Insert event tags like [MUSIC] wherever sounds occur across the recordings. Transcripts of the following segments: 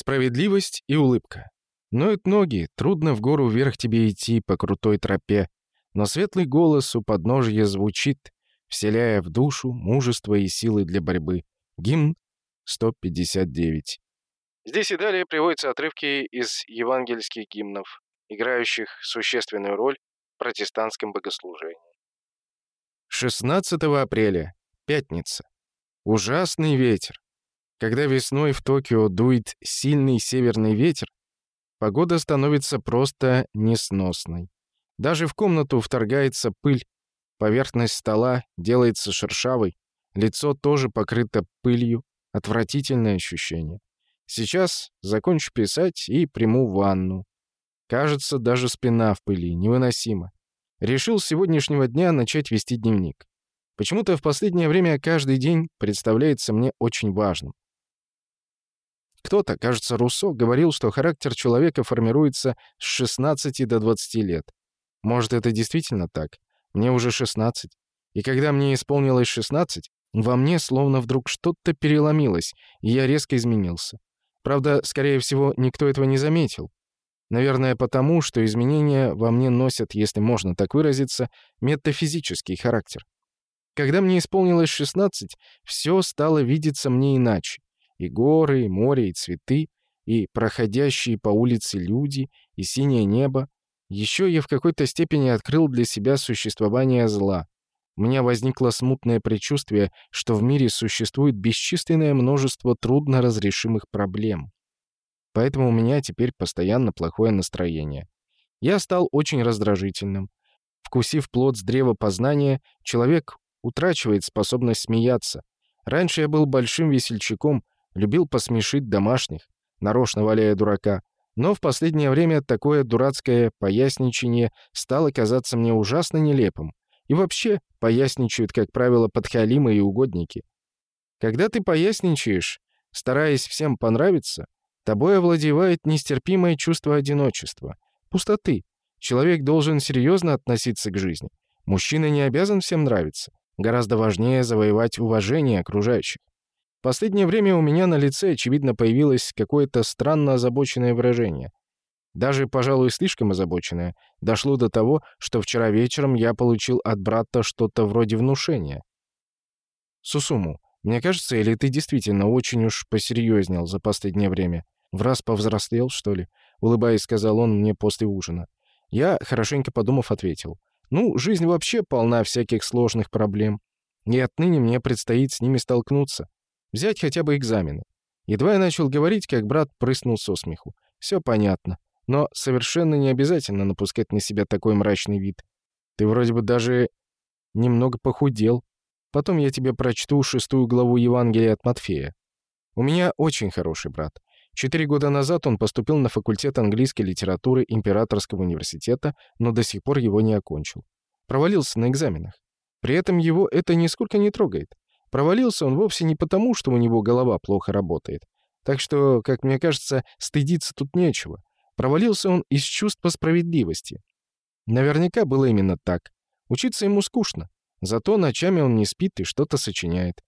Справедливость и улыбка. Ноют ноги, трудно в гору вверх тебе идти по крутой тропе, но светлый голос у подножья звучит, вселяя в душу мужество и силы для борьбы. Гимн 159. Здесь и далее приводятся отрывки из евангельских гимнов, играющих существенную роль в протестантском богослужении. 16 апреля. Пятница. Ужасный ветер. Когда весной в Токио дует сильный северный ветер, погода становится просто несносной. Даже в комнату вторгается пыль, поверхность стола делается шершавой, лицо тоже покрыто пылью, отвратительное ощущение. Сейчас закончу писать и приму ванну. Кажется, даже спина в пыли, невыносимо. Решил с сегодняшнего дня начать вести дневник. Почему-то в последнее время каждый день представляется мне очень важным. Кто-то, кажется, Руссо, говорил, что характер человека формируется с 16 до 20 лет. Может, это действительно так? Мне уже 16. И когда мне исполнилось 16, во мне словно вдруг что-то переломилось, и я резко изменился. Правда, скорее всего, никто этого не заметил. Наверное, потому, что изменения во мне носят, если можно так выразиться, метафизический характер. Когда мне исполнилось 16, все стало видеться мне иначе. И горы, и море, и цветы, и проходящие по улице люди, и синее небо. Еще я в какой-то степени открыл для себя существование зла. У меня возникло смутное предчувствие, что в мире существует бесчисленное множество трудно разрешимых проблем. Поэтому у меня теперь постоянно плохое настроение. Я стал очень раздражительным. Вкусив плод с древа познания, человек утрачивает способность смеяться. Раньше я был большим весельчаком, любил посмешить домашних, нарочно валяя дурака. Но в последнее время такое дурацкое поясничание стало казаться мне ужасно нелепым. И вообще, поясничают, как правило, подхалимы и угодники. Когда ты поясничаешь, стараясь всем понравиться, тобой овладевает нестерпимое чувство одиночества, пустоты. Человек должен серьезно относиться к жизни. Мужчина не обязан всем нравиться. Гораздо важнее завоевать уважение окружающих. Последнее время у меня на лице, очевидно, появилось какое-то странно озабоченное выражение. Даже, пожалуй, слишком озабоченное. Дошло до того, что вчера вечером я получил от брата что-то вроде внушения. «Сусуму, мне кажется, или ты действительно очень уж посерьезнел за последнее время? В раз повзрослел, что ли?» — улыбаясь, сказал он мне после ужина. Я, хорошенько подумав, ответил. «Ну, жизнь вообще полна всяких сложных проблем. И отныне мне предстоит с ними столкнуться. Взять хотя бы экзамены. Едва я начал говорить, как брат прыснул со смеху. Все понятно. Но совершенно не обязательно напускать на себя такой мрачный вид. Ты вроде бы даже немного похудел. Потом я тебе прочту шестую главу Евангелия от Матфея. У меня очень хороший брат. Четыре года назад он поступил на факультет английской литературы Императорского университета, но до сих пор его не окончил. Провалился на экзаменах. При этом его это нисколько не трогает. Провалился он вовсе не потому, что у него голова плохо работает. Так что, как мне кажется, стыдиться тут нечего. Провалился он из чувства справедливости. Наверняка было именно так. Учиться ему скучно. Зато ночами он не спит и что-то сочиняет.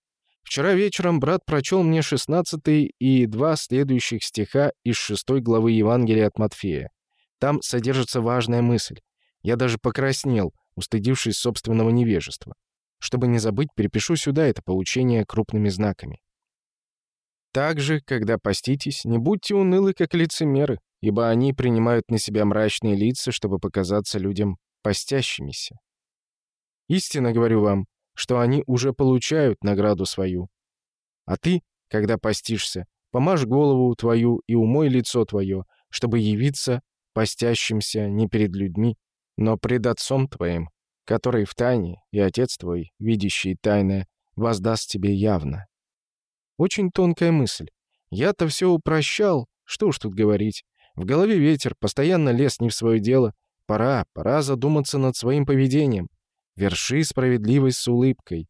Вчера вечером брат прочел мне шестнадцатый и два следующих стиха из шестой главы Евангелия от Матфея. Там содержится важная мысль. Я даже покраснел, устыдившись собственного невежества. Чтобы не забыть, перепишу сюда это поучение крупными знаками. Также, когда поститесь, не будьте унылы, как лицемеры, ибо они принимают на себя мрачные лица, чтобы показаться людям постящимися. Истинно говорю вам, что они уже получают награду свою. А ты, когда постишься, помажь голову твою и умой лицо твое, чтобы явиться постящимся не перед людьми, но пред Отцом твоим, который в тайне, и Отец твой, видящий тайное, воздаст тебе явно. Очень тонкая мысль. Я-то все упрощал, что уж тут говорить. В голове ветер, постоянно лез не в свое дело. Пора, пора задуматься над своим поведением. Верши справедливость с улыбкой.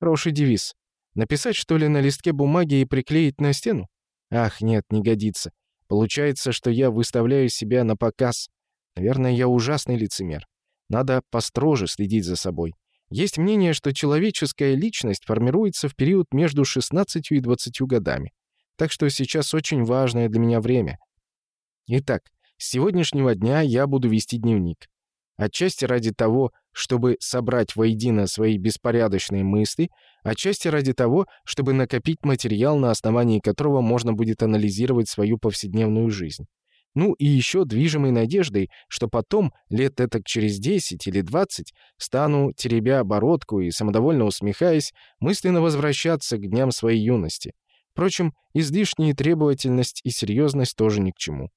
Хороший девиз. Написать, что ли, на листке бумаги и приклеить на стену? Ах, нет, не годится. Получается, что я выставляю себя на показ. Наверное, я ужасный лицемер. Надо построже следить за собой. Есть мнение, что человеческая личность формируется в период между 16 и 20 годами. Так что сейчас очень важное для меня время. Итак, с сегодняшнего дня я буду вести дневник. Отчасти ради того, чтобы собрать воедино свои беспорядочные мысли, отчасти ради того, чтобы накопить материал, на основании которого можно будет анализировать свою повседневную жизнь. Ну и еще движимой надеждой, что потом, лет этак через 10 или 20, стану, теребя бородку и самодовольно усмехаясь, мысленно возвращаться к дням своей юности. Впрочем, излишняя требовательность и серьезность тоже ни к чему.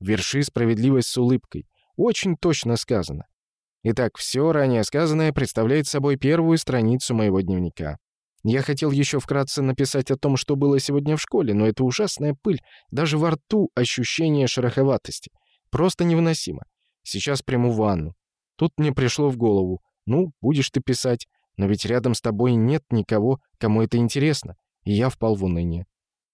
Верши справедливость с улыбкой. Очень точно сказано. Итак, все ранее сказанное представляет собой первую страницу моего дневника. Я хотел еще вкратце написать о том, что было сегодня в школе, но это ужасная пыль. Даже во рту ощущение шероховатости. Просто невыносимо. Сейчас приму ванну. Тут мне пришло в голову. Ну, будешь ты писать. Но ведь рядом с тобой нет никого, кому это интересно. И я впал в уныние.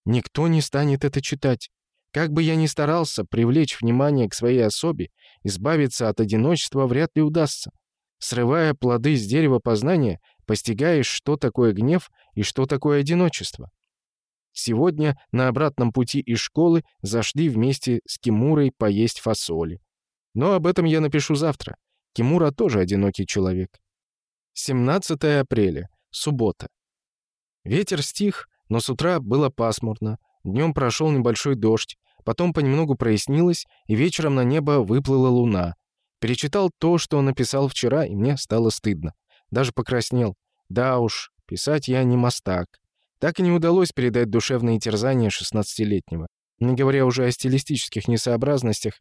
Никто не станет это читать. Как бы я ни старался привлечь внимание к своей особе, избавиться от одиночества вряд ли удастся. Срывая плоды с дерева познания, постигаешь, что такое гнев и что такое одиночество. Сегодня на обратном пути из школы зашли вместе с Кимурой поесть фасоли. Но об этом я напишу завтра. Кимура тоже одинокий человек. 17 апреля. Суббота. Ветер стих, но с утра было пасмурно. Днем прошел небольшой дождь, Потом понемногу прояснилось, и вечером на небо выплыла луна. Перечитал то, что написал вчера, и мне стало стыдно. Даже покраснел. Да уж, писать я не мастак. Так и не удалось передать душевные терзания шестнадцатилетнего. Не говоря уже о стилистических несообразностях.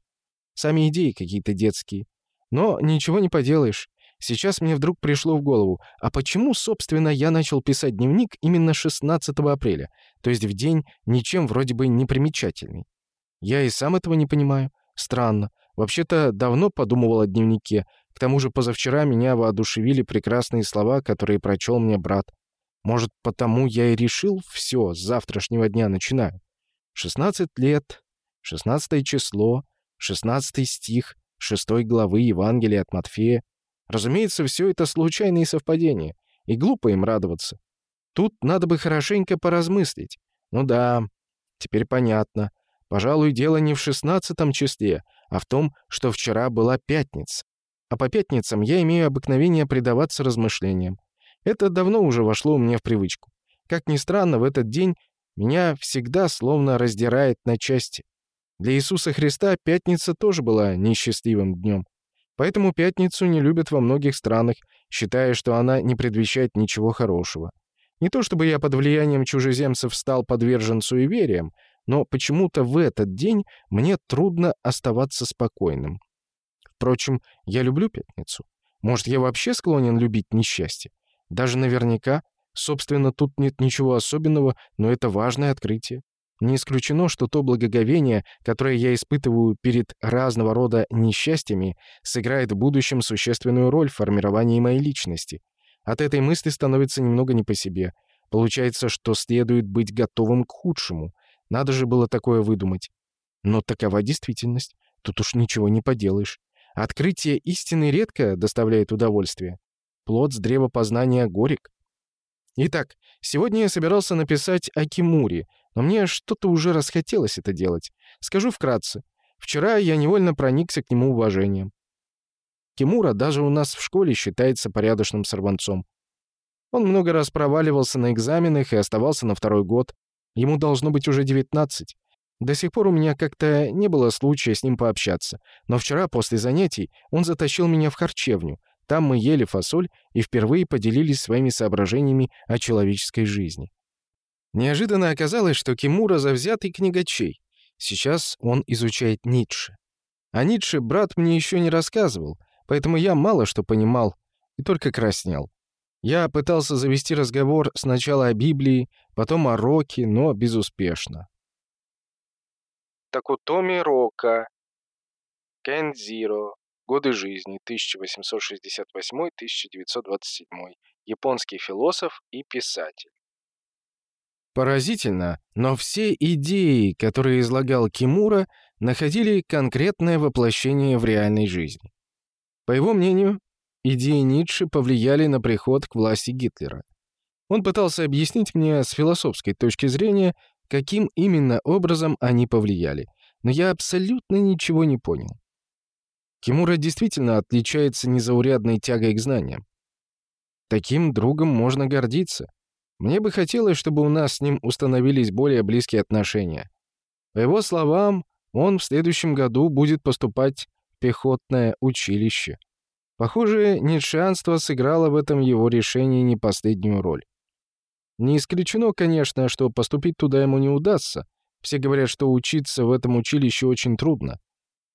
Сами идеи какие-то детские. Но ничего не поделаешь. Сейчас мне вдруг пришло в голову, а почему, собственно, я начал писать дневник именно 16 апреля, то есть в день ничем вроде бы не примечательный? Я и сам этого не понимаю. Странно. Вообще-то давно подумывал о дневнике. Тому же позавчера меня воодушевили прекрасные слова, которые прочел мне брат. Может, потому я и решил все, с завтрашнего дня начинаю. 16 лет, 16 число, 16 стих 6 главы Евангелия от Матфея. Разумеется, все это случайные совпадения, и глупо им радоваться. Тут надо бы хорошенько поразмыслить. Ну да, теперь понятно. Пожалуй, дело не в шестнадцатом числе, а в том, что вчера была пятница. А по пятницам я имею обыкновение предаваться размышлениям. Это давно уже вошло у меня в привычку. Как ни странно, в этот день меня всегда словно раздирает на части. Для Иисуса Христа пятница тоже была несчастливым днем. Поэтому пятницу не любят во многих странах, считая, что она не предвещает ничего хорошего. Не то чтобы я под влиянием чужеземцев стал подвержен суевериям, но почему-то в этот день мне трудно оставаться спокойным. Впрочем, я люблю пятницу. Может, я вообще склонен любить несчастье? Даже наверняка. Собственно, тут нет ничего особенного, но это важное открытие. Не исключено, что то благоговение, которое я испытываю перед разного рода несчастьями, сыграет в будущем существенную роль в формировании моей личности. От этой мысли становится немного не по себе. Получается, что следует быть готовым к худшему, надо же было такое выдумать. Но такова действительность. Тут уж ничего не поделаешь. Открытие истины редко доставляет удовольствие. Плод с древа познания горек. Итак, сегодня я собирался написать о Кимуре, но мне что-то уже расхотелось это делать. Скажу вкратце. Вчера я невольно проникся к нему уважением. Кимура даже у нас в школе считается порядочным сорванцом. Он много раз проваливался на экзаменах и оставался на второй год, Ему должно быть уже 19. До сих пор у меня как-то не было случая с ним пообщаться, но вчера после занятий он затащил меня в харчевню. Там мы ели фасоль и впервые поделились своими соображениями о человеческой жизни. Неожиданно оказалось, что Кимура завзятый книгачей. Сейчас он изучает Ницше. А Ницше брат мне еще не рассказывал, поэтому я мало что понимал и только краснел. Я пытался завести разговор сначала о Библии, потом о Роке, но безуспешно. Такутоми Рока, Кензиро, годы жизни 1868-1927, японский философ и писатель. Поразительно, но все идеи, которые излагал Кимура, находили конкретное воплощение в реальной жизни. По его мнению, Идеи Ницше повлияли на приход к власти Гитлера. Он пытался объяснить мне с философской точки зрения, каким именно образом они повлияли, но я абсолютно ничего не понял. Кимура действительно отличается незаурядной тягой к знаниям. Таким другом можно гордиться. Мне бы хотелось, чтобы у нас с ним установились более близкие отношения. По его словам, он в следующем году будет поступать в пехотное училище. Похоже, нитшианство сыграло в этом его решении не последнюю роль. Не исключено, конечно, что поступить туда ему не удастся. Все говорят, что учиться в этом училище очень трудно.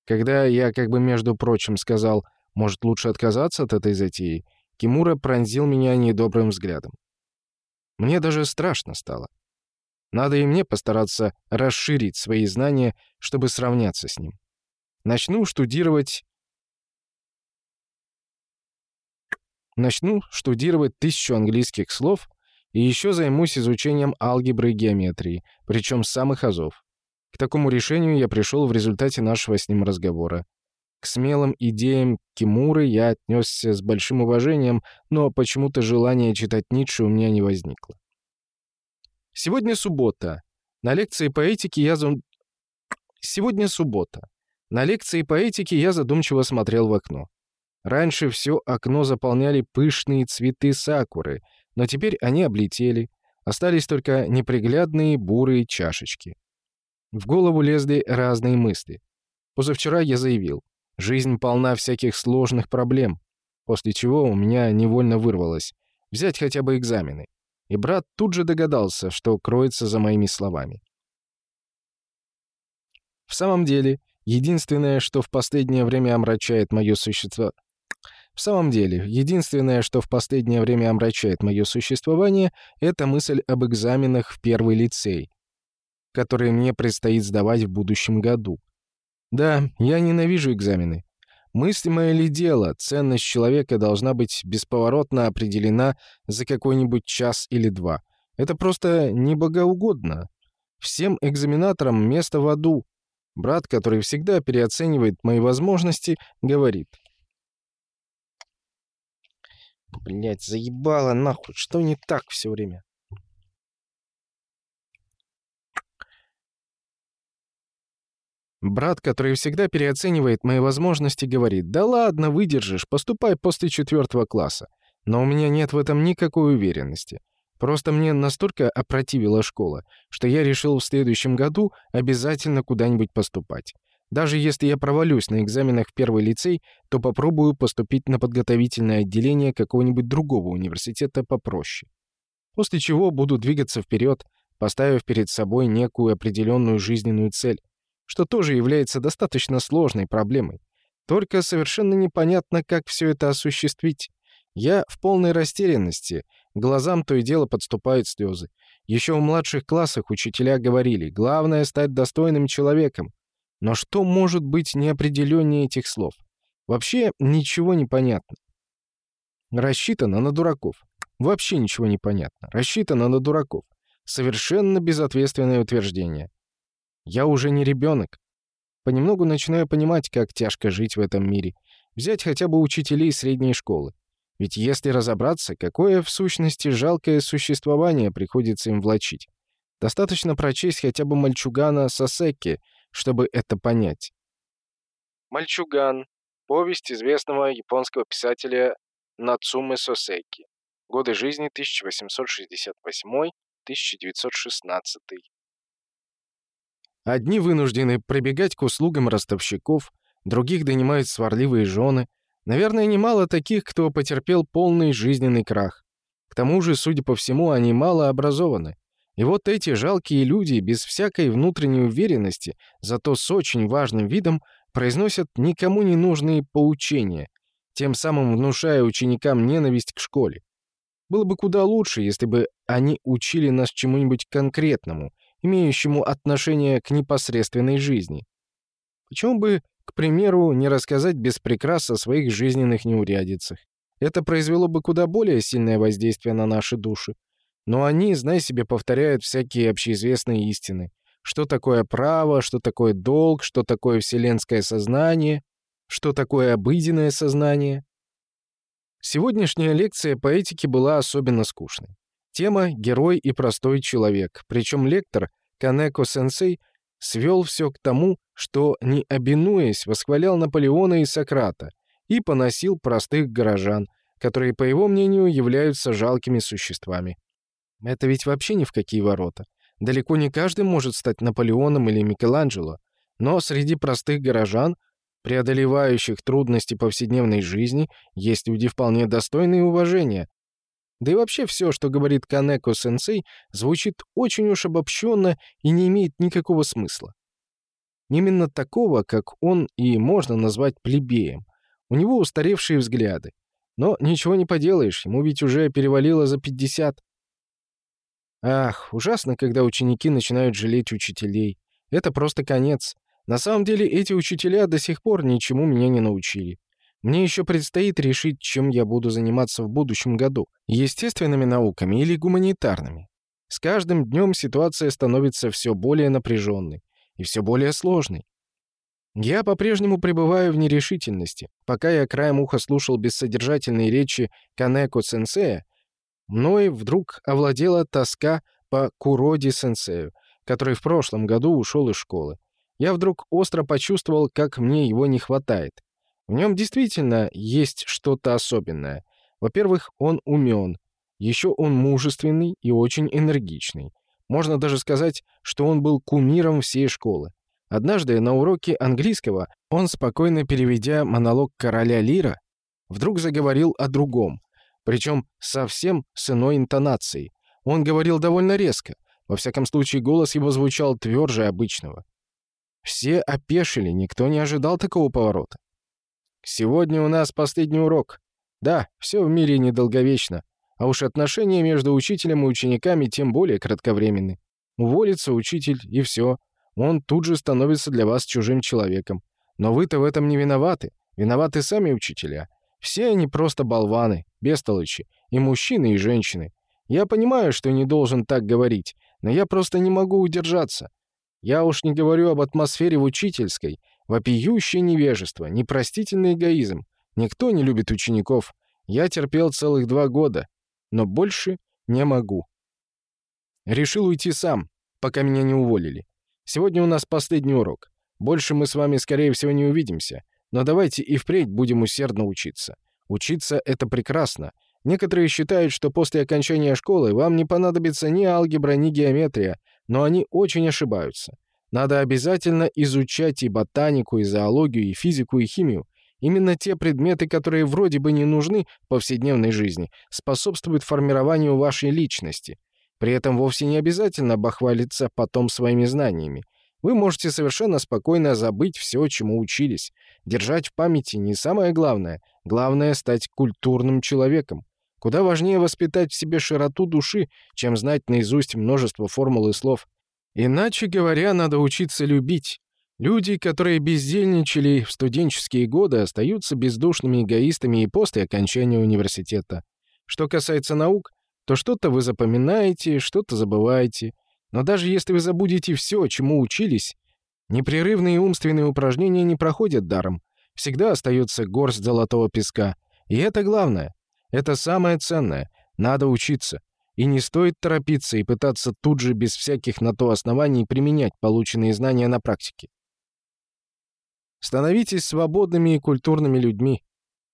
Когда я, как бы между прочим, сказал, может, лучше отказаться от этой затеи, Кимура пронзил меня недобрым взглядом. Мне даже страшно стало. Надо и мне постараться расширить свои знания, чтобы сравняться с ним. Начну штудировать... Начну штудировать тысячу английских слов и еще займусь изучением алгебры и геометрии, причем с самых азов. К такому решению я пришел в результате нашего с ним разговора. К смелым идеям Кимуры я отнесся с большим уважением, но почему-то желание читать Ницше у меня не возникло. Сегодня суббота. На лекции по этике я зам... Сегодня суббота. На лекции по этике я задумчиво смотрел в окно. Раньше все окно заполняли пышные цветы сакуры, но теперь они облетели. Остались только неприглядные бурые чашечки. В голову лезли разные мысли. Позавчера я заявил, жизнь полна всяких сложных проблем, после чего у меня невольно вырвалось взять хотя бы экзамены. И брат тут же догадался, что кроется за моими словами. В самом деле, единственное, что в последнее время омрачает мое существо... В самом деле, единственное, что в последнее время омрачает мое существование, это мысль об экзаменах в первый лицей, которые мне предстоит сдавать в будущем году. Да, я ненавижу экзамены. Мыслимое ли дело, ценность человека должна быть бесповоротно определена за какой-нибудь час или два. Это просто небогоугодно. Всем экзаменаторам место в аду. Брат, который всегда переоценивает мои возможности, говорит. Блять, заебало нахуй, что не так все время? Брат, который всегда переоценивает мои возможности, говорит, «Да ладно, выдержишь, поступай после четвертого класса». Но у меня нет в этом никакой уверенности. Просто мне настолько опротивила школа, что я решил в следующем году обязательно куда-нибудь поступать. Даже если я провалюсь на экзаменах в первый лицей, то попробую поступить на подготовительное отделение какого-нибудь другого университета попроще. После чего буду двигаться вперед, поставив перед собой некую определенную жизненную цель, что тоже является достаточно сложной проблемой. Только совершенно непонятно, как все это осуществить. Я в полной растерянности, глазам то и дело подступают слезы. Еще в младших классах учителя говорили, главное — стать достойным человеком. Но что может быть неопределеннее этих слов? Вообще ничего не понятно. Рассчитано на дураков. Вообще ничего не понятно. Рассчитано на дураков. Совершенно безответственное утверждение. Я уже не ребенок. Понемногу начинаю понимать, как тяжко жить в этом мире. Взять хотя бы учителей средней школы. Ведь если разобраться, какое в сущности жалкое существование приходится им влачить. Достаточно прочесть хотя бы мальчугана Сасеки, чтобы это понять. Мальчуган. Повесть известного японского писателя Нацумы Сосеки. Годы жизни 1868-1916. Одни вынуждены прибегать к услугам ростовщиков, других донимают сварливые жены. Наверное, немало таких, кто потерпел полный жизненный крах. К тому же, судя по всему, они мало образованы. И вот эти жалкие люди, без всякой внутренней уверенности, зато с очень важным видом, произносят никому не нужные поучения, тем самым внушая ученикам ненависть к школе. Было бы куда лучше, если бы они учили нас чему-нибудь конкретному, имеющему отношение к непосредственной жизни. Почему бы, к примеру, не рассказать без прикрас о своих жизненных неурядицах? Это произвело бы куда более сильное воздействие на наши души. Но они, знай себе, повторяют всякие общеизвестные истины. Что такое право, что такое долг, что такое вселенское сознание, что такое обыденное сознание. Сегодняшняя лекция по этике была особенно скучной. Тема — герой и простой человек, причем лектор Канеко-сенсей свел все к тому, что, не обинуясь, восхвалял Наполеона и Сократа и поносил простых горожан, которые, по его мнению, являются жалкими существами. Это ведь вообще ни в какие ворота. Далеко не каждый может стать Наполеоном или Микеланджело, но среди простых горожан, преодолевающих трудности повседневной жизни, есть люди вполне достойные уважения. Да и вообще все, что говорит Канеко-сенсей, звучит очень уж обобщенно и не имеет никакого смысла. Именно такого, как он и можно назвать плебеем. У него устаревшие взгляды. Но ничего не поделаешь, ему ведь уже перевалило за 50. Ах, ужасно, когда ученики начинают жалеть учителей. Это просто конец. На самом деле эти учителя до сих пор ничему меня не научили. Мне еще предстоит решить, чем я буду заниматься в будущем году. Естественными науками или гуманитарными. С каждым днем ситуация становится все более напряженной и все более сложной. Я по-прежнему пребываю в нерешительности. Пока я краем уха слушал бессодержательные речи Канеко-сенсея, Мной вдруг овладела тоска по Куроди-сенсею, который в прошлом году ушел из школы. Я вдруг остро почувствовал, как мне его не хватает. В нем действительно есть что-то особенное. Во-первых, он умен. Еще он мужественный и очень энергичный. Можно даже сказать, что он был кумиром всей школы. Однажды на уроке английского он, спокойно переведя монолог короля Лира, вдруг заговорил о другом, причем совсем с иной интонацией. Он говорил довольно резко. Во всяком случае, голос его звучал тверже обычного. Все опешили, никто не ожидал такого поворота. «Сегодня у нас последний урок. Да, все в мире недолговечно, а уж отношения между учителем и учениками тем более кратковременны. Уволится учитель, и все. Он тут же становится для вас чужим человеком. Но вы-то в этом не виноваты. Виноваты сами учителя. Все они просто болваны, бестолочи, и мужчины, и женщины. Я понимаю, что не должен так говорить, но я просто не могу удержаться. Я уж не говорю об атмосфере в учительской, вопиющее невежество, непростительный эгоизм. Никто не любит учеников. Я терпел целых два года, но больше не могу. Решил уйти сам, пока меня не уволили. Сегодня у нас последний урок. Больше мы с вами, скорее всего, не увидимся. Но давайте и впредь будем усердно учиться. Учиться — это прекрасно. Некоторые считают, что после окончания школы вам не понадобится ни алгебра, ни геометрия, но они очень ошибаются. Надо обязательно изучать и ботанику, и зоологию, и физику, и химию. Именно те предметы, которые вроде бы не нужны в повседневной жизни, способствуют формированию вашей личности. При этом вовсе не обязательно бахвалиться потом своими знаниями. Вы можете совершенно спокойно забыть все, чему учились. Держать в памяти не самое главное. Главное — стать культурным человеком. Куда важнее воспитать в себе широту души, чем знать наизусть множество формул и слов. Иначе говоря, надо учиться любить. Люди, которые бездельничали в студенческие годы, остаются бездушными эгоистами и после окончания университета. Что касается наук, то что-то вы запоминаете, что-то забываете — но даже если вы забудете все, чему учились, непрерывные умственные упражнения не проходят даром. Всегда остается горсть золотого песка. И это главное. Это самое ценное. Надо учиться. И не стоит торопиться и пытаться тут же без всяких на то оснований применять полученные знания на практике. Становитесь свободными и культурными людьми.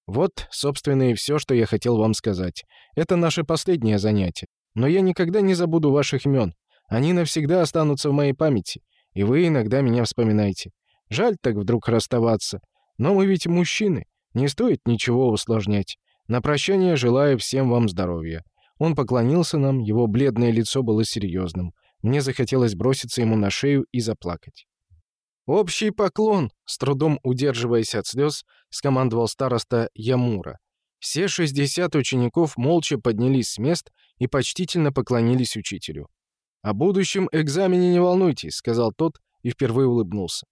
Вот, собственно, и все, что я хотел вам сказать. Это наше последнее занятие. Но я никогда не забуду ваших имен. Они навсегда останутся в моей памяти, и вы иногда меня вспоминаете. Жаль так вдруг расставаться. Но мы ведь мужчины, не стоит ничего усложнять. На прощание желаю всем вам здоровья». Он поклонился нам, его бледное лицо было серьезным. Мне захотелось броситься ему на шею и заплакать. «Общий поклон!» — с трудом удерживаясь от слез, скомандовал староста Ямура. Все 60 учеников молча поднялись с мест и почтительно поклонились учителю. «О будущем экзамене не волнуйтесь», — сказал тот и впервые улыбнулся.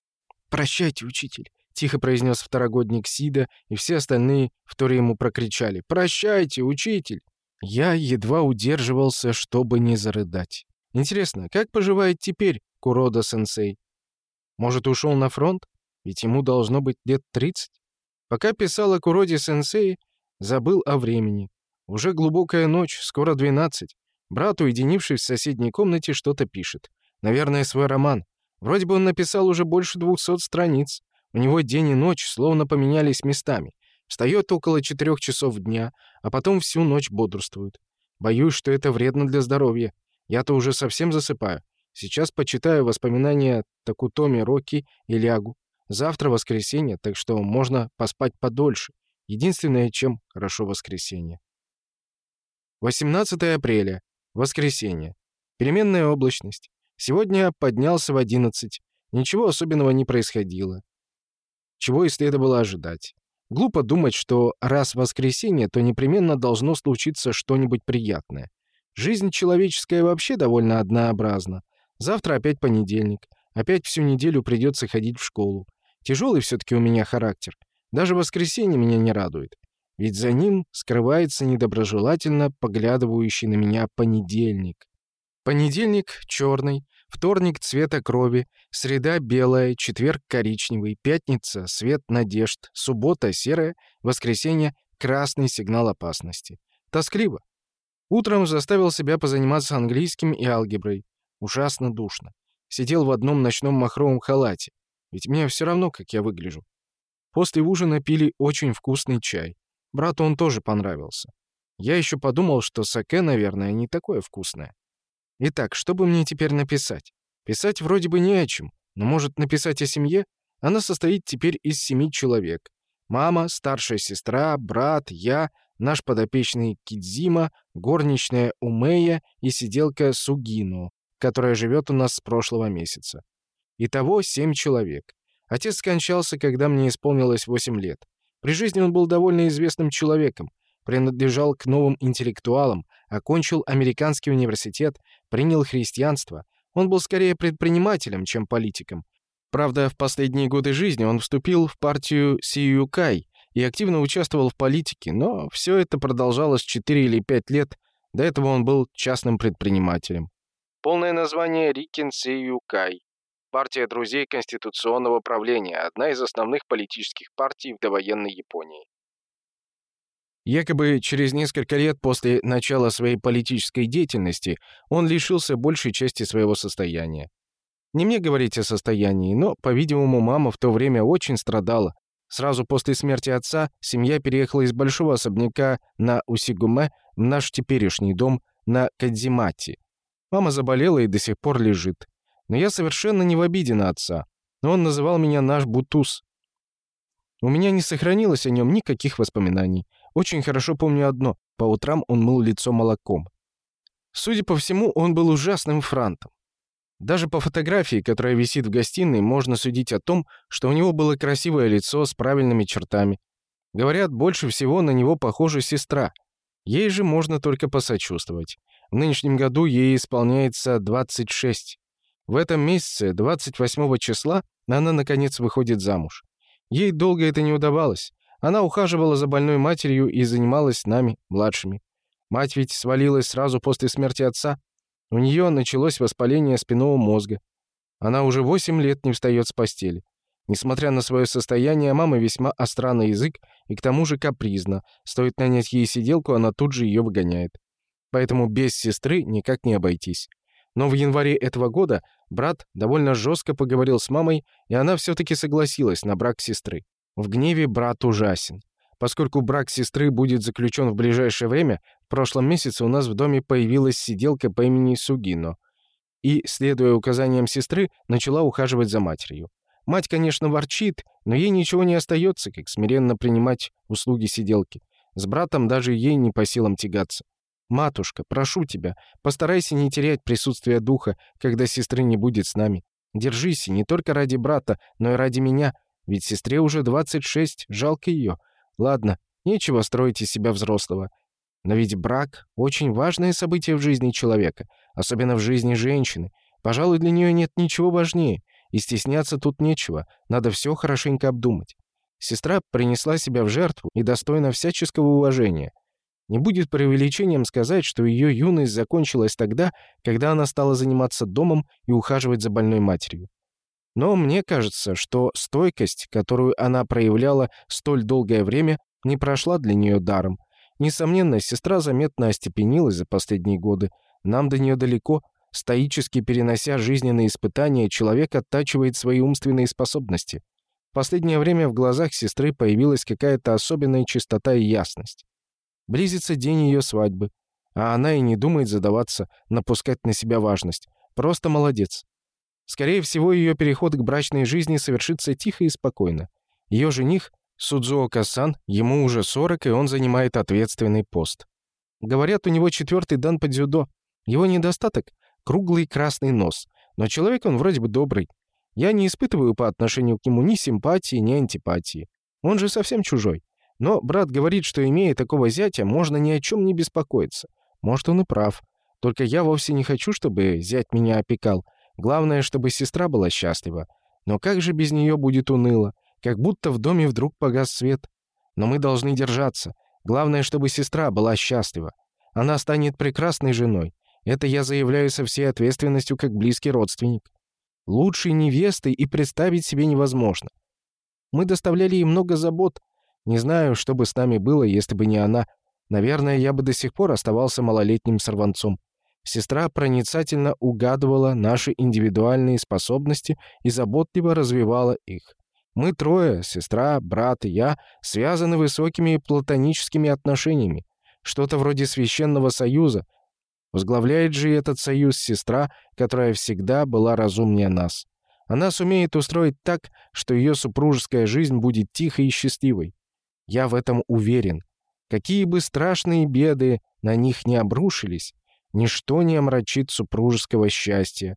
«Прощайте, учитель», — тихо произнес второгодник Сида, и все остальные вторые ему прокричали. «Прощайте, учитель!» Я едва удерживался, чтобы не зарыдать. Интересно, как поживает теперь Курода-сенсей? Может, ушел на фронт? Ведь ему должно быть лет 30. Пока писал о Куроде-сенсее, забыл о времени. Уже глубокая ночь, скоро 12. Брат, уединившись в соседней комнате, что-то пишет. Наверное, свой роман. Вроде бы он написал уже больше двухсот страниц. У него день и ночь словно поменялись местами. Встает около четырех часов дня, а потом всю ночь бодрствует. Боюсь, что это вредно для здоровья. Я-то уже совсем засыпаю. Сейчас почитаю воспоминания Такутоми Роки и лягу. Завтра воскресенье, так что можно поспать подольше. Единственное, чем хорошо воскресенье. 18 апреля. Воскресенье. Переменная облачность. Сегодня поднялся в 11. Ничего особенного не происходило. Чего и следовало ожидать. Глупо думать, что раз воскресенье, то непременно должно случиться что-нибудь приятное. Жизнь человеческая вообще довольно однообразна. Завтра опять понедельник. Опять всю неделю придется ходить в школу. Тяжелый все-таки у меня характер. Даже воскресенье меня не радует. Ведь за ним скрывается недоброжелательно поглядывающий на меня понедельник. Понедельник — черный, вторник — цвета крови, среда — белая, четверг — коричневый, пятница — свет надежд, суббота — серая, воскресенье — красный сигнал опасности. Тоскливо. Утром заставил себя позаниматься английским и алгеброй. Ужасно душно. Сидел в одном ночном махровом халате. Ведь мне все равно, как я выгляжу. После ужина пили очень вкусный чай. Брату он тоже понравился. Я еще подумал, что саке, наверное, не такое вкусное. Итак, что бы мне теперь написать? Писать вроде бы не о чем, но может написать о семье? Она состоит теперь из семи человек. Мама, старшая сестра, брат, я, наш подопечный Кидзима, горничная Умея и сиделка Сугину, которая живет у нас с прошлого месяца. Итого семь человек. Отец скончался, когда мне исполнилось восемь лет. При жизни он был довольно известным человеком, принадлежал к новым интеллектуалам, окончил американский университет, принял христианство. Он был скорее предпринимателем, чем политиком. Правда, в последние годы жизни он вступил в партию Сиюкай и активно участвовал в политике, но все это продолжалось 4 или 5 лет. До этого он был частным предпринимателем. Полное название Рикин Сиюкай. Партия друзей конституционного правления, одна из основных политических партий в довоенной Японии. Якобы через несколько лет после начала своей политической деятельности он лишился большей части своего состояния. Не мне говорить о состоянии, но, по-видимому, мама в то время очень страдала. Сразу после смерти отца семья переехала из большого особняка на Усигуме в наш теперешний дом на Кадзимати. Мама заболела и до сих пор лежит. Но я совершенно не в обиде на отца. Он называл меня наш Бутуз. У меня не сохранилось о нем никаких воспоминаний. Очень хорошо помню одно. По утрам он мыл лицо молоком. Судя по всему, он был ужасным франтом. Даже по фотографии, которая висит в гостиной, можно судить о том, что у него было красивое лицо с правильными чертами. Говорят, больше всего на него похожа сестра. Ей же можно только посочувствовать. В нынешнем году ей исполняется 26. В этом месяце, 28 числа, она, наконец, выходит замуж. Ей долго это не удавалось. Она ухаживала за больной матерью и занималась нами, младшими. Мать ведь свалилась сразу после смерти отца. У нее началось воспаление спинного мозга. Она уже 8 лет не встает с постели. Несмотря на свое состояние, мама весьма остра на язык и к тому же капризна. Стоит нанять ей сиделку, она тут же ее выгоняет. Поэтому без сестры никак не обойтись. Но в январе этого года брат довольно жестко поговорил с мамой, и она все-таки согласилась на брак сестры. В гневе брат ужасен. Поскольку брак сестры будет заключен в ближайшее время, в прошлом месяце у нас в доме появилась сиделка по имени Сугино. И, следуя указаниям сестры, начала ухаживать за матерью. Мать, конечно, ворчит, но ей ничего не остается, как смиренно принимать услуги сиделки. С братом даже ей не по силам тягаться. «Матушка, прошу тебя, постарайся не терять присутствие духа, когда сестры не будет с нами. Держись не только ради брата, но и ради меня, ведь сестре уже 26, жалко ее. Ладно, нечего строить из себя взрослого. Но ведь брак — очень важное событие в жизни человека, особенно в жизни женщины. Пожалуй, для нее нет ничего важнее, и стесняться тут нечего, надо все хорошенько обдумать. Сестра принесла себя в жертву и достойна всяческого уважения. Не будет преувеличением сказать, что ее юность закончилась тогда, когда она стала заниматься домом и ухаживать за больной матерью. Но мне кажется, что стойкость, которую она проявляла столь долгое время, не прошла для нее даром. Несомненно, сестра заметно остепенилась за последние годы. Нам до нее далеко, Стоически перенося жизненные испытания, человек оттачивает свои умственные способности. В последнее время в глазах сестры появилась какая-то особенная чистота и ясность. Близится день ее свадьбы, а она и не думает задаваться, напускать на себя важность. Просто молодец. Скорее всего, ее переход к брачной жизни совершится тихо и спокойно. Ее жених, Судзуо Касан, ему уже 40, и он занимает ответственный пост. Говорят, у него четвертый дан по дзюдо. Его недостаток — круглый красный нос. Но человек он вроде бы добрый. Я не испытываю по отношению к нему ни симпатии, ни антипатии. Он же совсем чужой. Но брат говорит, что, имея такого зятя, можно ни о чем не беспокоиться. Может, он и прав. Только я вовсе не хочу, чтобы зять меня опекал. Главное, чтобы сестра была счастлива. Но как же без нее будет уныло? Как будто в доме вдруг погас свет. Но мы должны держаться. Главное, чтобы сестра была счастлива. Она станет прекрасной женой. Это я заявляю со всей ответственностью как близкий родственник. Лучшей невестой и представить себе невозможно. Мы доставляли ей много забот. Не знаю, что бы с нами было, если бы не она. Наверное, я бы до сих пор оставался малолетним сорванцом. Сестра проницательно угадывала наши индивидуальные способности и заботливо развивала их. Мы трое, сестра, брат и я, связаны высокими платоническими отношениями. Что-то вроде священного союза. Возглавляет же этот союз сестра, которая всегда была разумнее нас. Она сумеет устроить так, что ее супружеская жизнь будет тихой и счастливой. Я в этом уверен. Какие бы страшные беды на них не обрушились, Ничто не омрачит супружеского счастья.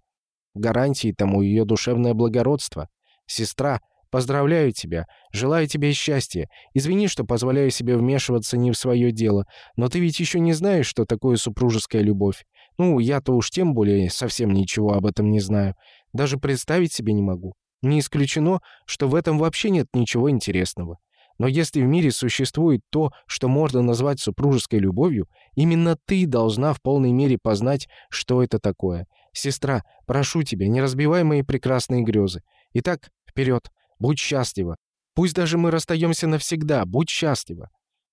Гарантией тому ее душевное благородство. Сестра, поздравляю тебя, желаю тебе счастья. Извини, что позволяю себе вмешиваться не в свое дело, но ты ведь еще не знаешь, что такое супружеская любовь. Ну, я-то уж тем более совсем ничего об этом не знаю. Даже представить себе не могу. Не исключено, что в этом вообще нет ничего интересного. Но если в мире существует то, что можно назвать супружеской любовью, именно ты должна в полной мере познать, что это такое. Сестра, прошу тебя, не разбивай мои прекрасные грезы. Итак, вперед, будь счастлива. Пусть даже мы расстаемся навсегда, будь счастлива.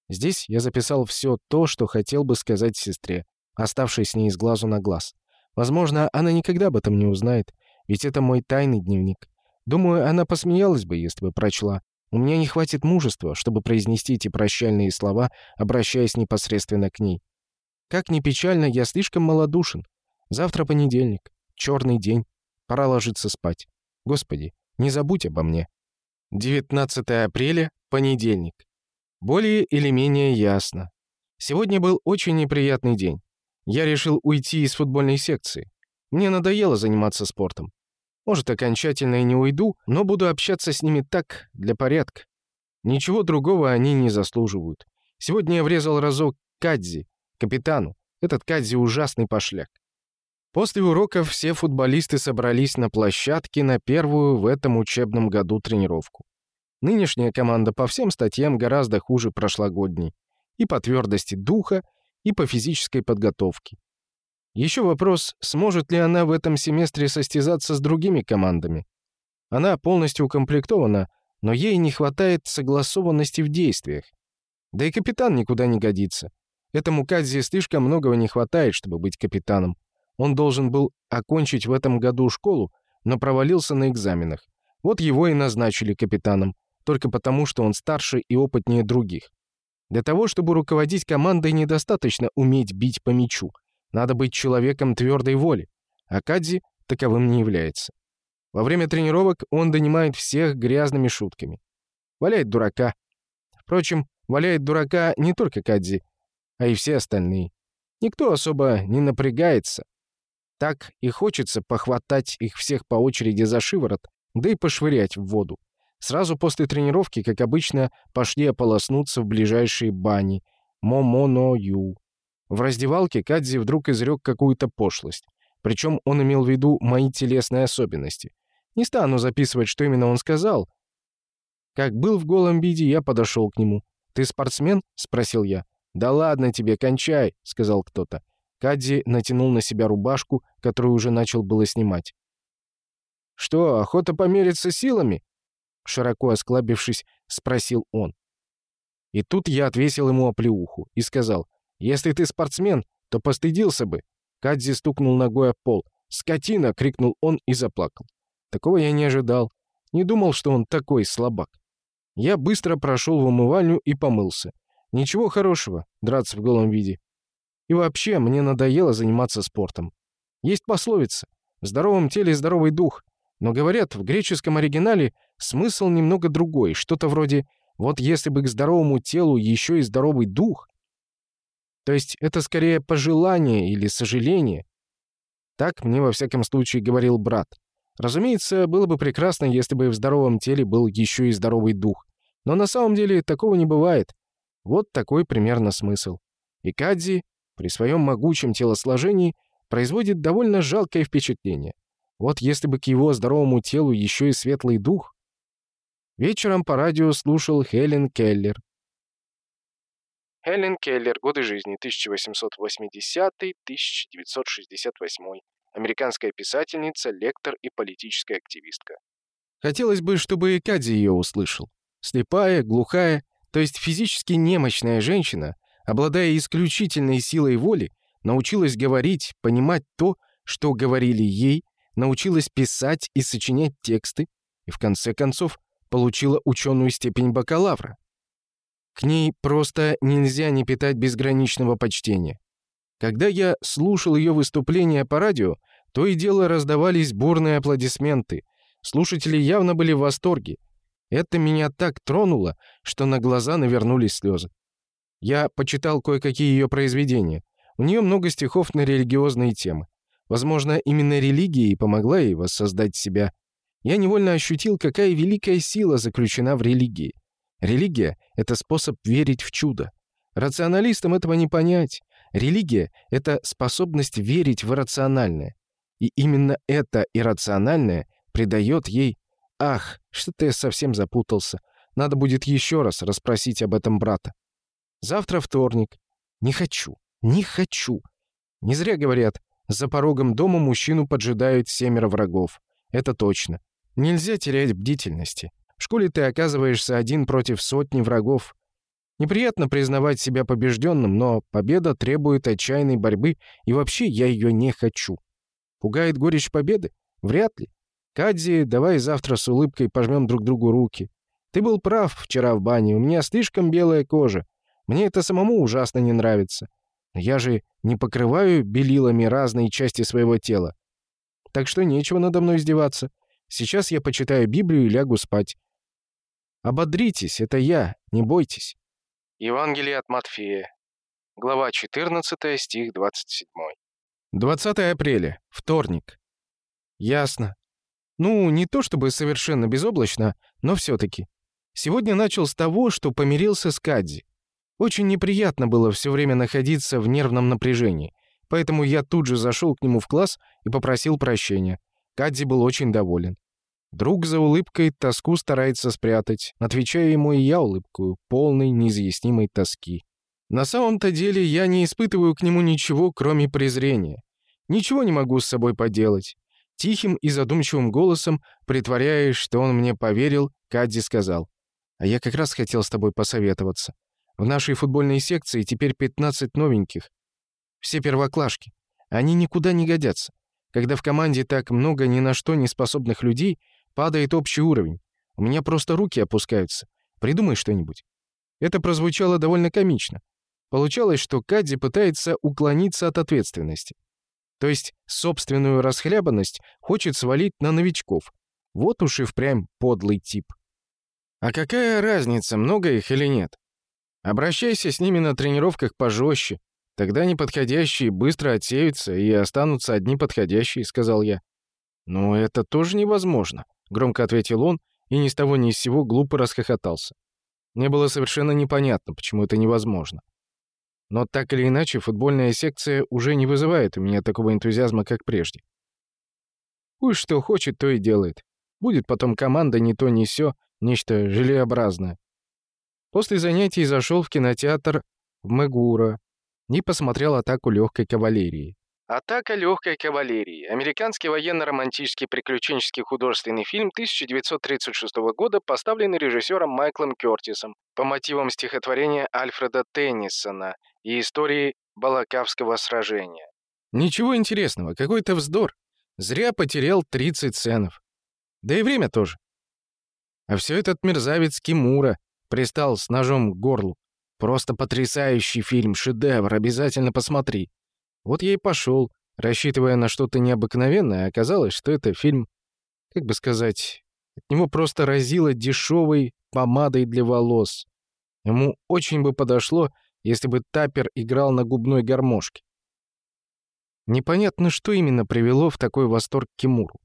Здесь я записал все то, что хотел бы сказать сестре, оставшись с ней с глазу на глаз. Возможно, она никогда об этом не узнает, ведь это мой тайный дневник. Думаю, она посмеялась бы, если бы прочла, у меня не хватит мужества, чтобы произнести эти прощальные слова, обращаясь непосредственно к ней. Как ни печально, я слишком малодушен. Завтра понедельник. Черный день. Пора ложиться спать. Господи, не забудь обо мне. 19 апреля, понедельник. Более или менее ясно. Сегодня был очень неприятный день. Я решил уйти из футбольной секции. Мне надоело заниматься спортом. Может, окончательно и не уйду, но буду общаться с ними так, для порядка. Ничего другого они не заслуживают. Сегодня я врезал разок Кадзи, капитану. Этот Кадзи ужасный пошляк. После уроков все футболисты собрались на площадке на первую в этом учебном году тренировку. Нынешняя команда по всем статьям гораздо хуже прошлогодней. И по твердости духа, и по физической подготовке. Еще вопрос, сможет ли она в этом семестре состязаться с другими командами. Она полностью укомплектована, но ей не хватает согласованности в действиях. Да и капитан никуда не годится. Этому Кадзи слишком многого не хватает, чтобы быть капитаном. Он должен был окончить в этом году школу, но провалился на экзаменах. Вот его и назначили капитаном, только потому, что он старше и опытнее других. Для того, чтобы руководить командой, недостаточно уметь бить по мячу. Надо быть человеком твердой воли, а Кадзи таковым не является. Во время тренировок он донимает всех грязными шутками. Валяет дурака. Впрочем, валяет дурака не только Кадзи, а и все остальные. Никто особо не напрягается. Так и хочется похватать их всех по очереди за шиворот, да и пошвырять в воду. Сразу после тренировки, как обычно, пошли ополоснуться в ближайшие бани. Момоно-ю. В раздевалке Кадзи вдруг изрек какую-то пошлость. Причем он имел в виду мои телесные особенности. Не стану записывать, что именно он сказал. Как был в голом виде, я подошел к нему. «Ты спортсмен?» — спросил я. «Да ладно тебе, кончай», — сказал кто-то. Кадзи натянул на себя рубашку, которую уже начал было снимать. «Что, охота помериться силами?» Широко осклабившись, спросил он. И тут я отвесил ему оплеуху и сказал, если ты спортсмен, то постыдился бы». Кадзи стукнул ногой о пол. «Скотина!» — крикнул он и заплакал. Такого я не ожидал. Не думал, что он такой слабак. Я быстро прошел в умывальню и помылся. Ничего хорошего, драться в голом виде. И вообще, мне надоело заниматься спортом. Есть пословица «в здоровом теле здоровый дух», но говорят, в греческом оригинале смысл немного другой, что-то вроде «вот если бы к здоровому телу еще и здоровый дух». То есть это скорее пожелание или сожаление. Так мне во всяком случае говорил брат. Разумеется, было бы прекрасно, если бы в здоровом теле был еще и здоровый дух. Но на самом деле такого не бывает. Вот такой примерно смысл. И Кадзи при своем могучем телосложении производит довольно жалкое впечатление. Вот если бы к его здоровому телу еще и светлый дух. Вечером по радио слушал Хелен Келлер. Хелен Келлер. Годы жизни 1880-1968. Американская писательница, лектор и политическая активистка. Хотелось бы, чтобы и Кадзи ее услышал. Слепая, глухая, то есть физически немощная женщина, обладая исключительной силой воли, научилась говорить, понимать то, что говорили ей, научилась писать и сочинять тексты и, в конце концов, получила ученую степень бакалавра. К ней просто нельзя не питать безграничного почтения. Когда я слушал ее выступления по радио, то и дело раздавались бурные аплодисменты. Слушатели явно были в восторге. Это меня так тронуло, что на глаза навернулись слезы. Я почитал кое-какие ее произведения. У нее много стихов на религиозные темы. Возможно, именно религия и помогла ей воссоздать себя. Я невольно ощутил, какая великая сила заключена в религии. Религия — это способ верить в чудо. Рационалистам этого не понять. Религия — это способность верить в рациональное. И именно это иррациональное придает ей... Ах, что-то я совсем запутался. Надо будет еще раз расспросить об этом брата. Завтра вторник. Не хочу, не хочу. Не зря говорят, за порогом дома мужчину поджидают семеро врагов. Это точно. Нельзя терять бдительности. В школе ты оказываешься один против сотни врагов. Неприятно признавать себя побежденным, но победа требует отчаянной борьбы, и вообще я ее не хочу. Пугает горечь победы? Вряд ли. Кадзи, давай завтра с улыбкой пожмем друг другу руки. Ты был прав вчера в бане, у меня слишком белая кожа. Мне это самому ужасно не нравится. Я же не покрываю белилами разные части своего тела. Так что нечего надо мной издеваться. Сейчас я почитаю Библию и лягу спать. Ободритесь, это я, не бойтесь. Евангелие от Матфея. Глава 14, стих 27. 20 апреля. Вторник. Ясно. Ну, не то чтобы совершенно безоблачно, но все-таки. Сегодня начал с того, что помирился с Кадзи. Очень неприятно было все время находиться в нервном напряжении, поэтому я тут же зашел к нему в класс и попросил прощения. Кадзи был очень доволен. Друг за улыбкой тоску старается спрятать, отвечая ему и я улыбкую, полной неизъяснимой тоски. На самом-то деле я не испытываю к нему ничего, кроме презрения. Ничего не могу с собой поделать. Тихим и задумчивым голосом, притворяясь, что он мне поверил, Кадди сказал. «А я как раз хотел с тобой посоветоваться. В нашей футбольной секции теперь 15 новеньких. Все первоклашки. Они никуда не годятся. Когда в команде так много ни на что не способных людей, Падает общий уровень. У меня просто руки опускаются. Придумай что-нибудь». Это прозвучало довольно комично. Получалось, что Кадзи пытается уклониться от ответственности. То есть собственную расхлябанность хочет свалить на новичков. Вот уж и впрямь подлый тип. А какая разница, много их или нет? Обращайся с ними на тренировках пожестче. Тогда неподходящие быстро отсеются и останутся одни подходящие, сказал я. Но это тоже невозможно. Громко ответил он и ни с того ни с сего глупо расхохотался. Мне было совершенно непонятно, почему это невозможно. Но так или иначе, футбольная секция уже не вызывает у меня такого энтузиазма, как прежде. Пусть что хочет, то и делает. Будет потом команда не то ни сё, нечто желеобразное. После занятий зашел в кинотеатр в Мегура и посмотрел атаку легкой кавалерии. Атака легкой кавалерии. Американский военно-романтический приключенческий художественный фильм 1936 года, поставленный режиссером Майклом Кертисом по мотивам стихотворения Альфреда Теннисона и истории Балакавского сражения. Ничего интересного, какой-то вздор. Зря потерял 30 ценов. Да и время тоже. А все этот мерзавец Кимура пристал с ножом к горлу. Просто потрясающий фильм, шедевр, обязательно посмотри. Вот я и пошел, рассчитывая на что-то необыкновенное, а оказалось, что это фильм, как бы сказать, от него просто разило дешевой помадой для волос. Ему очень бы подошло, если бы Тапер играл на губной гармошке. Непонятно, что именно привело в такой восторг Кимуру.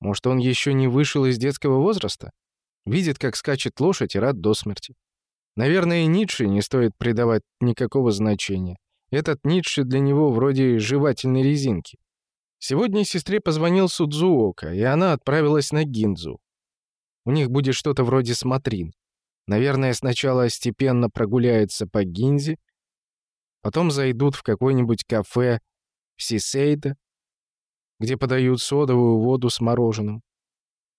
Может, он еще не вышел из детского возраста? Видит, как скачет лошадь и рад до смерти. Наверное, Ницше не стоит придавать никакого значения. Этот Ницше для него вроде жевательной резинки. Сегодня сестре позвонил Судзуока, и она отправилась на Гинзу. У них будет что-то вроде смотрин. Наверное, сначала степенно прогуляются по Гинзе, потом зайдут в какое-нибудь кафе в Сисейда, где подают содовую воду с мороженым.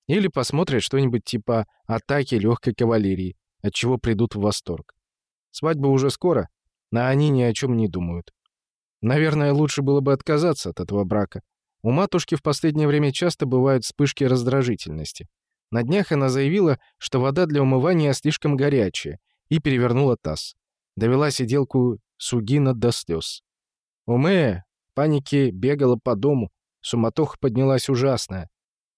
Или посмотрят что-нибудь типа атаки легкой кавалерии, от чего придут в восторг. Свадьба уже скоро, а они ни о чем не думают. Наверное, лучше было бы отказаться от этого брака. У матушки в последнее время часто бывают вспышки раздражительности. На днях она заявила, что вода для умывания слишком горячая, и перевернула таз. Довела сиделку Сугина до слез. Умея в панике бегала по дому, суматоха поднялась ужасная.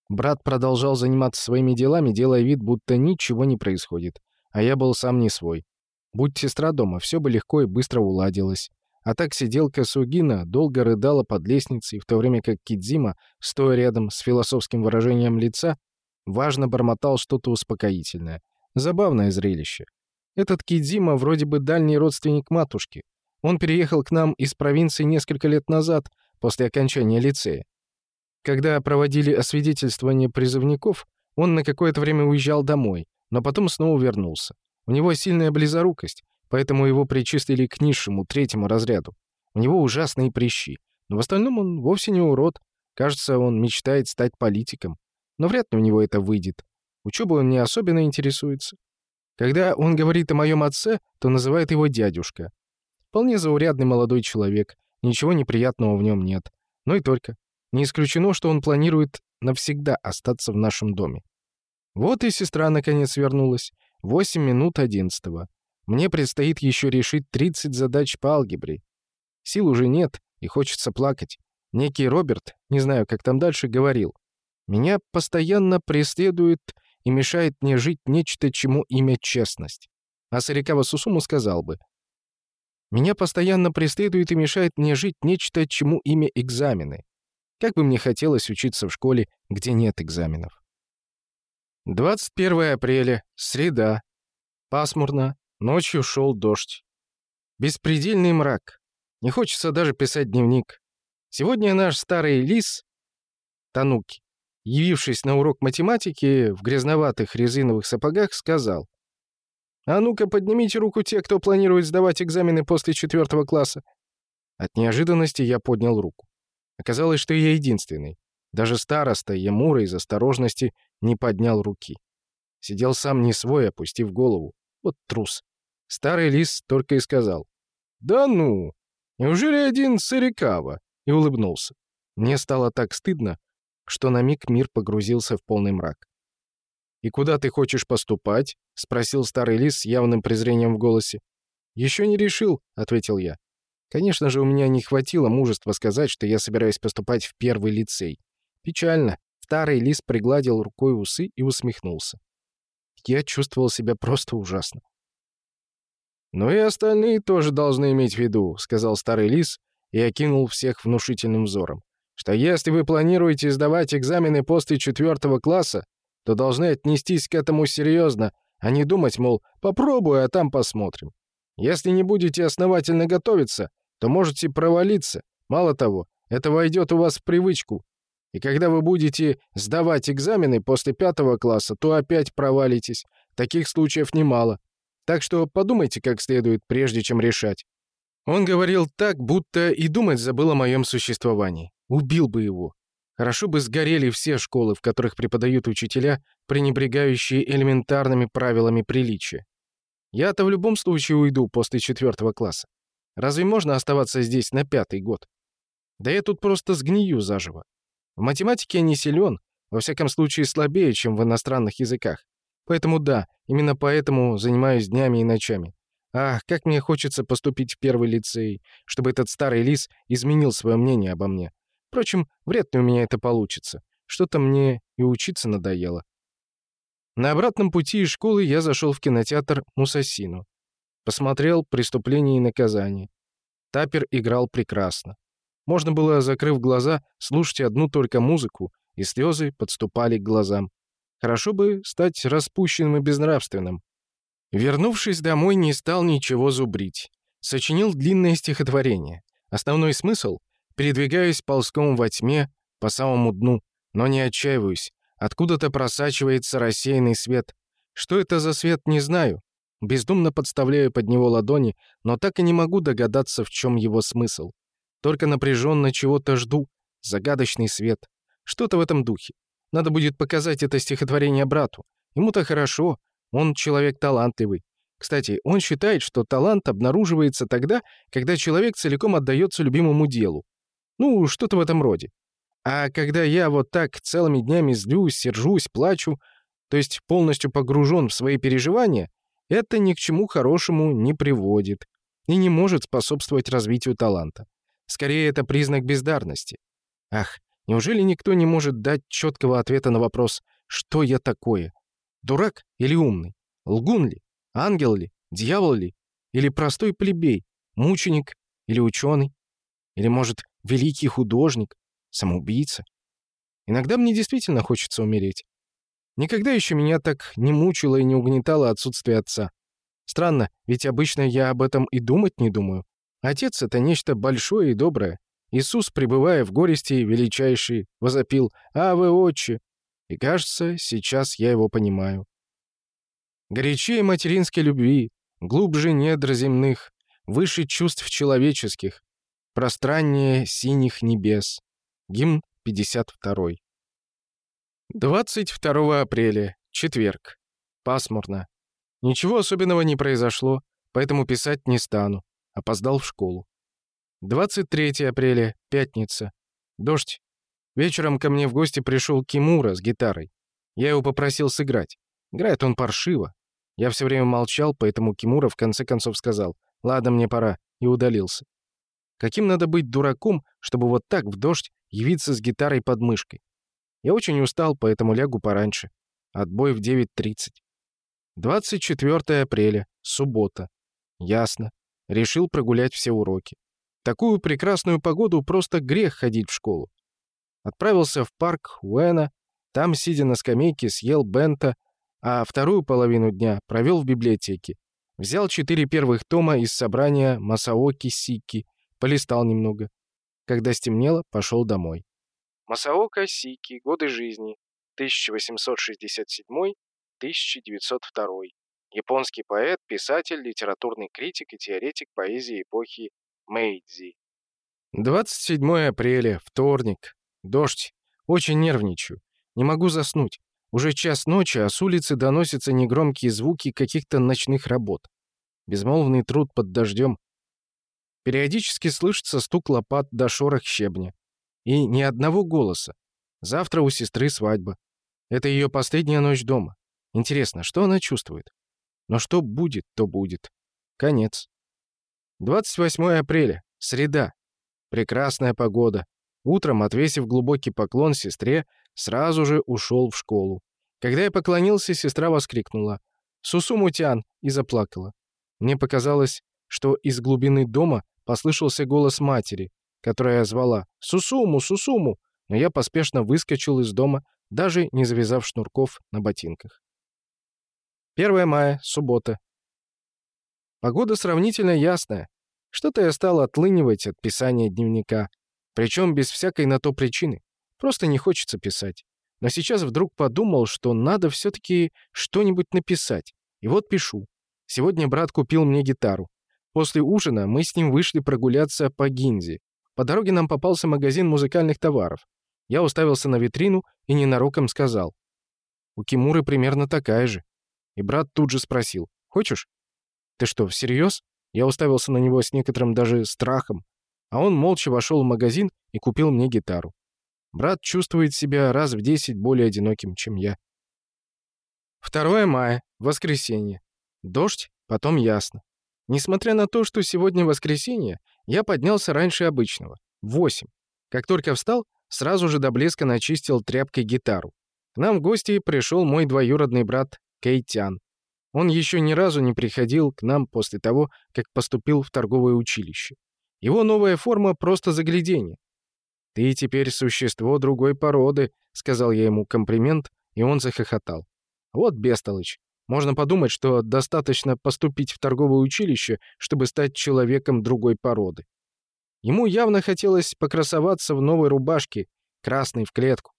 Брат продолжал заниматься своими делами, делая вид, будто ничего не происходит. А я был сам не свой. Будь сестра дома, все бы легко и быстро уладилось. А так сиделка Сугина долго рыдала под лестницей, в то время как Кидзима, стоя рядом с философским выражением лица, важно бормотал что-то успокоительное. Забавное зрелище. Этот Кидзима вроде бы дальний родственник матушки. Он переехал к нам из провинции несколько лет назад, после окончания лицея. Когда проводили освидетельствование призывников, он на какое-то время уезжал домой, но потом снова вернулся. У него сильная близорукость, поэтому его причислили к низшему, третьему разряду. У него ужасные прыщи, но в остальном он вовсе не урод. Кажется, он мечтает стать политиком. Но вряд ли у него это выйдет. Учебой он не особенно интересуется. Когда он говорит о моем отце, то называет его дядюшка. Вполне заурядный молодой человек, ничего неприятного в нем нет. Но и только. Не исключено, что он планирует навсегда остаться в нашем доме. Вот и сестра наконец вернулась. Восемь минут одиннадцатого. Мне предстоит еще решить 30 задач по алгебре. Сил уже нет, и хочется плакать. Некий Роберт, не знаю, как там дальше, говорил. Меня постоянно преследует и мешает мне жить нечто, чему имя честность. А Сарикава Сусуму сказал бы. Меня постоянно преследует и мешает мне жить нечто, чему имя экзамены. Как бы мне хотелось учиться в школе, где нет экзаменов. 21 апреля, среда. Пасмурно, ночью шел дождь. Беспредельный мрак. Не хочется даже писать дневник. Сегодня наш старый лис, Тануки, явившись на урок математики в грязноватых резиновых сапогах, сказал. «А ну-ка, поднимите руку те, кто планирует сдавать экзамены после четвертого класса». От неожиданности я поднял руку. Оказалось, что я единственный. Даже староста Ямура из осторожности не поднял руки. Сидел сам не свой, опустив голову. Вот трус. Старый лис только и сказал. «Да ну! Неужели один Сарикава?» И улыбнулся. Мне стало так стыдно, что на миг мир погрузился в полный мрак. «И куда ты хочешь поступать?» — спросил старый лис с явным презрением в голосе. «Еще не решил», — ответил я. Конечно же, у меня не хватило мужества сказать, что я собираюсь поступать в первый лицей. Печально. Старый лис пригладил рукой усы и усмехнулся. Я чувствовал себя просто ужасно. «Ну и остальные тоже должны иметь в виду», — сказал старый лис и окинул всех внушительным взором, «что если вы планируете сдавать экзамены после четвертого класса, то должны отнестись к этому серьезно, а не думать, мол, попробую, а там посмотрим. Если не будете основательно готовиться, то можете провалиться. Мало того, это войдет у вас в привычку. И когда вы будете сдавать экзамены после пятого класса, то опять провалитесь. Таких случаев немало. Так что подумайте как следует, прежде чем решать. Он говорил так, будто и думать забыл о моем существовании. Убил бы его. Хорошо бы сгорели все школы, в которых преподают учителя, пренебрегающие элементарными правилами приличия. Я-то в любом случае уйду после четвертого класса. Разве можно оставаться здесь на пятый год? Да я тут просто сгнию заживо. В математике я не силен, во всяком случае слабее, чем в иностранных языках. Поэтому да, именно поэтому занимаюсь днями и ночами. Ах, как мне хочется поступить в первый лицей, чтобы этот старый лис изменил свое мнение обо мне. Впрочем, вряд ли у меня это получится. Что-то мне и учиться надоело. На обратном пути из школы я зашел в кинотеатр «Мусасину». Посмотрел «Преступление и наказание». Тапер играл прекрасно. Можно было, закрыв глаза, слушать одну только музыку, и слезы подступали к глазам. Хорошо бы стать распущенным и безнравственным. Вернувшись домой, не стал ничего зубрить. Сочинил длинное стихотворение. Основной смысл — передвигаюсь ползком во тьме по самому дну, но не отчаиваюсь. Откуда-то просачивается рассеянный свет. Что это за свет, не знаю. Бездумно подставляю под него ладони, но так и не могу догадаться, в чем его смысл. Только напряженно чего-то жду. Загадочный свет. Что-то в этом духе. Надо будет показать это стихотворение брату. Ему-то хорошо, он человек талантливый. Кстати, он считает, что талант обнаруживается тогда, когда человек целиком отдается любимому делу. Ну, что-то в этом роде. А когда я вот так целыми днями злюсь, сержусь, плачу, то есть полностью погружен в свои переживания, это ни к чему хорошему не приводит и не может способствовать развитию таланта. Скорее, это признак бездарности. Ах, неужели никто не может дать четкого ответа на вопрос «что я такое?» Дурак или умный? Лгун ли? Ангел ли? Дьявол ли? Или простой плебей? Мученик? Или ученый? Или, может, великий художник? Самоубийца? Иногда мне действительно хочется умереть. Никогда еще меня так не мучило и не угнетало отсутствие отца. Странно, ведь обычно я об этом и думать не думаю. Отец — это нечто большое и доброе. Иисус, пребывая в горести, величайший, возопил «Аве, отче!» И кажется, сейчас я его понимаю. Горячее материнской любви, глубже недр земных, выше чувств человеческих, пространнее синих небес. Гимн 52. 22 апреля, четверг. Пасмурно. Ничего особенного не произошло, поэтому писать не стану. Опоздал в школу. 23 апреля, пятница. Дождь. Вечером ко мне в гости пришел Кимура с гитарой. Я его попросил сыграть. Играет он паршиво. Я все время молчал, поэтому Кимура в конце концов сказал «Ладно, мне пора», и удалился. Каким надо быть дураком, чтобы вот так в дождь явиться с гитарой под мышкой? Я очень устал, поэтому лягу пораньше. Отбой в 9.30. 24 апреля, суббота. Ясно. Решил прогулять все уроки. такую прекрасную погоду просто грех ходить в школу. Отправился в парк Уэна, там, сидя на скамейке, съел бента, а вторую половину дня провел в библиотеке. Взял четыре первых тома из собрания Масаоки Сики, полистал немного. Когда стемнело, пошел домой. Масаока Сики. Годы жизни. 1867-1902. Японский поэт, писатель, литературный критик и теоретик поэзии эпохи Мэйдзи. 27 апреля, вторник. Дождь. Очень нервничаю. Не могу заснуть. Уже час ночи, а с улицы доносятся негромкие звуки каких-то ночных работ. Безмолвный труд под дождем. Периодически слышится стук лопат до шорох щебня. И ни одного голоса. Завтра у сестры свадьба. Это ее последняя ночь дома. Интересно, что она чувствует? Но что будет, то будет. Конец. 28 апреля. Среда. Прекрасная погода. Утром, отвесив глубокий поклон сестре, сразу же ушел в школу. Когда я поклонился, сестра воскликнула «Сусумутян!» и заплакала. Мне показалось, что из глубины дома послышался голос матери, которая звала «Сусуму! Сусуму!», но я поспешно выскочил из дома, даже не завязав шнурков на ботинках. 1 мая, суббота. Погода сравнительно ясная. Что-то я стал отлынивать от писания дневника. Причем без всякой на то причины. Просто не хочется писать. Но сейчас вдруг подумал, что надо все-таки что-нибудь написать. И вот пишу. Сегодня брат купил мне гитару. После ужина мы с ним вышли прогуляться по Гинзе. По дороге нам попался магазин музыкальных товаров. Я уставился на витрину и ненароком сказал. У Кимуры примерно такая же. И брат тут же спросил. «Хочешь?» «Ты что, всерьез?» Я уставился на него с некоторым даже страхом, а он молча вошел в магазин и купил мне гитару. Брат чувствует себя раз в десять более одиноким, чем я. 2 мая, воскресенье. Дождь, потом ясно. Несмотря на то, что сегодня воскресенье, я поднялся раньше обычного, в 8. Как только встал, сразу же до блеска начистил тряпкой гитару. К нам в гости пришел мой двоюродный брат Кейтян. Он еще ни разу не приходил к нам после того, как поступил в торговое училище. Его новая форма — просто заглядение. «Ты теперь существо другой породы», — сказал я ему комплимент, и он захохотал. «Вот бестолочь. Можно подумать, что достаточно поступить в торговое училище, чтобы стать человеком другой породы». Ему явно хотелось покрасоваться в новой рубашке, красной в клетку.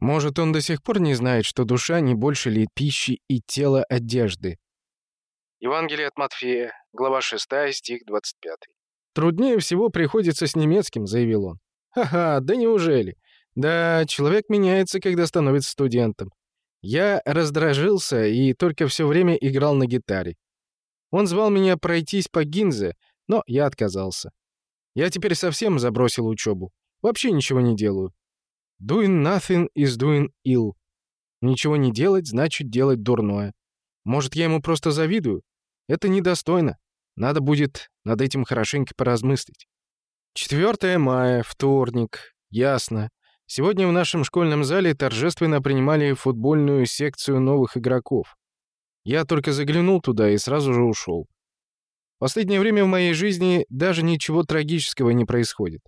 Может, он до сих пор не знает, что душа не больше ли пищи и тело одежды. Евангелие от Матфея, глава 6, стих 25. «Труднее всего приходится с немецким», — заявил он. «Ха-ха, да неужели? Да, человек меняется, когда становится студентом. Я раздражился и только все время играл на гитаре. Он звал меня пройтись по Гинзе, но я отказался. Я теперь совсем забросил учебу. Вообще ничего не делаю. Doing nothing is doing ill. Ничего не делать, значит делать дурное. Может, я ему просто завидую? Это недостойно. Надо будет над этим хорошенько поразмыслить. 4 мая, вторник. Ясно. Сегодня в нашем школьном зале торжественно принимали футбольную секцию новых игроков. Я только заглянул туда и сразу же ушел. Последнее время в моей жизни даже ничего трагического не происходит.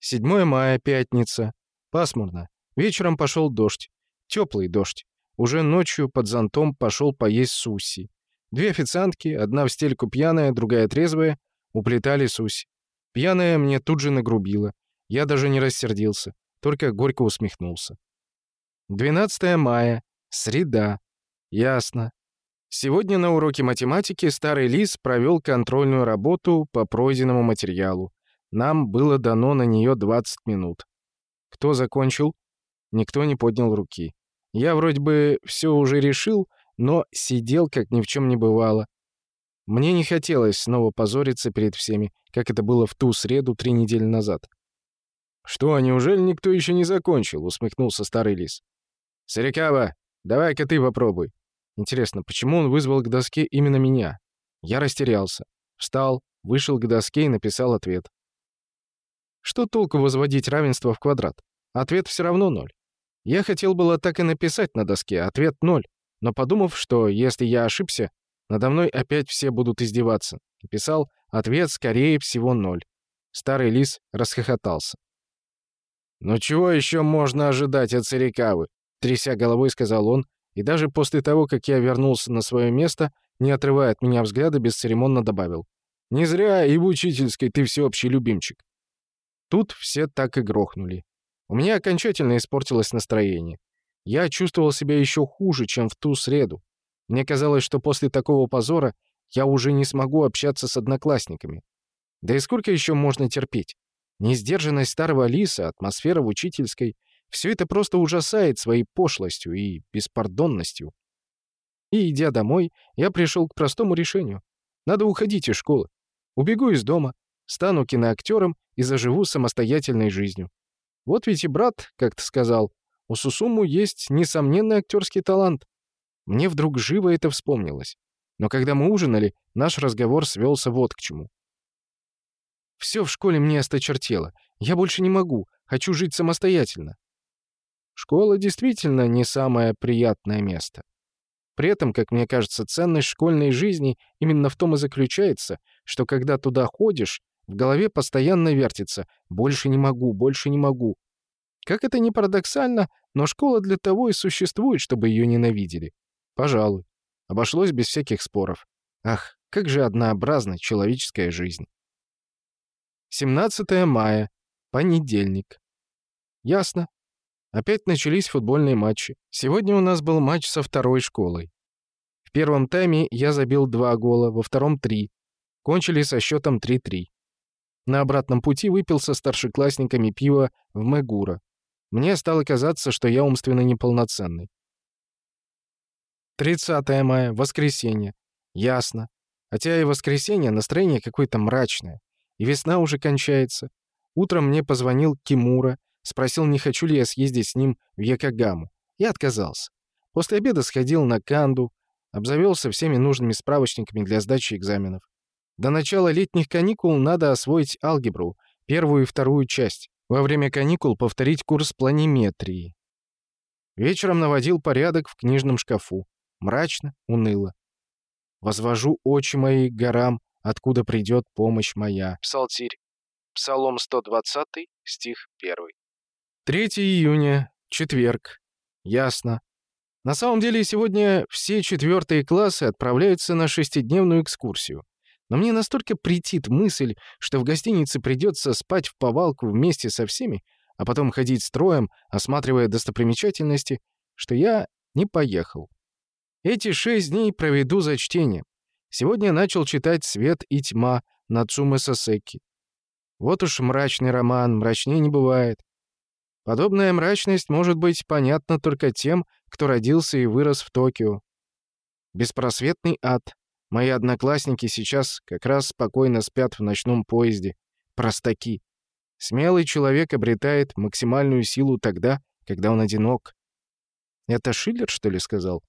7 мая, пятница. Пасмурно. Вечером пошел дождь. Теплый дождь. Уже ночью под зонтом пошел поесть суси. Две официантки, одна в стельку пьяная, другая трезвая, уплетали суси. Пьяная мне тут же нагрубила. Я даже не рассердился, только горько усмехнулся. 12 мая. Среда. Ясно. Сегодня на уроке математики старый лис провел контрольную работу по пройденному материалу. Нам было дано на нее 20 минут. Кто закончил? Никто не поднял руки. Я вроде бы все уже решил, но сидел, как ни в чем не бывало. Мне не хотелось снова позориться перед всеми, как это было в ту среду три недели назад. «Что, неужели никто еще не закончил?» — усмехнулся старый лис. «Сарикава, давай-ка ты попробуй». Интересно, почему он вызвал к доске именно меня? Я растерялся. Встал, вышел к доске и написал ответ. Что толку возводить равенство в квадрат? Ответ все равно ноль. Я хотел было так и написать на доске, ответ ноль, но подумав, что если я ошибся, надо мной опять все будут издеваться, написал ответ скорее всего ноль. Старый лис расхохотался. «Ну чего еще можно ожидать от Царикавы?» Тряся головой, сказал он, и даже после того, как я вернулся на свое место, не отрывая от меня взгляда, бесцеремонно добавил. «Не зря и в учительской ты всеобщий любимчик. Тут все так и грохнули. У меня окончательно испортилось настроение. Я чувствовал себя еще хуже, чем в ту среду. Мне казалось, что после такого позора я уже не смогу общаться с одноклассниками. Да и сколько еще можно терпеть? Несдержанность старого лиса, атмосфера в учительской — все это просто ужасает своей пошлостью и беспардонностью. И, идя домой, я пришел к простому решению. Надо уходить из школы. Убегу из дома, стану киноактером и заживу самостоятельной жизнью. Вот ведь и брат, как ты сказал, у Сусуму есть несомненный актерский талант. Мне вдруг живо это вспомнилось. Но когда мы ужинали, наш разговор свелся вот к чему. Все в школе мне осточертело. Я больше не могу. Хочу жить самостоятельно. Школа действительно не самое приятное место. При этом, как мне кажется, ценность школьной жизни именно в том и заключается, что когда туда ходишь, в голове постоянно вертится «больше не могу, больше не могу». Как это ни парадоксально, но школа для того и существует, чтобы ее ненавидели. Пожалуй. Обошлось без всяких споров. Ах, как же однообразна человеческая жизнь. 17 мая. Понедельник. Ясно. Опять начались футбольные матчи. Сегодня у нас был матч со второй школой. В первом тайме я забил два гола, во втором — три. Кончили со счетом 3-3. На обратном пути выпил со старшеклассниками пиво в Мегура. Мне стало казаться, что я умственно неполноценный. 30 мая, воскресенье. Ясно. Хотя и воскресенье, настроение какое-то мрачное. И весна уже кончается. Утром мне позвонил Кимура, Спросил, не хочу ли я съездить с ним в Якогаму. Я отказался. После обеда сходил на Канду, обзавелся всеми нужными справочниками для сдачи экзаменов. До начала летних каникул надо освоить алгебру, первую и вторую часть. Во время каникул повторить курс планиметрии. Вечером наводил порядок в книжном шкафу. Мрачно, уныло. Возвожу очи мои к горам, откуда придет помощь моя. Псалтирь. Псалом 120, стих 1. 3 июня, четверг. Ясно. На самом деле, сегодня все четвертые классы отправляются на шестидневную экскурсию. Но мне настолько претит мысль, что в гостинице придется спать в повалку вместе со всеми, а потом ходить строем, осматривая достопримечательности, что я не поехал. Эти шесть дней проведу за чтением. Сегодня начал читать «Свет и тьма» Нацумы Сосеки. Вот уж мрачный роман, мрачнее не бывает. Подобная мрачность может быть понятна только тем, кто родился и вырос в Токио. Беспросветный ад. Мои одноклассники сейчас как раз спокойно спят в ночном поезде. Простаки. Смелый человек обретает максимальную силу тогда, когда он одинок. Это Шиллер, что ли, сказал?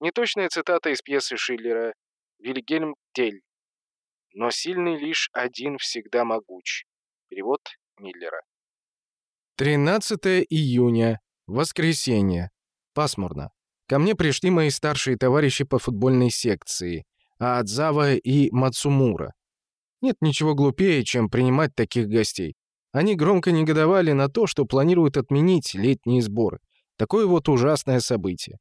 Неточная цитата из пьесы Шиллера «Вильгельм Тель». «Но сильный лишь один всегда могуч». Перевод Миллера. 13 июня. Воскресенье. Пасмурно. Ко мне пришли мои старшие товарищи по футбольной секции, Аадзава и Мацумура. Нет ничего глупее, чем принимать таких гостей. Они громко негодовали на то, что планируют отменить летние сборы. Такое вот ужасное событие.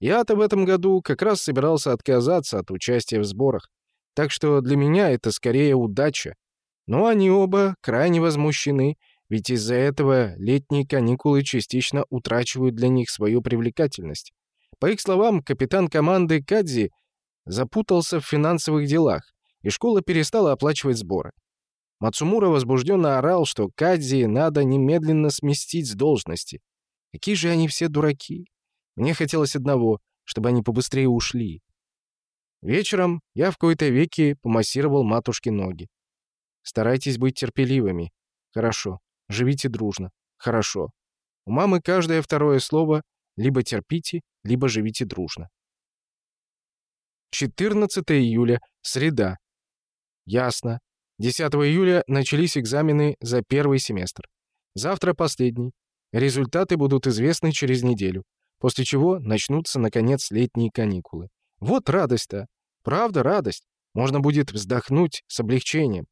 Я-то в этом году как раз собирался отказаться от участия в сборах. Так что для меня это скорее удача. Но они оба крайне возмущены, ведь из-за этого летние каникулы частично утрачивают для них свою привлекательность. По их словам, капитан команды Кадзи запутался в финансовых делах, и школа перестала оплачивать сборы. Мацумура возбужденно орал, что Кадзи надо немедленно сместить с должности. Какие же они все дураки. Мне хотелось одного, чтобы они побыстрее ушли. Вечером я в кои-то веки помассировал матушке ноги. Старайтесь быть терпеливыми. Хорошо. Живите дружно. Хорошо. У мамы каждое второе слово либо терпите, либо живите дружно. 14 июля, среда. Ясно. 10 июля начались экзамены за первый семестр. Завтра последний. Результаты будут известны через неделю, после чего начнутся, наконец, летние каникулы. Вот радость-то! Правда, радость. Можно будет вздохнуть с облегчением.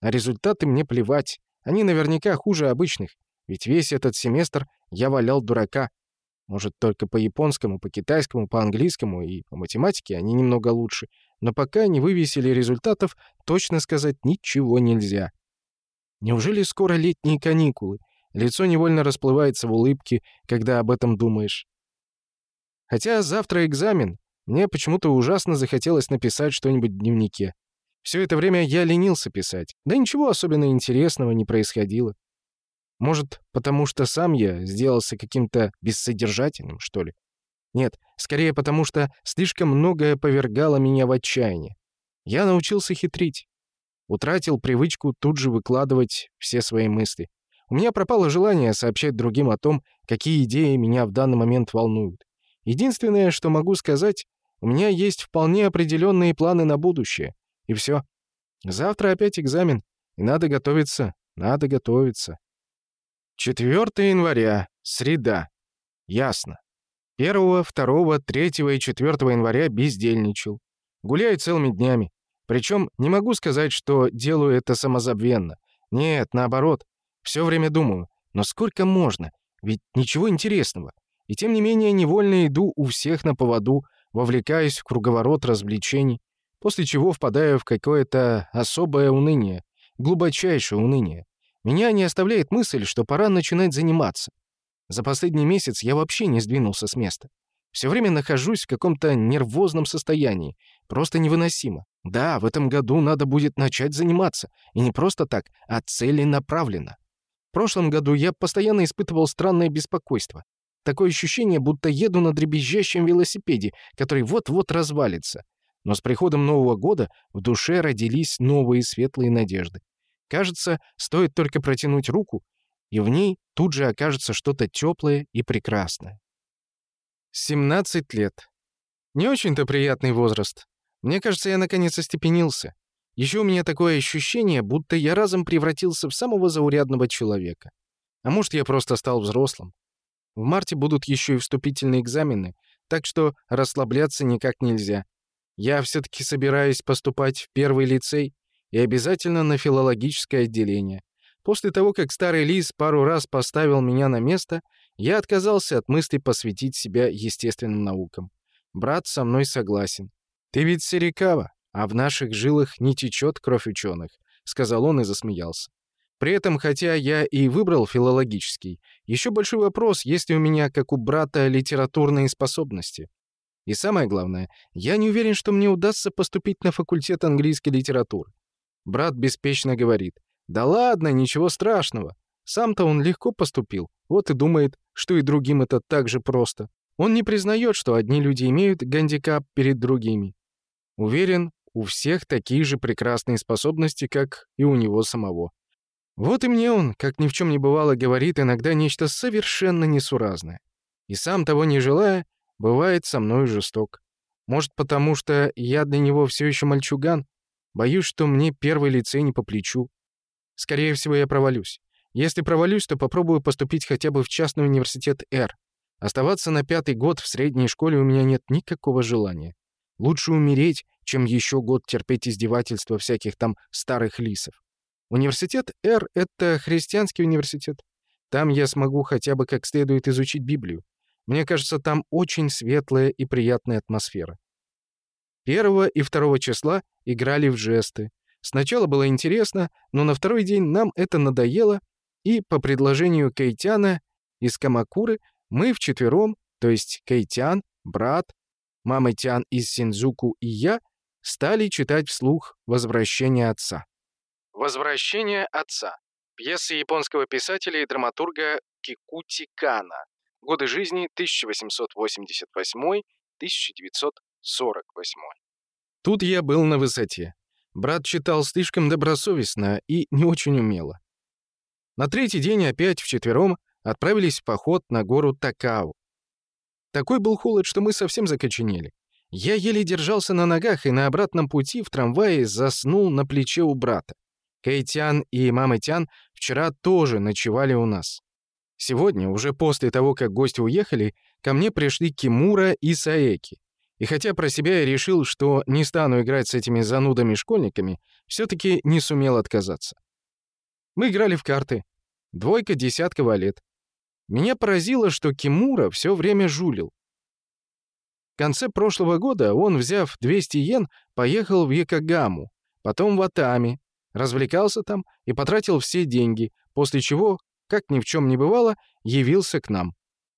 А результаты мне плевать. Они наверняка хуже обычных, ведь весь этот семестр я валял дурака. Может, только по японскому, по китайскому, по английскому и по математике они немного лучше, но пока не вывесили результатов, точно сказать ничего нельзя. Неужели скоро летние каникулы? Лицо невольно расплывается в улыбке, когда об этом думаешь. Хотя завтра экзамен, мне почему-то ужасно захотелось написать что-нибудь в дневнике. Все это время я ленился писать, да ничего особенно интересного не происходило. Может, потому что сам я сделался каким-то бессодержательным, что ли? Нет, скорее потому, что слишком многое повергало меня в отчаяние. Я научился хитрить. Утратил привычку тут же выкладывать все свои мысли. У меня пропало желание сообщать другим о том, какие идеи меня в данный момент волнуют. Единственное, что могу сказать, у меня есть вполне определенные планы на будущее. И все. Завтра опять экзамен, и надо готовиться, надо готовиться. 4 января, среда. Ясно. 1, 2, 3 и 4 января бездельничал. Гуляю целыми днями. Причем не могу сказать, что делаю это самозабвенно. Нет, наоборот. Все время думаю, но сколько можно? Ведь ничего интересного. И тем не менее невольно иду у всех на поводу, вовлекаюсь в круговорот развлечений, после чего впадаю в какое-то особое уныние, глубочайшее уныние. Меня не оставляет мысль, что пора начинать заниматься. За последний месяц я вообще не сдвинулся с места. Все время нахожусь в каком-то нервозном состоянии. Просто невыносимо. Да, в этом году надо будет начать заниматься. И не просто так, а целенаправленно. В прошлом году я постоянно испытывал странное беспокойство. Такое ощущение, будто еду на дребезжащем велосипеде, который вот-вот развалится. Но с приходом Нового года в душе родились новые светлые надежды. Кажется, стоит только протянуть руку, и в ней тут же окажется что-то теплое и прекрасное. 17 лет. Не очень-то приятный возраст. Мне кажется, я наконец остепенился. Еще у меня такое ощущение, будто я разом превратился в самого заурядного человека. А может, я просто стал взрослым. В марте будут еще и вступительные экзамены, так что расслабляться никак нельзя. Я все-таки собираюсь поступать в первый лицей и обязательно на филологическое отделение. После того, как старый лис пару раз поставил меня на место, я отказался от мысли посвятить себя естественным наукам. Брат со мной согласен. «Ты ведь Серикава, а в наших жилах не течет кровь ученых», — сказал он и засмеялся. При этом, хотя я и выбрал филологический, еще большой вопрос, есть ли у меня, как у брата, литературные способности. И самое главное, я не уверен, что мне удастся поступить на факультет английской литературы. Брат беспечно говорит, «Да ладно, ничего страшного. Сам-то он легко поступил, вот и думает, что и другим это так же просто. Он не признает, что одни люди имеют гандикап перед другими. Уверен, у всех такие же прекрасные способности, как и у него самого. Вот и мне он, как ни в чем не бывало, говорит иногда нечто совершенно несуразное. И сам того не желая, бывает со мной жесток. Может, потому что я для него все еще мальчуган? Боюсь, что мне первый лицей не по плечу. Скорее всего, я провалюсь. Если провалюсь, то попробую поступить хотя бы в частный университет Р. Оставаться на пятый год в средней школе у меня нет никакого желания. Лучше умереть, чем еще год терпеть издевательства всяких там старых лисов. Университет Р — это христианский университет. Там я смогу хотя бы как следует изучить Библию. Мне кажется, там очень светлая и приятная атмосфера. Первого и второго числа играли в жесты. Сначала было интересно, но на второй день нам это надоело, и по предложению Кейтяна из Камакуры мы вчетвером, то есть Кейтян, брат, мама Тян из Синдзуку и я, стали читать вслух «Возвращение отца». «Возвращение отца» — пьеса японского писателя и драматурга Кикути Кана. Годы жизни 1888-1948. Тут я был на высоте. Брат читал слишком добросовестно и не очень умело. На третий день опять вчетвером отправились в поход на гору Такау. Такой был холод, что мы совсем закоченели. Я еле держался на ногах и на обратном пути в трамвае заснул на плече у брата. Кэйтян и мама Тян вчера тоже ночевали у нас. Сегодня, уже после того, как гости уехали, ко мне пришли Кимура и Саеки. И хотя про себя я решил, что не стану играть с этими занудами-школьниками, все-таки не сумел отказаться. Мы играли в карты. Двойка, десятка валет. Меня поразило, что Кимура все время жулил. В конце прошлого года он, взяв 200 йен, поехал в Якогаму, потом в Атами, развлекался там и потратил все деньги, после чего, как ни в чем не бывало, явился к нам.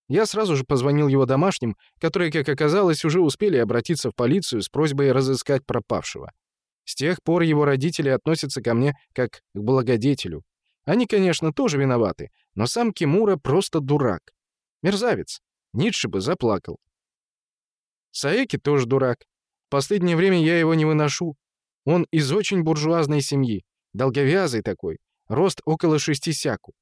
Я сразу же позвонил его домашним, которые, как оказалось, уже успели обратиться в полицию с просьбой разыскать пропавшего. С тех пор его родители относятся ко мне как к благодетелю. Они, конечно, тоже виноваты, но сам Кимура просто дурак. Мерзавец. Ницше бы заплакал. Саеки тоже дурак. В последнее время я его не выношу. Он из очень буржуазной семьи, долговязый такой, рост около шести сяку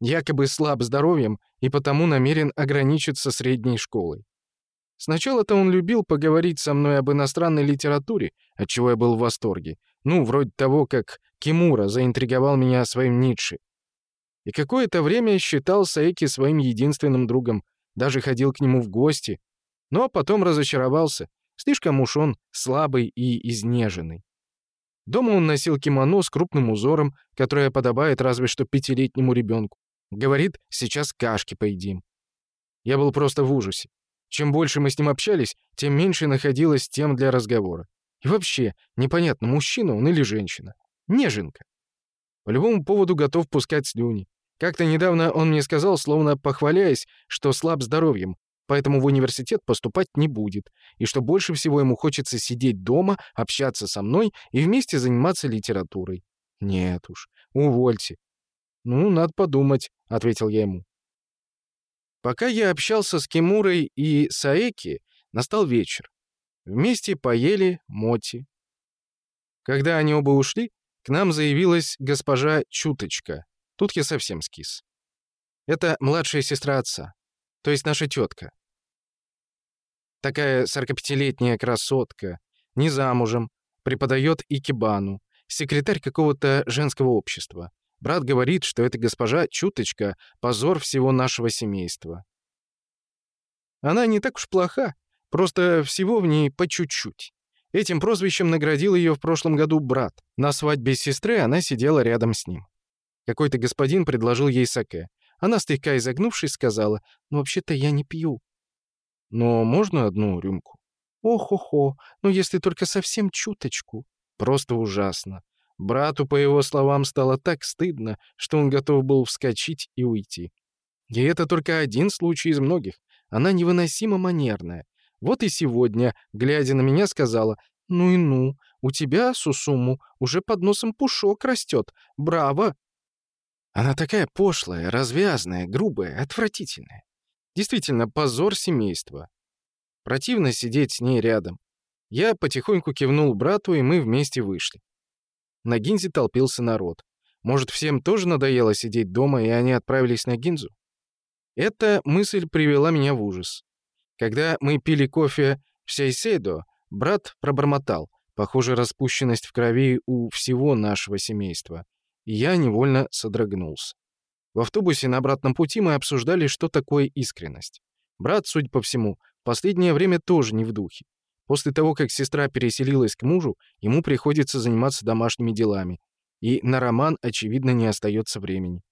якобы слаб здоровьем и потому намерен ограничиться средней школой. Сначала-то он любил поговорить со мной об иностранной литературе, от чего я был в восторге. Ну, вроде того, как Кимура заинтриговал меня своим Ницше. И какое-то время считал Саеки своим единственным другом, даже ходил к нему в гости. Но потом разочаровался. Слишком уж он слабый и изнеженный. Дома он носил кимоно с крупным узором, которое подобает разве что пятилетнему ребенку. Говорит, сейчас кашки поедим. Я был просто в ужасе. Чем больше мы с ним общались, тем меньше находилось тем для разговора. И вообще, непонятно, мужчина он или женщина. Неженка. По любому поводу готов пускать слюни. Как-то недавно он мне сказал, словно похваляясь, что слаб здоровьем, поэтому в университет поступать не будет, и что больше всего ему хочется сидеть дома, общаться со мной и вместе заниматься литературой. Нет уж, увольте. «Ну, надо подумать», — ответил я ему. Пока я общался с Кимурой и Саеки, настал вечер. Вместе поели моти. Когда они оба ушли, к нам заявилась госпожа Чуточка. Тут я совсем скис. Это младшая сестра отца, то есть наша тетка. Такая 45-летняя красотка, не замужем, преподает икебану, секретарь какого-то женского общества. Брат говорит, что эта госпожа чуточка, позор всего нашего семейства. Она не так уж плоха, просто всего в ней по чуть-чуть. Этим прозвищем наградил ее в прошлом году брат. На свадьбе сестры она сидела рядом с ним. Какой-то господин предложил ей саке. Она, слегка изогнувшись, сказала, «Ну, вообще-то я не пью». «Но можно одну рюмку?» «Ох-охо, ну если только совсем чуточку». Просто ужасно. Брату, по его словам, стало так стыдно, что он готов был вскочить и уйти. И это только один случай из многих. Она невыносимо манерная. Вот и сегодня, глядя на меня, сказала, «Ну и ну, у тебя, Сусуму, уже под носом пушок растет. Браво!» Она такая пошлая, развязная, грубая, отвратительная. Действительно, позор семейства. Противно сидеть с ней рядом. Я потихоньку кивнул брату, и мы вместе вышли. На Гинзе толпился народ. Может, всем тоже надоело сидеть дома, и они отправились на Гинзу? Эта мысль привела меня в ужас. Когда мы пили кофе в Сейседо, брат пробормотал. Похоже, распущенность в крови у всего нашего семейства. И я невольно содрогнулся. В автобусе на обратном пути мы обсуждали, что такое искренность. Брат, судя по всему, в последнее время тоже не в духе. После того, как сестра переселилась к мужу, ему приходится заниматься домашними делами. И на роман, очевидно, не остается времени.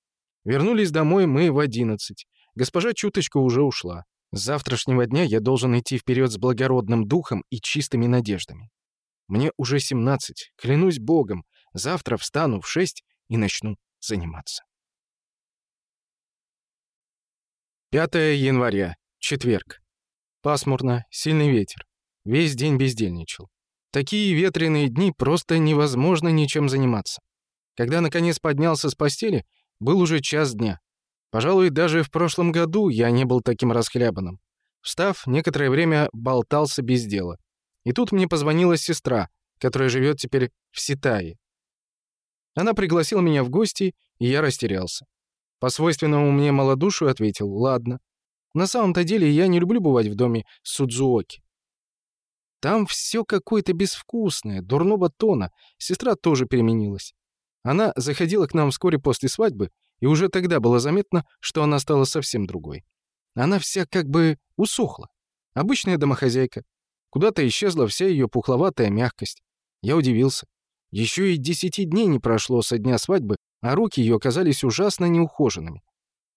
Вернулись домой мы в одиннадцать. Госпожа чуточка уже ушла. С завтрашнего дня я должен идти вперед с благородным духом и чистыми надеждами. Мне уже 17, клянусь богом, завтра встану в 6 и начну заниматься. 5 января, четверг. Пасмурно, сильный ветер. Весь день бездельничал. Такие ветреные дни просто невозможно ничем заниматься. Когда, наконец, поднялся с постели, был уже час дня. Пожалуй, даже в прошлом году я не был таким расхлябанным. Встав, некоторое время болтался без дела. И тут мне позвонила сестра, которая живет теперь в Ситае. Она пригласила меня в гости, и я растерялся. По свойственному мне малодушию ответил «Ладно». На самом-то деле я не люблю бывать в доме Судзуоки. Там все какое-то безвкусное, дурного тона. Сестра тоже переменилась. Она заходила к нам вскоре после свадьбы, и уже тогда было заметно, что она стала совсем другой. Она вся как бы усохла. Обычная домохозяйка. Куда-то исчезла вся ее пухловатая мягкость. Я удивился. Еще и десяти дней не прошло со дня свадьбы, а руки ее оказались ужасно неухоженными.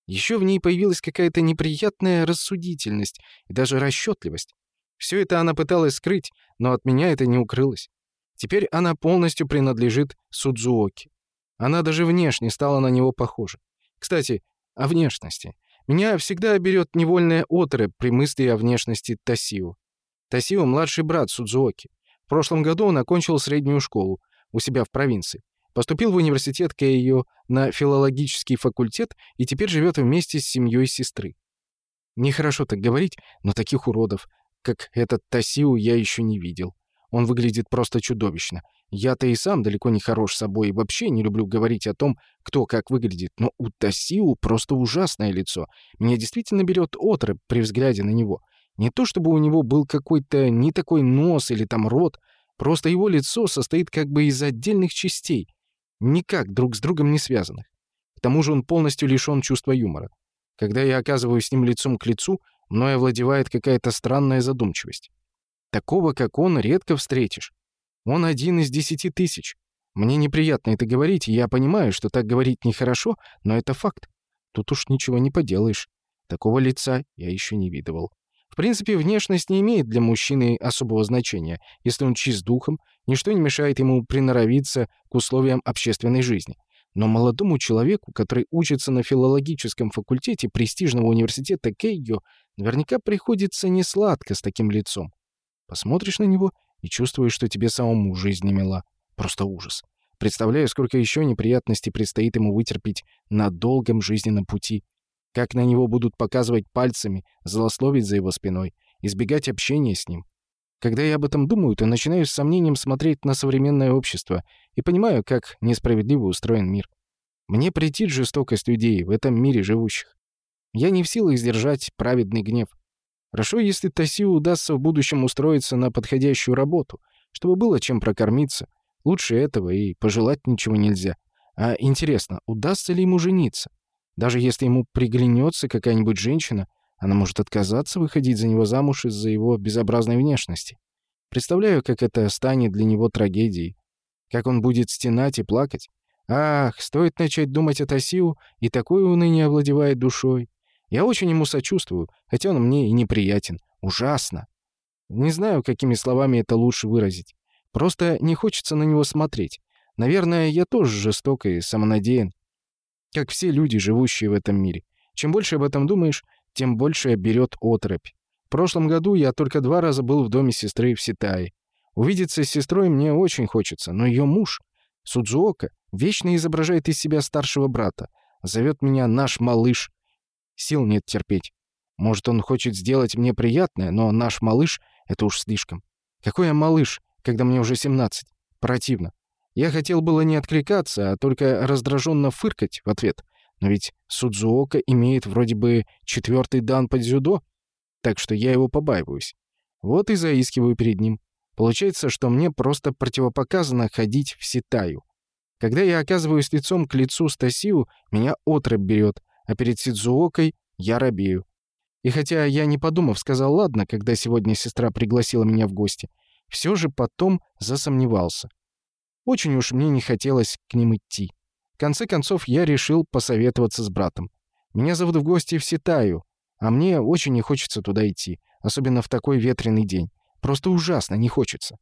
Еще в ней появилась какая-то неприятная рассудительность и даже расчетливость. Все это она пыталась скрыть, но от меня это не укрылось. Теперь она полностью принадлежит Судзуоки. Она даже внешне стала на него похожа. Кстати, о внешности. Меня всегда берет невольная отрыв при мысли о внешности Тасио. Тасио — младший брат Судзуоки. В прошлом году он окончил среднюю школу у себя в провинции. Поступил в университет Кейо на филологический факультет и теперь живет вместе с семьей сестры. Нехорошо так говорить, но таких уродов как этот Тасиу я еще не видел. Он выглядит просто чудовищно. Я-то и сам далеко не хорош собой и вообще не люблю говорить о том, кто как выглядит, но у Тасиу просто ужасное лицо. Меня действительно берет отрыв при взгляде на него. Не то чтобы у него был какой-то не такой нос или там рот, просто его лицо состоит как бы из отдельных частей, никак друг с другом не связанных. К тому же он полностью лишён чувства юмора. Когда я оказываюсь с ним лицом к лицу, Мной овладевает какая-то странная задумчивость. Такого, как он, редко встретишь. Он один из десяти тысяч. Мне неприятно это говорить, я понимаю, что так говорить нехорошо, но это факт. Тут уж ничего не поделаешь. Такого лица я еще не видывал. В принципе, внешность не имеет для мужчины особого значения. Если он чист духом, ничто не мешает ему приноровиться к условиям общественной жизни. Но молодому человеку, который учится на филологическом факультете престижного университета Кейо, наверняка приходится несладко с таким лицом. Посмотришь на него и чувствуешь, что тебе самому жизнь не мила. Просто ужас. Представляю, сколько еще неприятностей предстоит ему вытерпеть на долгом жизненном пути. Как на него будут показывать пальцами, злословить за его спиной, избегать общения с ним. Когда я об этом думаю, то начинаю с сомнением смотреть на современное общество и понимаю, как несправедливо устроен мир. Мне претит жестокость людей в этом мире живущих. Я не в силах сдержать праведный гнев. Хорошо, если Тасиу удастся в будущем устроиться на подходящую работу, чтобы было чем прокормиться. Лучше этого и пожелать ничего нельзя. А интересно, удастся ли ему жениться? Даже если ему приглянется какая-нибудь женщина, она может отказаться выходить за него замуж из-за его безобразной внешности. Представляю, как это станет для него трагедией. Как он будет стенать и плакать. Ах, стоит начать думать о Тасиу, и такое уныние овладевает душой. Я очень ему сочувствую, хотя он мне и неприятен. Ужасно. Не знаю, какими словами это лучше выразить. Просто не хочется на него смотреть. Наверное, я тоже жесток и самонадеян. Как все люди, живущие в этом мире. Чем больше об этом думаешь, тем больше берет оторопь. В прошлом году я только два раза был в доме сестры в Ситае. Увидеться с сестрой мне очень хочется, но ее муж, Судзуока, вечно изображает из себя старшего брата. Зовет меня «наш малыш». Сил нет терпеть. Может, он хочет сделать мне приятное, но наш малыш — это уж слишком. Какой я малыш, когда мне уже 17? Противно. Я хотел было не откликаться, а только раздраженно фыркать в ответ. Но ведь Судзуока имеет вроде бы четвертый дан под дзюдо, так что я его побаиваюсь. Вот и заискиваю перед ним. Получается, что мне просто противопоказано ходить в Ситаю. Когда я оказываюсь лицом к лицу с Тасиу, меня отрыв берет, а перед Сидзуокой я робею. И хотя я, не подумав, сказал «ладно», когда сегодня сестра пригласила меня в гости, все же потом засомневался. Очень уж мне не хотелось к ним идти. В конце концов, я решил посоветоваться с братом. Меня зовут в гости в Ситаю, а мне очень не хочется туда идти, особенно в такой ветреный день. Просто ужасно не хочется.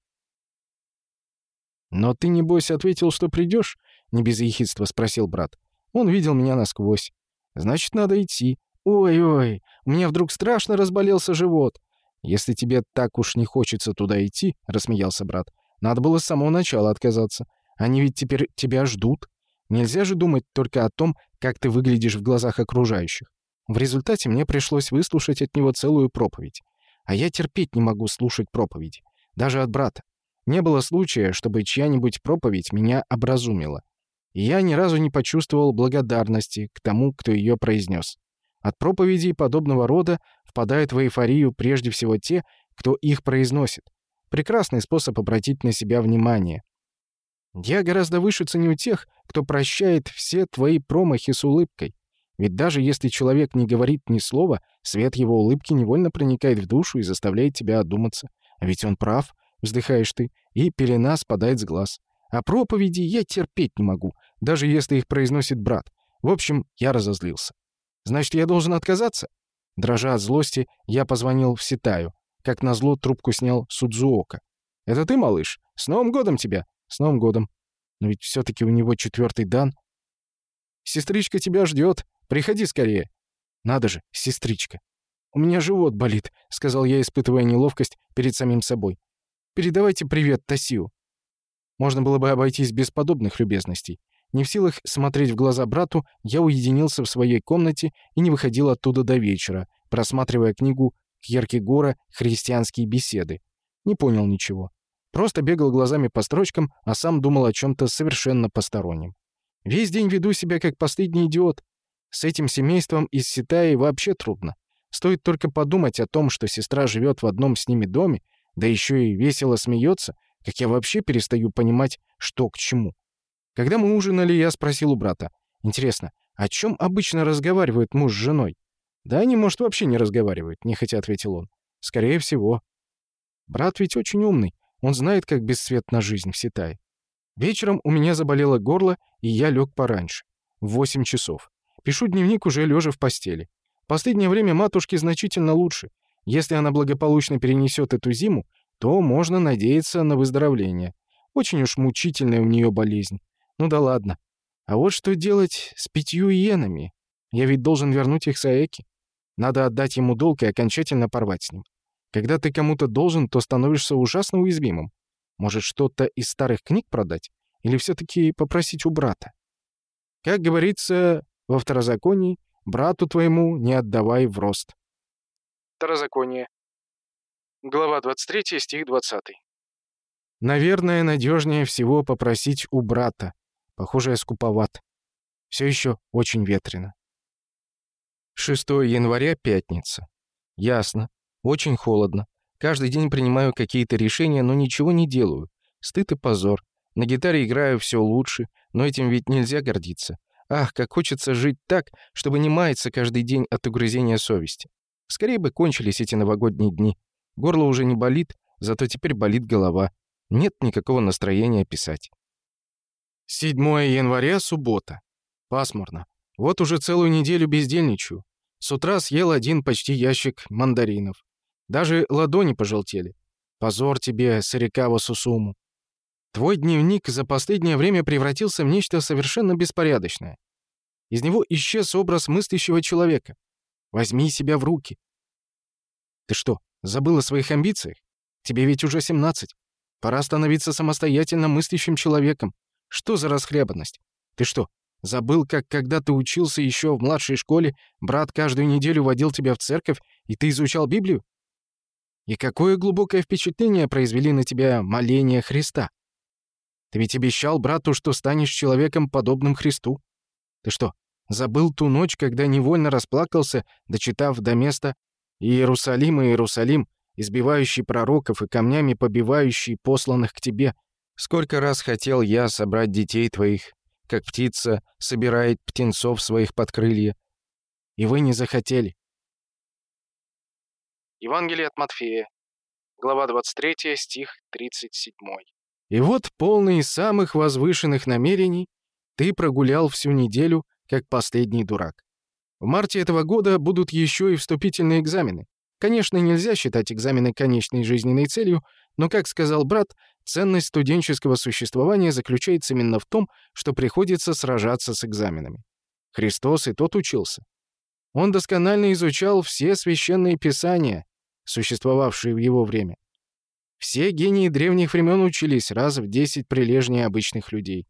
«Но ты, небось, ответил, что придешь?» — не без ехидства спросил брат. Он видел меня насквозь. «Значит, надо идти. Ой-ой, у меня вдруг страшно разболелся живот». «Если тебе так уж не хочется туда идти», — рассмеялся брат, «надо было с самого начала отказаться. Они ведь теперь тебя ждут. Нельзя же думать только о том, как ты выглядишь в глазах окружающих. В результате мне пришлось выслушать от него целую проповедь. А я терпеть не могу слушать проповеди. Даже от брата. Не было случая, чтобы чья-нибудь проповедь меня образумила. И я ни разу не почувствовал благодарности к тому, кто ее произнес. От проповедей подобного рода впадают в эйфорию прежде всего те, кто их произносит. Прекрасный способ обратить на себя внимание. Я гораздо выше ценю тех, кто прощает все твои промахи с улыбкой. Ведь даже если человек не говорит ни слова, свет его улыбки невольно проникает в душу и заставляет тебя одуматься. А ведь он прав, вздыхаешь ты, и пелена спадает с глаз. А проповеди я терпеть не могу, даже если их произносит брат. В общем, я разозлился. Значит, я должен отказаться? Дрожа от злости, я позвонил в Ситаю. Как назло, трубку снял Судзуока. «Это ты, малыш? С Новым годом тебя!» «С Новым годом!» Но ведь все-таки у него четвертый дан. «Сестричка тебя ждет. Приходи скорее!» «Надо же, сестричка!» «У меня живот болит», — сказал я, испытывая неловкость перед самим собой. «Передавайте привет Тасиу». Можно было бы обойтись без подобных любезностей. Не в силах смотреть в глаза брату, я уединился в своей комнате и не выходил оттуда до вечера, просматривая книгу Кьеркегора «Христианские беседы». Не понял ничего. Просто бегал глазами по строчкам, а сам думал о чем-то совершенно постороннем. Весь день веду себя как последний идиот. С этим семейством из Ситаи вообще трудно. Стоит только подумать о том, что сестра живет в одном с ними доме, да еще и весело смеется, как я вообще перестаю понимать, что к чему. Когда мы ужинали, я спросил у брата. Интересно, о чем обычно разговаривают муж с женой? Да они, может, вообще не разговаривают, нехотя ответил он. Скорее всего. Брат ведь очень умный. Он знает, как бесцветна жизнь в Ситае. Вечером у меня заболело горло, и я лег пораньше. В 8 часов. Пишу дневник уже лежа в постели. Последнее время матушке значительно лучше. Если она благополучно перенесет эту зиму, то можно надеяться на выздоровление. Очень уж мучительная у нее болезнь. Ну да ладно. А вот что делать с пятью иенами? Я ведь должен вернуть их Саэки. Надо отдать ему долг и окончательно порвать с ним. Когда ты кому-то должен, то становишься ужасно уязвимым. Может, что-то из старых книг продать? Или все-таки попросить у брата? Как говорится во второзаконии, брату твоему не отдавай в рост. Второзаконие. Глава 23, стих 20. Наверное, надежнее всего попросить у брата. Похоже, я скуповат. Все еще очень ветрено. 6 января, пятница. Ясно. Очень холодно. Каждый день принимаю какие-то решения, но ничего не делаю. Стыд и позор. На гитаре играю все лучше, но этим ведь нельзя гордиться. Ах, как хочется жить так, чтобы не маяться каждый день от угрызения совести. Скорее бы кончились эти новогодние дни. Горло уже не болит, зато теперь болит голова. Нет никакого настроения писать. 7 января, суббота. Пасмурно. Вот уже целую неделю бездельничаю. С утра съел один почти ящик мандаринов. Даже ладони пожелтели. Позор тебе, Сарикава Сусуму. Твой дневник за последнее время превратился в нечто совершенно беспорядочное. Из него исчез образ мыслящего человека. Возьми себя в руки. Ты что, забыл о своих амбициях? Тебе ведь уже 17. Пора становиться самостоятельно мыслящим человеком. Что за расхлябанность? Ты что, забыл, как когда ты учился еще в младшей школе, брат каждую неделю водил тебя в церковь, и ты изучал Библию? И какое глубокое впечатление произвели на тебя моления Христа? Ты ведь обещал брату, что станешь человеком, подобным Христу. Ты что, забыл ту ночь, когда невольно расплакался, дочитав до места «Иерусалим, Иерусалим, избивающий пророков и камнями побивающий посланных к тебе. Сколько раз хотел я собрать детей твоих, как птица собирает птенцов своих под крылья, и вы не захотели. Евангелие от Матфея, глава 23, стих 37. И вот, полный самых возвышенных намерений, ты прогулял всю неделю, как последний дурак. В марте этого года будут еще и вступительные экзамены. Конечно, нельзя считать экзамены конечной жизненной целью, но, как сказал брат, ценность студенческого существования заключается именно в том, что приходится сражаться с экзаменами. Христос и тот учился. Он досконально изучал все священные писания, существовавшие в его время. Все гении древних времен учились раз в десять прилежнее обычных людей.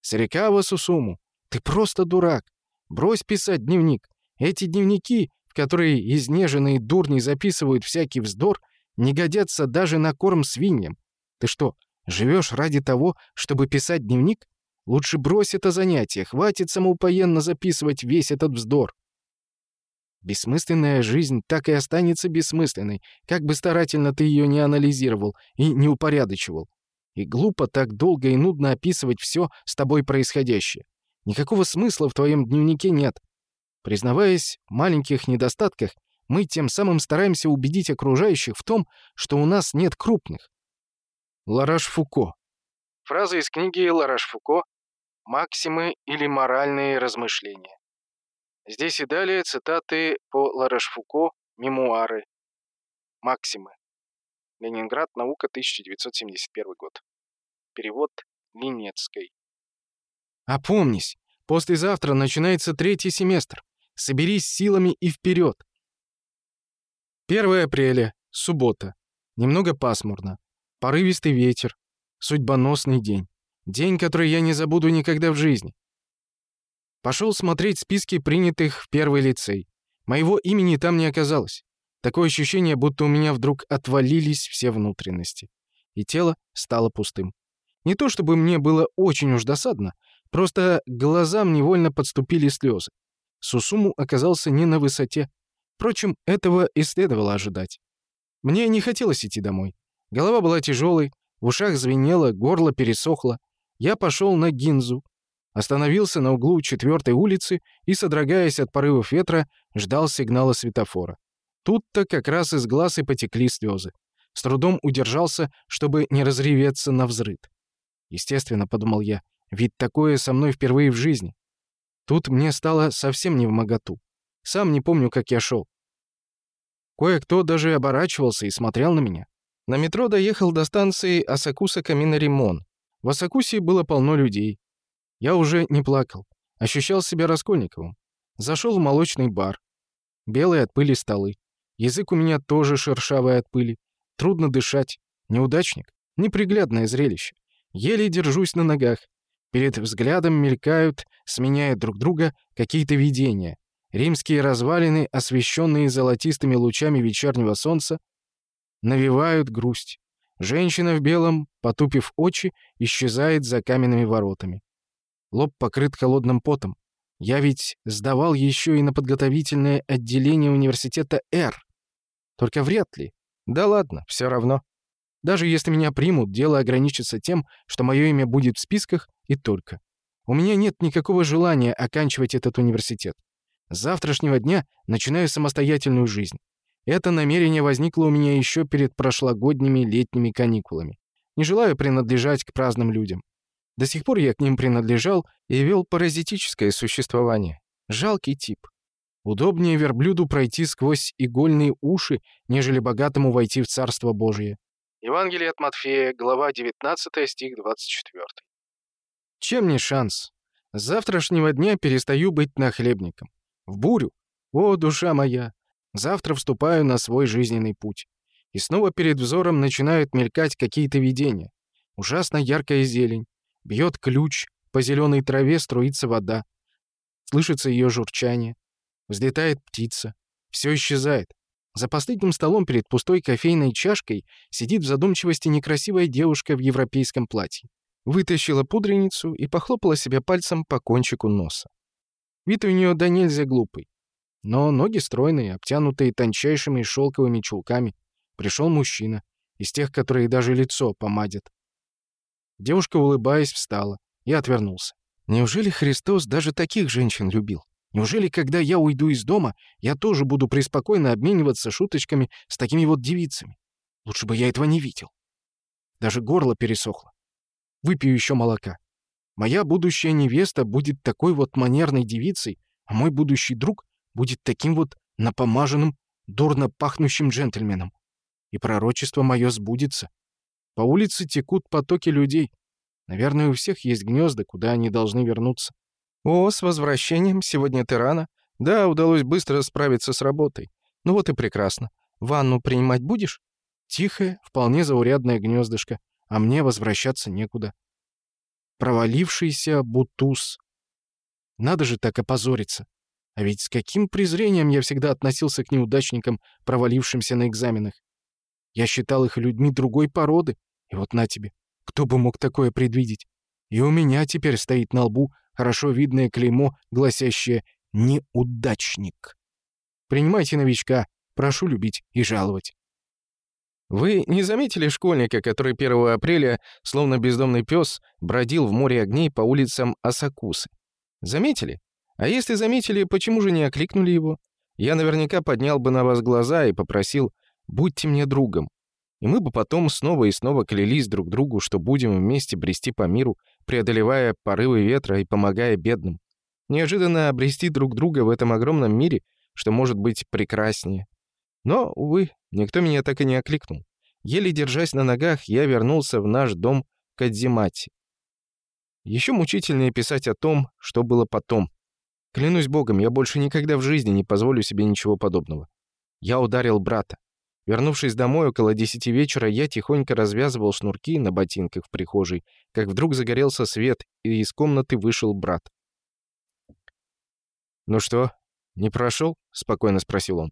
Сарикава Сусуму, ты просто дурак. Брось писать дневник. Эти дневники, в которые изнеженные дурни записывают всякий вздор, не годятся даже на корм свиньям. Ты что, живешь ради того, чтобы писать дневник? Лучше брось это занятие, хватит самоупоенно записывать весь этот вздор. Бессмысленная жизнь так и останется бессмысленной, как бы старательно ты ее не анализировал и не упорядочивал. И глупо так долго и нудно описывать все с тобой происходящее. Никакого смысла в твоем дневнике нет. Признаваясь в маленьких недостатках, мы тем самым стараемся убедить окружающих в том, что у нас нет крупных. Лараш Фуко. Фраза из книги Лараш Фуко «Максимы или моральные размышления». Здесь и далее цитаты по Ларошфуко, мемуары. Максимы. Ленинград, наука, 1971 год. Перевод Линецкой. Опомнись, послезавтра начинается третий семестр. Соберись силами и вперед. 1 апреля, суббота. Немного пасмурно. Порывистый ветер. Судьбоносный день. День, который я не забуду никогда в жизни. Пошел смотреть списки принятых в первый лицей. Моего имени там не оказалось. Такое ощущение, будто у меня вдруг отвалились все внутренности. И тело стало пустым. Не то чтобы мне было очень уж досадно, просто глазам невольно подступили слезы. Сусуму оказался не на высоте. Впрочем, этого и следовало ожидать. Мне не хотелось идти домой. Голова была тяжелой, в ушах звенело, горло пересохло. Я пошел на Гинзу, Остановился на углу четвертой улицы и, содрогаясь от порывов ветра, ждал сигнала светофора. Тут-то как раз из глаз и потекли слезы. С трудом удержался, чтобы не разреветься на взрыд. Естественно, подумал я, ведь такое со мной впервые в жизни. Тут мне стало совсем не в моготу. Сам не помню, как я шел. Кое-кто даже оборачивался и смотрел на меня. На метро доехал до станции Асакуса-Каминаримон. В Асакусе было полно людей. Я уже не плакал. Ощущал себя Раскольниковым. Зашел в молочный бар. Белые от пыли столы. Язык у меня тоже шершавый от пыли. Трудно дышать. Неудачник. Неприглядное зрелище. Еле держусь на ногах. Перед взглядом мелькают, сменяя друг друга, какие-то видения. Римские развалины, освещенные золотистыми лучами вечернего солнца, навевают грусть. Женщина в белом, потупив очи, исчезает за каменными воротами. Лоб покрыт холодным потом. Я ведь сдавал еще и на подготовительное отделение университета Р. Только вряд ли. Да ладно, все равно. Даже если меня примут, дело ограничится тем, что мое имя будет в списках и только. У меня нет никакого желания оканчивать этот университет. С завтрашнего дня начинаю самостоятельную жизнь. Это намерение возникло у меня еще перед прошлогодними летними каникулами. Не желаю принадлежать к праздным людям. До сих пор я к ним принадлежал и вел паразитическое существование. Жалкий тип. Удобнее верблюду пройти сквозь игольные уши, нежели богатому войти в Царство Божие. Евангелие от Матфея, глава 19, стих 24. Чем не шанс? С завтрашнего дня перестаю быть нахлебником. В бурю. О, душа моя! Завтра вступаю на свой жизненный путь. И снова перед взором начинают мелькать какие-то видения. Ужасно яркая зелень. Бьет ключ, по зеленой траве струится вода. Слышится ее журчание. Взлетает птица. Все исчезает. За последним столом перед пустой кофейной чашкой сидит в задумчивости некрасивая девушка в европейском платье. Вытащила пудреницу и похлопала себя пальцем по кончику носа. Вид у нее да нельзя глупый. Но ноги стройные, обтянутые тончайшими шелковыми чулками. Пришел мужчина, из тех, которые даже лицо помадят. Девушка, улыбаясь, встала. Я отвернулся. Неужели Христос даже таких женщин любил? Неужели, когда я уйду из дома, я тоже буду преспокойно обмениваться шуточками с такими вот девицами? Лучше бы я этого не видел. Даже горло пересохло. Выпью еще молока. Моя будущая невеста будет такой вот манерной девицей, а мой будущий друг будет таким вот напомаженным, дурно пахнущим джентльменом. И пророчество мое сбудется. По улице текут потоки людей. Наверное, у всех есть гнезда, куда они должны вернуться. «О, с возвращением. Сегодня ты рано. Да, удалось быстро справиться с работой. Ну вот и прекрасно. Ванну принимать будешь?» Тихое, вполне заурядное гнездышко, а мне возвращаться некуда. Провалившийся бутуз. Надо же так опозориться. А ведь с каким презрением я всегда относился к неудачникам, провалившимся на экзаменах. Я считал их людьми другой породы. И вот на тебе. Кто бы мог такое предвидеть? И у меня теперь стоит на лбу хорошо видное клеймо, гласящее «неудачник». Принимайте новичка, прошу любить и жаловать. Вы не заметили школьника, который 1 апреля, словно бездомный пес, бродил в море огней по улицам Асакусы? Заметили? А если заметили, почему же не окликнули его? Я наверняка поднял бы на вас глаза и попросил «будьте мне другом». И мы бы потом снова и снова клялись друг другу, что будем вместе брести по миру, преодолевая порывы ветра и помогая бедным. Неожиданно обрести друг друга в этом огромном мире, что может быть прекраснее. Но, увы, никто меня так и не окликнул. Еле держась на ногах, я вернулся в наш дом Кадзимати. Еще мучительнее писать о том, что было потом. Клянусь богом, я больше никогда в жизни не позволю себе ничего подобного. Я ударил брата. Вернувшись домой около десяти вечера, я тихонько развязывал шнурки на ботинках в прихожей, как вдруг загорелся свет, и из комнаты вышел брат. «Ну что, не прошел?» — спокойно спросил он.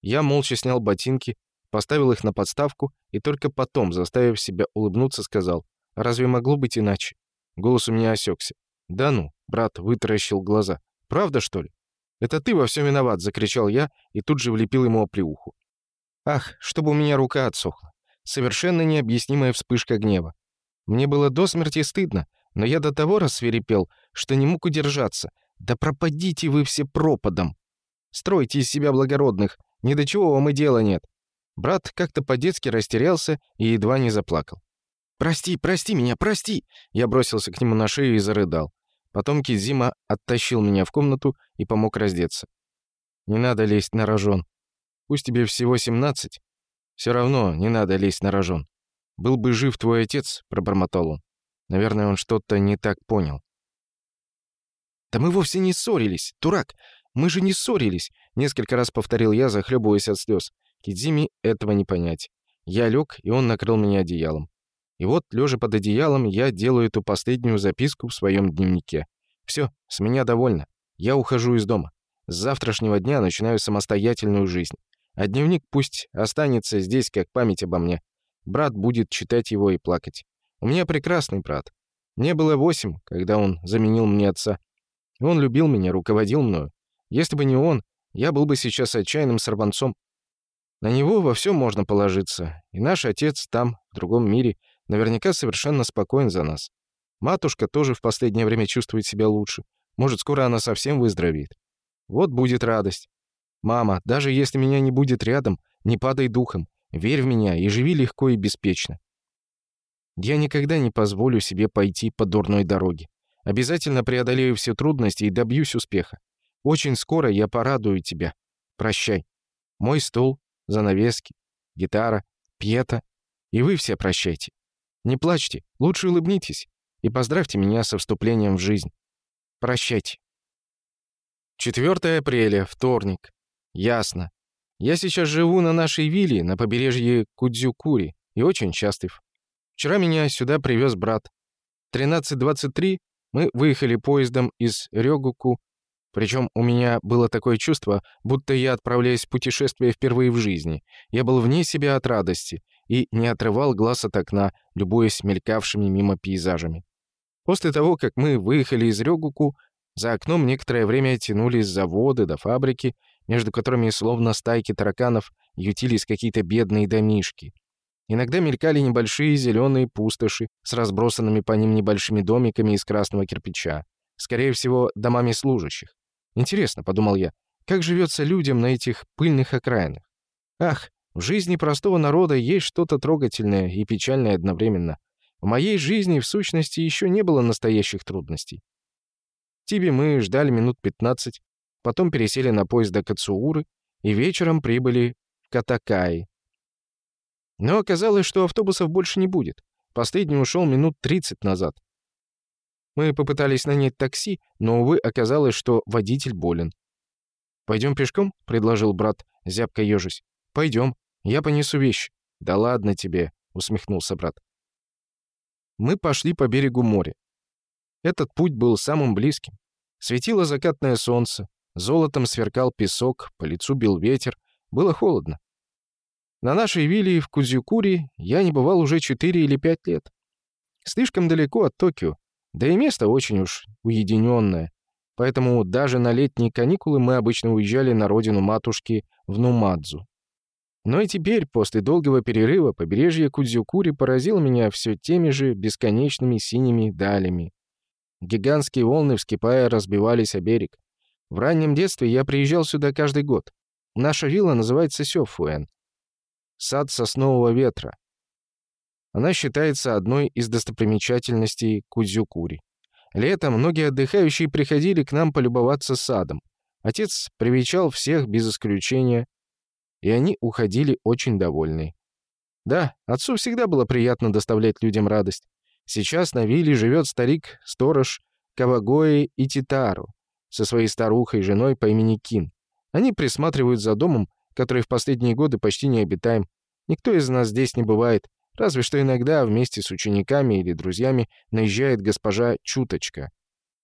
Я молча снял ботинки, поставил их на подставку и только потом, заставив себя улыбнуться, сказал, «Разве могло быть иначе?» Голос у меня осекся. «Да ну», — брат вытаращил глаза. «Правда, что ли?» «Это ты во всем виноват!» — закричал я и тут же влепил ему оплеуху. Ах, чтобы у меня рука отсохла. Совершенно необъяснимая вспышка гнева. Мне было до смерти стыдно, но я до того рассверепел, что не мог удержаться. Да пропадите вы все пропадом! Стройте из себя благородных, ни до чего вам и дела нет. Брат как-то по-детски растерялся и едва не заплакал. «Прости, прости меня, прости!» Я бросился к нему на шею и зарыдал. Потом Кизима оттащил меня в комнату и помог раздеться. «Не надо лезть на рожон. Пусть тебе всего 17. Все равно не надо лезть на рожон. Был бы жив твой отец, пробормотал он. Наверное, он что-то не так понял. Да мы вовсе не ссорились, дурак. Мы же не ссорились, несколько раз повторил я, захлебываясь от слез. Кидзими этого не понять. Я лег, и он накрыл меня одеялом. И вот, лежа под одеялом, я делаю эту последнюю записку в своем дневнике. Все, с меня довольно. Я ухожу из дома. С завтрашнего дня начинаю самостоятельную жизнь. А дневник пусть останется здесь как память обо мне. Брат будет читать его и плакать. У меня прекрасный брат. Мне было восемь, когда он заменил мне отца. Он любил меня, руководил мною. Если бы не он, я был бы сейчас отчаянным сорванцом. На него во всем можно положиться, и наш отец там, в другом мире, наверняка совершенно спокоен за нас. Матушка тоже в последнее время чувствует себя лучше. Может, скоро она совсем выздоровеет. Вот будет радость. Мама, даже если меня не будет рядом, не падай духом. Верь в меня и живи легко и беспечно. Я никогда не позволю себе пойти по дурной дороге. Обязательно преодолею все трудности и добьюсь успеха. Очень скоро я порадую тебя. Прощай. Мой стол, занавески, гитара, пьета. И вы все прощайте. Не плачьте, лучше улыбнитесь и поздравьте меня со вступлением в жизнь. Прощайте. 4 апреля, вторник. Ясно. Я сейчас живу на нашей вилле на побережье Кудзюкури и очень счастлив. Вчера меня сюда привез брат. 13.23 мы выехали поездом из Рёгуку, причем у меня было такое чувство, будто я отправляюсь в путешествие впервые в жизни. Я был вне себя от радости и не отрывал глаз от окна, любуясь мелькавшими мимо пейзажами. После того, как мы выехали из Рёгуку, за окном некоторое время тянулись заводы до фабрики, между которыми словно стайки тараканов ютились какие-то бедные домишки. Иногда мелькали небольшие зеленые пустоши с разбросанными по ним небольшими домиками из красного кирпича. Скорее всего, домами служащих. Интересно, подумал я, как живется людям на этих пыльных окраинах? Ах, в жизни простого народа есть что-то трогательное и печальное одновременно. В моей жизни, в сущности, еще не было настоящих трудностей. В мы ждали минут 15, потом пересели на поезд до Кацууры и вечером прибыли в Катакаи, но оказалось, что автобусов больше не будет. Последний ушел минут 30 назад. Мы попытались нанять такси, но, увы, оказалось, что водитель болен. «Пойдем пешком?» — предложил брат, зябко ежась. «Пойдем. Я понесу вещи». «Да ладно тебе», — усмехнулся брат. Мы пошли по берегу моря. Этот путь был самым близким. Светило закатное солнце, золотом сверкал песок, по лицу бил ветер, было холодно. На нашей вилле в Кузюкури я не бывал уже 4 или 5 лет. Слишком далеко от Токио, да и место очень уж уединенное. Поэтому даже на летние каникулы мы обычно уезжали на родину матушки в Нумадзу. Но и теперь, после долгого перерыва, побережье Кудзюкури поразило меня все теми же бесконечными синими далями. Гигантские волны, вскипая, разбивались о берег. В раннем детстве я приезжал сюда каждый год. Наша вилла называется Сёфуэн, сад соснового ветра. Она считается одной из достопримечательностей Кудзюкури. Летом многие отдыхающие приходили к нам полюбоваться садом. Отец привечал всех без исключения, и они уходили очень довольны. Да, отцу всегда было приятно доставлять людям радость. Сейчас на вилле живет старик-сторож Кавагои и Титару со своей старухой женой по имени Кин. Они присматривают за домом, который в последние годы почти не обитаем. Никто из нас здесь не бывает, разве что иногда вместе с учениками или друзьями наезжает госпожа Чуточка.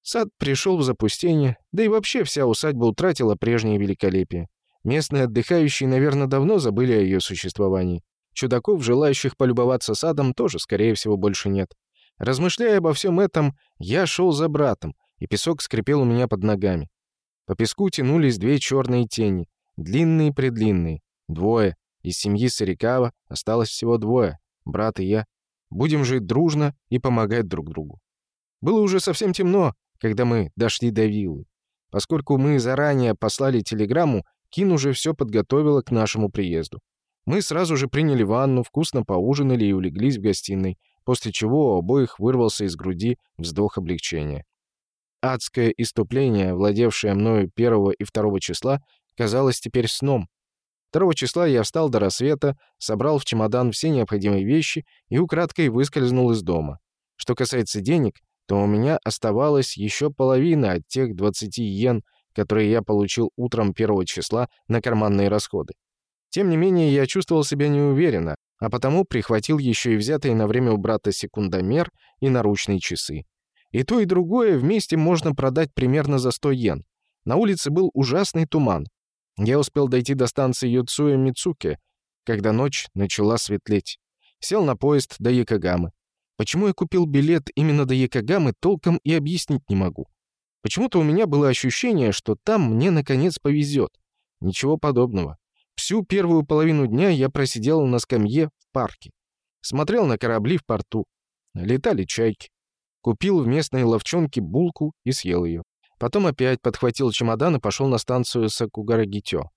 Сад пришел в запустение, да и вообще вся усадьба утратила прежнее великолепие. Местные отдыхающие, наверное, давно забыли о ее существовании. Чудаков, желающих полюбоваться садом, тоже, скорее всего, больше нет. Размышляя обо всем этом, я шел за братом, и песок скрипел у меня под ногами. По песку тянулись две черные тени, Длинные-предлинные. Двое. Из семьи Сарикава осталось всего двое. Брат и я. Будем жить дружно и помогать друг другу. Было уже совсем темно, когда мы дошли до виллы. Поскольку мы заранее послали телеграмму, Кин уже все подготовила к нашему приезду. Мы сразу же приняли ванну, вкусно поужинали и улеглись в гостиной, после чего у обоих вырвался из груди вздох облегчения. Адское иступление, владевшее мною первого и второго числа, казалось теперь сном. 2 числа я встал до рассвета, собрал в чемодан все необходимые вещи и украдкой выскользнул из дома. Что касается денег, то у меня оставалось еще половина от тех 20 йен, которые я получил утром 1 числа на карманные расходы. Тем не менее, я чувствовал себя неуверенно, а потому прихватил еще и взятые на время у брата секундомер и наручные часы. И то, и другое вместе можно продать примерно за 100 йен. На улице был ужасный туман, я успел дойти до станции Юцуя Мицуке, когда ночь начала светлеть. Сел на поезд до Якогамы. Почему я купил билет именно до Якогамы, толком и объяснить не могу. Почему-то у меня было ощущение, что там мне наконец повезет. Ничего подобного. Всю первую половину дня я просидел на скамье в парке. Смотрел на корабли в порту. Летали чайки. Купил в местной ловчонке булку и съел ее. Потом опять подхватил чемодан и пошел на станцию Сакугарагитё,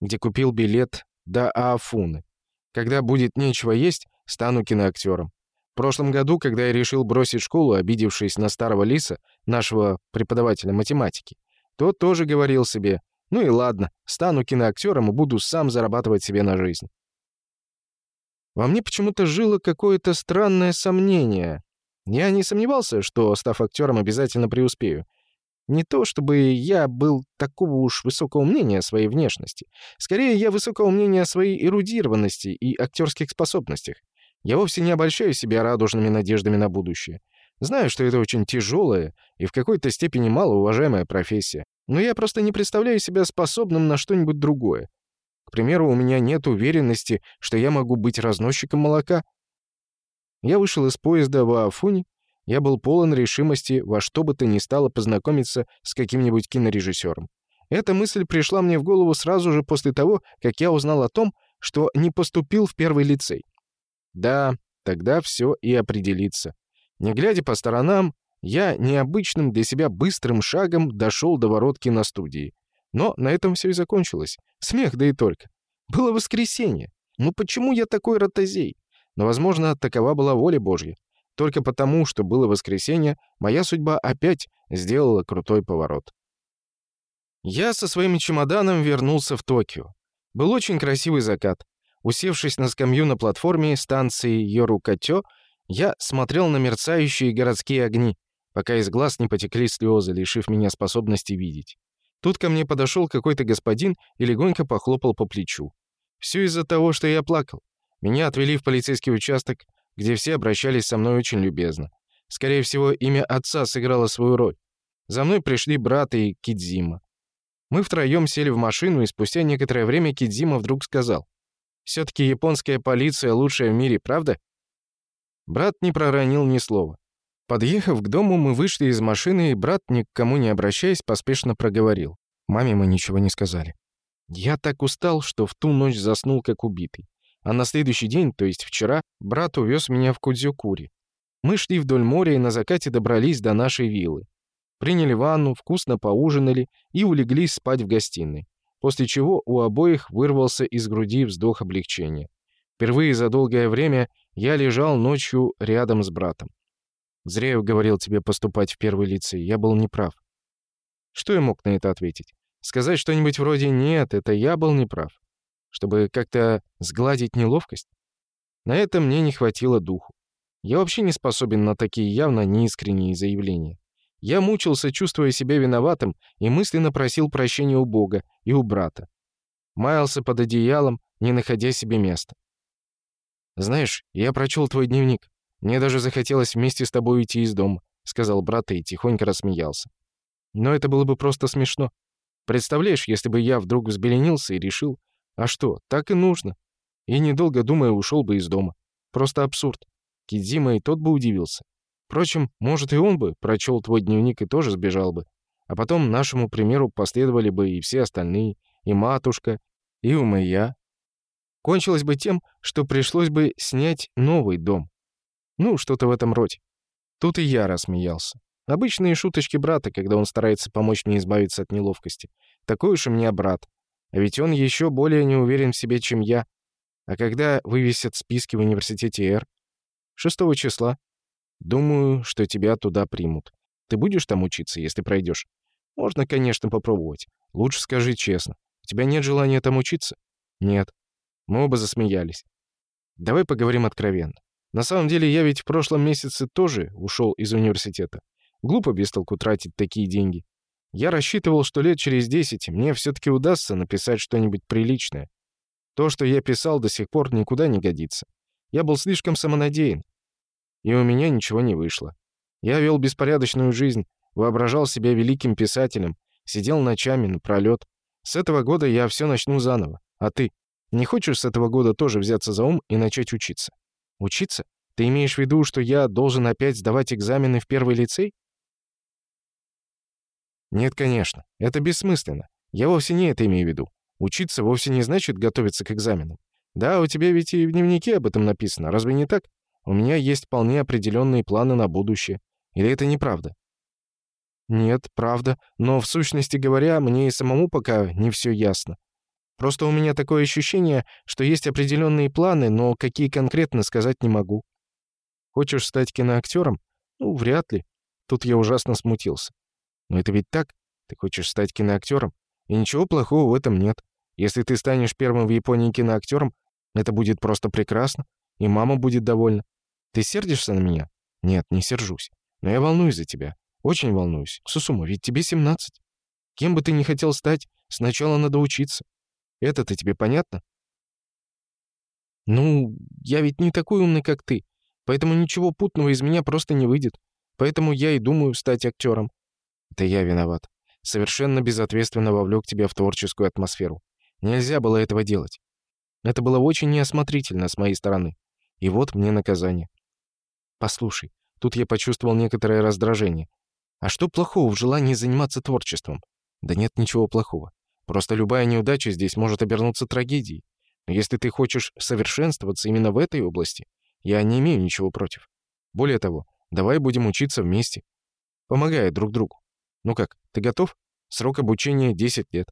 где купил билет до Аафуны. Когда будет нечего есть, стану киноактером. В прошлом году, когда я решил бросить школу, обидевшись на старого лиса, нашего преподавателя математики, тот тоже говорил себе, ну и ладно, стану киноактером и буду сам зарабатывать себе на жизнь. Во мне почему-то жило какое-то странное сомнение. Я не сомневался, что, став актером, обязательно преуспею. Не то, чтобы я был такого уж высокого мнения о своей внешности. Скорее, я высокого мнения о своей эрудированности и актерских способностях. Я вовсе не обольщаю себя радужными надеждами на будущее. Знаю, что это очень тяжелая и в какой-то степени малоуважаемая профессия, но я просто не представляю себя способным на что-нибудь другое. К примеру, у меня нет уверенности, что я могу быть разносчиком молока. Я вышел из поезда в Афуне, я был полон решимости во что бы то ни стало познакомиться с каким-нибудь кинорежиссером. Эта мысль пришла мне в голову сразу же после того, как я узнал о том, что не поступил в первый лицей. Да, тогда все и определится. Не глядя по сторонам, я необычным для себя быстрым шагом дошел до ворот киностудии. Но на этом все и закончилось. Смех, да и только. Было воскресенье. Ну почему я такой ротозей? Но, возможно, такова была воля Божья. Только потому, что было воскресенье, моя судьба опять сделала крутой поворот. Я со своим чемоданом вернулся в Токио. Был очень красивый закат. Усевшись на скамью на платформе станции Йорукатё, я смотрел на мерцающие городские огни, пока из глаз не потекли слезы, лишив меня способности видеть. Тут ко мне подошел какой-то господин и легонько похлопал по плечу. Все из-за того, что я плакал. Меня отвели в полицейский участок, где все обращались со мной очень любезно. Скорее всего, имя отца сыграло свою роль. За мной пришли брат и Кидзима. Мы втроем сели в машину, и спустя некоторое время Кидзима вдруг сказал. Все-таки японская полиция лучшая в мире, правда?» Брат не проронил ни слова. Подъехав к дому, мы вышли из машины, и брат, ни к кому не обращаясь, поспешно проговорил. Маме мы ничего не сказали. Я так устал, что в ту ночь заснул как убитый. А на следующий день, то есть вчера, брат увез меня в Кудзюкури. Мы шли вдоль моря и на закате добрались до нашей виллы. Приняли ванну, вкусно поужинали и улеглись спать в гостиной после чего у обоих вырвался из груди вздох облегчения. Впервые за долгое время я лежал ночью рядом с братом. «Зря я говорил тебе поступать в первый лицей, я был неправ». Что я мог на это ответить? Сказать что-нибудь вроде «нет, это я был неправ», чтобы как-то сгладить неловкость? На это мне не хватило духу. Я вообще не способен на такие явно неискренние заявления. Я мучился, чувствуя себя виноватым, и мысленно просил прощения у Бога и у брата. Маялся под одеялом, не находя себе места. «Знаешь, я прочел твой дневник. Мне даже захотелось вместе с тобой уйти из дома», — сказал брат и тихонько рассмеялся. «Но это было бы просто смешно. Представляешь, если бы я вдруг взбеленился и решил, а что, так и нужно. И, недолго думая, ушел бы из дома. Просто абсурд. Кидзима и тот бы удивился. Впрочем, может, и он бы прочел твой дневник и тоже сбежал бы. А потом нашему примеру последовали бы и все остальные, и матушка, и умыя. Кончилось бы тем, что пришлось бы снять новый дом. Ну, что-то в этом роде. Тут и я рассмеялся. Обычные шуточки брата, когда он старается помочь мне избавиться от неловкости. Такой уж у меня брат. А ведь он еще более не уверен в себе, чем я. А когда вывесят списки в университете Р? 6 числа Думаю, что тебя туда примут. Ты будешь там учиться, если пройдешь? Можно, конечно, попробовать. Лучше скажи честно. У тебя нет желания там учиться? Нет. Мы оба засмеялись. Давай поговорим откровенно. На самом деле, я ведь в прошлом месяце тоже ушел из университета. Глупо без толку тратить такие деньги. Я рассчитывал, что лет через десять мне все-таки удастся написать что-нибудь приличное. То, что я писал, до сих пор никуда не годится. Я был слишком самонадеян и у меня ничего не вышло. Я вел беспорядочную жизнь, воображал себя великим писателем, сидел ночами напролёт. С этого года я все начну заново. А ты? Не хочешь с этого года тоже взяться за ум и начать учиться? Учиться? Ты имеешь в виду, что я должен опять сдавать экзамены в первый лицей? Нет, конечно, это бессмысленно. Я вовсе не это имею в виду. Учиться вовсе не значит готовиться к экзаменам. Да, у тебя ведь и в дневнике об этом написано, разве не так? У меня есть вполне определенные планы на будущее. Или это неправда? Нет, правда, но в сущности говоря, мне и самому пока не все ясно. Просто у меня такое ощущение, что есть определенные планы, но какие конкретно сказать не могу. Хочешь стать киноактером? Ну, вряд ли. Тут я ужасно смутился. Но это ведь так? Ты хочешь стать киноактером? И ничего плохого в этом нет. Если ты станешь первым в Японии киноактером, это будет просто прекрасно, и мама будет довольна. Ты сердишься на меня? Нет, не сержусь. Но я волнуюсь за тебя. Очень волнуюсь. Сусума, ведь тебе 17. Кем бы ты ни хотел стать, сначала надо учиться. Это-то тебе понятно? Ну, я ведь не такой умный, как ты. Поэтому ничего путного из меня просто не выйдет. Поэтому я и думаю стать актером. Это я виноват. Совершенно безответственно вовлек тебя в творческую атмосферу. Нельзя было этого делать. Это было очень неосмотрительно с моей стороны. И вот мне наказание. Послушай, тут я почувствовал некоторое раздражение. А что плохого в желании заниматься творчеством? Да нет ничего плохого. Просто любая неудача здесь может обернуться трагедией. Но если ты хочешь совершенствоваться именно в этой области, я не имею ничего против. Более того, давай будем учиться вместе, помогая друг другу. Ну как, ты готов? Срок обучения 10 лет.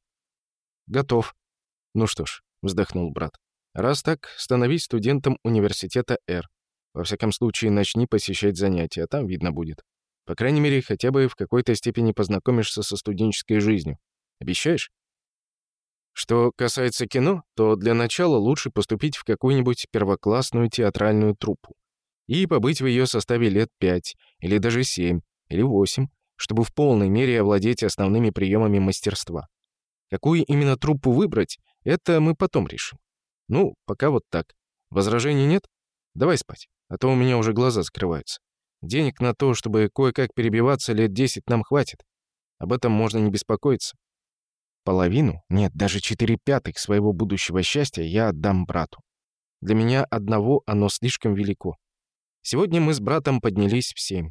Готов. Ну что ж, вздохнул брат. Раз так, становись студентом университета Р. Во всяком случае, начни посещать занятия, там видно будет. По крайней мере, хотя бы в какой-то степени познакомишься со студенческой жизнью. Обещаешь? Что касается кино, то для начала лучше поступить в какую-нибудь первоклассную театральную труппу и побыть в ее составе лет пять, или даже семь, или восемь, чтобы в полной мере овладеть основными приемами мастерства. Какую именно труппу выбрать, это мы потом решим. Ну, пока вот так. Возражений нет? Давай спать, а то у меня уже глаза закрываются. Денег на то, чтобы кое-как перебиваться лет 10 нам хватит. Об этом можно не беспокоиться. Половину, нет, даже четыре пятых своего будущего счастья я отдам брату. Для меня одного оно слишком велико. Сегодня мы с братом поднялись в семь.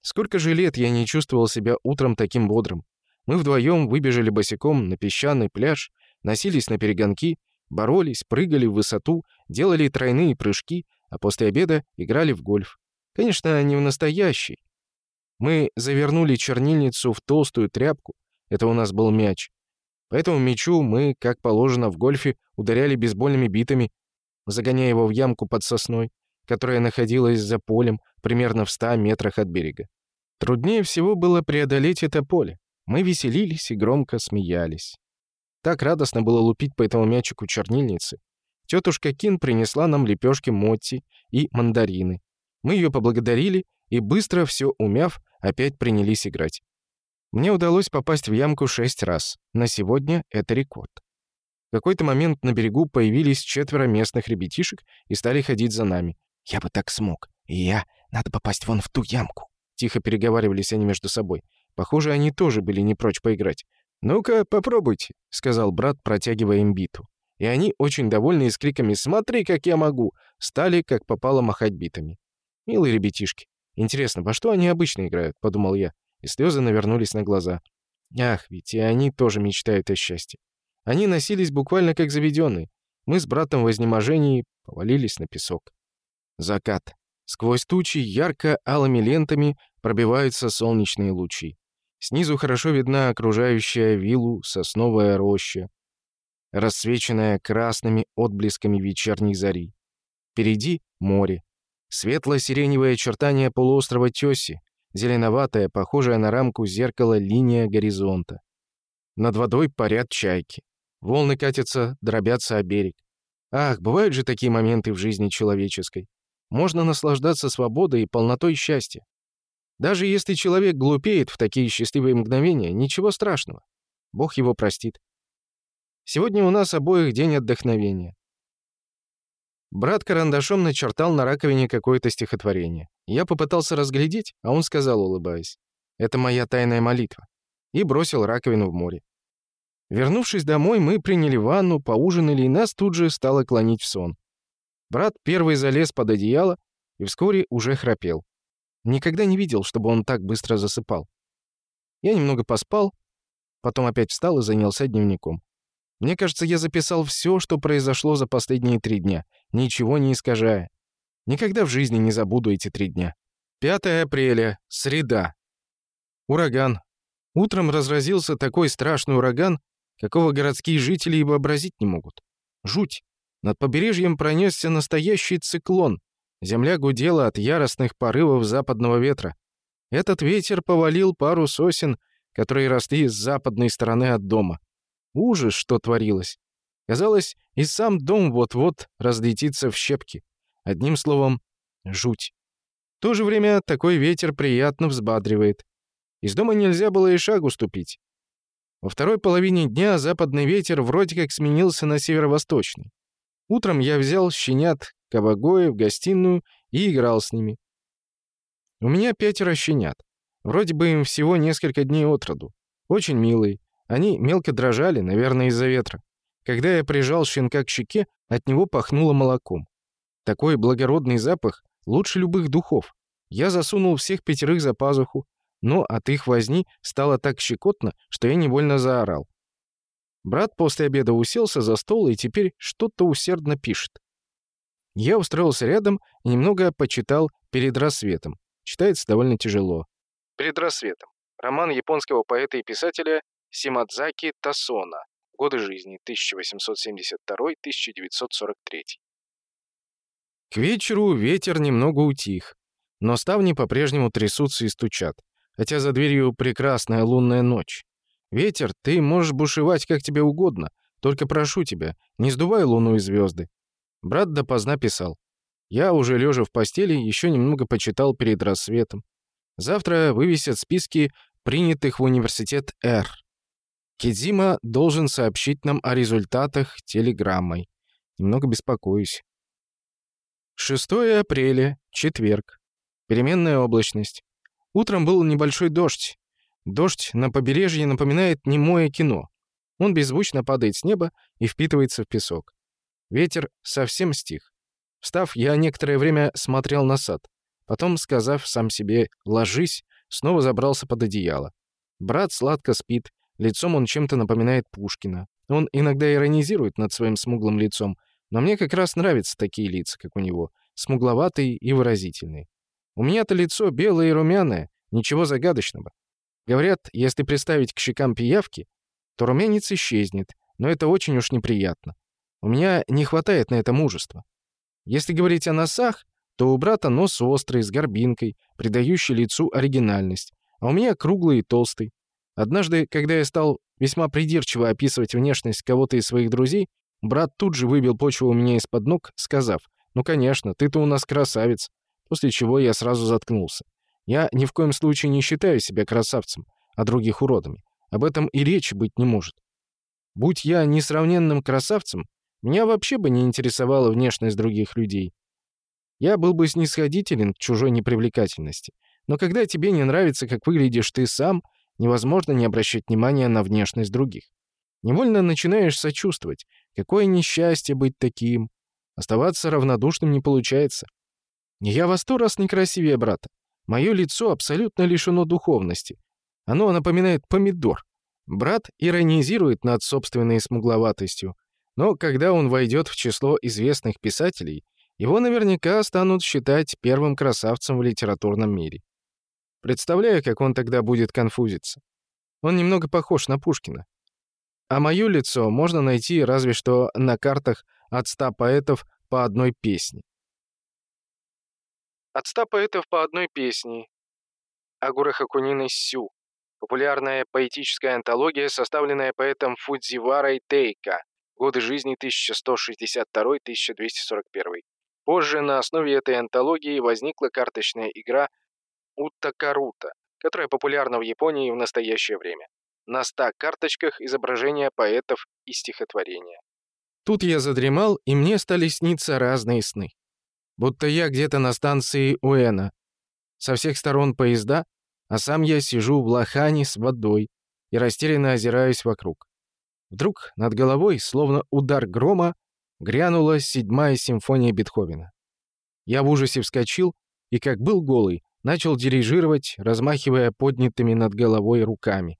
Сколько же лет я не чувствовал себя утром таким бодрым. Мы вдвоем выбежали босиком на песчаный пляж, носились на перегонки, боролись, прыгали в высоту, делали тройные прыжки, а после обеда играли в гольф. Конечно, не в настоящий. Мы завернули чернильницу в толстую тряпку. Это у нас был мяч. По этому мячу мы, как положено в гольфе, ударяли бейсбольными битами, загоняя его в ямку под сосной, которая находилась за полем, примерно в ста метрах от берега. Труднее всего было преодолеть это поле. Мы веселились и громко смеялись. Так радостно было лупить по этому мячику чернильницы. Тетушка Кин принесла нам лепешки Мотти и мандарины. Мы ее поблагодарили и, быстро все умяв, опять принялись играть. Мне удалось попасть в ямку шесть раз. На сегодня это рекорд. В какой-то момент на берегу появились четверо местных ребятишек и стали ходить за нами. «Я бы так смог. И я. Надо попасть вон в ту ямку». Тихо переговаривались они между собой. Похоже, они тоже были не прочь поиграть. «Ну-ка, попробуйте», — сказал брат, протягивая им биту. И они, очень довольные, с криками «Смотри, как я могу!» стали, как попало, махать битами. Милые ребятишки. Интересно, во что они обычно играют, подумал я, и слезы навернулись на глаза. Ах, ведь и они тоже мечтают о счастье. Они носились буквально как заведенные. Мы с братом в изнеможении повалились на песок. Закат. Сквозь тучи ярко-алыми лентами пробиваются солнечные лучи. Снизу хорошо видна окружающая виллу сосновая роща, рассвеченная красными отблесками вечерней зари. Впереди море, Светло-сиреневое очертание полуострова Тёси, зеленоватая, похожая на рамку зеркала линия горизонта. Над водой парят чайки. Волны катятся, дробятся о берег. Ах, бывают же такие моменты в жизни человеческой. Можно наслаждаться свободой и полнотой счастья. Даже если человек глупеет в такие счастливые мгновения, ничего страшного. Бог его простит. Сегодня у нас обоих день отдохновения. Брат карандашом начертал на раковине какое-то стихотворение. Я попытался разглядеть, а он сказал, улыбаясь, «Это моя тайная молитва», и бросил раковину в море. Вернувшись домой, мы приняли ванну, поужинали, и нас тут же стало клонить в сон. Брат первый залез под одеяло и вскоре уже храпел. Никогда не видел, чтобы он так быстро засыпал. Я немного поспал, потом опять встал и занялся дневником. Мне кажется, я записал все, что произошло за последние три дня, ничего не искажая. Никогда в жизни не забуду эти три дня. 5 апреля, среда. Ураган. Утром разразился такой страшный ураган, какого городские жители и вообразить не могут. Жуть. Над побережьем пронесся настоящий циклон. Земля гудела от яростных порывов западного ветра. Этот ветер повалил пару сосен, которые росли с западной стороны от дома. Ужас, что творилось. Казалось, и сам дом вот-вот разлетится в щепки. Одним словом, жуть. В то же время такой ветер приятно взбадривает. Из дома нельзя было и шагу ступить. Во второй половине дня западный ветер вроде как сменился на северо-восточный. Утром я взял щенят Кабагоя в гостиную и играл с ними. У меня пятеро щенят. Вроде бы им всего несколько дней от роду. Очень милые. Они мелко дрожали, наверное, из-за ветра. Когда я прижал щенка к щеке, от него пахнуло молоком. Такой благородный запах лучше любых духов. Я засунул всех пятерых за пазуху, но от их возни стало так щекотно, что я невольно заорал. Брат после обеда уселся за стол и теперь что-то усердно пишет. Я устроился рядом и немного почитал «Перед рассветом». Читается довольно тяжело. «Перед рассветом». Роман японского поэта и писателя Симадзаки Тасона. Годы жизни 1872-1943. К вечеру ветер немного утих, но ставни по-прежнему трясутся и стучат, хотя за дверью прекрасная лунная ночь. Ветер, ты можешь бушевать как тебе угодно, только прошу тебя, не сдувай луну и звезды. Брат допоздна писал. Я, уже лежа в постели, еще немного почитал перед рассветом. Завтра вывесят списки принятых в университет Р. Кидзима должен сообщить нам о результатах телеграммой. Немного беспокоюсь. 6 апреля, четверг. Переменная облачность. Утром был небольшой дождь. Дождь на побережье напоминает немое кино. Он беззвучно падает с неба и впитывается в песок. Ветер совсем стих. Встав, я некоторое время смотрел на сад. Потом, сказав сам себе «ложись», снова забрался под одеяло. Брат сладко спит, Лицом он чем-то напоминает Пушкина. Он иногда иронизирует над своим смуглым лицом, но мне как раз нравятся такие лица, как у него, смугловатые и выразительные. У меня-то лицо белое и румяное, ничего загадочного. Говорят, если приставить к щекам пиявки, то румянец исчезнет, но это очень уж неприятно. У меня не хватает на это мужества. Если говорить о носах, то у брата нос острый, с горбинкой, придающий лицу оригинальность, а у меня круглый и толстый. Однажды, когда я стал весьма придирчиво описывать внешность кого-то из своих друзей, брат тут же выбил почву у меня из-под ног, сказав, «Ну, конечно, ты-то у нас красавец», после чего я сразу заткнулся. Я ни в коем случае не считаю себя красавцем, а других уродами. Об этом и речи быть не может. Будь я несравненным красавцем, меня вообще бы не интересовала внешность других людей. Я был бы снисходителен к чужой непривлекательности. Но когда тебе не нравится, как выглядишь ты сам — невозможно не обращать внимания на внешность других. Невольно начинаешь сочувствовать. Какое несчастье быть таким. Оставаться равнодушным не получается. Я во сто раз некрасивее брата. Мое лицо абсолютно лишено духовности. Оно напоминает помидор. Брат иронизирует над собственной смугловатостью. Но когда он войдет в число известных писателей, его наверняка станут считать первым красавцем в литературном мире. Представляю, как он тогда будет конфузиться. Он немного похож на Пушкина. А моё лицо можно найти разве что на картах от ста поэтов по одной песне. От ста поэтов по одной песне. Агура Хакунина Сю. Популярная поэтическая антология, составленная поэтом Фудзиварой Тейка. Годы жизни 1162-1241. Позже на основе этой антологии возникла карточная игра Утта-Карута, которая популярна в Японии в настоящее время. На ста карточках изображения поэтов и стихотворения. Тут я задремал, и мне стали сниться разные сны. Будто я где-то на станции Уэна. Со всех сторон поезда, а сам я сижу в лохане с водой и растерянно озираюсь вокруг. Вдруг над головой, словно удар грома, грянула седьмая симфония Бетховена. Я в ужасе вскочил и, как был голый, начал дирижировать, размахивая поднятыми над головой руками.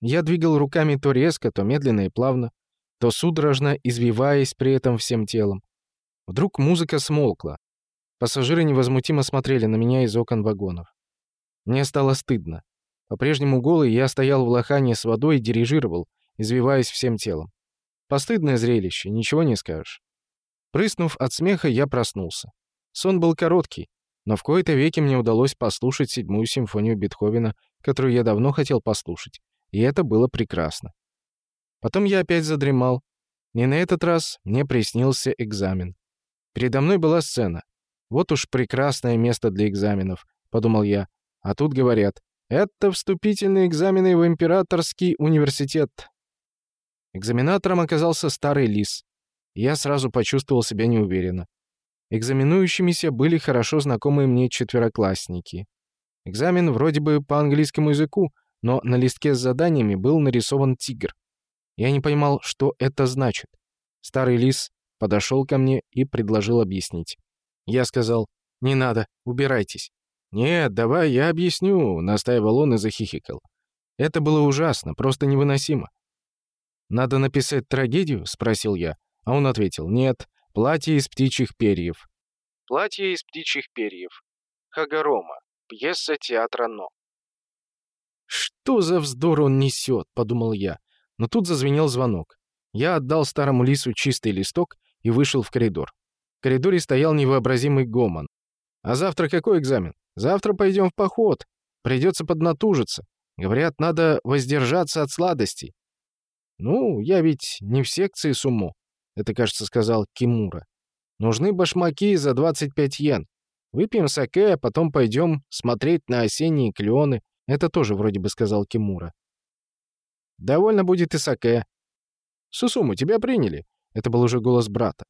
Я двигал руками то резко, то медленно и плавно, то судорожно извиваясь при этом всем телом. Вдруг музыка смолкла. Пассажиры невозмутимо смотрели на меня из окон вагонов. Мне стало стыдно. По-прежнему голый я стоял в лохане с водой и дирижировал, извиваясь всем телом. Постыдное зрелище, ничего не скажешь. Прыснув от смеха, я проснулся. Сон был короткий, но в кои-то веки мне удалось послушать седьмую симфонию Бетховена, которую я давно хотел послушать, и это было прекрасно. Потом я опять задремал, и на этот раз мне приснился экзамен. Передо мной была сцена. Вот уж прекрасное место для экзаменов, подумал я. А тут говорят, это вступительные экзамены в Императорский университет. Экзаменатором оказался старый лис. Я сразу почувствовал себя неуверенно. Экзаменующимися были хорошо знакомые мне четвероклассники. Экзамен вроде бы по английскому языку, но на листке с заданиями был нарисован тигр. Я не понимал, что это значит. Старый лис подошел ко мне и предложил объяснить. Я сказал, «Не надо, убирайтесь». «Нет, давай я объясню», — настаивал он и захихикал. Это было ужасно, просто невыносимо. «Надо написать трагедию?» — спросил я. А он ответил, «Нет, платье из птичьих перьев». «Платье из птичьих перьев». Хагарома. Пьеса театра «Но». «Что за вздор он несет?» — подумал я. Но тут зазвенел звонок. Я отдал старому лису чистый листок и вышел в коридор. В коридоре стоял невообразимый гомон. «А завтра какой экзамен? Завтра пойдем в поход. Придется поднатужиться. Говорят, надо воздержаться от сладостей». «Ну, я ведь не в секции сумо», — это, кажется, сказал Кимура. «Нужны башмаки за 25 йен. Выпьем саке, а потом пойдем смотреть на осенние клены. Это тоже вроде бы сказал Кимура. «Довольно будет и саке». «Сусуму, тебя приняли?» Это был уже голос брата.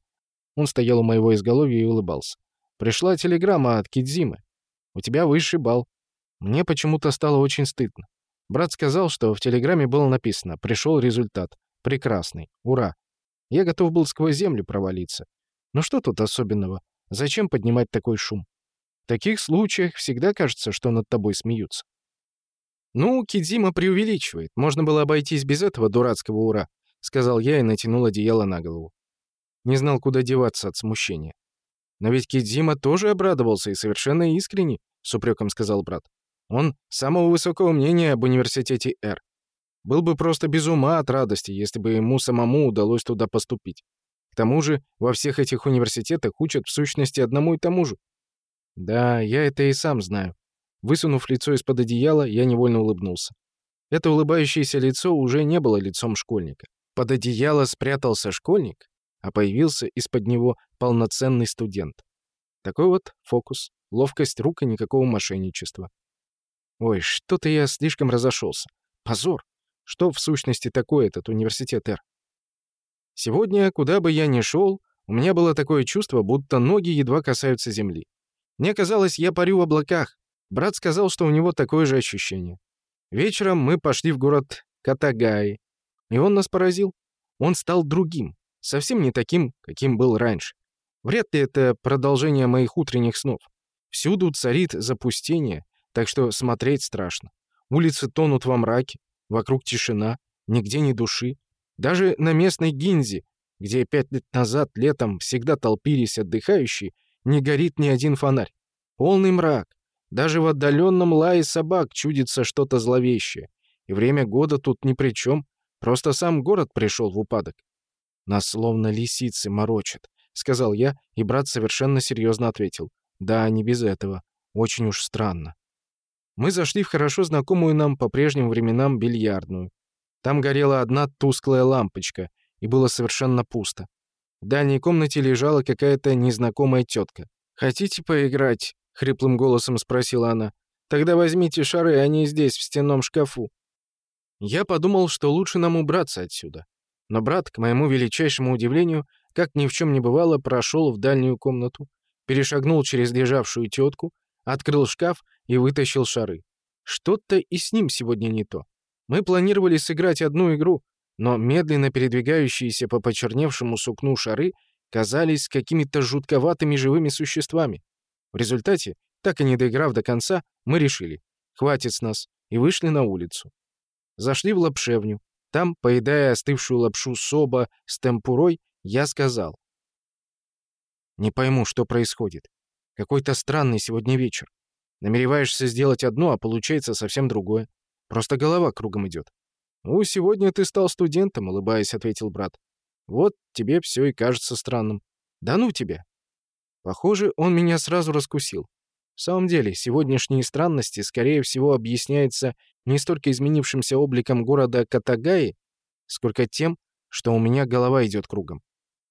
Он стоял у моего изголовья и улыбался. «Пришла телеграмма от Кидзимы. У тебя высший балл». Мне почему-то стало очень стыдно. Брат сказал, что в телеграмме было написано «Пришел результат. Прекрасный. Ура!» Я готов был сквозь землю провалиться. Но что тут особенного? Зачем поднимать такой шум? В таких случаях всегда кажется, что над тобой смеются. «Ну, Кидзима преувеличивает. Можно было обойтись без этого дурацкого «ура», — сказал я и натянул одеяло на голову. Не знал, куда деваться от смущения. «Но ведь Кидзима тоже обрадовался и совершенно искренне», — с упреком сказал брат. «Он самого высокого мнения об университете Р. Был бы просто без ума от радости, если бы ему самому удалось туда поступить. К тому же во всех этих университетах учат в сущности одному и тому же. Да, я это и сам знаю. Высунув лицо из-под одеяла, я невольно улыбнулся. Это улыбающееся лицо уже не было лицом школьника. Под одеяло спрятался школьник, а появился из-под него полноценный студент. Такой вот фокус, ловкость рук и никакого мошенничества. Ой, что-то я слишком разошелся. Позор! Что в сущности такое этот университет Р? Сегодня, куда бы я ни шел, у меня было такое чувство, будто ноги едва касаются земли. Мне казалось, я парю в облаках, Брат сказал, что у него такое же ощущение. Вечером мы пошли в город Катагай, и он нас поразил. Он стал другим, совсем не таким, каким был раньше. Вряд ли это продолжение моих утренних снов. Всюду царит запустение, так что смотреть страшно. Улицы тонут во мраке, вокруг тишина, нигде ни души. Даже на местной Гинзе, где пять лет назад летом всегда толпились отдыхающие, не горит ни один фонарь. Полный мрак, даже в отдаленном лае собак чудится что-то зловещее. И время года тут ни при чем. Просто сам город пришел в упадок. «Нас словно лисицы морочат», — сказал я, и брат совершенно серьезно ответил. «Да, не без этого. Очень уж странно». Мы зашли в хорошо знакомую нам по прежним временам бильярдную. Там горела одна тусклая лампочка, и было совершенно пусто. В дальней комнате лежала какая-то незнакомая тетка. «Хотите поиграть?» — хриплым голосом спросила она. «Тогда возьмите шары, они здесь, в стенном шкафу». Я подумал, что лучше нам убраться отсюда. Но брат, к моему величайшему удивлению, как ни в чем не бывало, прошел в дальнюю комнату, перешагнул через лежавшую тетку, открыл шкаф и вытащил шары. Что-то и с ним сегодня не то. Мы планировали сыграть одну игру, но медленно передвигающиеся по почерневшему сукну шары казались какими-то жутковатыми живыми существами. В результате Так и не доиграв до конца, мы решили, хватит с нас, и вышли на улицу. Зашли в лапшевню. Там, поедая остывшую лапшу соба с темпурой, я сказал. «Не пойму, что происходит. Какой-то странный сегодня вечер. Намереваешься сделать одно, а получается совсем другое. Просто голова кругом идет». «Ну, сегодня ты стал студентом», — улыбаясь, ответил брат. «Вот тебе все и кажется странным. Да ну тебя!» Похоже, он меня сразу раскусил. В самом деле, сегодняшние странности, скорее всего, объясняются не столько изменившимся обликом города Катагаи, сколько тем, что у меня голова идет кругом.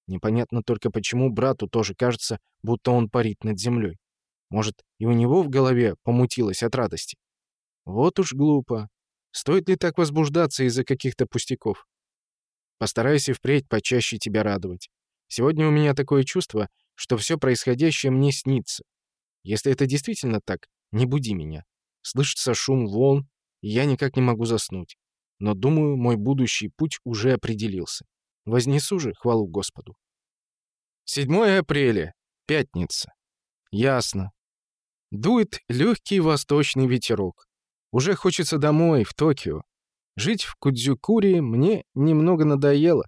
Непонятно только, почему брату тоже кажется, будто он парит над землей. Может, и у него в голове помутилось от радости. Вот уж глупо. Стоит ли так возбуждаться из-за каких-то пустяков? Постараюсь и впредь почаще тебя радовать. Сегодня у меня такое чувство, что все происходящее мне снится. Если это действительно так, не буди меня. Слышится шум волн, и я никак не могу заснуть. Но, думаю, мой будущий путь уже определился. Вознесу же хвалу Господу. 7 апреля. Пятница. Ясно. Дует легкий восточный ветерок. Уже хочется домой, в Токио. Жить в Кудзюкури мне немного надоело.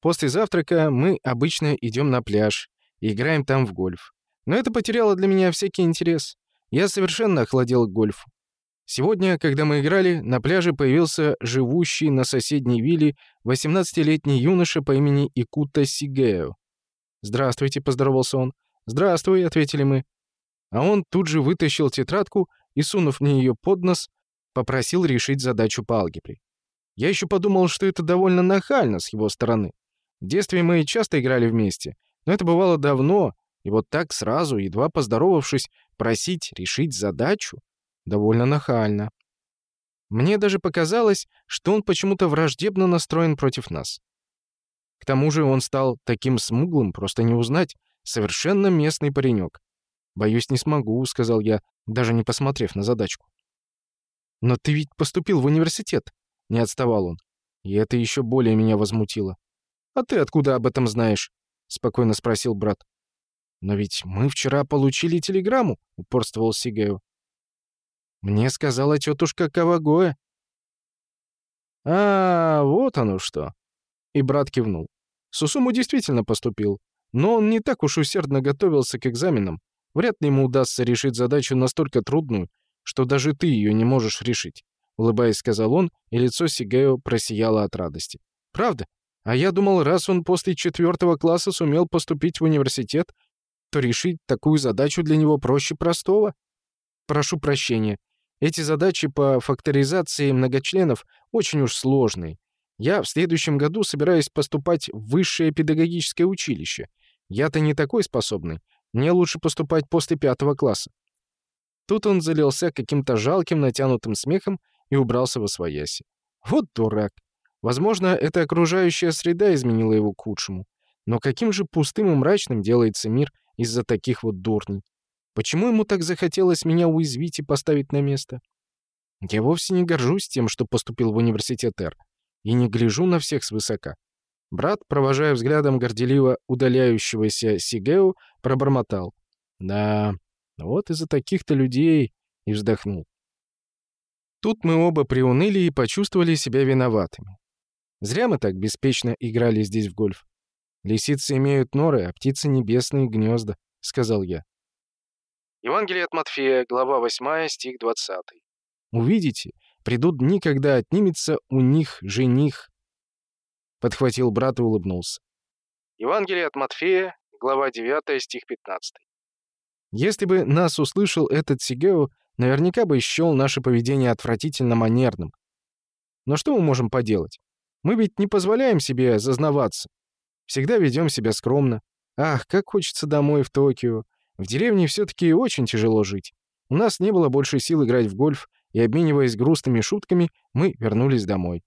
После завтрака мы обычно идем на пляж и играем там в гольф. Но это потеряло для меня всякий интерес. Я совершенно охладел к гольфу. Сегодня, когда мы играли, на пляже появился живущий на соседней вилле 18-летний юноша по имени Икута Сигео. «Здравствуйте», — поздоровался он. «Здравствуй», — ответили мы. А он тут же вытащил тетрадку и, сунув мне ее под нос, попросил решить задачу по алгебре. Я еще подумал, что это довольно нахально с его стороны. В детстве мы часто играли вместе, но это бывало давно, и вот так сразу, едва поздоровавшись, просить решить задачу довольно нахально. Мне даже показалось, что он почему-то враждебно настроен против нас. К тому же он стал таким смуглым, просто не узнать, совершенно местный паренек. «Боюсь, не смогу», — сказал я, даже не посмотрев на задачку. «Но ты ведь поступил в университет», — не отставал он. И это еще более меня возмутило. «А ты откуда об этом знаешь?» — спокойно спросил брат. «Но ведь мы вчера получили телеграмму», — упорствовал Сигео. «Мне сказала тетушка Кавагоя». «А, вот оно что». И брат кивнул. Сусуму действительно поступил, но он не так уж усердно готовился к экзаменам. Вряд ли ему удастся решить задачу настолько трудную, что даже ты ее не можешь решить», — улыбаясь, сказал он, и лицо Сигео просияло от радости. «Правда? А я думал, раз он после четвертого класса сумел поступить в университет, то решить такую задачу для него проще простого. Прошу прощения. Эти задачи по факторизации многочленов очень уж сложные. Я в следующем году собираюсь поступать в высшее педагогическое училище. Я-то не такой способный. Мне лучше поступать после пятого класса. Тут он залился каким-то жалким натянутым смехом и убрался во свояси. Вот дурак. Возможно, эта окружающая среда изменила его к худшему. Но каким же пустым и мрачным делается мир, из-за таких вот дурней. Почему ему так захотелось меня уязвить и поставить на место? Я вовсе не горжусь тем, что поступил в университет Р, и не гляжу на всех свысока. Брат, провожая взглядом горделиво удаляющегося Сигео, пробормотал. «Да, вот из-за таких-то людей...» и вздохнул. Тут мы оба приуныли и почувствовали себя виноватыми. Зря мы так беспечно играли здесь в гольф. «Лисицы имеют норы, а птицы — небесные гнезда», — сказал я. Евангелие от Матфея, глава 8, стих 20. «Увидите, придут дни, когда отнимется у них жених», — подхватил брат и улыбнулся. Евангелие от Матфея, глава 9, стих 15. Если бы нас услышал этот Сигео, наверняка бы счел наше поведение отвратительно манерным. Но что мы можем поделать? Мы ведь не позволяем себе зазнаваться. Всегда ведем себя скромно. Ах, как хочется домой в Токио. В деревне все-таки очень тяжело жить. У нас не было больше сил играть в гольф, и, обмениваясь грустными шутками, мы вернулись домой.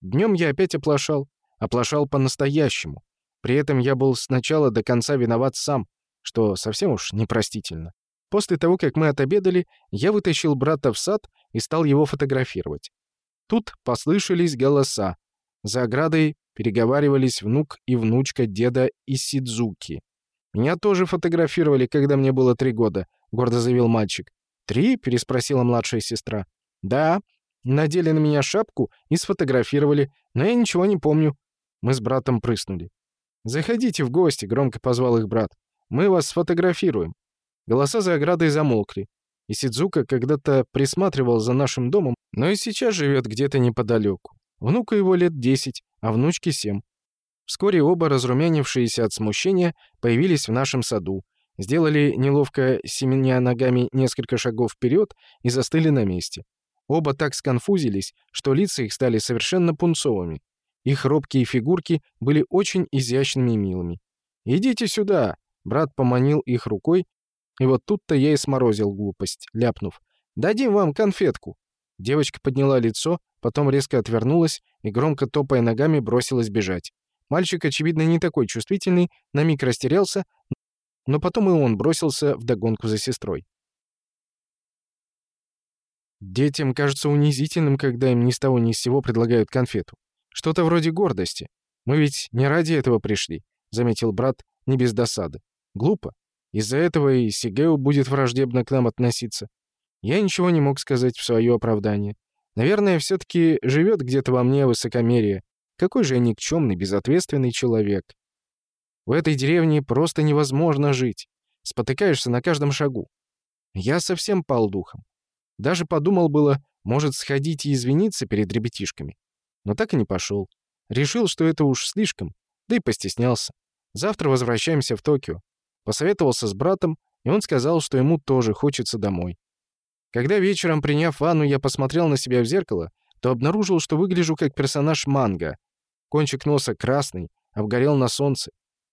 Днем я опять оплошал. Оплошал по-настоящему. При этом я был сначала до конца виноват сам, что совсем уж непростительно. После того, как мы отобедали, я вытащил брата в сад и стал его фотографировать. Тут послышались голоса. За оградой переговаривались внук и внучка деда Исидзуки. «Меня тоже фотографировали, когда мне было три года», — гордо заявил мальчик. «Три?» — переспросила младшая сестра. «Да. Надели на меня шапку и сфотографировали, но я ничего не помню». Мы с братом прыснули. «Заходите в гости», — громко позвал их брат. «Мы вас сфотографируем». Голоса за оградой замолкли. И Сидзука когда-то присматривал за нашим домом, но и сейчас живет где-то неподалеку. Внуку его лет десять, а внучке семь. Вскоре оба, разрумянившиеся от смущения, появились в нашем саду, сделали неловко семеня ногами несколько шагов вперед и застыли на месте. Оба так сконфузились, что лица их стали совершенно пунцовыми. Их робкие фигурки были очень изящными и милыми. «Идите сюда!» — брат поманил их рукой, и вот тут-то я и сморозил глупость, ляпнув. «Дадим вам конфетку!» Девочка подняла лицо, потом резко отвернулась и, громко топая ногами, бросилась бежать. Мальчик, очевидно, не такой чувствительный, на миг растерялся, но потом и он бросился в догонку за сестрой. Детям кажется унизительным, когда им ни с того ни с сего предлагают конфету. Что-то вроде гордости. Мы ведь не ради этого пришли, заметил брат не без досады. Глупо. Из-за этого и Сигео будет враждебно к нам относиться. Я ничего не мог сказать в свое оправдание. Наверное, все-таки живет где-то во мне высокомерие. Какой же я никчемный, безответственный человек. В этой деревне просто невозможно жить. Спотыкаешься на каждом шагу. Я совсем пал духом. Даже подумал было, может, сходить и извиниться перед ребятишками. Но так и не пошел. Решил, что это уж слишком, да и постеснялся. Завтра возвращаемся в Токио. Посоветовался с братом, и он сказал, что ему тоже хочется домой. Когда вечером, приняв ванну, я посмотрел на себя в зеркало, то обнаружил, что выгляжу как персонаж манга. Кончик носа красный, обгорел на солнце.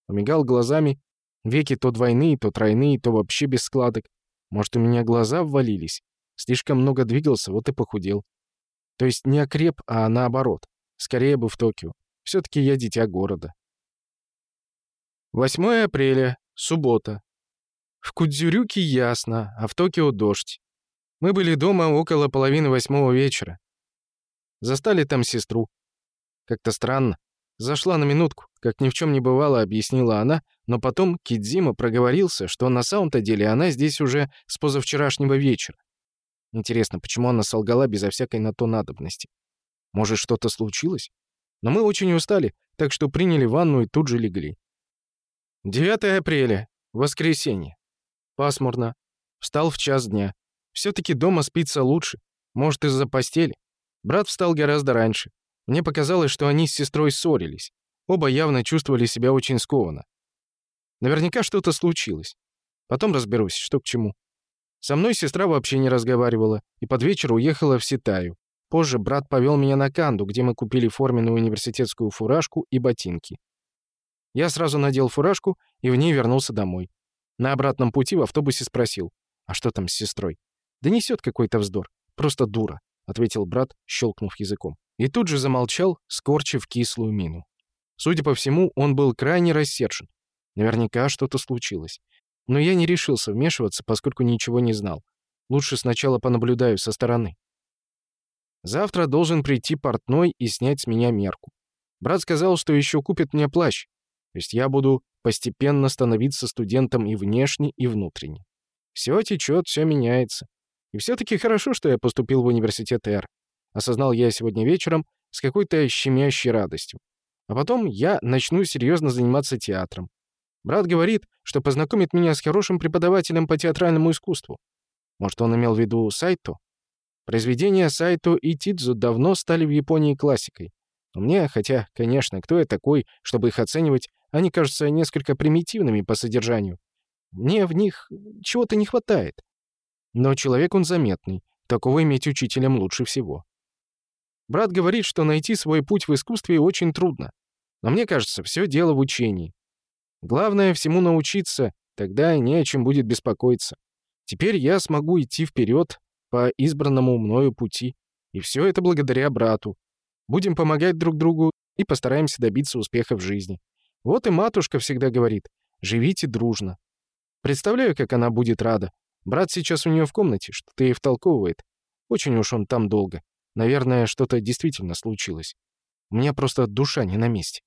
Умигал глазами, веки то двойные, то тройные, то вообще без складок. Может, у меня глаза ввалились? Слишком много двигался, вот и похудел. То есть не окреп, а наоборот. Скорее бы в Токио. Все-таки я дитя города. 8 апреля, суббота. В Кудзюрюке ясно, а в Токио дождь. Мы были дома около половины восьмого вечера. Застали там сестру. Как-то странно. Зашла на минутку, как ни в чем не бывало, объяснила она, но потом Кидзима проговорился, что на самом-то деле она здесь уже с позавчерашнего вечера. Интересно, почему она солгала безо всякой на то надобности? Может, что-то случилось? Но мы очень устали, так что приняли ванну и тут же легли. 9 апреля. Воскресенье. Пасмурно. Встал в час дня. Все-таки дома спится лучше. Может, из-за постели. Брат встал гораздо раньше. Мне показалось, что они с сестрой ссорились. Оба явно чувствовали себя очень скованно. Наверняка что-то случилось. Потом разберусь, что к чему. Со мной сестра вообще не разговаривала и под вечер уехала в Ситаю. Позже брат повел меня на Канду, где мы купили форменную университетскую фуражку и ботинки. Я сразу надел фуражку и в ней вернулся домой. На обратном пути в автобусе спросил, а что там с сестрой? Да несет какой-то вздор. Просто дура, ответил брат, щелкнув языком. И тут же замолчал, скорчив кислую мину. Судя по всему, он был крайне рассержен. Наверняка что-то случилось. Но я не решился вмешиваться, поскольку ничего не знал. Лучше сначала понаблюдаю со стороны. Завтра должен прийти портной и снять с меня мерку. Брат сказал, что еще купит мне плащ. То есть я буду постепенно становиться студентом и внешне, и внутренне. Все течет, все меняется. И все-таки хорошо, что я поступил в университет Р. Осознал я сегодня вечером с какой-то щемящей радостью. А потом я начну серьезно заниматься театром. Брат говорит, что познакомит меня с хорошим преподавателем по театральному искусству. Может, он имел в виду Сайто? Произведения Сайто и Тидзу давно стали в Японии классикой. Но мне, хотя, конечно, кто я такой, чтобы их оценивать, они кажутся несколько примитивными по содержанию. Мне в них чего-то не хватает. Но человек он заметный, такого иметь учителем лучше всего. Брат говорит, что найти свой путь в искусстве очень трудно. Но мне кажется, все дело в учении. Главное всему научиться, тогда не о чем будет беспокоиться. Теперь я смогу идти вперед по избранному мною пути. И все это благодаря брату. Будем помогать друг другу и постараемся добиться успеха в жизни. Вот и матушка всегда говорит, живите дружно. Представляю, как она будет рада. Брат сейчас у нее в комнате, что-то ей втолковывает. Очень уж он там долго. Наверное, что-то действительно случилось. У меня просто душа не на месте.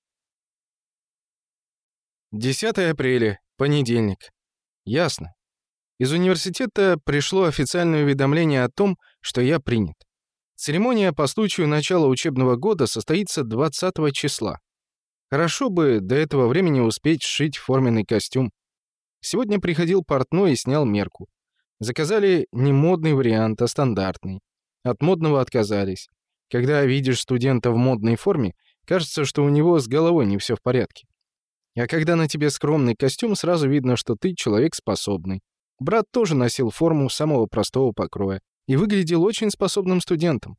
10 апреля. Понедельник. Ясно. Из университета пришло официальное уведомление о том, что я принят. Церемония по случаю начала учебного года состоится 20 числа. Хорошо бы до этого времени успеть сшить форменный костюм. Сегодня приходил портной и снял мерку. Заказали не модный вариант, а стандартный. От модного отказались. Когда видишь студента в модной форме, кажется, что у него с головой не все в порядке. А когда на тебе скромный костюм, сразу видно, что ты человек способный. Брат тоже носил форму самого простого покроя и выглядел очень способным студентом.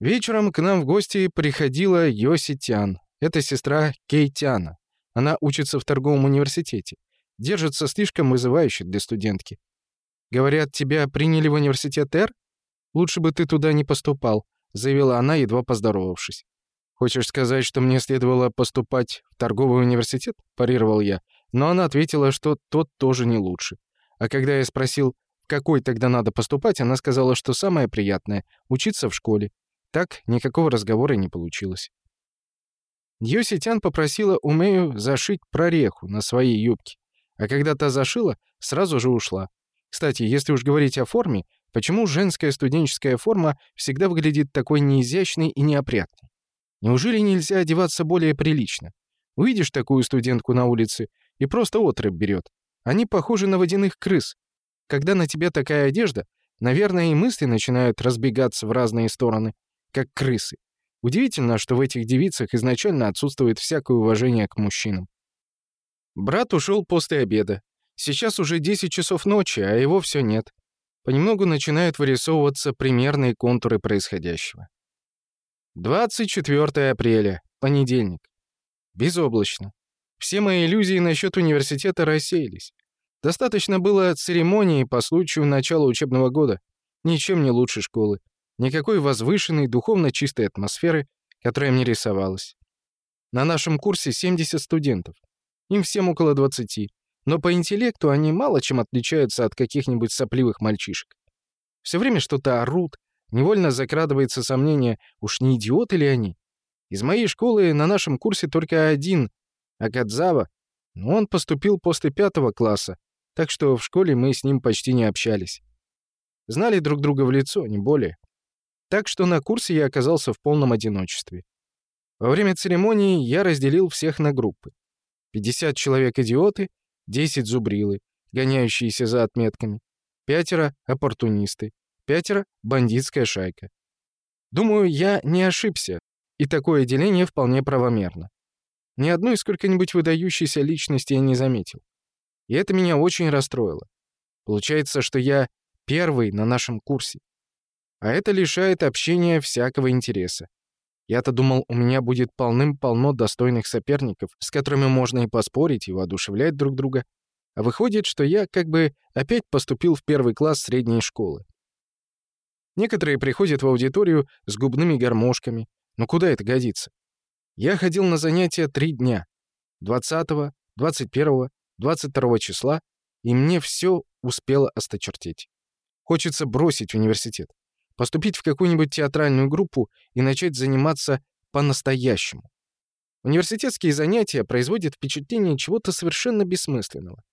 Вечером к нам в гости приходила Йоси Тян. Это сестра Кейтяна. Она учится в торговом университете. Держится слишком вызывающе для студентки. «Говорят, тебя приняли в университет Р? Лучше бы ты туда не поступал», — заявила она, едва поздоровавшись. «Хочешь сказать, что мне следовало поступать в торговый университет?» – парировал я. Но она ответила, что тот тоже не лучше. А когда я спросил, в какой тогда надо поступать, она сказала, что самое приятное — учиться в школе. Так никакого разговора не получилось. Йоситян попросила Умею зашить прореху на своей юбке. А когда та зашила, сразу же ушла. Кстати, если уж говорить о форме, почему женская студенческая форма всегда выглядит такой неизящной и неопрятной? Неужели нельзя одеваться более прилично? Увидишь такую студентку на улице и просто отрыв берет. Они похожи на водяных крыс. Когда на тебе такая одежда, наверное, и мысли начинают разбегаться в разные стороны, как крысы. Удивительно, что в этих девицах изначально отсутствует всякое уважение к мужчинам. Брат ушел после обеда. Сейчас уже 10 часов ночи, а его все нет. Понемногу начинают вырисовываться примерные контуры происходящего. 24 апреля, понедельник. Безоблачно. Все мои иллюзии насчет университета рассеялись. Достаточно было церемонии по случаю начала учебного года. Ничем не лучше школы. Никакой возвышенной, духовно чистой атмосферы, которая мне рисовалась. На нашем курсе 70 студентов. Им всем около 20. Но по интеллекту они мало чем отличаются от каких-нибудь сопливых мальчишек. Все время что-то орут, Невольно закрадывается сомнение, уж не идиоты ли они? Из моей школы на нашем курсе только один, Акадзава, но он поступил после пятого класса, так что в школе мы с ним почти не общались. Знали друг друга в лицо, не более. Так что на курсе я оказался в полном одиночестве. Во время церемонии я разделил всех на группы. 50 человек идиоты, 10 зубрилы, гоняющиеся за отметками, пятеро оппортунисты, Пятеро — бандитская шайка. Думаю, я не ошибся, и такое деление вполне правомерно. Ни одной сколько-нибудь выдающейся личности я не заметил. И это меня очень расстроило. Получается, что я первый на нашем курсе. А это лишает общения всякого интереса. Я-то думал, у меня будет полным-полно достойных соперников, с которыми можно и поспорить, и воодушевлять друг друга. А выходит, что я как бы опять поступил в первый класс средней школы. Некоторые приходят в аудиторию с губными гармошками. Но куда это годится? Я ходил на занятия три дня. 20, 21, 22 числа, и мне все успело осточертеть. Хочется бросить университет, поступить в какую-нибудь театральную группу и начать заниматься по-настоящему. Университетские занятия производят впечатление чего-то совершенно бессмысленного.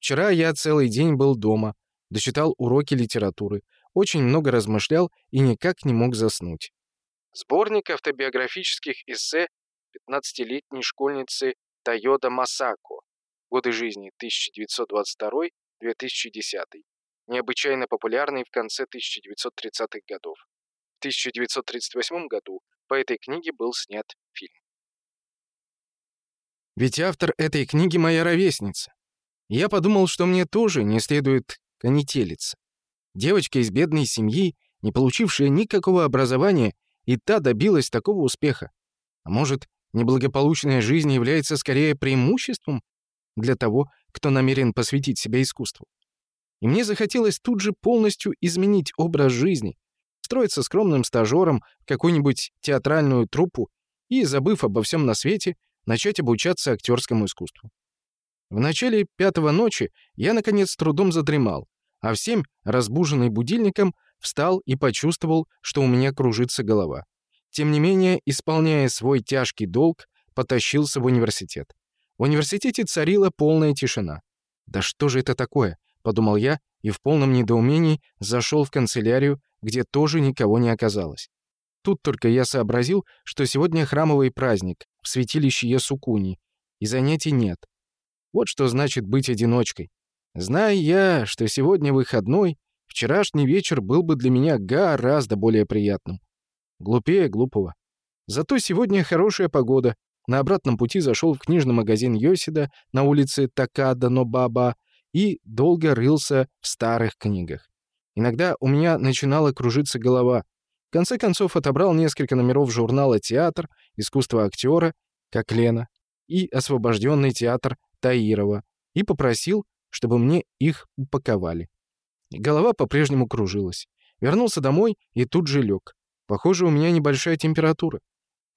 Вчера я целый день был дома, дочитал уроки литературы, очень много размышлял и никак не мог заснуть. Сборник автобиографических эссе 15-летней школьницы Тойода Масако. Годы жизни 1922-2010. Необычайно популярный в конце 1930-х годов. В 1938 году по этой книге был снят фильм. Ведь автор этой книги моя ровесница. Я подумал, что мне тоже не следует конетелиться. Девочка из бедной семьи, не получившая никакого образования, и та добилась такого успеха. А может, неблагополучная жизнь является скорее преимуществом для того, кто намерен посвятить себя искусству. И мне захотелось тут же полностью изменить образ жизни, строиться скромным стажером в какую-нибудь театральную труппу и, забыв обо всем на свете, начать обучаться актерскому искусству. В начале пятого ночи я, наконец, с трудом задремал, а в семь, разбуженный будильником, встал и почувствовал, что у меня кружится голова. Тем не менее, исполняя свой тяжкий долг, потащился в университет. В университете царила полная тишина. «Да что же это такое?» — подумал я и в полном недоумении зашел в канцелярию, где тоже никого не оказалось. Тут только я сообразил, что сегодня храмовый праздник в святилище Ясукуни, и занятий нет. Вот что значит быть одиночкой. Зная я, что сегодня выходной, вчерашний вечер был бы для меня гораздо более приятным. Глупее глупого. Зато сегодня хорошая погода. На обратном пути зашел в книжный магазин Йосида на улице Такада-но-Баба и долго рылся в старых книгах. Иногда у меня начинала кружиться голова. В конце концов отобрал несколько номеров журнала «Театр», «Искусство актера», как Лена, и «Освобожденный театр» Таирова, и попросил, чтобы мне их упаковали. Голова по-прежнему кружилась. Вернулся домой и тут же лег. Похоже, у меня небольшая температура.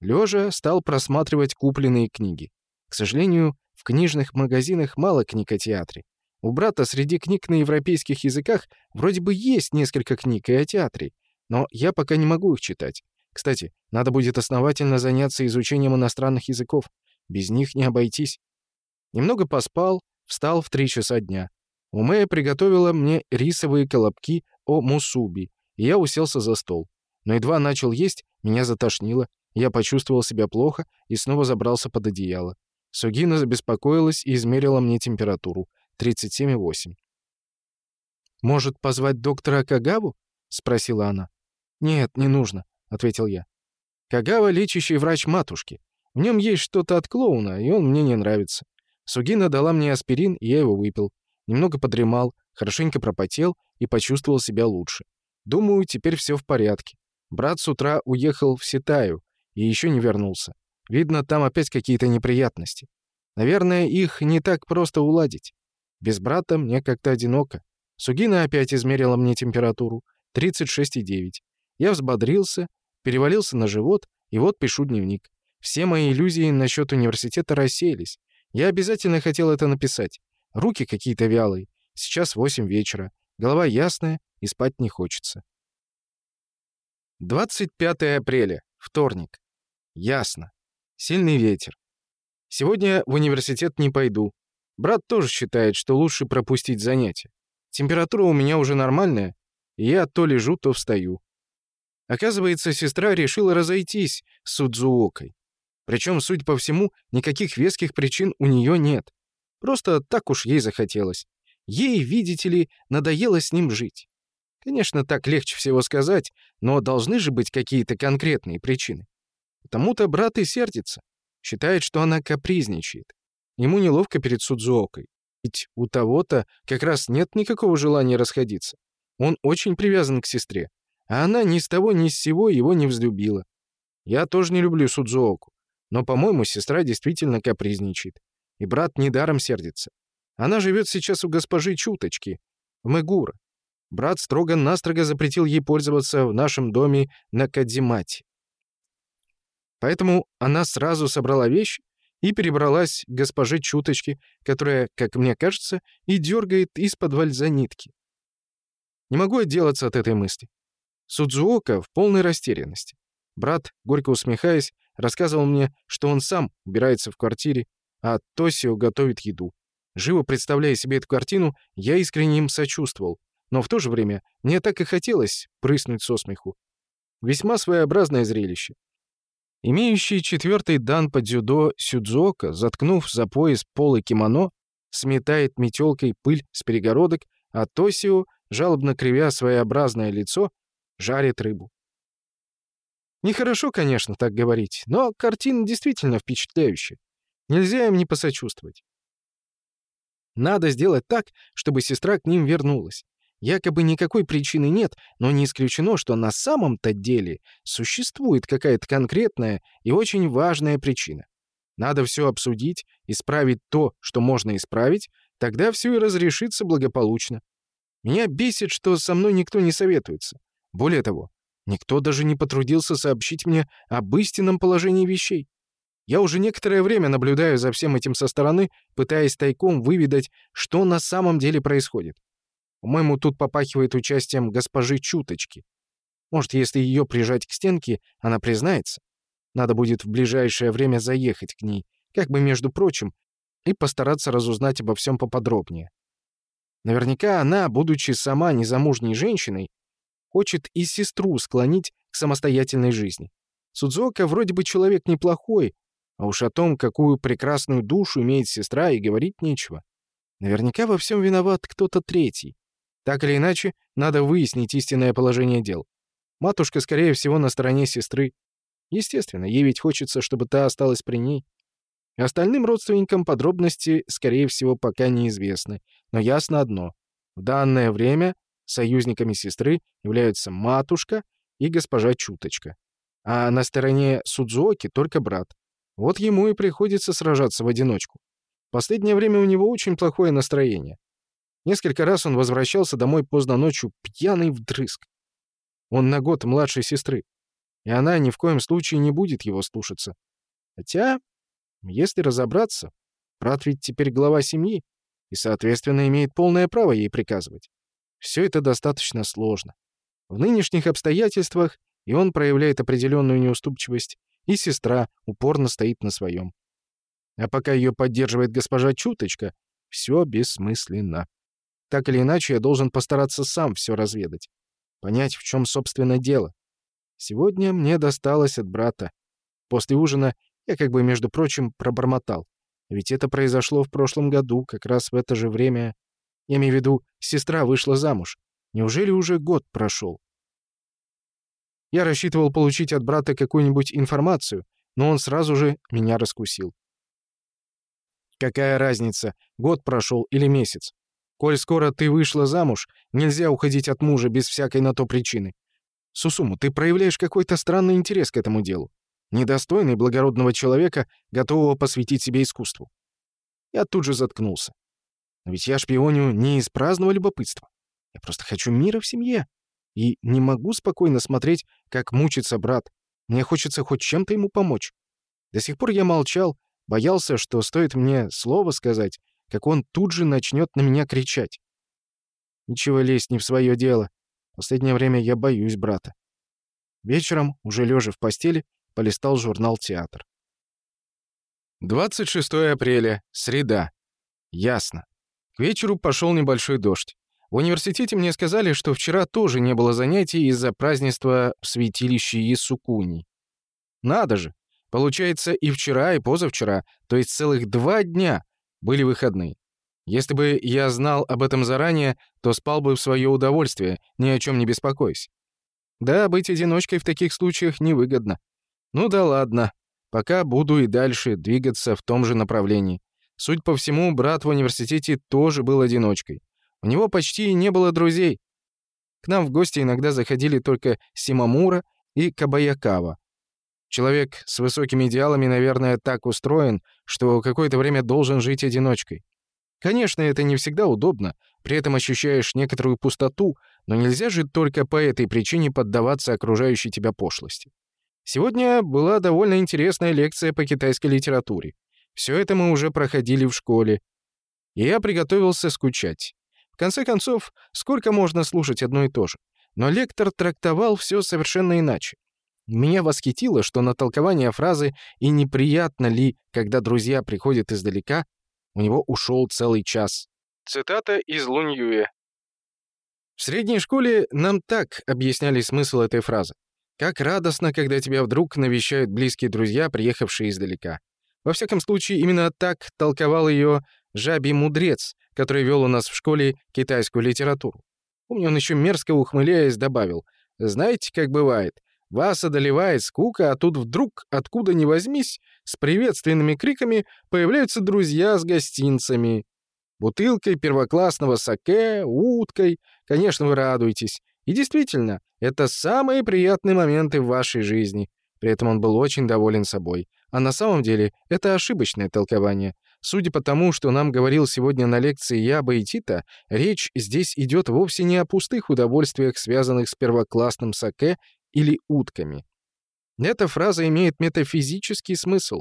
Лежа стал просматривать купленные книги. К сожалению, в книжных магазинах мало книг о театре. У брата среди книг на европейских языках вроде бы есть несколько книг и о театре, но я пока не могу их читать. Кстати, надо будет основательно заняться изучением иностранных языков. Без них не обойтись. Немного поспал, встал в три часа дня. Умея приготовила мне рисовые колобки о мусуби, и я уселся за стол. Но едва начал есть, меня затошнило, я почувствовал себя плохо и снова забрался под одеяло. Сугина забеспокоилась и измерила мне температуру — 37,8. «Может, позвать доктора Кагаву?» — спросила она. «Нет, не нужно», — ответил я. «Кагава — лечащий врач матушки. В нем есть что-то от клоуна, и он мне не нравится. Сугина дала мне аспирин, и я его выпил. Немного подремал, хорошенько пропотел и почувствовал себя лучше. Думаю, теперь все в порядке. Брат с утра уехал в Ситаю и еще не вернулся. Видно, там опять какие-то неприятности. Наверное, их не так просто уладить. Без брата мне как-то одиноко. Сугина опять измерила мне температуру. 36,9. Я взбодрился, перевалился на живот, и вот пишу дневник. Все мои иллюзии насчет университета рассеялись. Я обязательно хотел это написать. Руки какие-то вялые. Сейчас 8 вечера. Голова ясная и спать не хочется. 25 апреля. Вторник. Ясно. Сильный ветер. Сегодня в университет не пойду. Брат тоже считает, что лучше пропустить занятия. Температура у меня уже нормальная, и я то лежу, то встаю. Оказывается, сестра решила разойтись с Судзуокой. Причем, судя по всему, никаких веских причин у нее нет. Просто так уж ей захотелось. Ей, видите ли, надоело с ним жить. Конечно, так легче всего сказать, но должны же быть какие-то конкретные причины. Потому-то брат и сердится. Считает, что она капризничает. Ему неловко перед Судзуокой. Ведь у того-то как раз нет никакого желания расходиться. Он очень привязан к сестре. А она ни с того ни с сего его не взлюбила. Я тоже не люблю Судзуоку. Но, по-моему, сестра действительно капризничает. И брат недаром сердится. Она живет сейчас у госпожи Чуточки, в Мегура. Брат строго-настрого запретил ей пользоваться в нашем доме на Кадзимате. Поэтому она сразу собрала вещи и перебралась к госпоже Чуточки, которая, как мне кажется, и дергает из-под за нитки. Не могу отделаться от этой мысли. Судзуока в полной растерянности. Брат, горько усмехаясь, рассказывал мне, что он сам убирается в квартире, а Тосио готовит еду. Живо представляя себе эту картину, я искренне им сочувствовал, но в то же время мне так и хотелось прыснуть со смеху. Весьма своеобразное зрелище. Имеющий четвертый дан по дзюдо Сюдзока, заткнув за пояс полы кимоно, сметает метелкой пыль с перегородок, а Тосио, жалобно кривя своеобразное лицо, жарит рыбу. Нехорошо, конечно, так говорить, но картина действительно впечатляющая. Нельзя им не посочувствовать. Надо сделать так, чтобы сестра к ним вернулась. Якобы никакой причины нет, но не исключено, что на самом-то деле существует какая-то конкретная и очень важная причина. Надо все обсудить, исправить то, что можно исправить, тогда все и разрешится благополучно. Меня бесит, что со мной никто не советуется. Более того, Никто даже не потрудился сообщить мне об истинном положении вещей. Я уже некоторое время наблюдаю за всем этим со стороны, пытаясь тайком выведать, что на самом деле происходит. По-моему, тут попахивает участием госпожи Чуточки. Может, если ее прижать к стенке, она признается. Надо будет в ближайшее время заехать к ней, как бы, между прочим, и постараться разузнать обо всем поподробнее. Наверняка она, будучи сама незамужней женщиной, хочет и сестру склонить к самостоятельной жизни. Судзуока вроде бы человек неплохой, а уж о том, какую прекрасную душу имеет сестра, и говорить нечего. Наверняка во всем виноват кто-то третий. Так или иначе, надо выяснить истинное положение дел. Матушка, скорее всего, на стороне сестры. Естественно, ей ведь хочется, чтобы та осталась при ней. Остальным родственникам подробности, скорее всего, пока неизвестны. Но ясно одно. В данное время союзниками сестры являются матушка и госпожа Чуточка. А на стороне Судзуоки только брат. Вот ему и приходится сражаться в одиночку. Последнее время у него очень плохое настроение. Несколько раз он возвращался домой поздно ночью, пьяный вдрызг. Он на год младше сестры, и она ни в коем случае не будет его слушаться. Хотя, если разобраться, брат ведь теперь глава семьи, и, соответственно, имеет полное право ей приказывать. Все это достаточно сложно. В нынешних обстоятельствах и он проявляет определенную неуступчивость, и сестра упорно стоит на своем. А пока ее поддерживает госпожа Чуточка, все бессмысленно. Так или иначе, я должен постараться сам все разведать. Понять, в чем, собственно, дело. Сегодня мне досталось от брата. После ужина я как бы, между прочим, пробормотал. Ведь это произошло в прошлом году, как раз в это же время. Я имею в виду, сестра вышла замуж. Неужели уже год прошел? Я рассчитывал получить от брата какую-нибудь информацию, но он сразу же меня раскусил. Какая разница, год прошел или месяц? Коль скоро ты вышла замуж, нельзя уходить от мужа без всякой на то причины. Сусуму, ты проявляешь какой-то странный интерес к этому делу. Недостойный благородного человека, готового посвятить себе искусству. Я тут же заткнулся. Но ведь я шпионю не из праздного любопытства. Я просто хочу мира в семье. И не могу спокойно смотреть, как мучится брат. Мне хочется хоть чем-то ему помочь. До сих пор я молчал, боялся, что стоит мне слово сказать, как он тут же начнет на меня кричать. Ничего лезть не в свое дело. Последнее время я боюсь брата. Вечером, уже лежа в постели, полистал журнал «Театр». 26 апреля, среда. Ясно. Вечеру пошел небольшой дождь. В университете мне сказали, что вчера тоже не было занятий из-за празднества в святилище Ясукуни. Надо же! Получается, и вчера, и позавчера, то есть целых два дня, были выходные. Если бы я знал об этом заранее, то спал бы в свое удовольствие, ни о чем не беспокоясь. Да, быть одиночкой в таких случаях невыгодно. Ну да ладно, пока буду и дальше двигаться в том же направлении. Суть по всему, брат в университете тоже был одиночкой. У него почти не было друзей. К нам в гости иногда заходили только Симамура и Кабаякава. Человек с высокими идеалами, наверное, так устроен, что какое-то время должен жить одиночкой. Конечно, это не всегда удобно, при этом ощущаешь некоторую пустоту, но нельзя же только по этой причине поддаваться окружающей тебя пошлости. Сегодня была довольно интересная лекция по китайской литературе. Все это мы уже проходили в школе. И я приготовился скучать. В конце концов, сколько можно слушать одно и то же? Но лектор трактовал все совершенно иначе. Меня восхитило, что на толкование фразы «и неприятно ли, когда друзья приходят издалека» у него ушел целый час. Цитата из Лунь В средней школе нам так объясняли смысл этой фразы. Как радостно, когда тебя вдруг навещают близкие друзья, приехавшие издалека. Во всяком случае, именно так толковал ее жабий мудрец, который вел у нас в школе китайскую литературу. Помню, он еще мерзко ухмыляясь добавил, «Знаете, как бывает, вас одолевает скука, а тут вдруг, откуда ни возьмись, с приветственными криками появляются друзья с гостинцами. Бутылкой первоклассного саке, уткой. Конечно, вы радуетесь. И действительно, это самые приятные моменты в вашей жизни. При этом он был очень доволен собой. А на самом деле это ошибочное толкование. Судя по тому, что нам говорил сегодня на лекции Яба и Тита, речь здесь идет вовсе не о пустых удовольствиях, связанных с первоклассным саке или утками. Эта фраза имеет метафизический смысл.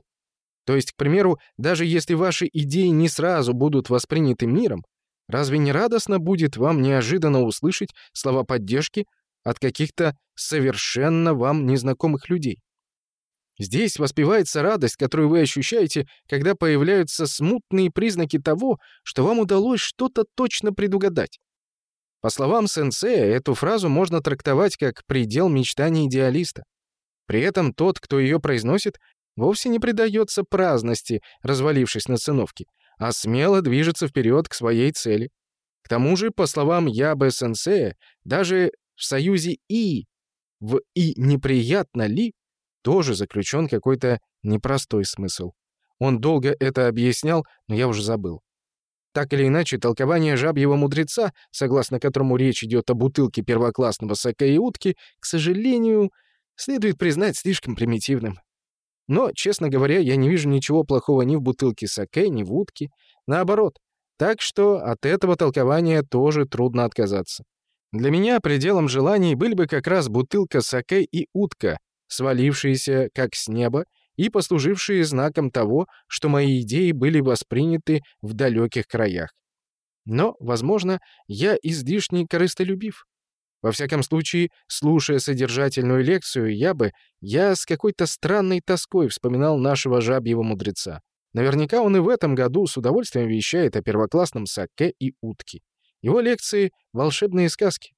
То есть, к примеру, даже если ваши идеи не сразу будут восприняты миром, разве не радостно будет вам неожиданно услышать слова поддержки от каких-то совершенно вам незнакомых людей? Здесь воспевается радость, которую вы ощущаете, когда появляются смутные признаки того, что вам удалось что-то точно предугадать. По словам сенсея, эту фразу можно трактовать как предел мечтаний идеалиста. При этом тот, кто ее произносит, вовсе не предается праздности, развалившись на циновке, а смело движется вперед к своей цели. К тому же, по словам Ябе Сенсея, даже в союзе «и» в «и неприятно ли» тоже заключен какой-то непростой смысл. Он долго это объяснял, но я уже забыл. Так или иначе, толкование жабьего мудреца, согласно которому речь идет о бутылке первоклассного сока и утки, к сожалению, следует признать слишком примитивным. Но, честно говоря, я не вижу ничего плохого ни в бутылке саке, ни в утке. Наоборот. Так что от этого толкования тоже трудно отказаться. Для меня пределом желаний были бы как раз бутылка саке и утка, свалившиеся как с неба и послужившие знаком того, что мои идеи были восприняты в далеких краях. Но, возможно, я излишне корыстолюбив. Во всяком случае, слушая содержательную лекцию, я бы, я с какой-то странной тоской вспоминал нашего жабьего мудреца. Наверняка он и в этом году с удовольствием вещает о первоклассном саке и утке. Его лекции — волшебные сказки.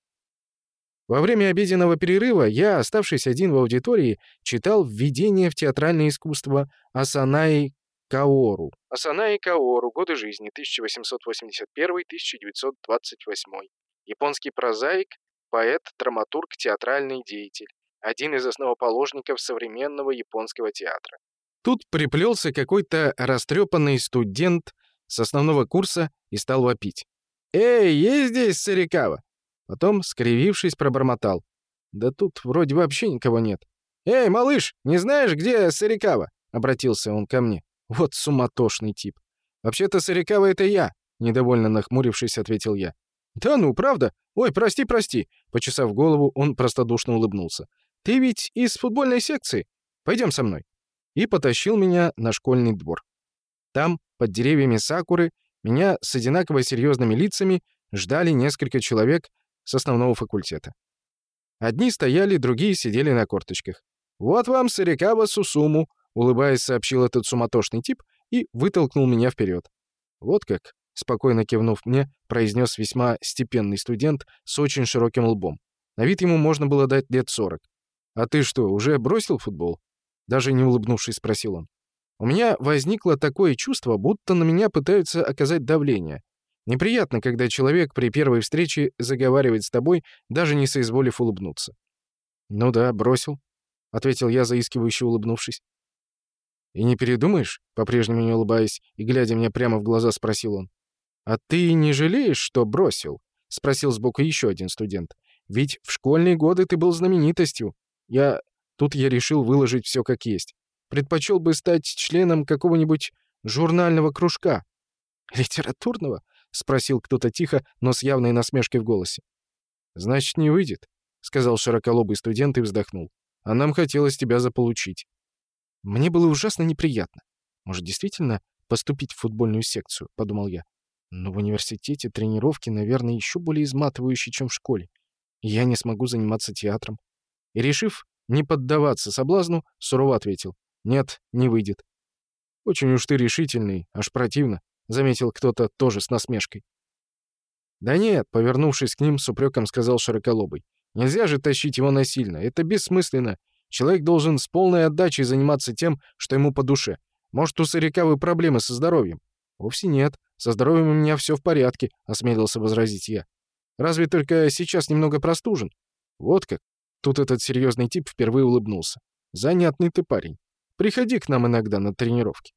Во время обеденного перерыва я, оставшись один в аудитории, читал «Введение в театральное искусство» Асанаи Каору. Асанаи Каору. Годы жизни 1881-1928. Японский прозаик, поэт, драматург, театральный деятель. Один из основоположников современного японского театра. Тут приплелся какой-то растрепанный студент с основного курса и стал вопить. «Эй, есть здесь Сарикава?» Потом, скривившись, пробормотал. «Да тут вроде вообще никого нет». «Эй, малыш, не знаешь, где Сарикава?» — обратился он ко мне. Вот суматошный тип. «Вообще-то Сарикава — это я», — недовольно нахмурившись, ответил я. «Да ну, правда? Ой, прости, прости!» Почесав голову, он простодушно улыбнулся. «Ты ведь из футбольной секции? Пойдем со мной». И потащил меня на школьный двор. Там, под деревьями сакуры, меня с одинаково серьезными лицами ждали несколько человек с основного факультета. Одни стояли, другие сидели на корточках. «Вот вам Сарикава Сусуму», — улыбаясь, сообщил этот суматошный тип и вытолкнул меня вперед. «Вот как», — спокойно кивнув мне, произнес весьма степенный студент с очень широким лбом. На вид ему можно было дать лет сорок. «А ты что, уже бросил футбол?» Даже не улыбнувшись, спросил он. У меня возникло такое чувство, будто на меня пытаются оказать давление. Неприятно, когда человек при первой встрече заговаривает с тобой, даже не соизволив улыбнуться. «Ну да, бросил», — ответил я, заискивающе улыбнувшись. «И не передумаешь?» — по-прежнему не улыбаясь и глядя мне прямо в глаза, спросил он. «А ты не жалеешь, что бросил?» — спросил сбоку еще один студент. «Ведь в школьные годы ты был знаменитостью. Я... Тут я решил выложить все как есть. Предпочел бы стать членом какого-нибудь журнального кружка». «Литературного?» — спросил кто-то тихо, но с явной насмешкой в голосе. «Значит, не выйдет», — сказал широколобый студент и вздохнул. «А нам хотелось тебя заполучить». Мне было ужасно неприятно. Может, действительно поступить в футбольную секцию, подумал я. Но в университете тренировки, наверное, еще более изматывающие, чем в школе. Я не смогу заниматься театром. И, решив не поддаваться соблазну, сурово ответил. Нет, не выйдет. Очень уж ты решительный, аж противно, заметил кто-то тоже с насмешкой. Да нет, повернувшись к ним, с упреком сказал Широколобый. Нельзя же тащить его насильно, это бессмысленно. Человек должен с полной отдачей заниматься тем, что ему по душе. Может, у Сарикавы проблемы со здоровьем? Вовсе нет. Со здоровьем у меня все в порядке, осмелился возразить я. Разве только сейчас немного простужен? Вот как. Тут этот серьезный тип впервые улыбнулся. Занятный ты парень. Приходи к нам иногда на тренировки.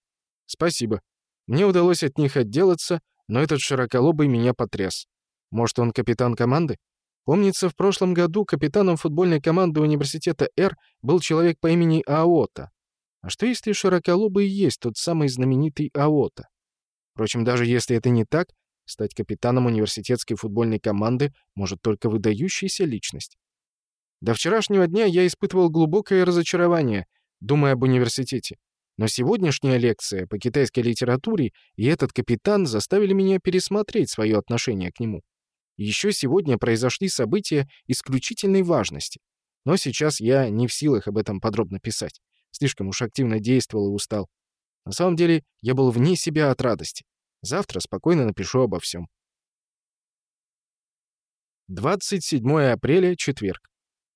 Спасибо. Мне удалось от них отделаться, но этот широколобый меня потряс. Может, он капитан команды? Помнится, в прошлом году капитаном футбольной команды университета Р был человек по имени Аота. А что если Широколобый есть тот самый знаменитый Аота? Впрочем, даже если это не так, стать капитаном университетской футбольной команды может только выдающаяся личность. До вчерашнего дня я испытывал глубокое разочарование, думая об университете. Но сегодняшняя лекция по китайской литературе и этот капитан заставили меня пересмотреть свое отношение к нему. Еще сегодня произошли события исключительной важности. Но сейчас я не в силах об этом подробно писать. Слишком уж активно действовал и устал. На самом деле, я был вне себя от радости. Завтра спокойно напишу обо всем. 27 апреля, четверг.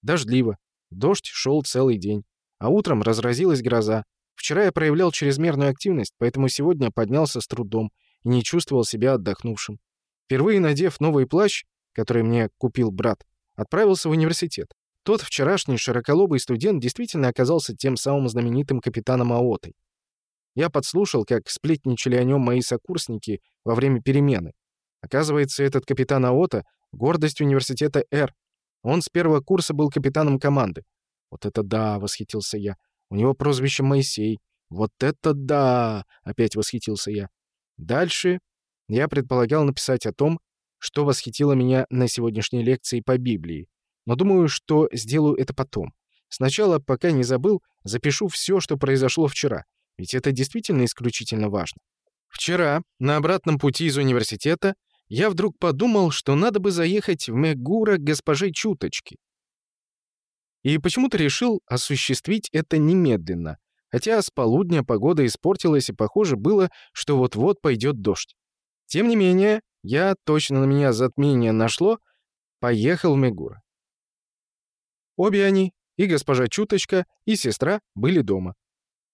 Дождливо. Дождь шел целый день. А утром разразилась гроза. Вчера я проявлял чрезмерную активность, поэтому сегодня поднялся с трудом и не чувствовал себя отдохнувшим. Впервые надев новый плащ, который мне купил брат, отправился в университет. Тот вчерашний широколобый студент действительно оказался тем самым знаменитым капитаном Аотой. Я подслушал, как сплетничали о нем мои сокурсники во время перемены. Оказывается, этот капитан Аота — гордость университета Р. Он с первого курса был капитаном команды. «Вот это да!» — восхитился я. «У него прозвище Моисей. Вот это да!» — опять восхитился я. Дальше я предполагал написать о том, что восхитило меня на сегодняшней лекции по Библии. Но думаю, что сделаю это потом. Сначала, пока не забыл, запишу все, что произошло вчера. Ведь это действительно исключительно важно. Вчера, на обратном пути из университета, я вдруг подумал, что надо бы заехать в Мегура к госпоже Чуточки. И почему-то решил осуществить это немедленно, хотя с полудня погода испортилась и похоже было, что вот-вот пойдет дождь. Тем не менее, я, точно на меня затмение нашло, поехал в Мегура. Обе они, и госпожа Чуточка, и сестра, были дома.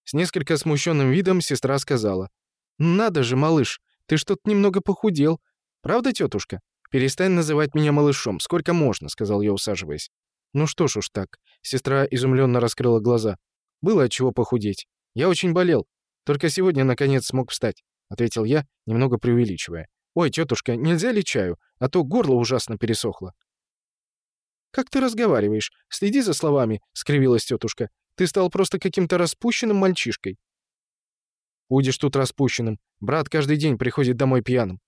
С несколько смущенным видом сестра сказала, «Надо же, малыш, ты что-то немного похудел. Правда, тетушка? Перестань называть меня малышом, сколько можно», — сказал я, усаживаясь. «Ну что ж уж так». Сестра изумленно раскрыла глаза. «Было от чего похудеть. Я очень болел. Только сегодня, наконец, смог встать», — ответил я, немного преувеличивая. «Ой, тетушка, нельзя ли чаю? А то горло ужасно пересохло». «Как ты разговариваешь? Следи за словами», — скривилась тетушка. «Ты стал просто каким-то распущенным мальчишкой». «Будешь тут распущенным. Брат каждый день приходит домой пьяным.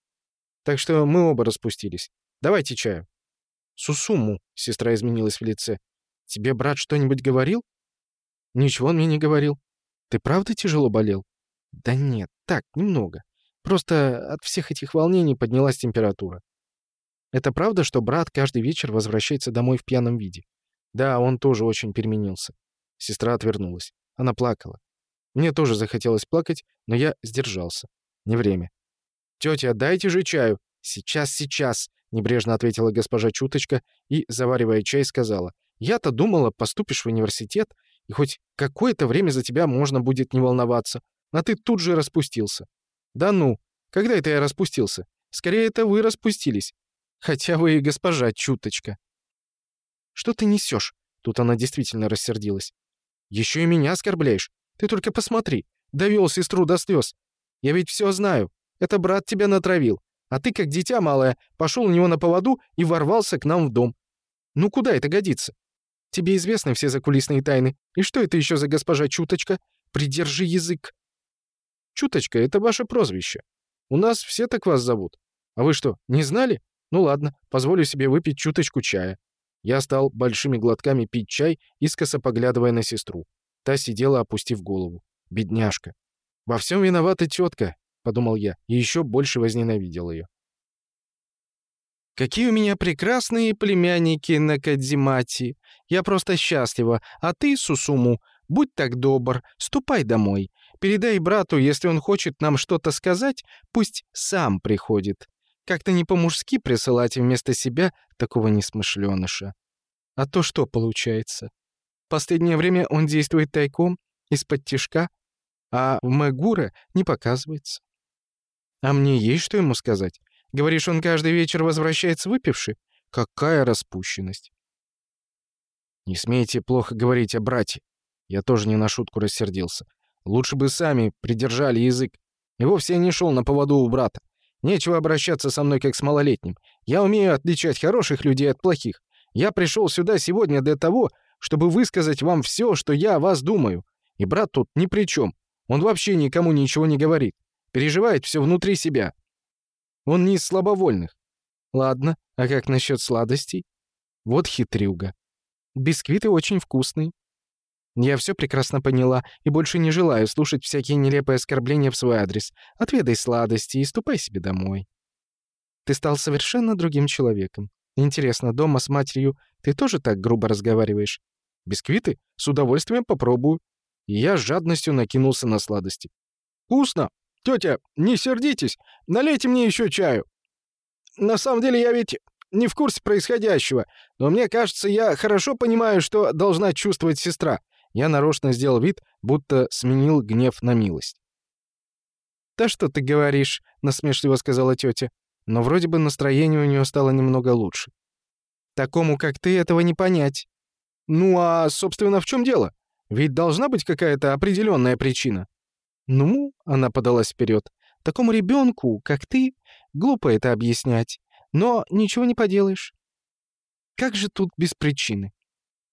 Так что мы оба распустились. Давайте чаю». «Сусуму», — сестра изменилась в лице. «Тебе брат что-нибудь говорил?» «Ничего он мне не говорил. Ты правда тяжело болел?» «Да нет, так, немного. Просто от всех этих волнений поднялась температура. Это правда, что брат каждый вечер возвращается домой в пьяном виде? Да, он тоже очень переменился. Сестра отвернулась. Она плакала. Мне тоже захотелось плакать, но я сдержался. Не время. «Тетя, дайте же чаю!» «Сейчас, сейчас!» — небрежно ответила госпожа Чуточка и, заваривая чай, сказала. «Я-то думала, поступишь в университет, и хоть какое-то время за тебя можно будет не волноваться, а ты тут же распустился». «Да ну! Когда это я распустился? Скорее, это вы распустились. Хотя вы и госпожа чуточка». «Что ты несешь?» Тут она действительно рассердилась. «Еще и меня оскорбляешь. Ты только посмотри. Довел сестру до слез. Я ведь все знаю. Это брат тебя натравил. А ты, как дитя малое, пошел у него на поводу и ворвался к нам в дом. Ну куда это годится? Тебе известны все закулисные тайны. И что это еще за госпожа Чуточка? Придержи язык. Чуточка — это ваше прозвище. У нас все так вас зовут. А вы что, не знали? Ну ладно, позволю себе выпить чуточку чая. Я стал большими глотками пить чай, искоса поглядывая на сестру. Та сидела, опустив голову. Бедняжка. «Во всем виновата тетка», — подумал я, и еще больше возненавидел ее. «Какие у меня прекрасные племянники на Кадзимати! Я просто счастлива, а ты, Сусуму, будь так добр, ступай домой. Передай брату, если он хочет нам что-то сказать, пусть сам приходит. Как-то не по-мужски присылать вместо себя такого несмышленыша. А то что получается? Последнее время он действует тайком, из-под тишка, а в Мэгура не показывается. А мне есть что ему сказать? Говоришь, он каждый вечер возвращается выпивший? Какая распущенность. Не смейте плохо говорить о брате. Я тоже не на шутку рассердился. Лучше бы сами придержали язык. И вовсе не шел на поводу у брата. Нечего обращаться со мной как с малолетним. Я умею отличать хороших людей от плохих. Я пришел сюда сегодня для того, чтобы высказать вам все, что я о вас думаю. И брат тут ни при чем. Он вообще никому ничего не говорит. Переживает все внутри себя. Он не из слабовольных. Ладно, а как насчет сладостей? Вот хитрюга. Бисквиты очень вкусные. Я все прекрасно поняла и больше не желаю слушать всякие нелепые оскорбления в свой адрес. Отведай сладости и ступай себе домой. Ты стал совершенно другим человеком. Интересно, дома с матерью ты тоже так грубо разговариваешь? Бисквиты? С удовольствием попробую. и я с жадностью накинулся на сладости. «Вкусно! Тетя, не сердитесь, налейте мне еще чаю. На самом деле я ведь не в курсе происходящего, но мне кажется, я хорошо понимаю, что должна чувствовать сестра». Я нарочно сделал вид, будто сменил гнев на милость. «Да что ты говоришь?» — насмешливо сказала тетя. Но вроде бы настроение у нее стало немного лучше. «Такому, как ты, этого не понять». «Ну а, собственно, в чем дело? Ведь должна быть какая-то определенная причина». «Ну», — она подалась вперед, — «такому ребенку, как ты, глупо это объяснять. Но ничего не поделаешь. Как же тут без причины?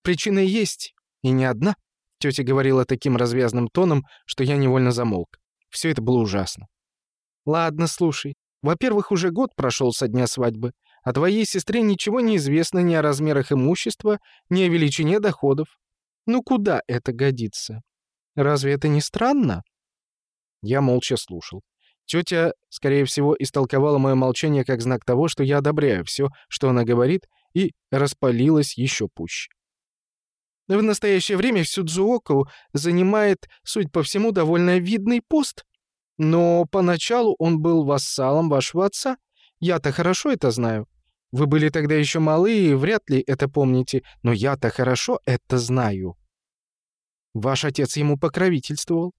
Причина есть, и не одна». Тетя говорила таким развязным тоном, что я невольно замолк. Все это было ужасно. «Ладно, слушай. Во-первых, уже год прошел со дня свадьбы. О твоей сестре ничего не известно ни о размерах имущества, ни о величине доходов. Ну куда это годится? Разве это не странно?» Я молча слушал. Тетя, скорее всего, истолковала мое молчание как знак того, что я одобряю все, что она говорит, и распалилась еще пуще. В настоящее время Сюдзуоку занимает, суть по всему, довольно видный пост. Но поначалу он был вассалом вашего отца. Я-то хорошо это знаю. Вы были тогда еще малы и вряд ли это помните, но я-то хорошо это знаю. Ваш отец ему покровительствовал.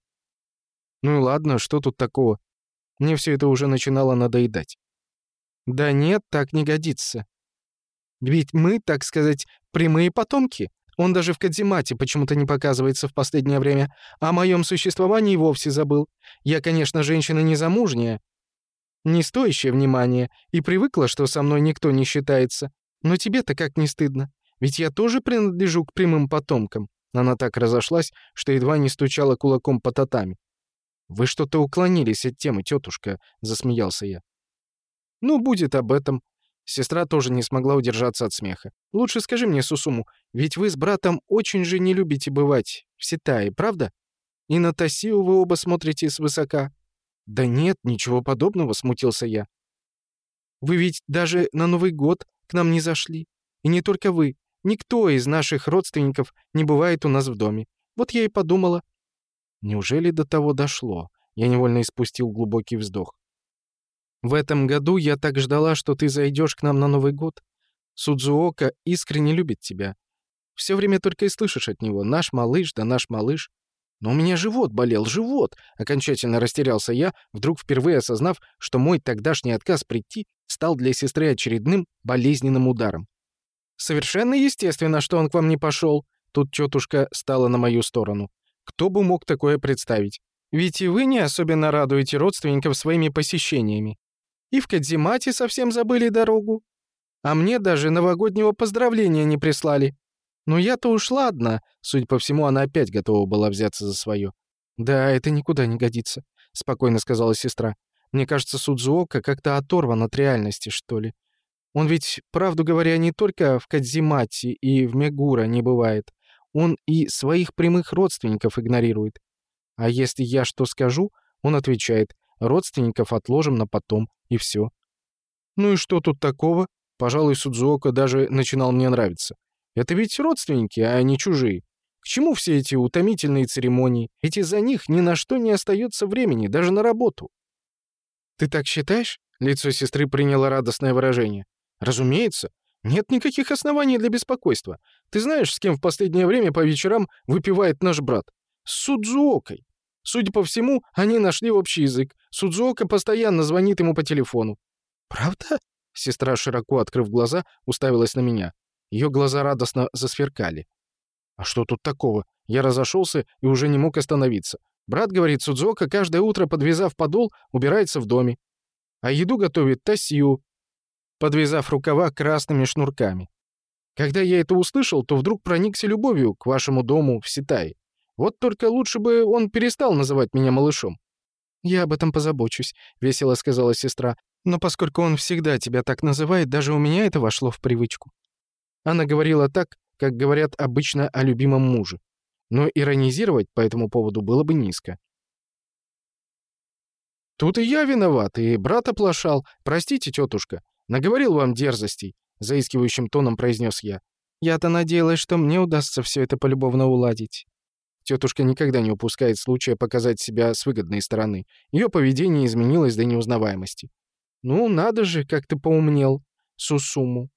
Ну и ладно, что тут такого? Мне все это уже начинало надоедать. Да нет, так не годится. Ведь мы, так сказать, прямые потомки. Он даже в Кадзимате почему-то не показывается в последнее время. О моем существовании вовсе забыл. Я, конечно, женщина незамужняя, не стоящая внимания, и привыкла, что со мной никто не считается. Но тебе-то как не стыдно? Ведь я тоже принадлежу к прямым потомкам». Она так разошлась, что едва не стучала кулаком по татами. «Вы что-то уклонились от темы, тетушка», — засмеялся я. «Ну, будет об этом. Сестра тоже не смогла удержаться от смеха. «Лучше скажи мне, Сусуму, ведь вы с братом очень же не любите бывать в Ситае, правда? И на Тасию вы оба смотрите свысока». «Да нет, ничего подобного», — смутился я. «Вы ведь даже на Новый год к нам не зашли. И не только вы. Никто из наших родственников не бывает у нас в доме. Вот я и подумала». Неужели до того дошло? Я невольно испустил глубокий вздох. В этом году я так ждала, что ты зайдешь к нам на Новый год. Судзуока искренне любит тебя. Все время только и слышишь от него «наш малыш, да наш малыш». Но у меня живот болел, живот! Окончательно растерялся я, вдруг впервые осознав, что мой тогдашний отказ прийти стал для сестры очередным болезненным ударом. «Совершенно естественно, что он к вам не пошел. Тут тетушка стала на мою сторону. Кто бы мог такое представить? Ведь и вы не особенно радуете родственников своими посещениями. И в Кадзимате совсем забыли дорогу. А мне даже новогоднего поздравления не прислали. Ну я-то уж ладно. Судя по всему, она опять готова была взяться за свое. «Да, это никуда не годится», — спокойно сказала сестра. «Мне кажется, Судзуока как-то оторван от реальности, что ли. Он ведь, правду говоря, не только в Кадзимате и в Мегура не бывает. Он и своих прямых родственников игнорирует. А если я что скажу, он отвечает, родственников отложим на потом, и все. Ну и что тут такого? Пожалуй, Судзуока даже начинал мне нравиться. Это ведь родственники, а не чужие. К чему все эти утомительные церемонии? Ведь из-за них ни на что не остается времени, даже на работу. «Ты так считаешь?» — лицо сестры приняло радостное выражение. «Разумеется. Нет никаких оснований для беспокойства. Ты знаешь, с кем в последнее время по вечерам выпивает наш брат? С Судзуокой. Судя по всему, они нашли общий язык. Судзуока постоянно звонит ему по телефону. «Правда?» Сестра, широко открыв глаза, уставилась на меня. Ее глаза радостно засверкали. «А что тут такого? Я разошелся и уже не мог остановиться. Брат говорит, Судзуока каждое утро, подвязав подол, убирается в доме. А еду готовит Тасью, подвязав рукава красными шнурками. Когда я это услышал, то вдруг проникся любовью к вашему дому в Ситае. Вот только лучше бы он перестал называть меня малышом». «Я об этом позабочусь», — весело сказала сестра. «Но поскольку он всегда тебя так называет, даже у меня это вошло в привычку». Она говорила так, как говорят обычно о любимом муже. Но иронизировать по этому поводу было бы низко. «Тут и я виноват, и брат оплошал. Простите, тетушка. Наговорил вам дерзостей», — заискивающим тоном произнес я. «Я-то надеялась, что мне удастся все это полюбовно уладить». Тетушка никогда не упускает случая показать себя с выгодной стороны. Ее поведение изменилось до неузнаваемости. «Ну, надо же, как ты поумнел, Сусуму.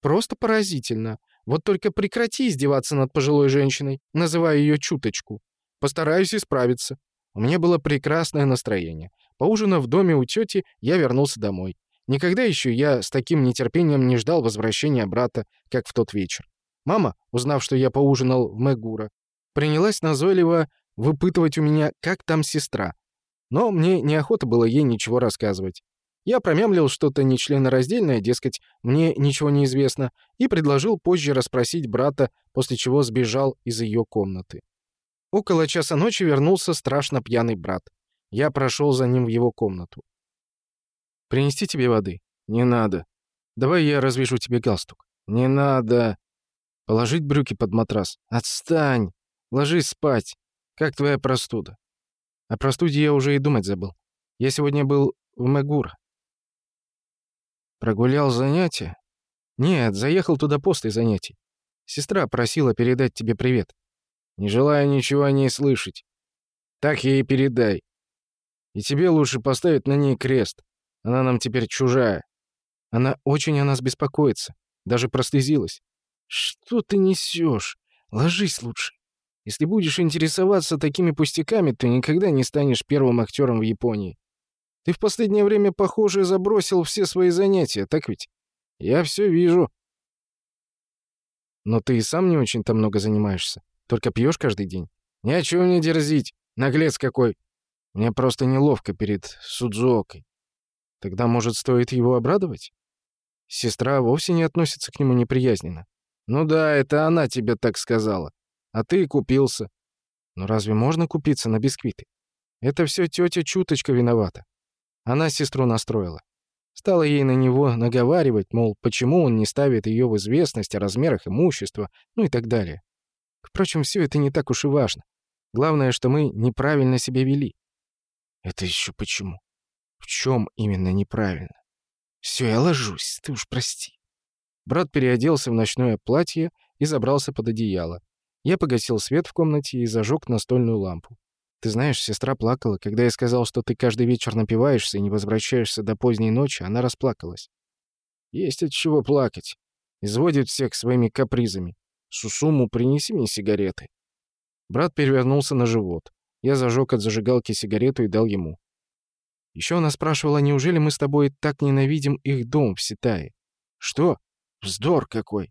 Просто поразительно. Вот только прекрати издеваться над пожилой женщиной, называя ее чуточку. Постараюсь исправиться». У меня было прекрасное настроение. Поужинав в доме у тети, я вернулся домой. Никогда еще я с таким нетерпением не ждал возвращения брата, как в тот вечер. Мама, узнав, что я поужинал в Мегура, принялась назойливо выпытывать у меня, как там сестра. Но мне неохота было ей ничего рассказывать. Я промямлил что-то нечленораздельное, дескать, мне ничего не известно, и предложил позже расспросить брата, после чего сбежал из ее комнаты. Около часа ночи вернулся страшно пьяный брат. Я прошел за ним в его комнату. «Принести тебе воды?» «Не надо». «Давай я развяжу тебе галстук». «Не надо». «Положить брюки под матрас?» «Отстань!» Ложись спать. Как твоя простуда?» О простуде я уже и думать забыл. Я сегодня был в Мегур. Прогулял занятия? Нет, заехал туда после занятий. Сестра просила передать тебе привет. Не желаю ничего о ней слышать. Так ей и передай. И тебе лучше поставить на ней крест. Она нам теперь чужая. Она очень о нас беспокоится. Даже прослезилась. Что ты несешь? Ложись лучше. Если будешь интересоваться такими пустяками, то никогда не станешь первым актером в Японии. Ты в последнее время, похоже, забросил все свои занятия, так ведь? Я все вижу. Но ты и сам не очень-то много занимаешься. Только пьешь каждый день. Ни о чем не дерзить. Наглец какой. Мне просто неловко перед Судзуокой. Тогда, может, стоит его обрадовать? Сестра вовсе не относится к нему неприязненно. Ну да, это она тебе так сказала. А ты и купился. Но разве можно купиться на бисквиты? Это все тетя Чуточка виновата. Она сестру настроила. Стала ей на него наговаривать, мол, почему он не ставит ее в известность о размерах имущества, ну и так далее. Впрочем, все это не так уж и важно. Главное, что мы неправильно себя вели. Это еще почему? В чем именно неправильно? Все, я ложусь, ты уж прости. Брат переоделся в ночное платье и забрался под одеяло. Я погасил свет в комнате и зажег настольную лампу. Ты знаешь, сестра плакала, когда я сказал, что ты каждый вечер напиваешься и не возвращаешься до поздней ночи, она расплакалась. Есть от чего плакать. Изводит всех своими капризами. Сусуму, принеси мне сигареты. Брат перевернулся на живот. Я зажег от зажигалки сигарету и дал ему. Еще она спрашивала, неужели мы с тобой так ненавидим их дом в Ситае? Что? Вздор какой!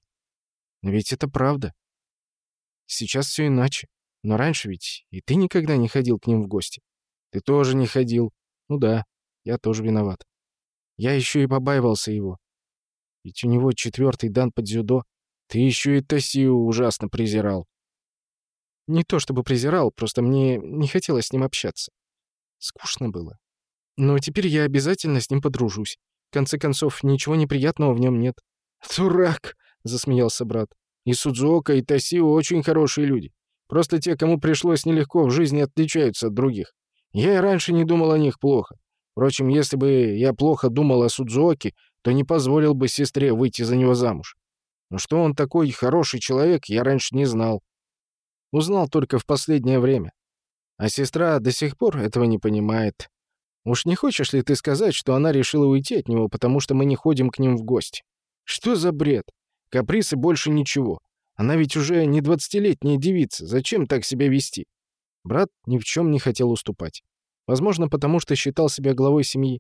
Но ведь это правда. Сейчас все иначе. Но раньше ведь и ты никогда не ходил к ним в гости. Ты тоже не ходил. Ну да, я тоже виноват. Я еще и побаивался его. Ведь у него четвертый дан под дзюдо. Ты еще и Тасию ужасно презирал. Не то чтобы презирал, просто мне не хотелось с ним общаться. Скучно было. Но теперь я обязательно с ним подружусь. В конце концов, ничего неприятного в нем нет. «Дурак!» — засмеялся брат. И Судзуока, и Тасио очень хорошие люди. Просто те, кому пришлось нелегко в жизни, отличаются от других. Я и раньше не думал о них плохо. Впрочем, если бы я плохо думал о Судзуоке, то не позволил бы сестре выйти за него замуж. Но что он такой хороший человек, я раньше не знал. Узнал только в последнее время. А сестра до сих пор этого не понимает. Уж не хочешь ли ты сказать, что она решила уйти от него, потому что мы не ходим к ним в гости? Что за бред? Каприз и больше ничего. Она ведь уже не двадцатилетняя девица. Зачем так себя вести? Брат ни в чем не хотел уступать. Возможно, потому что считал себя главой семьи.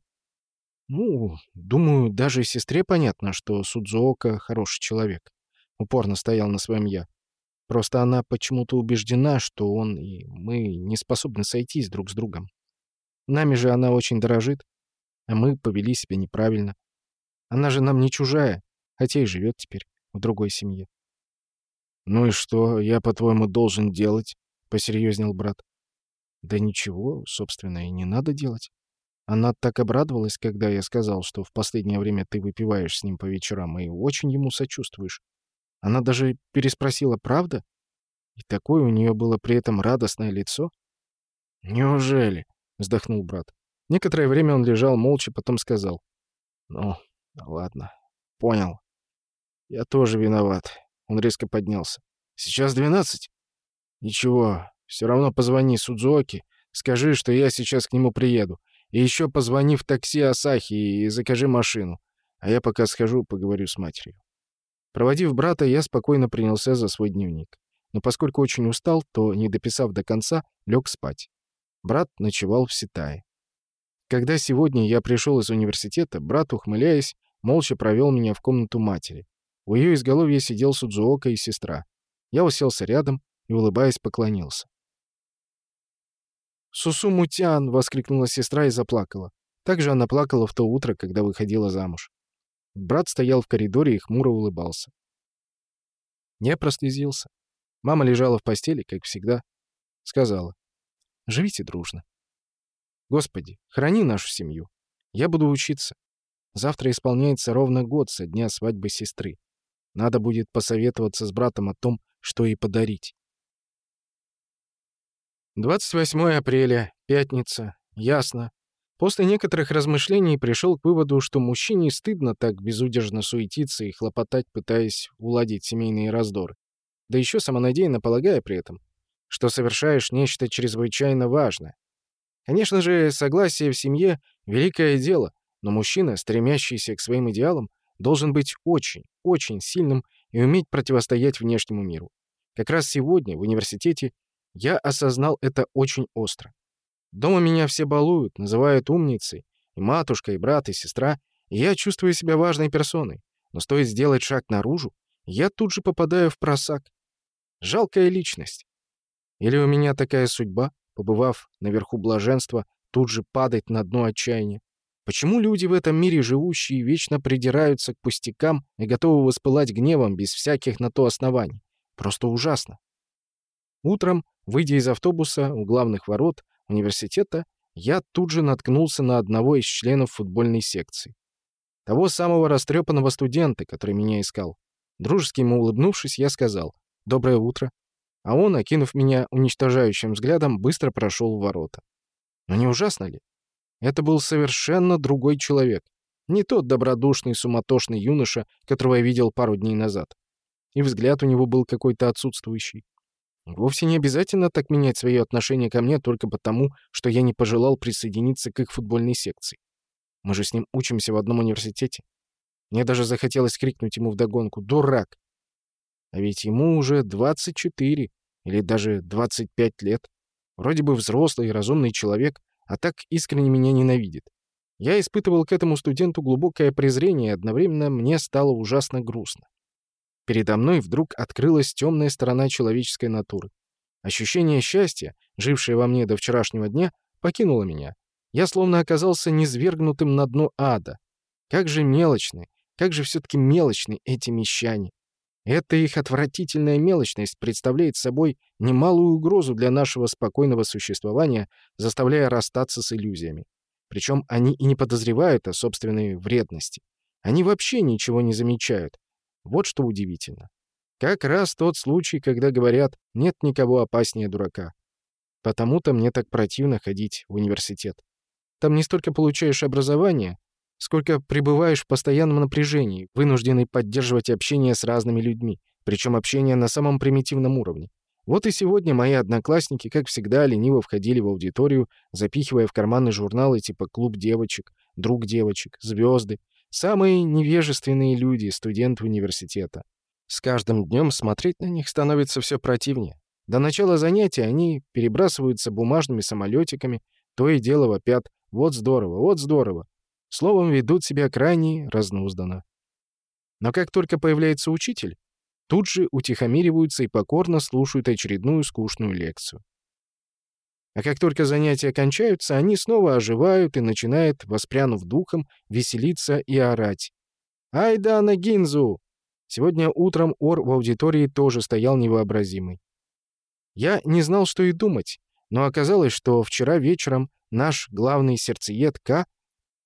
Ну, думаю, даже сестре понятно, что Судзуока хороший человек. Упорно стоял на своем «я». Просто она почему-то убеждена, что он и мы не способны сойтись друг с другом. Нами же она очень дорожит, а мы повели себя неправильно. Она же нам не чужая, хотя и живет теперь в другой семье. «Ну и что я, по-твоему, должен делать?» — посерьезнел брат. «Да ничего, собственно, и не надо делать. Она так обрадовалась, когда я сказал, что в последнее время ты выпиваешь с ним по вечерам и очень ему сочувствуешь. Она даже переспросила, правда? И такое у нее было при этом радостное лицо. «Неужели?» — вздохнул брат. Некоторое время он лежал молча, потом сказал. «Ну, ладно, понял. «Я тоже виноват». Он резко поднялся. «Сейчас двенадцать?» «Ничего, Все равно позвони Судзуоки, скажи, что я сейчас к нему приеду. И еще позвони в такси Асахи и закажи машину. А я пока схожу, поговорю с матерью. Проводив брата, я спокойно принялся за свой дневник. Но поскольку очень устал, то, не дописав до конца, лег спать. Брат ночевал в Ситае. Когда сегодня я пришел из университета, брат, ухмыляясь, молча провел меня в комнату матери. У ее изголовья сидел Судзуока и сестра. Я уселся рядом и, улыбаясь, поклонился. «Сусумутян!» — воскликнула сестра и заплакала. Так же она плакала в то утро, когда выходила замуж. Брат стоял в коридоре и хмуро улыбался. Я прослезился. Мама лежала в постели, как всегда. Сказала, «Живите дружно. Господи, храни нашу семью. Я буду учиться. Завтра исполняется ровно год со дня свадьбы сестры. Надо будет посоветоваться с братом о том, что ей подарить. 28 апреля, пятница. Ясно. После некоторых размышлений пришел к выводу, что мужчине стыдно так безудержно суетиться и хлопотать, пытаясь уладить семейные раздоры. Да еще самонадеянно полагая при этом, что совершаешь нечто чрезвычайно важное. Конечно же, согласие в семье — великое дело, но мужчина, стремящийся к своим идеалам, должен быть очень, очень сильным и уметь противостоять внешнему миру. Как раз сегодня в университете я осознал это очень остро. Дома меня все балуют, называют умницей, и матушка, и брат, и сестра, и я чувствую себя важной персоной. Но стоит сделать шаг наружу, я тут же попадаю в просак. Жалкая личность. Или у меня такая судьба, побывав наверху блаженства, тут же падать на дно отчаяния. Почему люди в этом мире живущие вечно придираются к пустякам и готовы воспылать гневом без всяких на то оснований? Просто ужасно. Утром Выйдя из автобуса у главных ворот университета, я тут же наткнулся на одного из членов футбольной секции. Того самого растрепанного студента, который меня искал. Дружески ему улыбнувшись, я сказал «Доброе утро». А он, окинув меня уничтожающим взглядом, быстро прошел в ворота. Но не ужасно ли? Это был совершенно другой человек. Не тот добродушный, суматошный юноша, которого я видел пару дней назад. И взгляд у него был какой-то отсутствующий. Вовсе не обязательно так менять свое отношение ко мне только потому, что я не пожелал присоединиться к их футбольной секции. Мы же с ним учимся в одном университете. Мне даже захотелось крикнуть ему вдогонку «Дурак!». А ведь ему уже 24 или даже 25 лет. Вроде бы взрослый и разумный человек, а так искренне меня ненавидит. Я испытывал к этому студенту глубокое презрение, и одновременно мне стало ужасно грустно. Передо мной вдруг открылась темная сторона человеческой натуры. Ощущение счастья, жившее во мне до вчерашнего дня, покинуло меня. Я словно оказался низвергнутым на дно ада. Как же мелочны, как же все-таки мелочны эти мещане. Эта их отвратительная мелочность представляет собой немалую угрозу для нашего спокойного существования, заставляя расстаться с иллюзиями. Причем они и не подозревают о собственной вредности. Они вообще ничего не замечают, вот что удивительно. Как раз тот случай, когда говорят «нет никого опаснее дурака». Потому-то мне так противно ходить в университет. Там не столько получаешь образование, сколько пребываешь в постоянном напряжении, вынужденный поддерживать общение с разными людьми, причем общение на самом примитивном уровне. Вот и сегодня мои одноклассники, как всегда, лениво входили в аудиторию, запихивая в карманы журналы типа «Клуб девочек», «Друг девочек», «Звезды», Самые невежественные люди, студенты университета. С каждым днем смотреть на них становится все противнее. До начала занятия они перебрасываются бумажными самолетиками, то и дело вопят «вот здорово, вот здорово». Словом, ведут себя крайне разнузданно. Но как только появляется учитель, тут же утихомириваются и покорно слушают очередную скучную лекцию. А как только занятия кончаются, они снова оживают и начинают, воспрянув духом, веселиться и орать. «Ай да, на Гинзу!» Сегодня утром ор в аудитории тоже стоял невообразимый. Я не знал, что и думать, но оказалось, что вчера вечером наш главный сердцеед К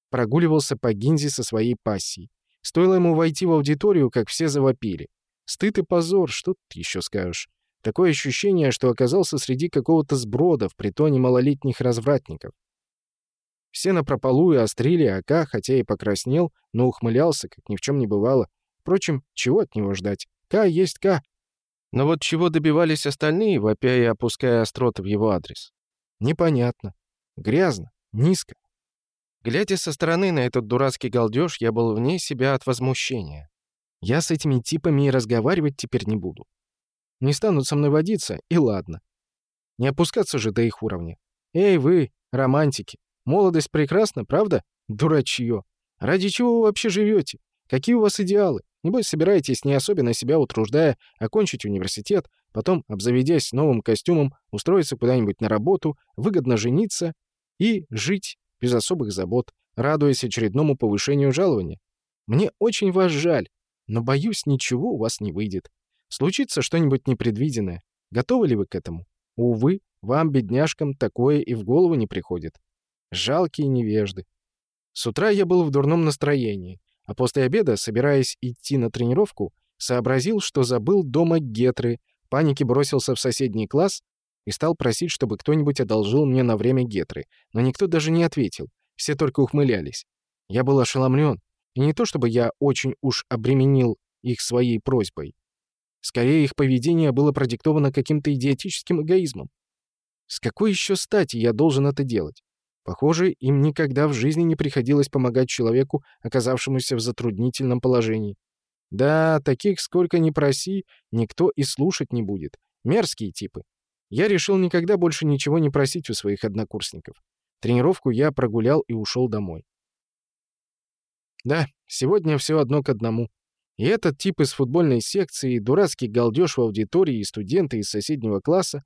прогуливался по Гинзе со своей пассией. Стоило ему войти в аудиторию, как все завопили. Стыд и позор, что тут еще скажешь. Такое ощущение, что оказался среди какого-то сброда в притоне малолетних развратников. Все напропалую острили Ака, хотя и покраснел, но ухмылялся, как ни в чем не бывало. Впрочем, чего от него ждать? К есть К. Но вот чего добивались остальные, вопя и опуская остроты в его адрес? Непонятно. Грязно, низко. Глядя со стороны на этот дурацкий галдеж, я был вне себя от возмущения. Я с этими типами и разговаривать теперь не буду. Не станут со мной водиться, и ладно. Не опускаться же до их уровня. Эй, вы, романтики, молодость прекрасна, правда? Дурачье. Ради чего вы вообще живете? Какие у вас идеалы? Небось, собираетесь, не особенно себя утруждая, окончить университет, потом, обзаведясь новым костюмом, устроиться куда-нибудь на работу, выгодно жениться и жить без особых забот, радуясь очередному повышению жалования. Мне очень вас жаль, но, боюсь, ничего у вас не выйдет. Случится что-нибудь непредвиденное. Готовы ли вы к этому? Увы, вам, бедняжкам, такое и в голову не приходит. Жалкие невежды. С утра я был в дурном настроении, а после обеда, собираясь идти на тренировку, сообразил, что забыл дома гетры, панике бросился в соседний класс и стал просить, чтобы кто-нибудь одолжил мне на время гетры, но никто даже не ответил, все только ухмылялись. Я был ошеломлен, и не то чтобы я очень уж обременил их своей просьбой. Скорее, их поведение было продиктовано каким-то идиотическим эгоизмом. С какой еще стати я должен это делать? Похоже, им никогда в жизни не приходилось помогать человеку, оказавшемуся в затруднительном положении. Да, таких сколько ни проси, никто и слушать не будет. Мерзкие типы. Я решил никогда больше ничего не просить у своих однокурсников. Тренировку я прогулял и ушел домой. Да, сегодня все одно к одному. И этот тип из футбольной секции, и дурацкий галдеж в аудитории и студенты из соседнего класса.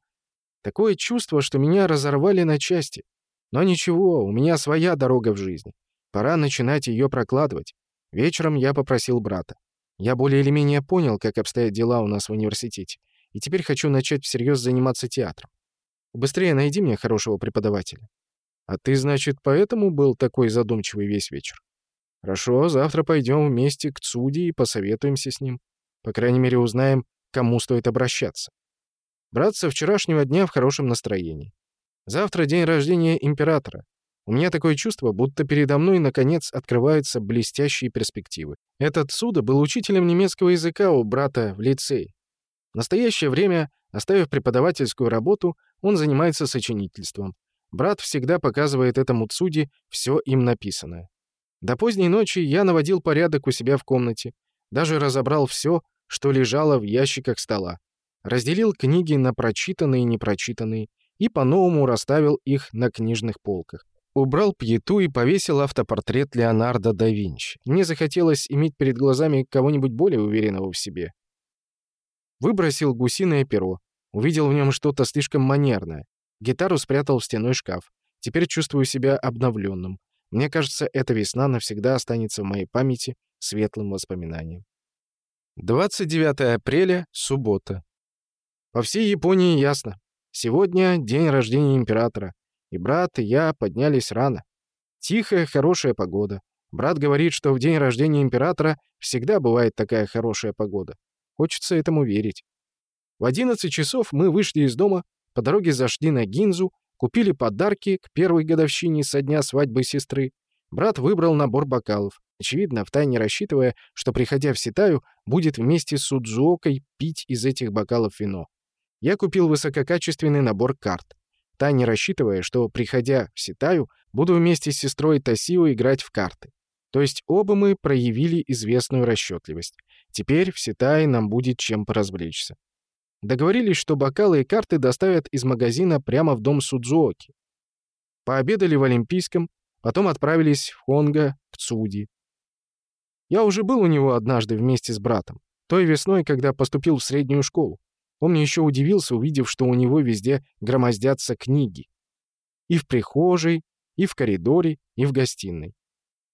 Такое чувство, что меня разорвали на части. Но ничего, у меня своя дорога в жизни. Пора начинать ее прокладывать. Вечером я попросил брата. Я более или менее понял, как обстоят дела у нас в университете и теперь хочу начать всерьез заниматься театром. Быстрее найди мне хорошего преподавателя. А ты, значит, поэтому был такой задумчивый весь вечер? Хорошо, завтра пойдем вместе к Цуди и посоветуемся с ним. По крайней мере, узнаем, кому стоит обращаться. Брат со вчерашнего дня в хорошем настроении. Завтра день рождения императора. У меня такое чувство, будто передо мной, наконец, открываются блестящие перспективы. Этот Суда был учителем немецкого языка у брата в лицее. В настоящее время, оставив преподавательскую работу, он занимается сочинительством. Брат всегда показывает этому Цуди все им написанное. До поздней ночи я наводил порядок у себя в комнате, даже разобрал все, что лежало в ящиках стола, разделил книги на прочитанные и непрочитанные и по-новому расставил их на книжных полках. Убрал пьету и повесил автопортрет Леонардо да Винчи. Мне захотелось иметь перед глазами кого-нибудь более уверенного в себе. Выбросил гусиное перо. Увидел в нем что-то слишком манерное. Гитару спрятал в стеной шкаф. Теперь чувствую себя обновленным. Мне кажется, эта весна навсегда останется в моей памяти светлым воспоминанием. 29 апреля, суббота. По всей Японии ясно. Сегодня день рождения императора. И брат, и я поднялись рано. Тихая, хорошая погода. Брат говорит, что в день рождения императора всегда бывает такая хорошая погода. Хочется этому верить. В 11 часов мы вышли из дома, по дороге зашли на Гинзу, купили подарки к первой годовщине со дня свадьбы сестры. Брат выбрал набор бокалов, очевидно, втайне рассчитывая, что, приходя в Ситаю, будет вместе с Судзуокой пить из этих бокалов вино. Я купил высококачественный набор карт, тайне рассчитывая, что, приходя в Ситаю, буду вместе с сестрой Тасио играть в карты. То есть оба мы проявили известную расчетливость. Теперь в Ситае нам будет чем поразвлечься. Договорились, что бокалы и карты доставят из магазина прямо в дом Судзуоки. Пообедали в Олимпийском, потом отправились в Хонго, к Цуди. Я уже был у него однажды вместе с братом, той весной, когда поступил в среднюю школу. Он мне еще удивился, увидев, что у него везде громоздятся книги. И в прихожей, и в коридоре, и в гостиной.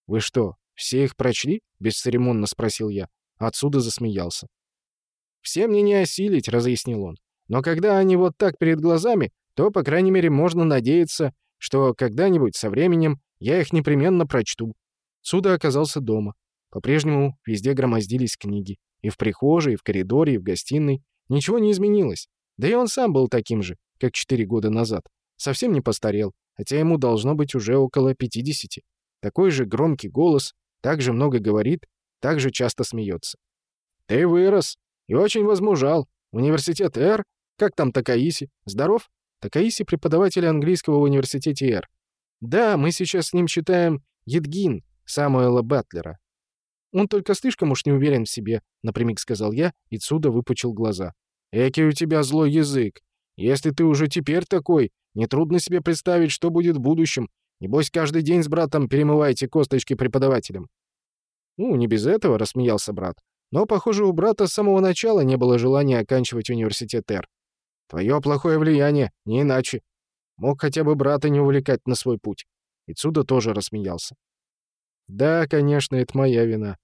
«Вы что, все их прочли?» — бесцеремонно спросил я. Отсюда засмеялся. «Все мне не осилить», — разъяснил он. «Но когда они вот так перед глазами, то, по крайней мере, можно надеяться, что когда-нибудь со временем я их непременно прочту». Суда оказался дома. По-прежнему везде громоздились книги. И в прихожей, и в коридоре, и в гостиной. Ничего не изменилось. Да и он сам был таким же, как четыре года назад. Совсем не постарел, хотя ему должно быть уже около 50. Такой же громкий голос, так же много говорит, так же часто смеется. «Ты вырос и очень возмужал. Университет Р? Как там Такаиси? Здоров? Такаиси — преподаватель английского в университете Р. Да, мы сейчас с ним читаем Едгин Самуэла Батлера. Он только слишком уж не уверен в себе, напрямик сказал я, и Цуда выпучил глаза. Эки у тебя злой язык. Если ты уже теперь такой, нетрудно себе представить, что будет в будущем. Небось, каждый день с братом перемываете косточки преподавателям. Ну, не без этого, рассмеялся брат. Но, похоже, у брата с самого начала не было желания оканчивать университет Р. Твое плохое влияние, не иначе. Мог хотя бы брата не увлекать на свой путь. И Цуда тоже рассмеялся. Да, конечно, это моя вина.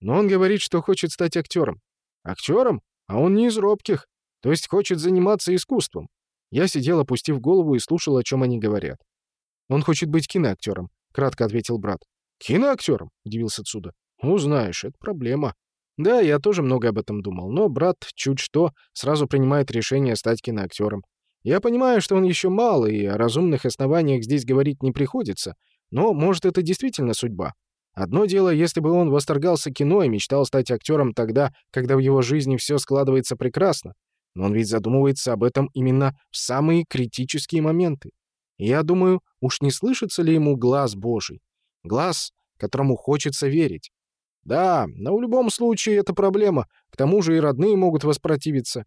Но он говорит, что хочет стать актером. Актером? А он не из робких. То есть хочет заниматься искусством. Я сидел, опустив голову, и слушал, о чем они говорят. «Он хочет быть киноактером», — кратко ответил брат. «Киноактером?» — удивился Цуда. «Ну, знаешь, это проблема». Да, я тоже много об этом думал, но брат, чуть что, сразу принимает решение стать киноактером. Я понимаю, что он еще мал, и о разумных основаниях здесь говорить не приходится, но, может, это действительно судьба. Одно дело, если бы он восторгался кино и мечтал стать актером тогда, когда в его жизни все складывается прекрасно, но он ведь задумывается об этом именно в самые критические моменты. Я думаю, уж не слышится ли ему глаз Божий? Глаз, которому хочется верить. Да, но в любом случае это проблема. К тому же и родные могут воспротивиться.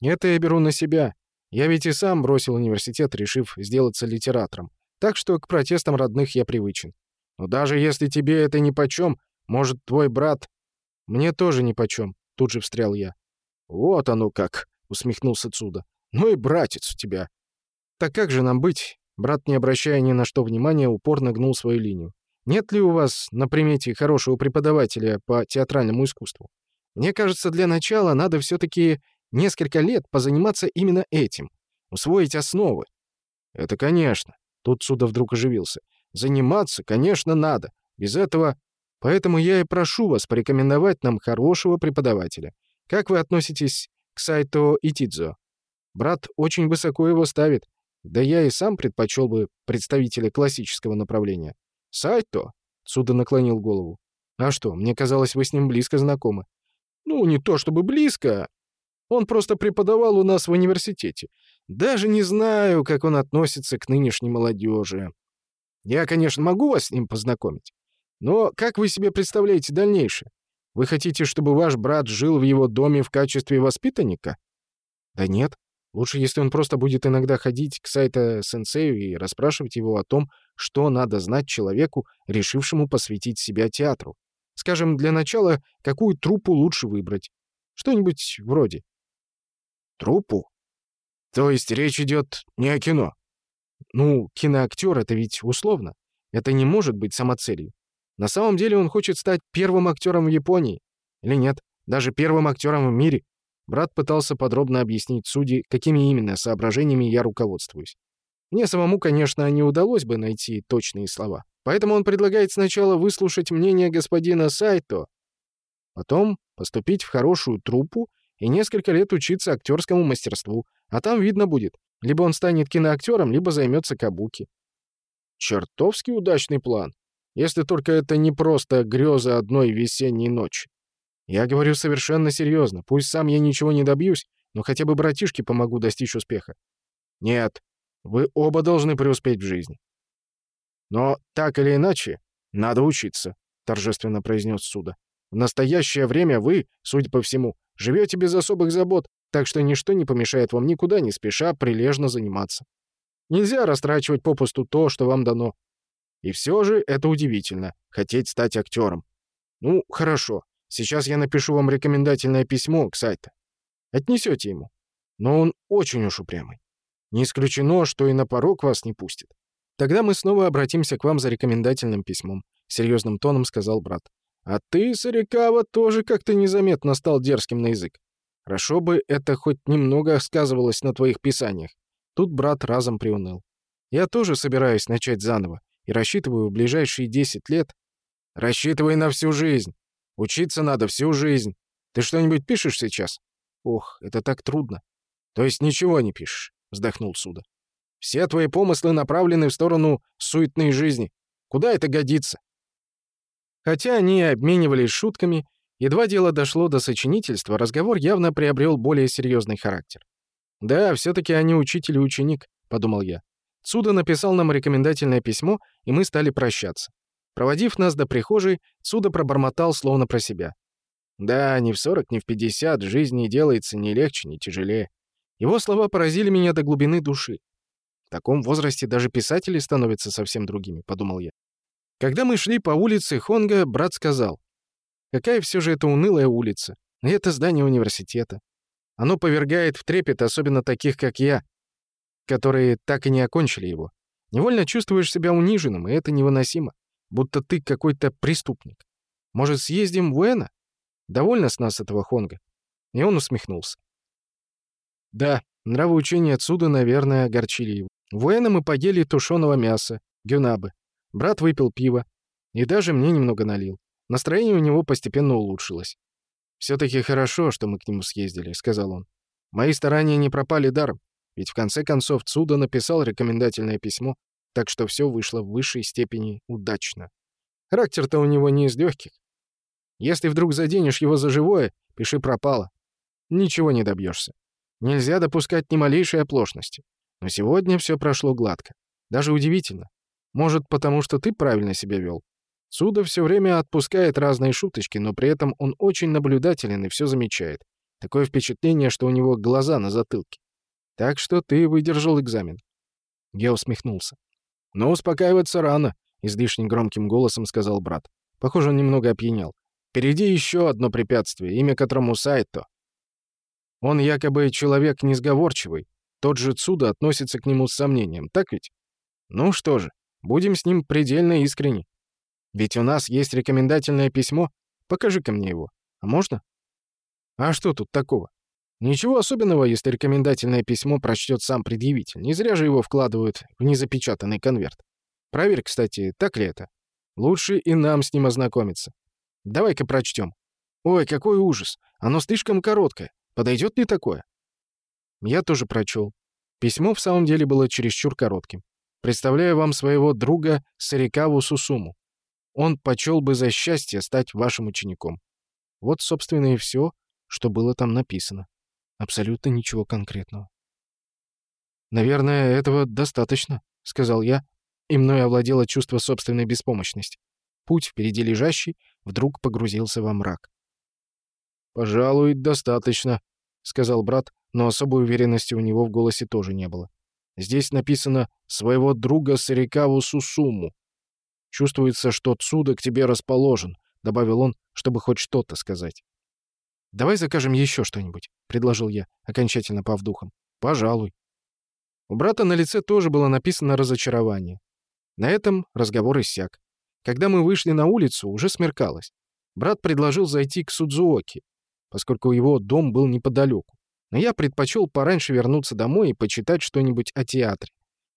Это я беру на себя. Я ведь и сам бросил университет, решив сделаться литератором. Так что к протестам родных я привычен. Но даже если тебе это нипочем, может, твой брат... Мне тоже нипочем, тут же встрял я. Вот оно как, усмехнулся Цуда. Ну и братец у тебя. Так как же нам быть? Брат, не обращая ни на что внимания, упорно гнул свою линию. Нет ли у вас на примете хорошего преподавателя по театральному искусству? Мне кажется, для начала надо все-таки несколько лет позаниматься именно этим. Усвоить основы. Это конечно. Тут Суда вдруг оживился. Заниматься, конечно, надо. Без этого... Поэтому я и прошу вас порекомендовать нам хорошего преподавателя. Как вы относитесь к сайту Итидзо? Брат очень высоко его ставит. Да я и сам предпочел бы представителя классического направления. «Сайто?» — Суда наклонил голову. «А что, мне казалось, вы с ним близко знакомы». «Ну, не то чтобы близко. Он просто преподавал у нас в университете. Даже не знаю, как он относится к нынешней молодежи. Я, конечно, могу вас с ним познакомить. Но как вы себе представляете дальнейшее? Вы хотите, чтобы ваш брат жил в его доме в качестве воспитанника? Да нет. Лучше, если он просто будет иногда ходить к сайту сенсею и расспрашивать его о том, что надо знать человеку, решившему посвятить себя театру. Скажем, для начала, какую труппу лучше выбрать. Что-нибудь вроде. Труппу? То есть речь идет не о кино? Ну, киноактер — это ведь условно. Это не может быть самоцелью. На самом деле он хочет стать первым актером в Японии. Или нет, даже первым актером в мире. Брат пытался подробно объяснить судьи, какими именно соображениями я руководствуюсь. Мне самому, конечно, не удалось бы найти точные слова. Поэтому он предлагает сначала выслушать мнение господина Сайто, потом поступить в хорошую труппу и несколько лет учиться актерскому мастерству, а там видно будет. Либо он станет киноактером, либо займется кабуки. Чертовски удачный план. Если только это не просто греза одной весенней ночи. Я говорю совершенно серьезно. Пусть сам я ничего не добьюсь, но хотя бы братишке помогу достичь успеха. Нет, вы оба должны преуспеть в жизни. Но так или иначе, надо учиться, торжественно произнес Суда. В настоящее время вы, судя по всему, живете без особых забот, так что ничто не помешает вам никуда не спеша прилежно заниматься. Нельзя растрачивать попусту то, что вам дано. И все же это удивительно — хотеть стать актером. Ну, хорошо. Сейчас я напишу вам рекомендательное письмо к сайту. Отнесете ему. Но он очень уж упрямый. Не исключено, что и на порог вас не пустит. Тогда мы снова обратимся к вам за рекомендательным письмом», — серьезным тоном сказал брат. «А ты, Сарикава, тоже как-то незаметно стал дерзким на язык. Хорошо бы это хоть немного сказывалось на твоих писаниях». Тут брат разом приуныл. «Я тоже собираюсь начать заново и рассчитываю в ближайшие 10 лет...» «Рассчитывай на всю жизнь. Учиться надо всю жизнь. Ты что-нибудь пишешь сейчас?» «Ох, это так трудно. То есть ничего не пишешь?» вздохнул Суда. «Все твои помыслы направлены в сторону суетной жизни. Куда это годится?» Хотя они обменивались шутками, Едва дело дошло до сочинительства, разговор явно приобрел более серьезный характер. «Да, все-таки они учитель и ученик», — подумал я. Цуда написал нам рекомендательное письмо, и мы стали прощаться. Проводив нас до прихожей, Цуда пробормотал словно про себя. «Да, ни в 40, ни в 50 жизнь не делается ни легче, ни тяжелее». Его слова поразили меня до глубины души. В таком возрасте даже писатели становятся совсем другими, подумал я. Когда мы шли по улице Хонга, брат сказал, «Какая все же это унылая улица. Это здание университета. Оно повергает в трепет, особенно таких, как я, которые так и не окончили его. Невольно чувствуешь себя униженным, и это невыносимо. Будто ты какой-то преступник. Может, съездим в Уэна? Довольно с нас этого Хонга?» И он усмехнулся. Да, нравоучения отсюда, наверное, огорчили его. В Уэна мы поели тушеного мяса, гюнабы. Брат выпил пиво. И даже мне немного налил. Настроение у него постепенно улучшилось. «Все-таки хорошо, что мы к нему съездили», — сказал он. «Мои старания не пропали даром, ведь в конце концов Цуда написал рекомендательное письмо, так что все вышло в высшей степени удачно. Характер-то у него не из легких. Если вдруг заденешь его за живое, пиши пропало. Ничего не добьешься. Нельзя допускать ни малейшей оплошности. Но сегодня все прошло гладко. Даже удивительно. Может, потому что ты правильно себя вел. Суда все время отпускает разные шуточки, но при этом он очень наблюдателен и все замечает. Такое впечатление, что у него глаза на затылке. Так что ты выдержал экзамен. Я усмехнулся. Но успокаиваться рано, излишне громким голосом сказал брат. Похоже, он немного опьянял. Впереди еще одно препятствие, имя которому Сайто. Он якобы человек несговорчивый. Тот же Цуда относится к нему с сомнением, так ведь? Ну что же, будем с ним предельно искренни. Ведь у нас есть рекомендательное письмо. Покажи-ка мне его. А можно? А что тут такого? Ничего особенного, если рекомендательное письмо прочтет сам предъявитель. Не зря же его вкладывают в незапечатанный конверт. Проверь, кстати, так ли это. Лучше и нам с ним ознакомиться. Давай-ка прочтем. Ой, какой ужас. Оно слишком короткое. Подойдет ли такое? Я тоже прочел. Письмо в самом деле было чересчур коротким. Представляю вам своего друга Сарикаву Сусуму. Он почел бы за счастье стать вашим учеником. Вот, собственно, и все, что было там написано. Абсолютно ничего конкретного. «Наверное, этого достаточно», — сказал я, и мной овладело чувство собственной беспомощности. Путь впереди лежащий вдруг погрузился во мрак. «Пожалуй, достаточно», — сказал брат, но особой уверенности у него в голосе тоже не было. «Здесь написано «своего друга Сарикаву Сусуму». Чувствуется, что Цуда к тебе расположен», — добавил он, чтобы хоть что-то сказать. «Давай закажем еще что-нибудь», — предложил я, окончательно пав духом. «Пожалуй». У брата на лице тоже было написано разочарование. На этом разговор иссяк. Когда мы вышли на улицу, уже смеркалось. Брат предложил зайти к Судзуоки, поскольку его дом был неподалеку. Но я предпочел пораньше вернуться домой и почитать что-нибудь о театре.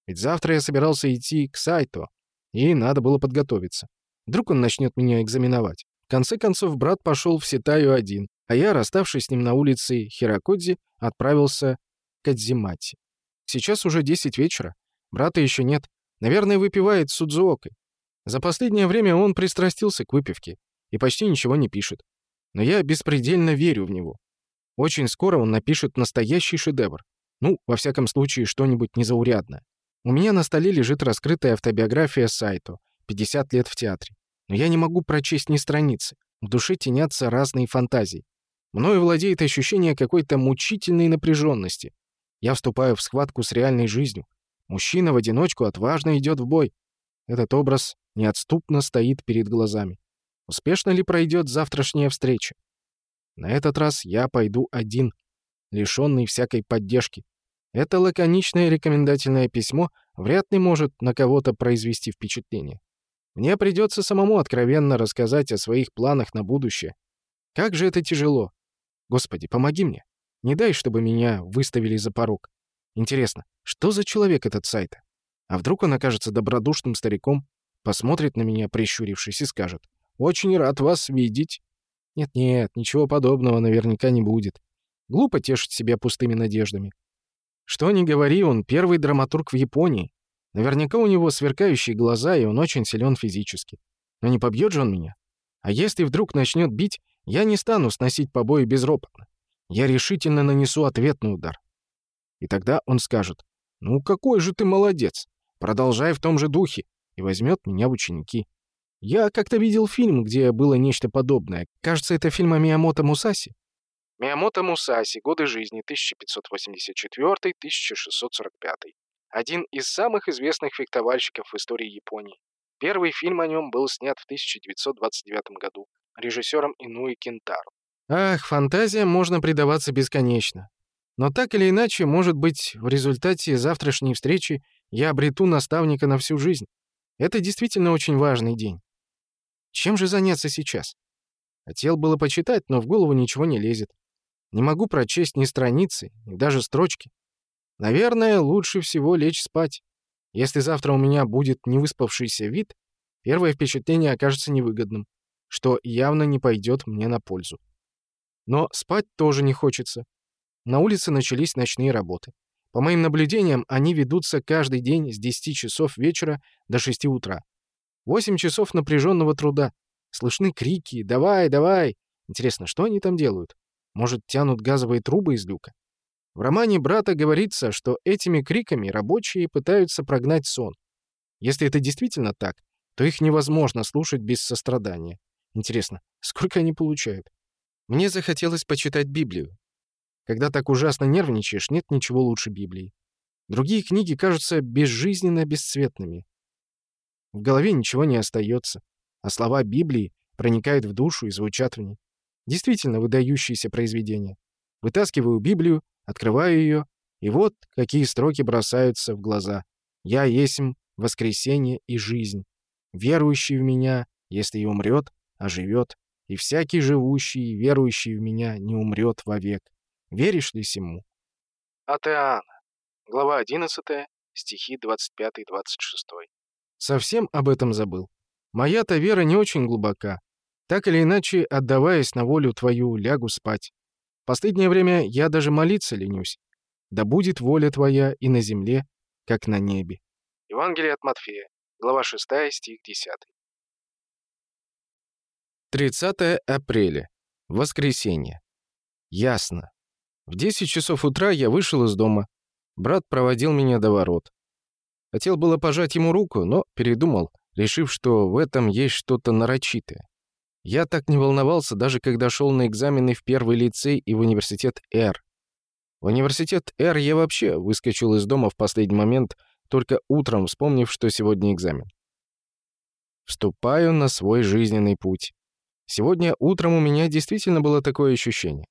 Ведь завтра я собирался идти к Сайто, и надо было подготовиться. Вдруг он начнет меня экзаменовать. В конце концов, брат пошел в Ситаю один, а я, расставшись с ним на улице Хирокодзи, отправился к Адзимати. Сейчас уже 10 вечера. Брата еще нет. Наверное, выпивает с Судзуокой. За последнее время он пристрастился к выпивке и почти ничего не пишет. Но я беспредельно верю в него. Очень скоро он напишет настоящий шедевр. Ну, во всяком случае, что-нибудь незаурядное. У меня на столе лежит раскрытая автобиография Сайто, 50 лет в театре. Но я не могу прочесть ни страницы. В душе тенятся разные фантазии. Мною владеет ощущение какой-то мучительной напряженности. Я вступаю в схватку с реальной жизнью. Мужчина в одиночку отважно идет в бой. Этот образ неотступно стоит перед глазами. Успешно ли пройдет завтрашняя встреча? На этот раз я пойду один, лишенный всякой поддержки. Это лаконичное рекомендательное письмо вряд ли может на кого-то произвести впечатление. Мне придется самому откровенно рассказать о своих планах на будущее. Как же это тяжело. Господи, помоги мне. Не дай, чтобы меня выставили за порог. Интересно, что за человек этот сайт? А вдруг он окажется добродушным стариком, посмотрит на меня, прищурившись, и скажет «Очень рад вас видеть». Нет-нет, ничего подобного наверняка не будет. Глупо тешить себя пустыми надеждами. Что ни говори, он первый драматург в Японии. Наверняка у него сверкающие глаза, и он очень силен физически. Но не побьет же он меня? А если вдруг начнет бить, Я не стану сносить побои безропотно. Я решительно нанесу ответный удар. И тогда он скажет, «Ну какой же ты молодец! Продолжай в том же духе!» и возьмет меня в ученики. Я как-то видел фильм, где было нечто подобное. Кажется, это фильм о Миямото Мусаси. Миямото Мусаси. Годы жизни 1584-1645. Один из самых известных фехтовальщиков в истории Японии. Первый фильм о нем был снят в 1929 году режиссером Инуи Кентару. Ах, фантазия можно предаваться бесконечно. Но так или иначе, может быть, в результате завтрашней встречи я обрету наставника на всю жизнь. Это действительно очень важный день. Чем же заняться сейчас? Хотел было почитать, но в голову ничего не лезет. Не могу прочесть ни страницы, ни даже строчки. Наверное, лучше всего лечь спать. Если завтра у меня будет невыспавшийся вид, первое впечатление окажется невыгодным, что явно не пойдет мне на пользу. Но спать тоже не хочется. На улице начались ночные работы. По моим наблюдениям, они ведутся каждый день с 10 часов вечера до 6 утра. 8 часов напряженного труда. Слышны крики «Давай, давай!» Интересно, что они там делают? Может, тянут газовые трубы из люка? В романе брата говорится, что этими криками рабочие пытаются прогнать сон. Если это действительно так, то их невозможно слушать без сострадания. Интересно, [LAUGHS] сколько они получают? Мне захотелось почитать Библию. Когда так ужасно нервничаешь, нет ничего лучше Библии. Другие книги кажутся безжизненно бесцветными. В голове ничего не остается, а слова Библии проникают в душу и звучат в ней. Действительно выдающиеся произведения. Вытаскиваю Библию, Открываю ее, и вот какие строки бросаются в глаза. «Я есмь воскресение и жизнь. Верующий в меня, если и умрет, оживет, и всякий живущий и верующий в меня не умрет вовек. Веришь ли сему?» Атеана. Глава 11, стихи 25-26. Совсем об этом забыл. Моя-то вера не очень глубока. Так или иначе, отдаваясь на волю твою, лягу спать. Последнее время я даже молиться ленюсь. Да будет воля твоя и на земле, как на небе. Евангелие от Матфея, глава 6, стих 10. 30 апреля. Воскресенье. Ясно. В 10 часов утра я вышел из дома. Брат проводил меня до ворот. Хотел было пожать ему руку, но передумал, решив, что в этом есть что-то нарочитое. Я так не волновался, даже когда шел на экзамены в первый лицей и в университет Р. В университет Р я вообще выскочил из дома в последний момент, только утром вспомнив, что сегодня экзамен. Вступаю на свой жизненный путь. Сегодня утром у меня действительно было такое ощущение.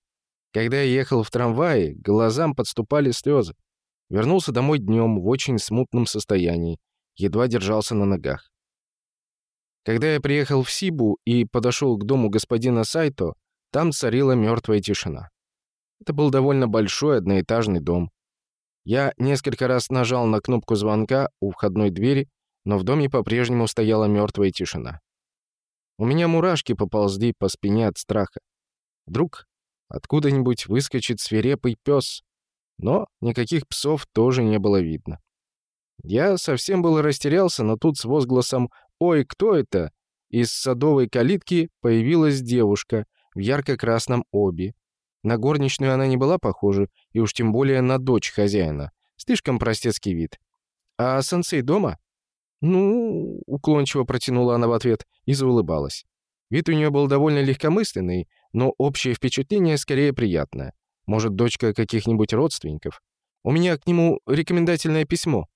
Когда я ехал в трамвае, глазам подступали слезы. Вернулся домой днем в очень смутном состоянии, едва держался на ногах. Когда я приехал в Сибу и подошел к дому господина Сайто, там царила мертвая тишина. Это был довольно большой одноэтажный дом. Я несколько раз нажал на кнопку звонка у входной двери, но в доме по-прежнему стояла мертвая тишина. У меня мурашки поползли по спине от страха. Вдруг откуда-нибудь выскочит свирепый пес, но никаких псов тоже не было видно. Я совсем было растерялся, но тут с возгласом «Ой, кто это?» Из садовой калитки появилась девушка в ярко-красном оби. На горничную она не была похожа, и уж тем более на дочь хозяина. Слишком простецкий вид. «А сенсей дома?» «Ну...» — уклончиво протянула она в ответ и заулыбалась. Вид у нее был довольно легкомысленный, но общее впечатление скорее приятное. Может, дочка каких-нибудь родственников? У меня к нему рекомендательное письмо.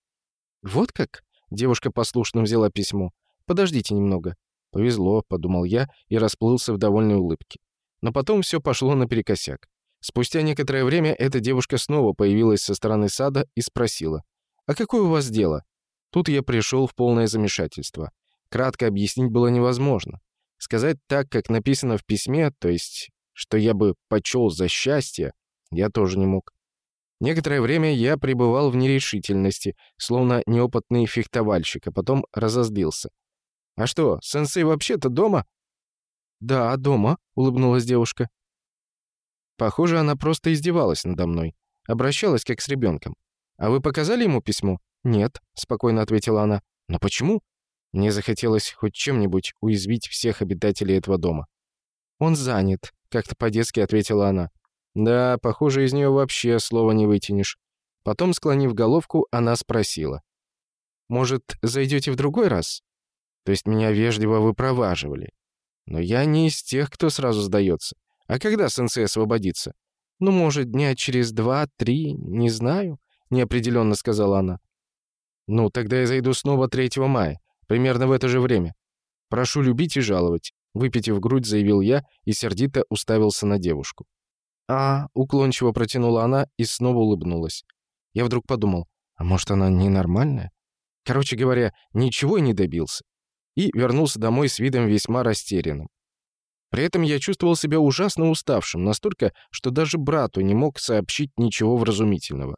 «Вот как?» — девушка послушно взяла письмо. Подождите немного». «Повезло», — подумал я и расплылся в довольной улыбке. Но потом все пошло наперекосяк. Спустя некоторое время эта девушка снова появилась со стороны сада и спросила. «А какое у вас дело?» Тут я пришел в полное замешательство. Кратко объяснить было невозможно. Сказать так, как написано в письме, то есть, что я бы почел за счастье, я тоже не мог. Некоторое время я пребывал в нерешительности, словно неопытный фехтовальщик, а потом разозлился. «А что, сенсей вообще-то дома?» «Да, дома», — улыбнулась девушка. Похоже, она просто издевалась надо мной. Обращалась как с ребенком. «А вы показали ему письмо?» «Нет», — спокойно ответила она. «Но почему?» Мне захотелось хоть чем-нибудь уязвить всех обитателей этого дома. «Он занят», — как-то по-детски ответила она. «Да, похоже, из нее вообще слова не вытянешь». Потом, склонив головку, она спросила. «Может, зайдете в другой раз?» То есть меня вежливо выпроваживали. Но я не из тех, кто сразу сдается. А когда сенсей освободится? Ну, может, дня через два-три, не знаю, неопределенно сказала она. Ну, тогда я зайду снова 3 мая, примерно в это же время. Прошу любить и жаловать, выпитив грудь, заявил я и сердито уставился на девушку. А, уклончиво протянула она и снова улыбнулась. Я вдруг подумал, а может, она ненормальная? Короче говоря, ничего и не добился. И вернулся домой с видом весьма растерянным. При этом я чувствовал себя ужасно уставшим, настолько, что даже брату не мог сообщить ничего вразумительного.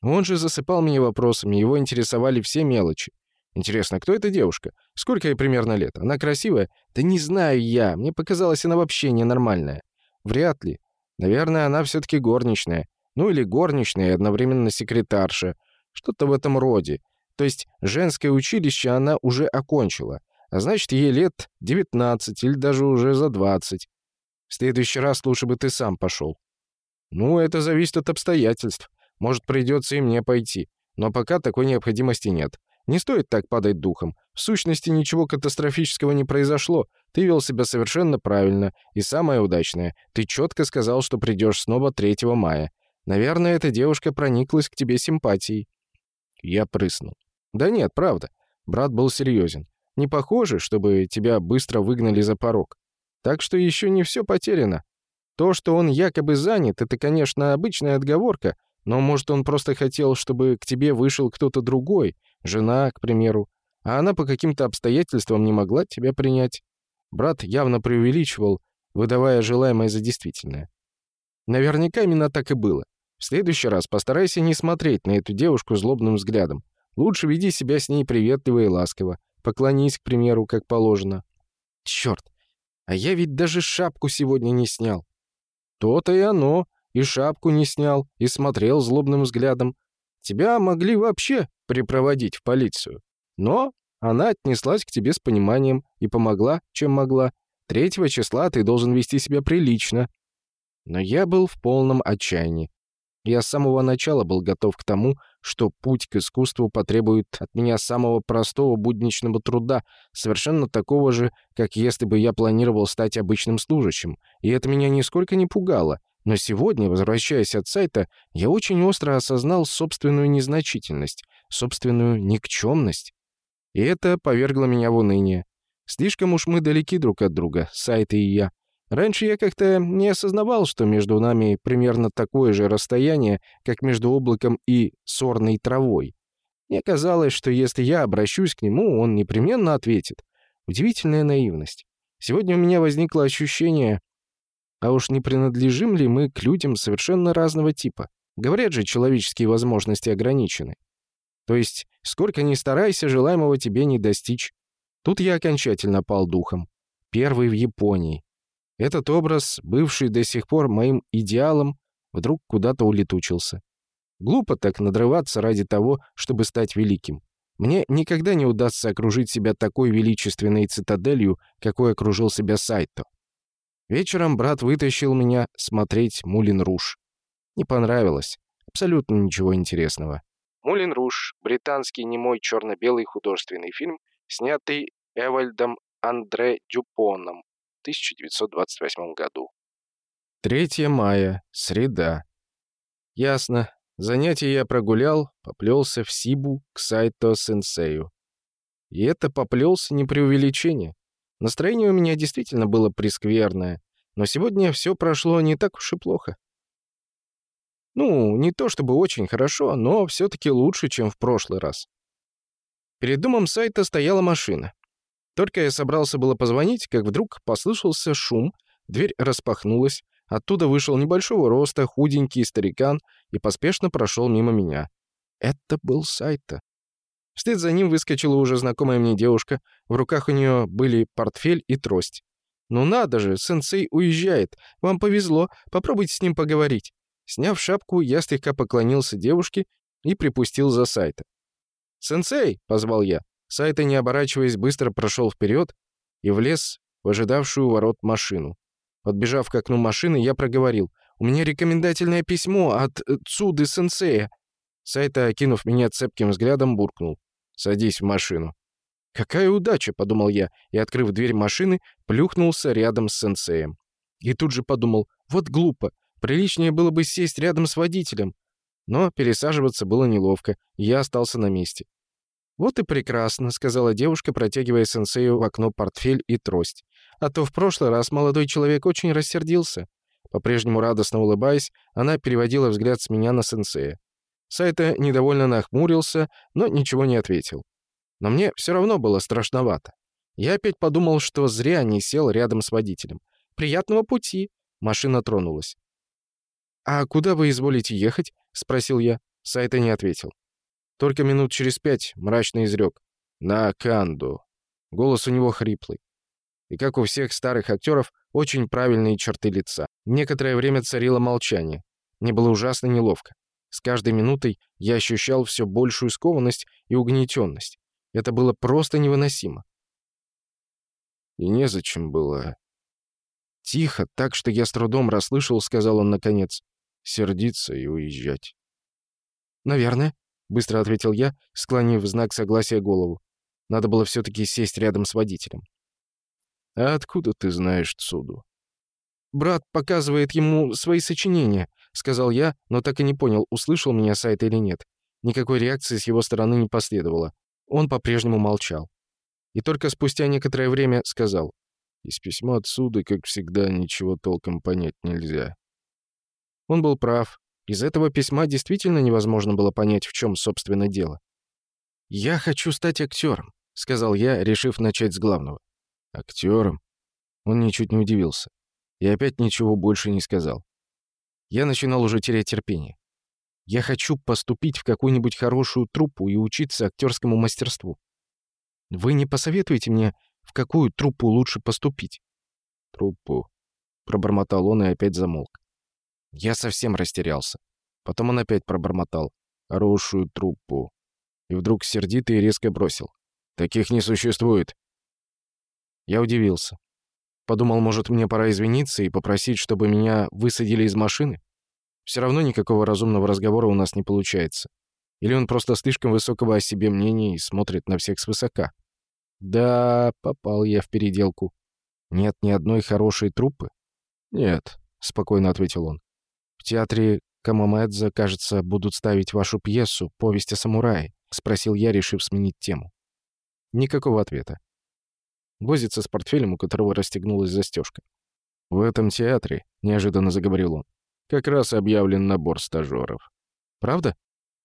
Он же засыпал меня вопросами, его интересовали все мелочи. Интересно, кто эта девушка? Сколько ей примерно лет? Она красивая? Да не знаю я, мне показалось, она вообще ненормальная. Вряд ли. Наверное, она все-таки горничная. Ну или горничная и одновременно секретарша. Что-то в этом роде. То есть женское училище она уже окончила. А значит, ей лет 19 или даже уже за 20. В следующий раз лучше бы ты сам пошел. Ну, это зависит от обстоятельств. Может, придется и мне пойти. Но пока такой необходимости нет. Не стоит так падать духом. В сущности, ничего катастрофического не произошло. Ты вел себя совершенно правильно. И самое удачное, ты четко сказал, что придешь снова 3 мая. Наверное, эта девушка прониклась к тебе симпатией. Я прыснул. Да нет, правда. Брат был серьезен. Не похоже, чтобы тебя быстро выгнали за порог. Так что еще не все потеряно. То, что он якобы занят, это, конечно, обычная отговорка, но, может, он просто хотел, чтобы к тебе вышел кто-то другой, жена, к примеру, а она по каким-то обстоятельствам не могла тебя принять. Брат явно преувеличивал, выдавая желаемое за действительное. Наверняка именно так и было. В следующий раз постарайся не смотреть на эту девушку злобным взглядом. Лучше веди себя с ней приветливо и ласково. Поклонись, к примеру, как положено. Черт, а я ведь даже шапку сегодня не снял. То-то и оно. И шапку не снял, и смотрел злобным взглядом. Тебя могли вообще припроводить в полицию. Но она отнеслась к тебе с пониманием и помогла, чем могла. Третьего числа ты должен вести себя прилично. Но я был в полном отчаянии. Я с самого начала был готов к тому, что путь к искусству потребует от меня самого простого будничного труда, совершенно такого же, как если бы я планировал стать обычным служащим. И это меня нисколько не пугало. Но сегодня, возвращаясь от сайта, я очень остро осознал собственную незначительность, собственную никчемность. И это повергло меня в уныние. Слишком уж мы далеки друг от друга, сайт и я. Раньше я как-то не осознавал, что между нами примерно такое же расстояние, как между облаком и сорной травой. Мне казалось, что если я обращусь к нему, он непременно ответит. Удивительная наивность. Сегодня у меня возникло ощущение, а уж не принадлежим ли мы к людям совершенно разного типа? Говорят же, человеческие возможности ограничены. То есть, сколько ни старайся, желаемого тебе не достичь. Тут я окончательно пал духом. Первый в Японии. Этот образ, бывший до сих пор моим идеалом, вдруг куда-то улетучился. Глупо так надрываться ради того, чтобы стать великим. Мне никогда не удастся окружить себя такой величественной цитаделью, какой окружил себя Сайто. Вечером брат вытащил меня смотреть «Мулин Руж». Не понравилось. Абсолютно ничего интересного. «Мулин Руж» — британский немой черно-белый художественный фильм, снятый Эвальдом Андре Дюпоном 1928 году. 3 мая, среда. Ясно. Занятие я прогулял, поплелся в Сибу к Сайто-сенсею. И это поплелся не преувеличение. Настроение у меня действительно было прескверное, но сегодня все прошло не так уж и плохо. Ну, не то чтобы очень хорошо, но все-таки лучше, чем в прошлый раз. Перед домом сайта стояла машина. Только я собрался было позвонить, как вдруг послышался шум, дверь распахнулась, оттуда вышел небольшого роста, худенький старикан и поспешно прошел мимо меня. Это был Сайта. Вслед за ним выскочила уже знакомая мне девушка, в руках у нее были портфель и трость. «Ну надо же, сенсей уезжает, вам повезло, попробуйте с ним поговорить». Сняв шапку, я слегка поклонился девушке и припустил за Сайта. «Сенсей!» — позвал я. Сайта, не оборачиваясь, быстро прошел вперед и влез в ожидавшую ворот машину. Подбежав к окну машины, я проговорил. «У меня рекомендательное письмо от э, Цуды-сенсея». Сайта, окинув меня цепким взглядом, буркнул. «Садись в машину». «Какая удача!» — подумал я, и, открыв дверь машины, плюхнулся рядом с сенсеем. И тут же подумал, вот глупо, приличнее было бы сесть рядом с водителем. Но пересаживаться было неловко, я остался на месте. «Вот и прекрасно», — сказала девушка, протягивая сенсею в окно портфель и трость. «А то в прошлый раз молодой человек очень рассердился». По-прежнему радостно улыбаясь, она переводила взгляд с меня на сенсея. Сайта недовольно нахмурился, но ничего не ответил. Но мне все равно было страшновато. Я опять подумал, что зря не сел рядом с водителем. «Приятного пути!» Машина тронулась. «А куда вы изволите ехать?» — спросил я. Сайта не ответил. Только минут через пять мрачно изрек. «На Канду». Голос у него хриплый. И, как у всех старых актеров, очень правильные черты лица. Некоторое время царило молчание. Мне было ужасно неловко. С каждой минутой я ощущал все большую скованность и угнетенность. Это было просто невыносимо. И незачем было. Тихо, так что я с трудом расслышал, сказал он наконец. Сердиться и уезжать. «Наверное», — быстро ответил я, склонив в знак согласия голову. Надо было все-таки сесть рядом с водителем. «А откуда ты знаешь Цуду?» «Брат показывает ему свои сочинения», — сказал я, но так и не понял, услышал меня сайт или нет. Никакой реакции с его стороны не последовало. Он по-прежнему молчал. И только спустя некоторое время сказал. Из письма отсюда, как всегда, ничего толком понять нельзя. Он был прав. Из этого письма действительно невозможно было понять, в чем, собственно, дело. «Я хочу стать актером», — сказал я, решив начать с главного. «Актером?» Он ничуть не удивился. И опять ничего больше не сказал. Я начинал уже терять терпение. Я хочу поступить в какую-нибудь хорошую труппу и учиться актерскому мастерству. Вы не посоветуете мне, в какую труппу лучше поступить?» «Труппу», — пробормотал он и опять замолк. Я совсем растерялся. Потом он опять пробормотал. «Хорошую труппу». И вдруг сердито и резко бросил. «Таких не существует». Я удивился. Подумал, может, мне пора извиниться и попросить, чтобы меня высадили из машины? Все равно никакого разумного разговора у нас не получается. Или он просто слишком высокого о себе мнения и смотрит на всех свысока. Да, попал я в переделку. Нет ни одной хорошей труппы? Нет, спокойно ответил он. В театре Камамэдзе, кажется, будут ставить вашу пьесу «Повесть о самурае», спросил я, решив сменить тему. Никакого ответа. Возится с портфелем, у которого расстегнулась застежка. «В этом театре», — неожиданно заговорил он, как раз объявлен набор стажеров. «Правда?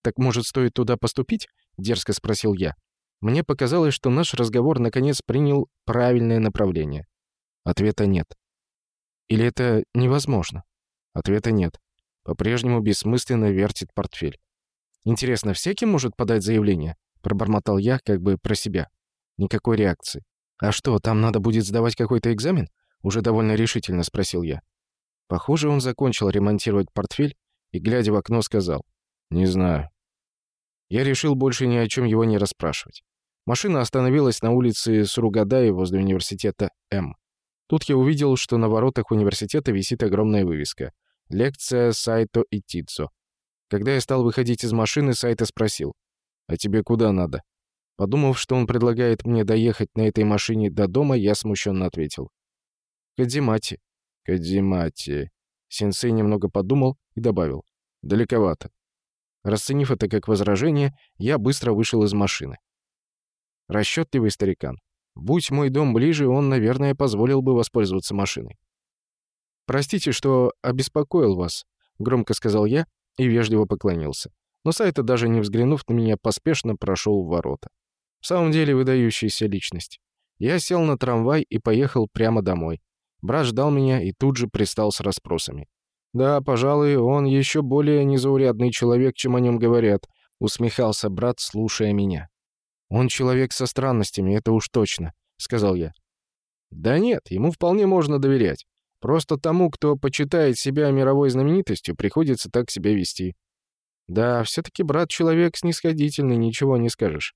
Так, может, стоит туда поступить?» — дерзко спросил я. Мне показалось, что наш разговор наконец принял правильное направление. Ответа нет. Или это невозможно? Ответа нет. По-прежнему бессмысленно вертит портфель. «Интересно, всякий может подать заявление?» — пробормотал я, как бы про себя. Никакой реакции. «А что, там надо будет сдавать какой-то экзамен?» — уже довольно решительно спросил я. Похоже, он закончил ремонтировать портфель и, глядя в окно, сказал «Не знаю». Я решил больше ни о чем его не расспрашивать. Машина остановилась на улице Суругадаи возле университета М. Тут я увидел, что на воротах университета висит огромная вывеска «Лекция Сайто и Тицо». Когда я стал выходить из машины, Сайто спросил «А тебе куда надо?» Подумав, что он предлагает мне доехать на этой машине до дома, я смущенно ответил «Кадзимати». «Кадзимати». Сенсей немного подумал и добавил. «Далековато». Расценив это как возражение, я быстро вышел из машины. Расчетливый старикан. Будь мой дом ближе, он, наверное, позволил бы воспользоваться машиной. «Простите, что обеспокоил вас», — громко сказал я и вежливо поклонился. Но Сайта, даже не взглянув на меня, поспешно прошел в ворота. В самом деле выдающаяся личность. Я сел на трамвай и поехал прямо домой. Брат ждал меня и тут же пристал с расспросами. «Да, пожалуй, он еще более незаурядный человек, чем о нем говорят», — усмехался брат, слушая меня. «Он человек со странностями, это уж точно», — сказал я. «Да нет, ему вполне можно доверять. Просто тому, кто почитает себя мировой знаменитостью, приходится так себя вести. Да, все-таки брат человек снисходительный, ничего не скажешь.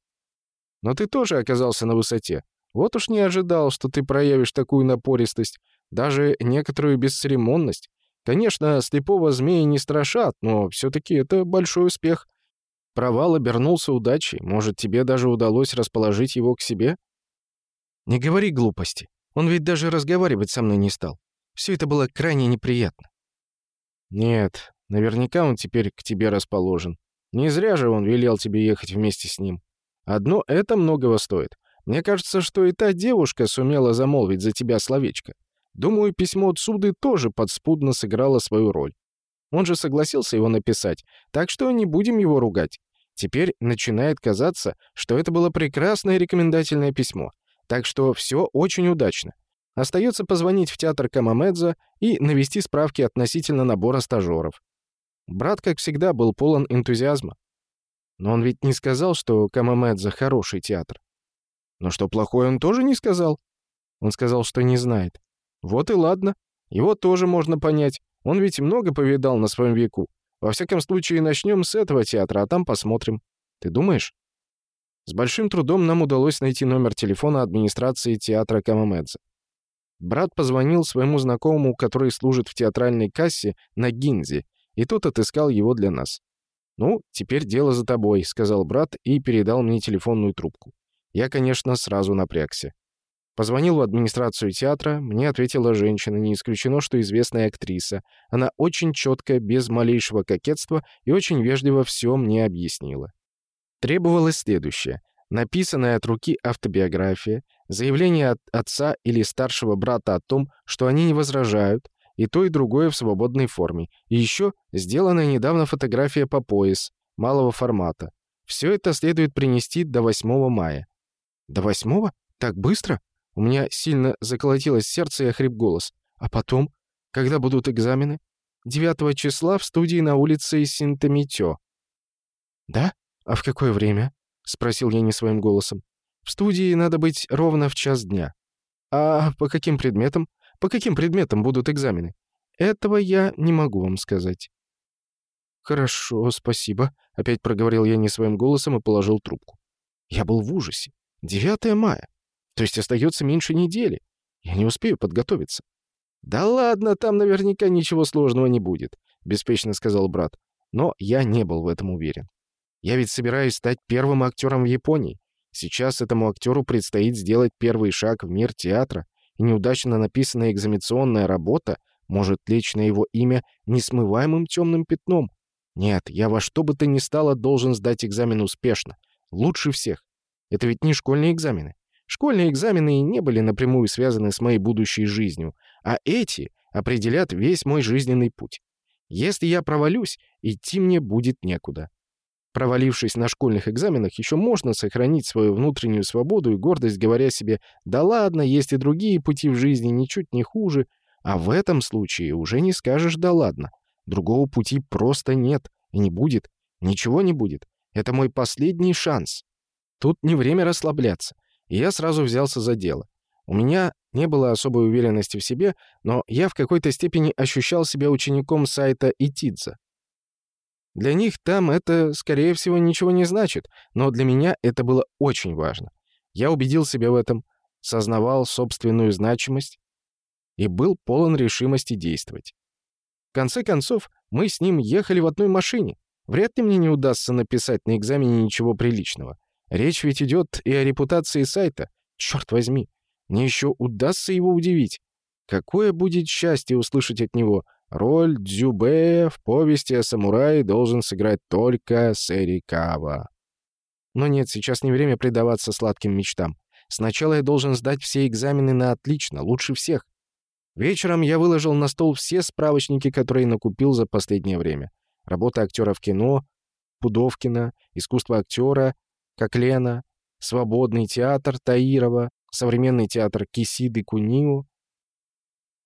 Но ты тоже оказался на высоте. Вот уж не ожидал, что ты проявишь такую напористость. даже некоторую бесцеремонность. Конечно, слепого змея не страшат, но все-таки это большой успех. Провал обернулся удачей. Может, тебе даже удалось расположить его к себе? Не говори глупости. Он ведь даже разговаривать со мной не стал. Все это было крайне неприятно. Нет, наверняка он теперь к тебе расположен. Не зря же он велел тебе ехать вместе с ним. Одно это многого стоит. Мне кажется, что и та девушка сумела замолвить за тебя словечко. Думаю, письмо от суды тоже подспудно сыграло свою роль. Он же согласился его написать, так что не будем его ругать. Теперь начинает казаться, что это было прекрасное рекомендательное письмо. Так что все очень удачно. Остается позвонить в театр Камамедза и навести справки относительно набора стажеров. Брат, как всегда, был полон энтузиазма. Но он ведь не сказал, что Камамедза хороший театр. Но что плохое он тоже не сказал. Он сказал, что не знает. Вот и ладно. Его тоже можно понять. Он ведь много повидал на своем веку. Во всяком случае, начнем с этого театра, а там посмотрим. Ты думаешь? С большим трудом нам удалось найти номер телефона администрации театра Камамедзе. Брат позвонил своему знакомому, который служит в театральной кассе, на Гинзе, и тот отыскал его для нас. «Ну, теперь дело за тобой», — сказал брат и передал мне телефонную трубку. Я, конечно, сразу напрягся. Позвонил в администрацию театра, мне ответила женщина, не исключено, что известная актриса. Она очень четко, без малейшего кокетства и очень вежливо все мне объяснила. Требовалось следующее. Написанная от руки автобиография, заявление от отца или старшего брата о том, что они не возражают, и то, и другое в свободной форме. И еще сделанная недавно фотография по пояс, малого формата. Все это следует принести до 8 мая. До 8? Так быстро? У меня сильно заколотилось сердце и охрип голос. А потом? Когда будут экзамены? 9 числа в студии на улице Синтомитё. Да? А в какое время? Спросил я не своим голосом. В студии надо быть ровно в час дня. А по каким предметам? По каким предметам будут экзамены? Этого я не могу вам сказать. Хорошо, спасибо, опять проговорил я не своим голосом и положил трубку. Я был в ужасе. 9 мая. То есть остается меньше недели. Я не успею подготовиться. «Да ладно, там наверняка ничего сложного не будет», — беспечно сказал брат. Но я не был в этом уверен. Я ведь собираюсь стать первым актером в Японии. Сейчас этому актеру предстоит сделать первый шаг в мир театра, и неудачно написанная экзаменационная работа может лечь на его имя несмываемым темным пятном. Нет, я во что бы то ни стало должен сдать экзамен успешно. Лучше всех. Это ведь не школьные экзамены. Школьные экзамены не были напрямую связаны с моей будущей жизнью, а эти определят весь мой жизненный путь. Если я провалюсь, идти мне будет некуда. Провалившись на школьных экзаменах, еще можно сохранить свою внутреннюю свободу и гордость, говоря себе «да ладно, есть и другие пути в жизни, ничуть не хуже», а в этом случае уже не скажешь «да ладно». Другого пути просто нет и не будет, ничего не будет. Это мой последний шанс. Тут не время расслабляться и я сразу взялся за дело. У меня не было особой уверенности в себе, но я в какой-то степени ощущал себя учеником сайта Итидза. Для них там это, скорее всего, ничего не значит, но для меня это было очень важно. Я убедил себя в этом, сознавал собственную значимость и был полон решимости действовать. В конце концов, мы с ним ехали в одной машине. Вряд ли мне не удастся написать на экзамене ничего приличного. Речь ведь идет и о репутации сайта. Черт возьми, мне еще удастся его удивить. Какое будет счастье услышать от него. Роль Дзюбе в повести о самурае должен сыграть только Сэрикава. Но нет, сейчас не время предаваться сладким мечтам. Сначала я должен сдать все экзамены на отлично, лучше всех. Вечером я выложил на стол все справочники, которые накупил за последнее время. Работа актера в кино, Пудовкина, искусство актера, как Лена, Свободный театр Таирова, Современный театр Кисиды Кунио,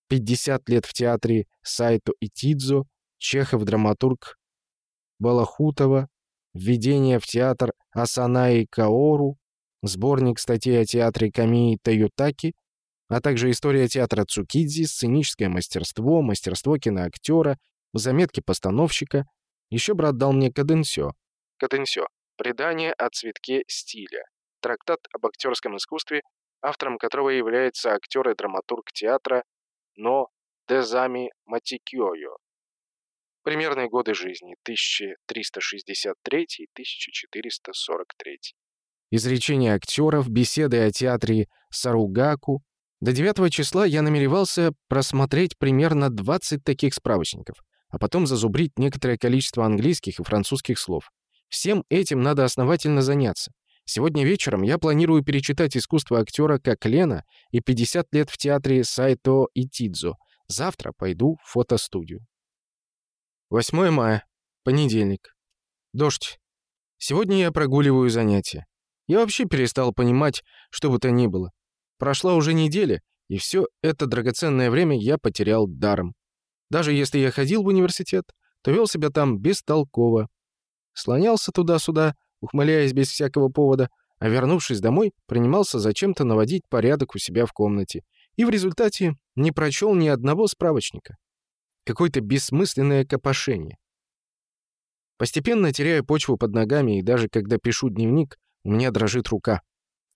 50 лет в театре Сайто и Тидзо, Чехов драматург Балахутова, введение в театр Асанаи Каору, сборник статей о театре Камии Таютаки, а также история театра Цукидзи, сценическое мастерство, мастерство киноактера, заметки постановщика. Еще брат дал мне каденсё. Каденсё Предание о цветке стиля. Трактат об актерском искусстве, автором которого является актер и драматург театра но Дезами Матикёйо. Примерные годы жизни 1363-1443. Изречения актеров, беседы о театре Саругаку. До 9 числа я намеревался просмотреть примерно 20 таких справочников, а потом зазубрить некоторое количество английских и французских слов. Всем этим надо основательно заняться. Сегодня вечером я планирую перечитать искусство актера как Лена и 50 лет в театре Сайто и Тидзо. Завтра пойду в фотостудию. 8 мая. Понедельник. Дождь. Сегодня я прогуливаю занятия. Я вообще перестал понимать, что бы то ни было. Прошла уже неделя, и все это драгоценное время я потерял даром. Даже если я ходил в университет, то вел себя там бестолково. Слонялся туда-сюда, ухмыляясь без всякого повода, а вернувшись домой, принимался зачем-то наводить порядок у себя в комнате. И в результате не прочел ни одного справочника. Какое-то бессмысленное копошение. Постепенно теряю почву под ногами, и даже когда пишу дневник, у меня дрожит рука.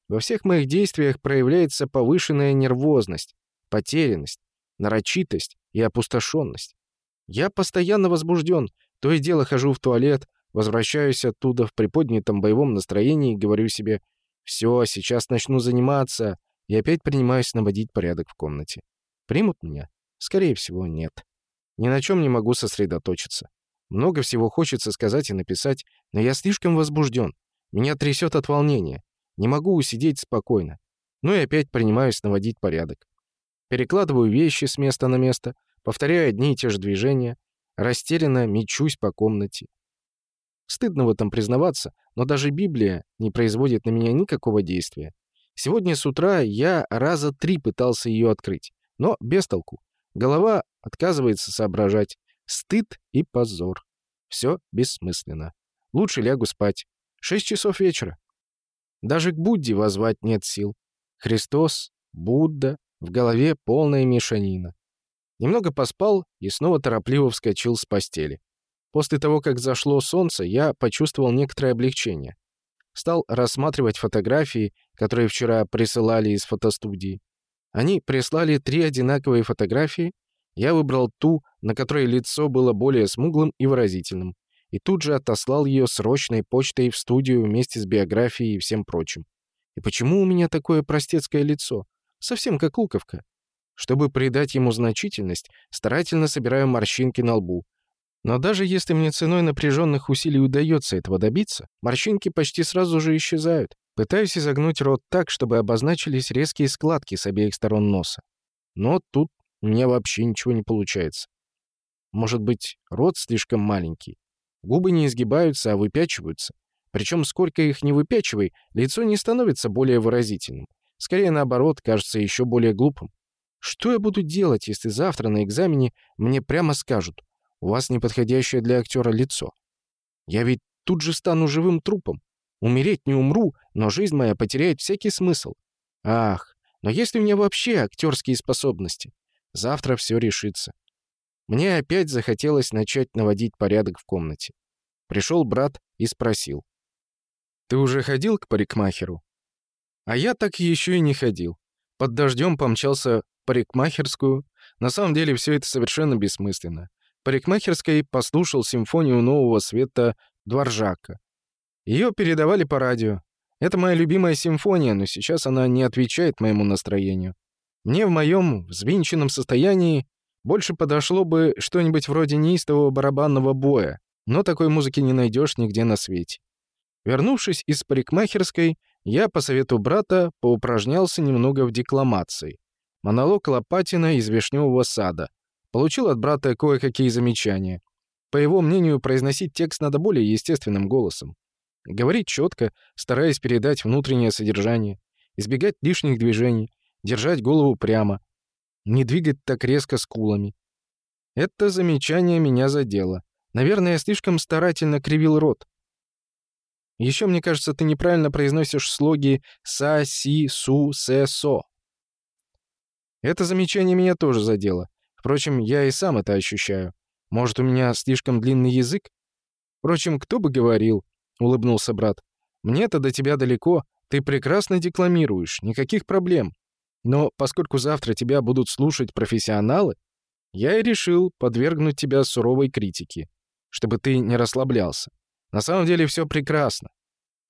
Во всех моих действиях проявляется повышенная нервозность, потерянность, нарочитость и опустошенность. Я постоянно возбужден, то и дело хожу в туалет, Возвращаюсь оттуда в приподнятом боевом настроении и говорю себе «Все, сейчас начну заниматься», и опять принимаюсь наводить порядок в комнате. Примут меня? Скорее всего, нет. Ни на чем не могу сосредоточиться. Много всего хочется сказать и написать, но я слишком возбужден. Меня трясет от волнения. Не могу усидеть спокойно. Ну и опять принимаюсь наводить порядок. Перекладываю вещи с места на место, повторяю одни и те же движения, растерянно мечусь по комнате. Стыдно в этом признаваться, но даже Библия не производит на меня никакого действия. Сегодня с утра я раза три пытался ее открыть, но без толку. Голова отказывается соображать. Стыд и позор. Все бессмысленно. Лучше лягу спать. Шесть часов вечера. Даже к Будде возвать нет сил. Христос, Будда, в голове полная мешанина. Немного поспал и снова торопливо вскочил с постели. После того, как зашло солнце, я почувствовал некоторое облегчение. Стал рассматривать фотографии, которые вчера присылали из фотостудии. Они прислали три одинаковые фотографии. Я выбрал ту, на которой лицо было более смуглым и выразительным, и тут же отослал ее срочной почтой в студию вместе с биографией и всем прочим. И почему у меня такое простецкое лицо? Совсем как луковка. Чтобы придать ему значительность, старательно собираю морщинки на лбу, но даже если мне ценой напряженных усилий удается этого добиться, морщинки почти сразу же исчезают. Пытаюсь изогнуть рот так, чтобы обозначились резкие складки с обеих сторон носа. Но тут меня вообще ничего не получается. Может быть, рот слишком маленький. Губы не изгибаются, а выпячиваются. Причем, сколько их не выпячивай, лицо не становится более выразительным. Скорее, наоборот, кажется еще более глупым. Что я буду делать, если завтра на экзамене мне прямо скажут у вас неподходящее для актера лицо. Я ведь тут же стану живым трупом. Умереть не умру, но жизнь моя потеряет всякий смысл. Ах, но есть ли у меня вообще актерские способности? Завтра все решится. Мне опять захотелось начать наводить порядок в комнате. Пришел брат и спросил. «Ты уже ходил к парикмахеру?» А я так еще и не ходил. Под дождем помчался в парикмахерскую. На самом деле все это совершенно бессмысленно парикмахерской послушал симфонию нового света Дворжака. Ее передавали по радио. Это моя любимая симфония, но сейчас она не отвечает моему настроению. Мне в моем взвинченном состоянии больше подошло бы что-нибудь вроде неистового барабанного боя, но такой музыки не найдешь нигде на свете. Вернувшись из парикмахерской, я, по совету брата, поупражнялся немного в декламации. Монолог Лопатина из «Вишневого сада», Получил от брата кое-какие замечания. По его мнению, произносить текст надо более естественным голосом. Говорить четко, стараясь передать внутреннее содержание, избегать лишних движений, держать голову прямо, не двигать так резко скулами. Это замечание меня задело. Наверное, я слишком старательно кривил рот. Еще, мне кажется, ты неправильно произносишь слоги «са», «си», «су», «се», «со». Это замечание меня тоже задело. Впрочем, я и сам это ощущаю. Может, у меня слишком длинный язык? Впрочем, кто бы говорил, — улыбнулся брат. Мне-то до тебя далеко, ты прекрасно декламируешь, никаких проблем. Но поскольку завтра тебя будут слушать профессионалы, я и решил подвергнуть тебя суровой критике, чтобы ты не расслаблялся. На самом деле все прекрасно.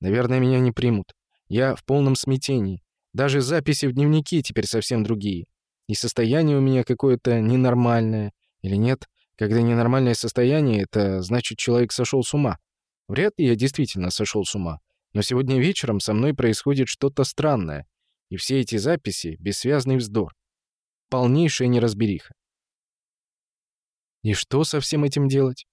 Наверное, меня не примут. Я в полном смятении. Даже записи в дневнике теперь совсем другие. И состояние у меня какое-то ненормальное. Или нет? Когда ненормальное состояние, это значит, человек сошел с ума. Вряд ли я действительно сошел с ума. Но сегодня вечером со мной происходит что-то странное. И все эти записи — бессвязный вздор. Полнейшая неразбериха. И что со всем этим делать?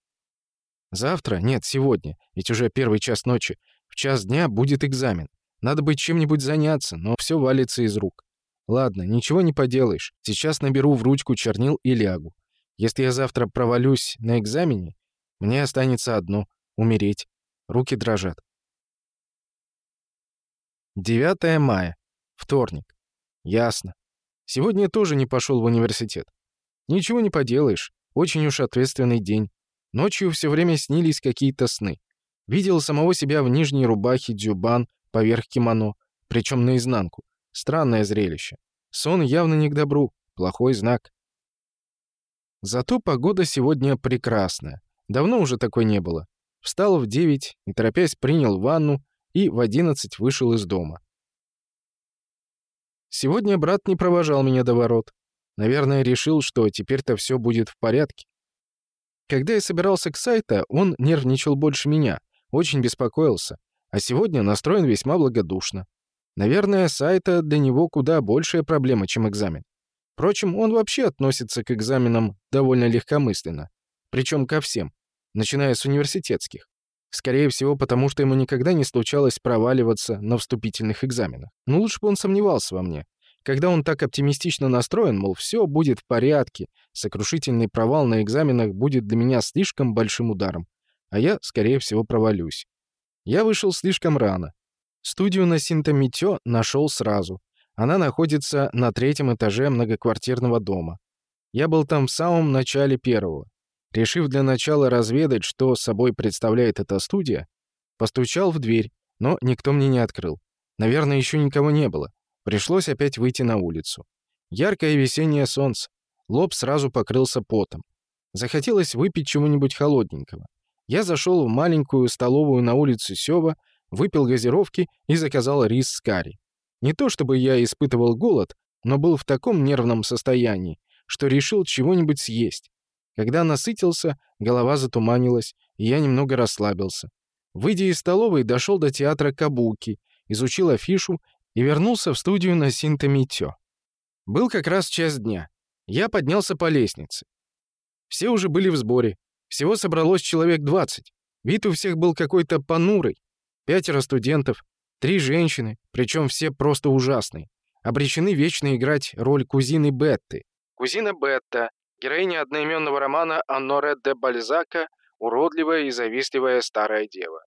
Завтра? Нет, сегодня. Ведь уже первый час ночи. В час дня будет экзамен. Надо бы чем-нибудь заняться, но все валится из рук. Ладно, ничего не поделаешь. Сейчас наберу в ручку чернил и лягу. Если я завтра провалюсь на экзамене, мне останется одно — умереть. Руки дрожат. 9 мая. Вторник. Ясно. Сегодня я тоже не пошел в университет. Ничего не поделаешь. Очень уж ответственный день. Ночью все время снились какие-то сны. Видел самого себя в нижней рубахе дюбан поверх кимоно, причем наизнанку. Странное зрелище. Сон явно не к добру, плохой знак. Зато погода сегодня прекрасная. Давно уже такой не было. Встал в 9, не торопясь принял ванну и в 11 вышел из дома. Сегодня брат не провожал меня до ворот. Наверное, решил, что теперь-то все будет в порядке. Когда я собирался к сайту, он нервничал больше меня, очень беспокоился, а сегодня настроен весьма благодушно. Наверное, сайта для него куда большая проблема, чем экзамен. Впрочем, он вообще относится к экзаменам довольно легкомысленно. Причем ко всем, начиная с университетских. Скорее всего, потому что ему никогда не случалось проваливаться на вступительных экзаменах. Но лучше бы он сомневался во мне. Когда он так оптимистично настроен, мол, все будет в порядке, сокрушительный провал на экзаменах будет для меня слишком большим ударом, а я, скорее всего, провалюсь. Я вышел слишком рано. Студию на Синтомитё нашел сразу. Она находится на третьем этаже многоквартирного дома. Я был там в самом начале первого. Решив для начала разведать, что собой представляет эта студия, постучал в дверь, но никто мне не открыл. Наверное, еще никого не было. Пришлось опять выйти на улицу. Яркое весеннее солнце. Лоб сразу покрылся потом. Захотелось выпить чего-нибудь холодненького. Я зашел в маленькую столовую на улице Сева, выпил газировки и заказал рис с карри. Не то чтобы я испытывал голод, но был в таком нервном состоянии, что решил чего-нибудь съесть. Когда насытился, голова затуманилась, и я немного расслабился. Выйдя из столовой, дошел до театра Кабуки, изучил афишу и вернулся в студию на Синтомитё. Был как раз час дня. Я поднялся по лестнице. Все уже были в сборе. Всего собралось человек 20. Вид у всех был какой-то понурый. Пятеро студентов, три женщины, причем все просто ужасные. Обречены вечно играть роль кузины Бетты. Кузина Бетта, героиня одноименного романа Анноре де Бальзака, уродливая и завистливая старая дева.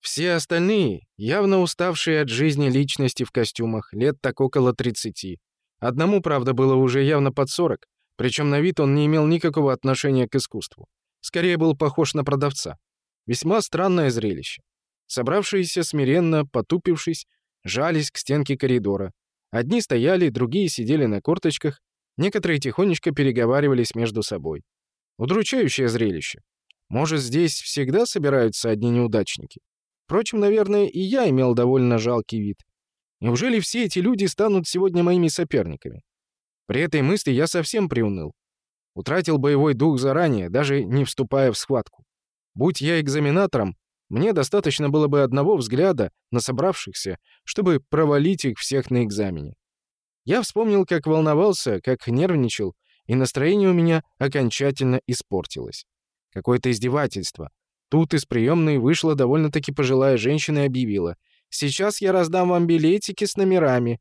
Все остальные, явно уставшие от жизни личности в костюмах, лет так около 30. Одному, правда, было уже явно под 40, причем на вид он не имел никакого отношения к искусству. Скорее был похож на продавца. Весьма странное зрелище. Собравшиеся смиренно, потупившись, жались к стенке коридора. Одни стояли, другие сидели на корточках, некоторые тихонечко переговаривались между собой. Удручающее зрелище. Может, здесь всегда собираются одни неудачники? Впрочем, наверное, и я имел довольно жалкий вид. Неужели все эти люди станут сегодня моими соперниками? При этой мысли я совсем приуныл. Утратил боевой дух заранее, даже не вступая в схватку. Будь я экзаменатором, мне достаточно было бы одного взгляда на собравшихся, чтобы провалить их всех на экзамене. Я вспомнил, как волновался, как нервничал, и настроение у меня окончательно испортилось. Какое-то издевательство, Тут из приемной вышла довольно-таки пожилая женщина и объявила. «Сейчас я раздам вам билетики с номерами».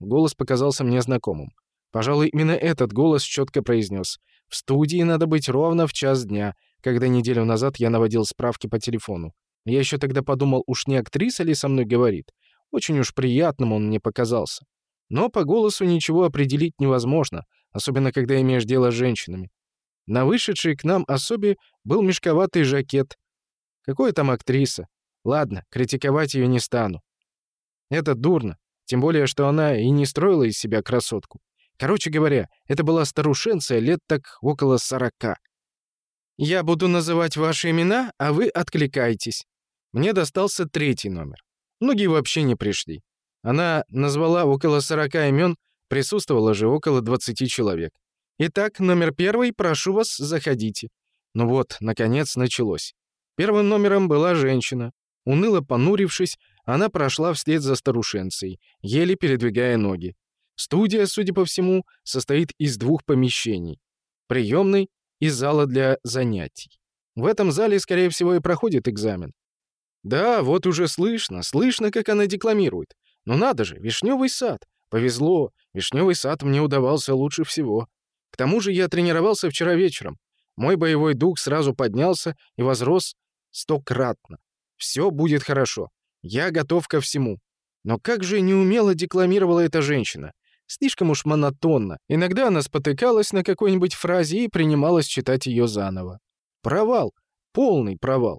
Голос показался мне знакомым. Пожалуй, именно этот голос четко произнес. «В студии надо быть ровно в час дня», когда неделю назад я наводил справки по телефону. Я еще тогда подумал, уж не актриса ли со мной говорит. Очень уж приятным он мне показался. Но по голосу ничего определить невозможно, особенно когда имеешь дело с женщинами. На вышедшей к нам особе был мешковатый жакет. Какой там актриса? Ладно, критиковать ее не стану. Это дурно. Тем более, что она и не строила из себя красотку. Короче говоря, это была старушенция лет так около сорока. «Я буду называть ваши имена, а вы откликайтесь». Мне достался третий номер. Многие вообще не пришли. Она назвала около сорока имен, присутствовало же около двадцати человек. «Итак, номер первый, прошу вас, заходите». Ну вот, наконец, началось. Первым номером была женщина. Уныло понурившись, она прошла вслед за старушенцей, еле передвигая ноги. Студия, судя по всему, состоит из двух помещений. Приемной и зала для занятий. В этом зале, скорее всего, и проходит экзамен. Да, вот уже слышно, слышно, как она декламирует. Но надо же, вишневый сад. Повезло, вишневый сад мне удавался лучше всего. К тому же я тренировался вчера вечером. Мой боевой дух сразу поднялся и возрос стократно. Все будет хорошо. Я готов ко всему. Но как же неумело декламировала эта женщина. Слишком уж монотонно. Иногда она спотыкалась на какой-нибудь фразе и принималась читать ее заново. Провал. Полный провал.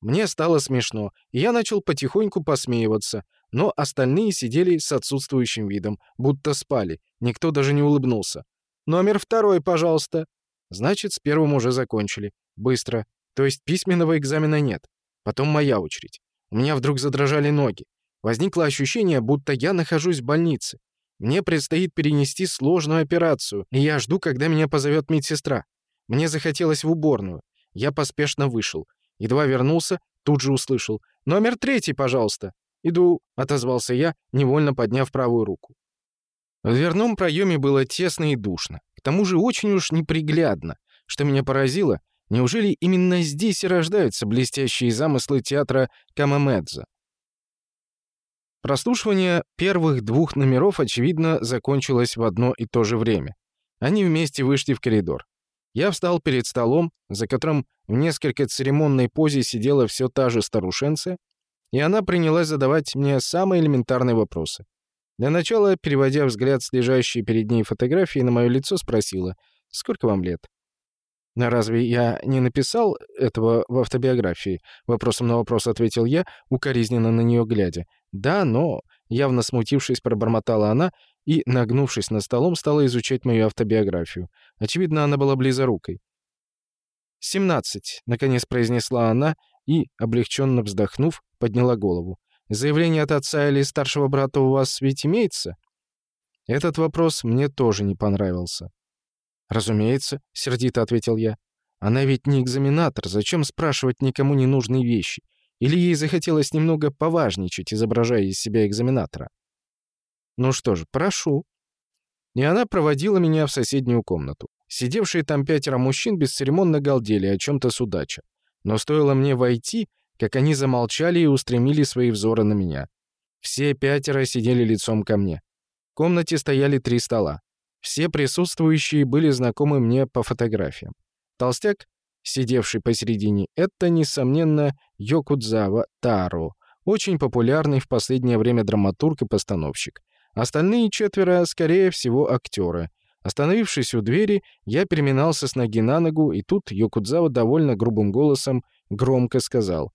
Мне стало смешно, и я начал потихоньку посмеиваться, но остальные сидели с отсутствующим видом, будто спали. Никто даже не улыбнулся. «Номер второй, пожалуйста». Значит, с первым уже закончили. Быстро. То есть письменного экзамена нет. Потом моя очередь. У меня вдруг задрожали ноги. Возникло ощущение, будто я нахожусь в больнице. Мне предстоит перенести сложную операцию, и я жду, когда меня позовет медсестра. Мне захотелось в уборную. Я поспешно вышел. Едва вернулся, тут же услышал. «Номер третий, пожалуйста». «Иду», — отозвался я, невольно подняв правую руку. В дверном проеме было тесно и душно. К тому же очень уж неприглядно. Что меня поразило, неужели именно здесь и рождаются блестящие замыслы театра Камамедза? Прослушивание первых двух номеров, очевидно, закончилось в одно и то же время. Они вместе вышли в коридор. Я встал перед столом, за которым в несколько церемонной позе сидела все та же старушенция, и она принялась задавать мне самые элементарные вопросы. Для начала, переводя взгляд с лежащей перед ней фотографии на мое лицо, спросила, «Сколько вам лет?» «Разве я не написал этого в автобиографии?» Вопросом на вопрос ответил я, укоризненно на нее глядя. «Да, но...» Явно смутившись, пробормотала она и, нагнувшись над столом, стала изучать мою автобиографию. Очевидно, она была близорукой. «Семнадцать», — наконец произнесла она и, облегченно вздохнув, подняла голову. Заявление от отца или старшего брата у вас ведь имеется?» Этот вопрос мне тоже не понравился. «Разумеется», — сердито ответил я. «Она ведь не экзаменатор, зачем спрашивать никому ненужные вещи? Или ей захотелось немного поважничать, изображая из себя экзаменатора?» «Ну что ж, прошу». И она проводила меня в соседнюю комнату. Сидевшие там пятеро мужчин бесцеремонно галдели о чем-то судача. Но стоило мне войти, как они замолчали и устремили свои взоры на меня. Все пятеро сидели лицом ко мне. В комнате стояли три стола. Все присутствующие были знакомы мне по фотографиям. Толстяк, сидевший посередине, это, несомненно, Йокудзава Таро, очень популярный в последнее время драматург и постановщик. Остальные четверо, скорее всего, актеры. Остановившись у двери, я переминался с ноги на ногу, и тут Йокудзава довольно грубым голосом громко сказал.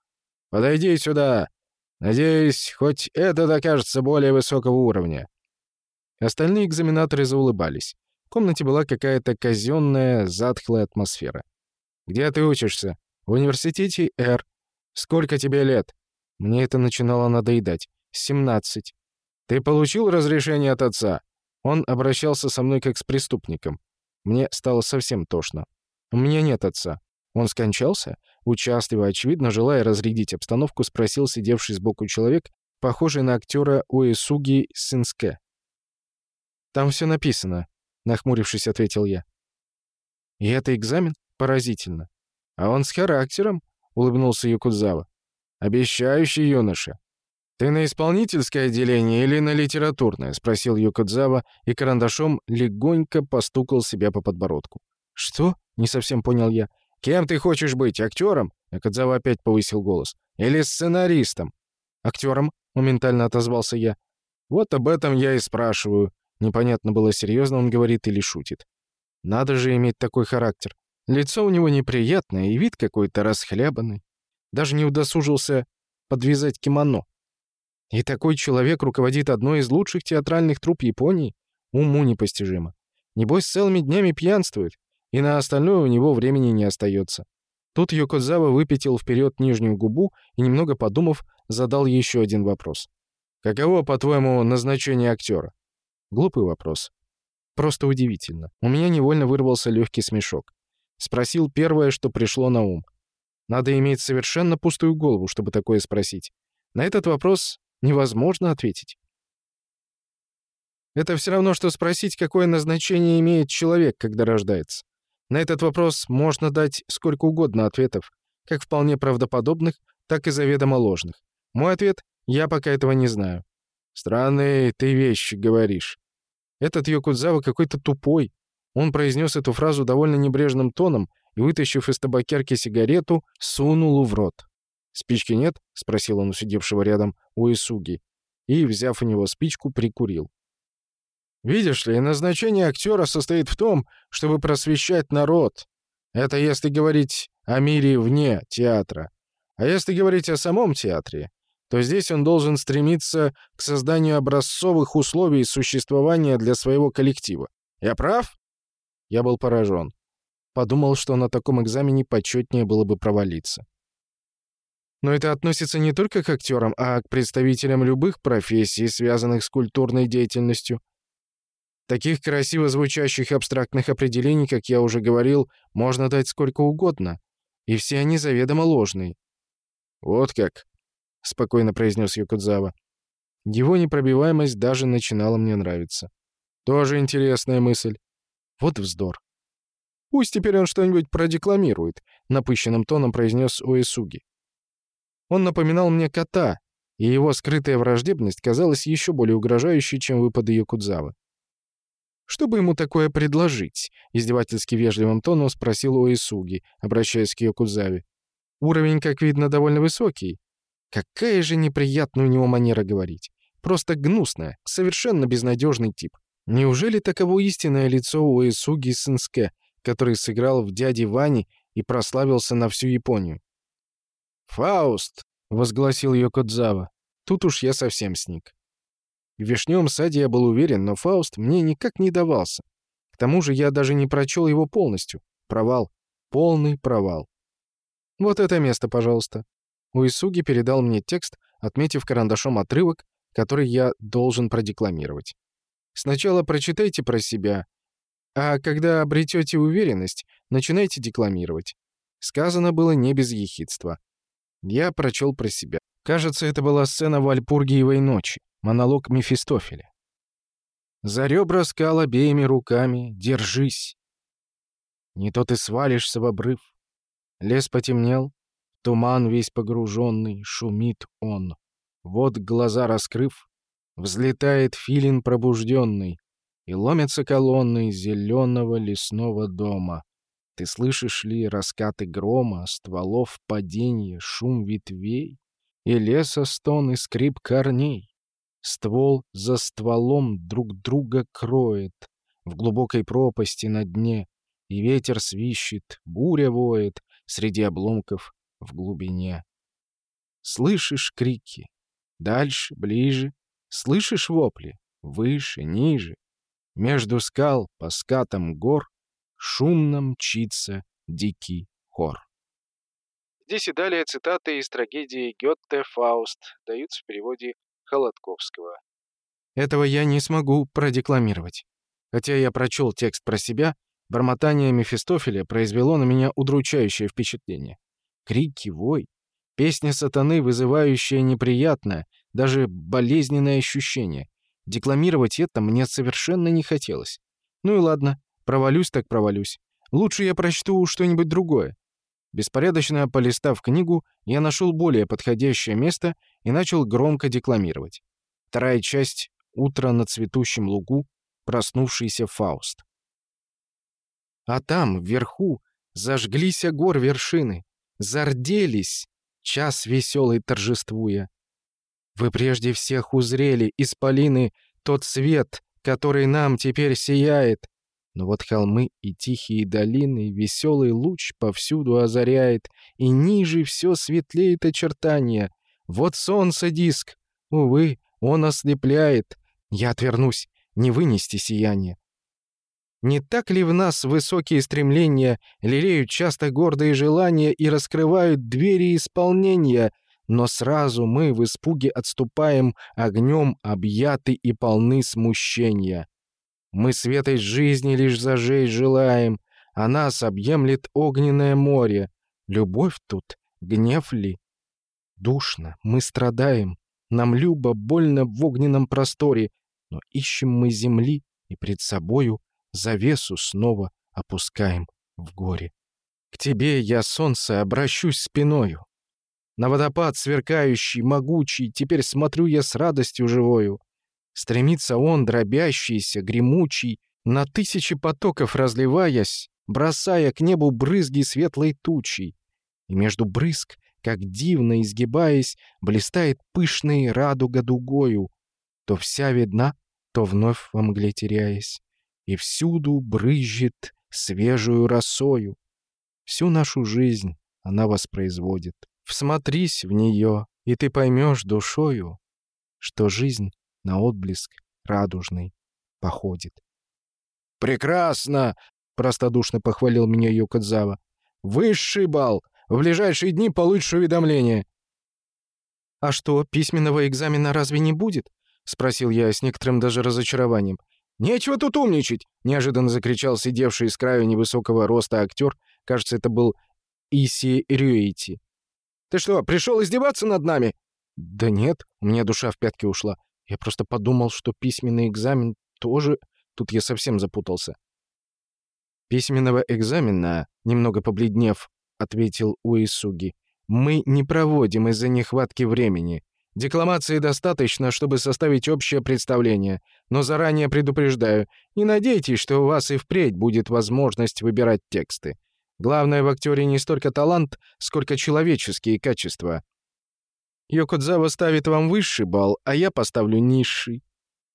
Подойди сюда. Надеюсь, хоть это докажется более высокого уровня». Остальные экзаменаторы заулыбались. В комнате была какая-то казенная, затхлая атмосфера. «Где ты учишься?» «В университете Р». «Сколько тебе лет?» Мне это начинало надоедать. «Семнадцать». «Ты получил разрешение от отца?» Он обращался со мной как с преступником. Мне стало совсем тошно. «У меня нет отца». «Он скончался?» Участливо, очевидно, желая разрядить обстановку, спросил сидевший сбоку человек, похожий на актера Уэсуги Синске. «Там все написано», — нахмурившись, ответил я. «И это экзамен? Поразительно. А он с характером?» — улыбнулся Юкудзава. «Обещающий юноша». «Ты на исполнительское отделение или на литературное?» — спросил Юкудзава и карандашом легонько постукал себя по подбородку. «Что?» — не совсем понял я. «Кем ты хочешь быть, актером?» Акадзава опять повысил голос. «Или сценаристом?» «Актером», — моментально отозвался я. «Вот об этом я и спрашиваю». Непонятно было, серьезно он говорит или шутит. Надо же иметь такой характер. Лицо у него неприятное и вид какой-то расхлябанный. Даже не удосужился подвязать кимоно. И такой человек руководит одной из лучших театральных труп Японии? Уму непостижимо. Небось, целыми днями пьянствует, и на остальное у него времени не остается. Тут Йокодзава выпятил вперед нижнюю губу и, немного подумав, задал еще один вопрос. «Каково, по-твоему, назначение актера?» Глупый вопрос. Просто удивительно. У меня невольно вырвался легкий смешок. Спросил первое, что пришло на ум. Надо иметь совершенно пустую голову, чтобы такое спросить. На этот вопрос невозможно ответить. Это все равно, что спросить, какое назначение имеет человек, когда рождается. На этот вопрос можно дать сколько угодно ответов, как вполне правдоподобных, так и заведомо ложных. Мой ответ — я пока этого не знаю. Странные ты вещи говоришь. Этот Йокудзава какой-то тупой. Он произнес эту фразу довольно небрежным тоном и, вытащив из табакерки сигарету, сунул в рот. «Спички нет?» — спросил он у сидевшего рядом Уэсуги. И, взяв у него спичку, прикурил. «Видишь ли, назначение актера состоит в том, чтобы просвещать народ. Это если говорить о мире вне театра. А если говорить о самом театре, то здесь он должен стремиться к созданию образцовых условий существования для своего коллектива. Я прав? Я был поражен. Подумал, что на таком экзамене почетнее было бы провалиться. Но это относится не только к актерам, а к представителям любых профессий, связанных с культурной деятельностью. Таких красиво звучащих абстрактных определений, как я уже говорил, можно дать сколько угодно, и все они заведомо ложные. «Вот как», — спокойно произнес Юкудзава. Его непробиваемость даже начинала мне нравиться. Тоже интересная мысль. Вот вздор. «Пусть теперь он что-нибудь продекламирует», — напыщенным тоном произнес Уэсуги. Он напоминал мне кота, и его скрытая враждебность казалась еще более угрожающей, чем выпады Якудзавы. «Что бы ему такое предложить?» — издевательски вежливым тоном спросил Уэсуги, обращаясь к Якудзаве. «Уровень, как видно, довольно высокий. Какая же неприятная у него манера говорить. Просто гнусная, совершенно безнадежный тип. Неужели таково истинное лицо Уэсуги Сынске, который сыграл в «Дяде Ване» и прославился на всю Японию? «Фауст!» — возгласил Йокодзава. Тут уж я совсем сник. В вишневом саде я был уверен, но Фауст мне никак не давался. К тому же я даже не прочел его полностью. Провал. Полный провал. «Вот это место, пожалуйста». Уисуги передал мне текст, отметив карандашом отрывок, который я должен продекламировать. «Сначала прочитайте про себя, а когда обретете уверенность, начинайте декламировать». Сказано было не без ехидства. Я прочел про себя. Кажется, это была сцена Вальпургиевой ночи, монолог Мефистофеля. «За ребра скал обеими руками, держись! Не то ты свалишься в обрыв. Лес потемнел, туман весь погруженный, шумит он. Вот глаза раскрыв, взлетает филин пробужденный, и ломятся колонны зеленого лесного дома. Ты слышишь ли раскаты грома, стволов падения, шум ветвей? И леса стон и скрип корней? Ствол за стволом друг друга кроет В глубокой пропасти на дне, И ветер свищет, буря воет Среди обломков в глубине. Слышишь крики? Дальше, ближе. Слышишь вопли? Выше, ниже. Между скал, по скатам гор шумно мчится дикий хор. Здесь и далее цитаты из трагедии Гетте «Фауст» даются в переводе Холодковского. Этого я не смогу продекламировать. Хотя я прочел текст про себя, бормотание Мефистофеля произвело на меня удручающее впечатление. Крики, вой, песня сатаны, вызывающая неприятное, даже болезненное ощущение. Декламировать это мне совершенно не хотелось. Ну и ладно, Провалюсь так провалюсь. Лучше я прочту что-нибудь другое. Беспорядочно полистав книгу, я нашел более подходящее место и начал громко декламировать. Вторая часть «Утро на цветущем лугу», проснувшийся Фауст. А там, вверху, зажглись гор вершины, зарделись, час веселый торжествуя. Вы прежде всех узрели, исполины, тот свет, который нам теперь сияет, но вот холмы и тихие долины веселый луч повсюду озаряет, и ниже все светлеет очертания. Вот солнце диск, Увы, он ослепляет. Я отвернусь, не вынести сияние. Не так ли в нас высокие стремления лелеют часто гордые желания и раскрывают двери исполнения, но сразу мы в испуге отступаем огнем, объяты и полны смущения. Мы светой жизни лишь зажечь желаем, а нас объемлет огненное море. Любовь тут, гнев ли? Душно, мы страдаем, нам любо, больно в огненном просторе, но ищем мы земли и пред собою завесу снова опускаем в горе. К тебе я, солнце, обращусь спиною. На водопад сверкающий, могучий, теперь смотрю я с радостью живою. Стремится он, дробящийся, гремучий, на тысячи потоков разливаясь, бросая к небу брызги светлой тучей. И между брызг, как дивно изгибаясь, блистает пышный радуга дугою, то вся видна, то вновь во мгле теряясь и всюду брызжет свежую росою. Всю нашу жизнь она воспроизводит. Всмотрись в нее, и ты поймешь душою, что жизнь на отблеск радужный походит. «Прекрасно!» — простодушно похвалил меня Юкадзава. «Высший бал! В ближайшие дни получишь уведомление!» «А что, письменного экзамена разве не будет?» — спросил я с некоторым даже разочарованием. «Нечего тут умничать!» — неожиданно закричал сидевший с краю невысокого роста актер. Кажется, это был Иси Рюэйти. «Ты что, пришел издеваться над нами?» «Да нет, у меня душа в пятки ушла. Я просто подумал, что письменный экзамен тоже...» Тут я совсем запутался. «Письменного экзамена, немного побледнев, — ответил Уисуги, — мы не проводим из-за нехватки времени. Декламации достаточно, чтобы составить общее представление, но заранее предупреждаю, не надейтесь, что у вас и впредь будет возможность выбирать тексты. Главное в актере не столько талант, сколько человеческие качества. Йокудзава ставит вам высший балл, а я поставлю низший.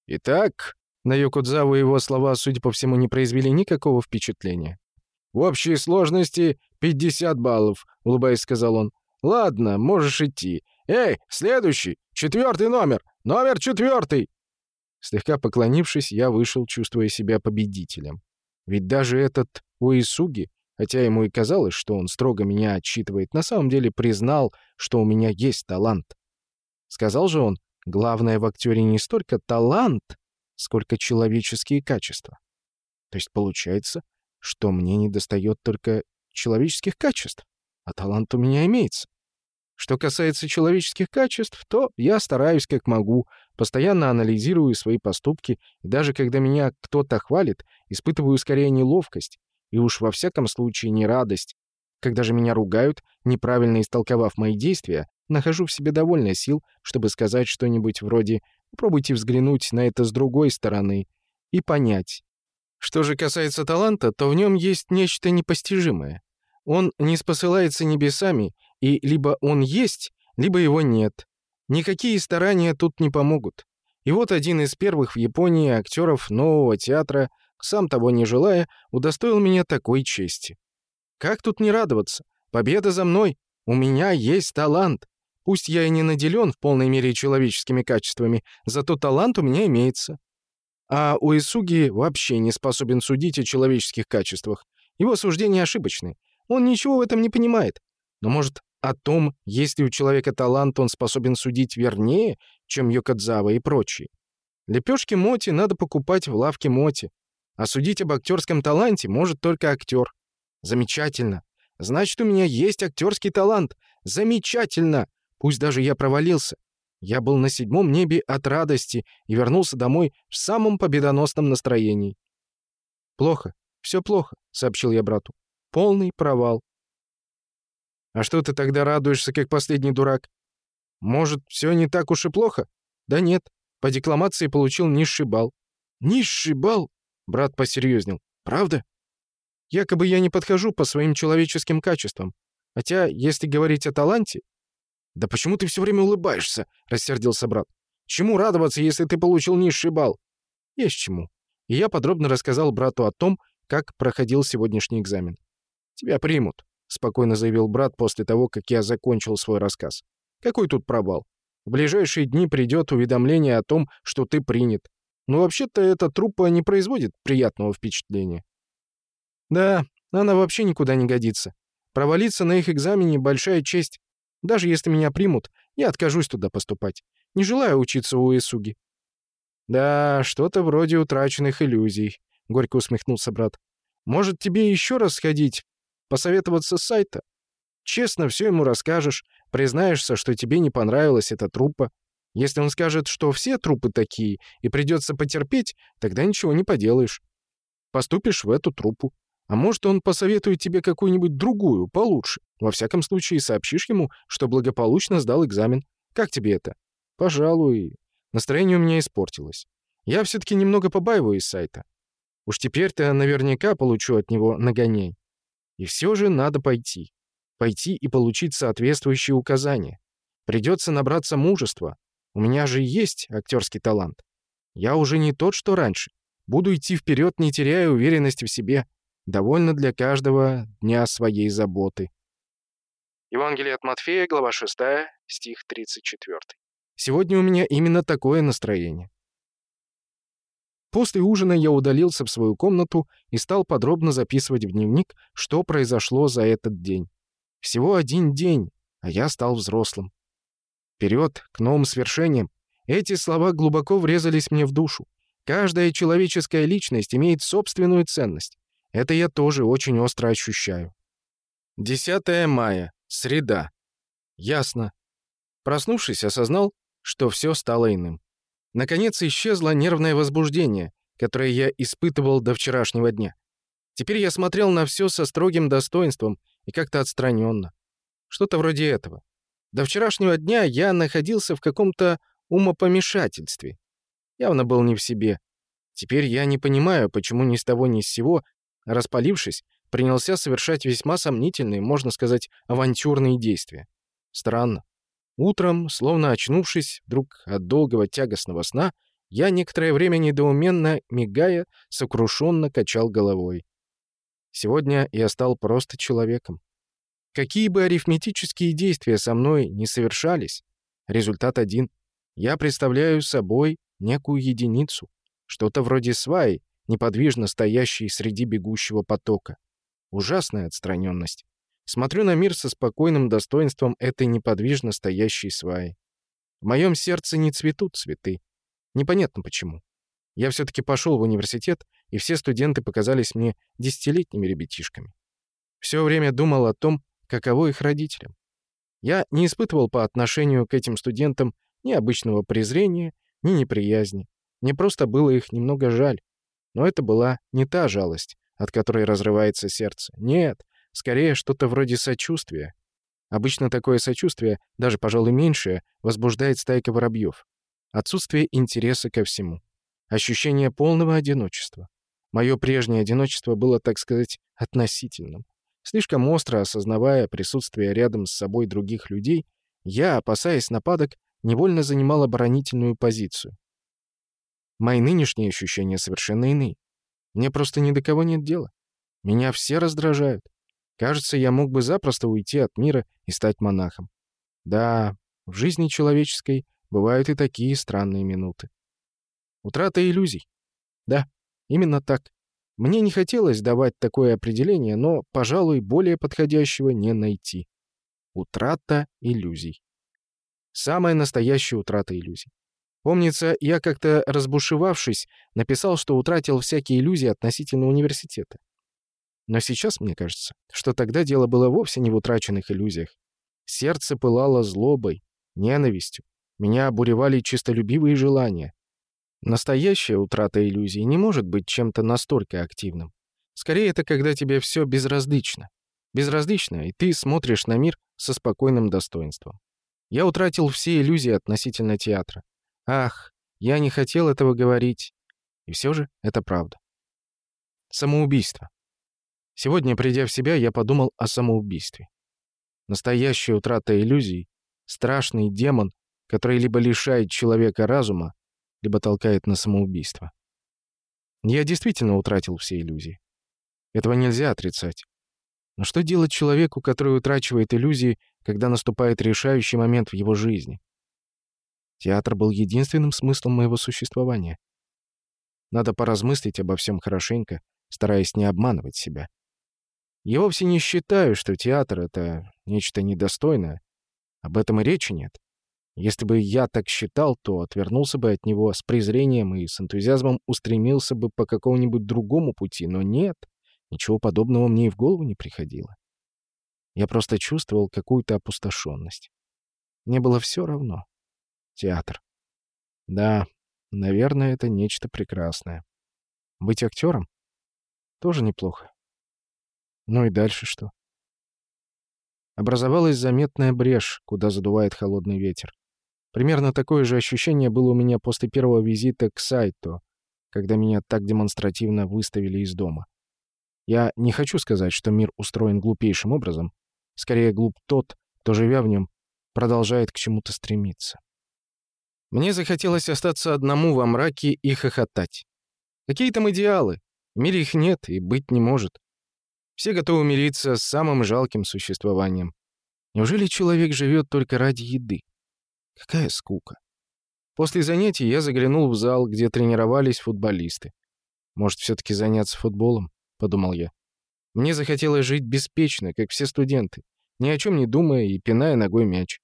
Итак, на Йокудзаву его слова, судя по всему, не произвели никакого впечатления. «В общей сложности 50 баллов», — улыбаясь, сказал он. «Ладно, можешь идти. «Эй, следующий! Четвертый номер! Номер четвертый!» Слегка поклонившись, я вышел, чувствуя себя победителем. Ведь даже этот Уисуги, хотя ему и казалось, что он строго меня отчитывает, на самом деле признал, что у меня есть талант. Сказал же он, главное в актере не столько талант, сколько человеческие качества. То есть получается, что мне недостает только человеческих качеств, а талант у меня имеется. Что касается человеческих качеств, то я стараюсь как могу, постоянно анализирую свои поступки, и даже когда меня кто-то хвалит, испытываю скорее неловкость, и уж во всяком случае не радость. Когда же меня ругают, неправильно истолковав мои действия, нахожу в себе довольно сил, чтобы сказать что-нибудь вроде «попробуйте взглянуть на это с другой стороны» и понять. Что же касается таланта, то в нем есть нечто непостижимое. Он не спосылается небесами, и либо он есть, либо его нет. Никакие старания тут не помогут. И вот один из первых в Японии актеров нового театра, сам того не желая, удостоил меня такой чести. Как тут не радоваться? Победа за мной! У меня есть талант! Пусть я и не наделен в полной мере человеческими качествами, зато талант у меня имеется. А Уэсуги вообще не способен судить о человеческих качествах. Его суждения ошибочны. Он ничего в этом не понимает. Но, может, о том, есть ли у человека талант, он способен судить вернее, чем Йокадзава и прочие. Лепешки Моти надо покупать в лавке Моти. А судить об актерском таланте может только актер. Замечательно. Значит, у меня есть актерский талант. Замечательно. Пусть даже я провалился. Я был на седьмом небе от радости и вернулся домой в самом победоносном настроении. «Плохо. Все плохо», — сообщил я брату. «Полный провал. А что ты тогда радуешься, как последний дурак? Может, все не так уж и плохо? Да нет, по декламации получил низший балл. Низший балл? Брат посерьезнел. Правда? Якобы я не подхожу по своим человеческим качествам. Хотя, если говорить о таланте... «Да почему ты все время улыбаешься?» — рассердился брат. «Чему радоваться, если ты получил низший балл?» «Есть чему». И я подробно рассказал брату о том, как проходил сегодняшний экзамен. «Тебя примут. — спокойно заявил брат после того, как я закончил свой рассказ. «Какой тут провал? В ближайшие дни придет уведомление о том, что ты принят. Но вообще-то эта труппа не производит приятного впечатления. Да, она вообще никуда не годится. Провалиться на их экзамене — большая честь. Даже если меня примут, я откажусь туда поступать. Не желаю учиться у Исуги. Да, что-то вроде утраченных иллюзий, — горько усмехнулся брат. Может, тебе еще раз сходить, посоветоваться с сайта? Честно все ему расскажешь, признаешься, что тебе не понравилась эта труппа. Если он скажет, что все трупы такие, и придется потерпеть, тогда ничего не поделаешь. Поступишь в эту труппу. А может, он посоветует тебе какую-нибудь другую, получше. Во всяком случае, сообщишь ему, что благополучно сдал экзамен. Как тебе это? Пожалуй. Настроение у меня испортилось. Я все-таки немного побаиваюсь сайта. Уж теперь-то наверняка получу от него нагоняй. И все же надо пойти. Пойти и получить соответствующие указания. Придется набраться мужества. У меня же есть актерский талант. Я уже не тот, что раньше. Буду идти вперед, не теряя уверенности в себе. Довольно для каждого дня своей заботы. Евангелие от Матфея, глава 6, стих 34. Сегодня у меня именно такое настроение. После ужина я удалился в свою комнату и стал подробно записывать в дневник, что произошло за этот день. Всего один день, а я стал взрослым. Вперед, к новым свершениям. Эти слова глубоко врезались мне в душу. Каждая человеческая личность имеет собственную ценность. Это я тоже очень остро ощущаю. 10 мая. Среда. Ясно. Проснувшись, осознал, что все стало иным. Наконец исчезло нервное возбуждение, которое я испытывал до вчерашнего дня. Теперь я смотрел на все со строгим достоинством и как-то отстраненно. Что-то вроде этого. До вчерашнего дня я находился в каком-то умопомешательстве. Явно был не в себе. Теперь я не понимаю, почему ни с того ни с сего, распалившись, принялся совершать весьма сомнительные, можно сказать, авантюрные действия. Странно. Утром, словно очнувшись вдруг от долгого тягостного сна, я некоторое время недоуменно, мигая, сокрушенно качал головой. Сегодня я стал просто человеком. Какие бы арифметические действия со мной не совершались, результат один. Я представляю собой некую единицу, что-то вроде сваи, неподвижно стоящей среди бегущего потока. Ужасная отстраненность. Смотрю на мир со спокойным достоинством этой неподвижно стоящей сваи. В моем сердце не цветут цветы. Непонятно почему. Я все-таки пошел в университет, и все студенты показались мне десятилетними ребятишками. Все время думал о том, каково их родителям. Я не испытывал по отношению к этим студентам ни обычного презрения, ни неприязни. Мне просто было их немного жаль. Но это была не та жалость, от которой разрывается сердце. Нет, Скорее, что-то вроде сочувствия. Обычно такое сочувствие, даже, пожалуй, меньшее, возбуждает стайка воробьев. Отсутствие интереса ко всему. Ощущение полного одиночества. Мое прежнее одиночество было, так сказать, относительным. Слишком остро осознавая присутствие рядом с собой других людей, я, опасаясь нападок, невольно занимал оборонительную позицию. Мои нынешние ощущения совершенно иные. Мне просто ни до кого нет дела. Меня все раздражают. Кажется, я мог бы запросто уйти от мира и стать монахом. Да, в жизни человеческой бывают и такие странные минуты. Утрата иллюзий. Да, именно так. Мне не хотелось давать такое определение, но, пожалуй, более подходящего не найти. Утрата иллюзий. Самая настоящая утрата иллюзий. Помнится, я как-то разбушевавшись, написал, что утратил всякие иллюзии относительно университета. Но сейчас мне кажется, что тогда дело было вовсе не в утраченных иллюзиях. Сердце пылало злобой, ненавистью. Меня обуревали чистолюбивые желания. Настоящая утрата иллюзий не может быть чем-то настолько активным. Скорее, это когда тебе все безразлично. Безразлично, и ты смотришь на мир со спокойным достоинством. Я утратил все иллюзии относительно театра. Ах, я не хотел этого говорить. И все же это правда. Самоубийство. Сегодня, придя в себя, я подумал о самоубийстве. Настоящая утрата иллюзий, страшный демон, который либо лишает человека разума, либо толкает на самоубийство. Я действительно утратил все иллюзии. Этого нельзя отрицать. Но что делать человеку, который утрачивает иллюзии, когда наступает решающий момент в его жизни? Театр был единственным смыслом моего существования. Надо поразмыслить обо всем хорошенько, стараясь не обманывать себя. Я вовсе не считаю, что театр — это нечто недостойное. Об этом и речи нет. Если бы я так считал, то отвернулся бы от него с презрением и с энтузиазмом устремился бы по какому-нибудь другому пути, но нет, ничего подобного мне и в голову не приходило. Я просто чувствовал какую-то опустошенность. Мне было все равно. Театр. Да, наверное, это нечто прекрасное. Быть актером? Тоже неплохо. Ну и дальше что? Образовалась заметная брешь, куда задувает холодный ветер. Примерно такое же ощущение было у меня после первого визита к Сайто, когда меня так демонстративно выставили из дома. Я не хочу сказать, что мир устроен глупейшим образом. Скорее, глуп тот, кто, живя в нем, продолжает к чему-то стремиться. Мне захотелось остаться одному во мраке и хохотать. Какие там идеалы? В мире их нет и быть не может. Все готовы мириться с самым жалким существованием. Неужели человек живет только ради еды? Какая скука. После занятий я заглянул в зал, где тренировались футболисты. Может, все-таки заняться футболом? Подумал я. Мне захотелось жить беспечно, как все студенты, ни о чем не думая и пиная ногой мяч.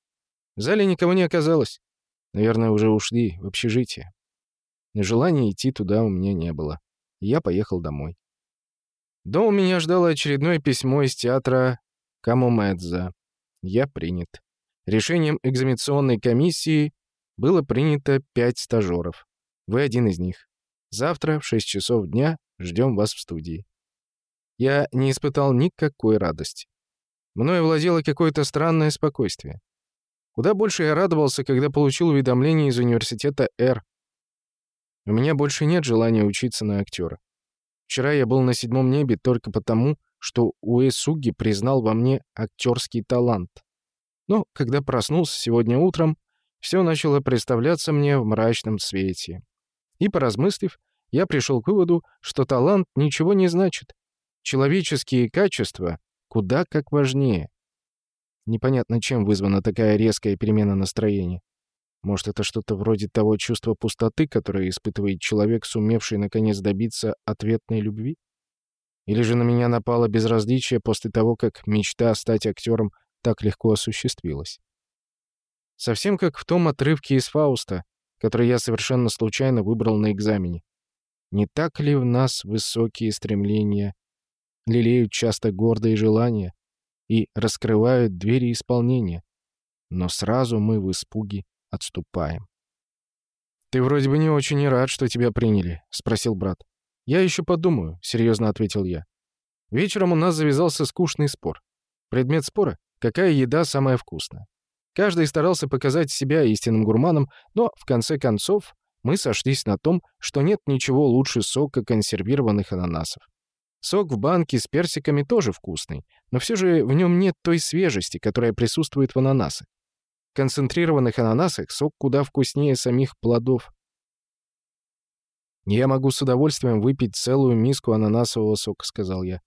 В зале никого не оказалось. Наверное, уже ушли в общежитие. Желания идти туда у меня не было. я поехал домой. Дома меня ждало очередное письмо из театра Камомедза. Я принят. Решением экзаменационной комиссии было принято пять стажеров. Вы один из них. Завтра в 6 часов дня ждем вас в студии. Я не испытал никакой радости. Мною владело какое-то странное спокойствие. Куда больше я радовался, когда получил уведомление из университета Р. У меня больше нет желания учиться на актера. Вчера я был на седьмом небе только потому, что Уэсуги признал во мне актерский талант. Но когда проснулся сегодня утром, все начало представляться мне в мрачном свете. И, поразмыслив, я пришел к выводу, что талант ничего не значит. Человеческие качества куда как важнее. Непонятно, чем вызвана такая резкая перемена настроения. Может, это что-то вроде того чувства пустоты, которое испытывает человек, сумевший наконец добиться ответной любви? Или же на меня напало безразличие после того, как мечта стать актером так легко осуществилась? Совсем как в том отрывке из «Фауста», который я совершенно случайно выбрал на экзамене. Не так ли в нас высокие стремления лелеют часто гордые желания и раскрывают двери исполнения, но сразу мы в испуге отступаем. «Ты вроде бы не очень и рад, что тебя приняли», — спросил брат. «Я еще подумаю», — серьезно ответил я. Вечером у нас завязался скучный спор. Предмет спора — какая еда самая вкусная. Каждый старался показать себя истинным гурманом, но, в конце концов, мы сошлись на том, что нет ничего лучше сока консервированных ананасов. Сок в банке с персиками тоже вкусный, но все же в нем нет той свежести, которая присутствует в ананасах. Концентрированных ананасах сок куда вкуснее самих плодов. «Я могу с удовольствием выпить целую миску ананасового сока», — сказал я.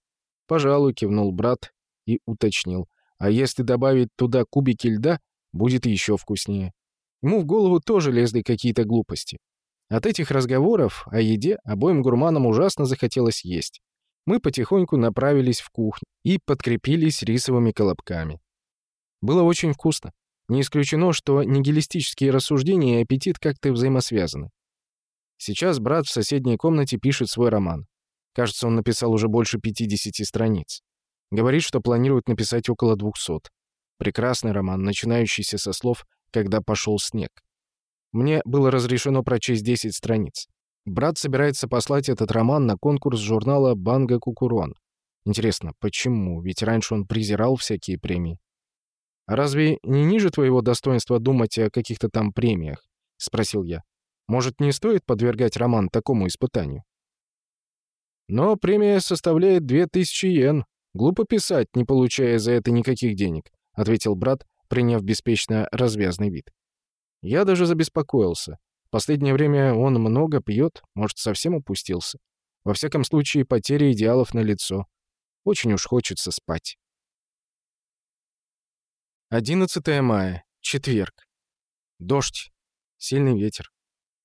«Пожалуй», — кивнул брат и уточнил. «А если добавить туда кубики льда, будет еще вкуснее». Ему в голову тоже лезли какие-то глупости. От этих разговоров о еде обоим гурманам ужасно захотелось есть мы потихоньку направились в кухню и подкрепились рисовыми колобками. Было очень вкусно. Не исключено, что нигилистические рассуждения и аппетит как-то взаимосвязаны. Сейчас брат в соседней комнате пишет свой роман. Кажется, он написал уже больше 50 страниц. Говорит, что планирует написать около 200. Прекрасный роман, начинающийся со слов «Когда пошел снег». Мне было разрешено прочесть 10 страниц. Брат собирается послать этот роман на конкурс журнала «Банга Кукурон». Интересно, почему? Ведь раньше он презирал всякие премии. «А разве не ниже твоего достоинства думать о каких-то там премиях?» — спросил я. «Может, не стоит подвергать роман такому испытанию?» «Но премия составляет две тысячи йен. Глупо писать, не получая за это никаких денег», — ответил брат, приняв беспечно развязный вид. Я даже забеспокоился. В последнее время он много пьет, может, совсем упустился. Во всяком случае, потеря идеалов на лицо. Очень уж хочется спать. 11 мая. Четверг. Дождь. Сильный ветер.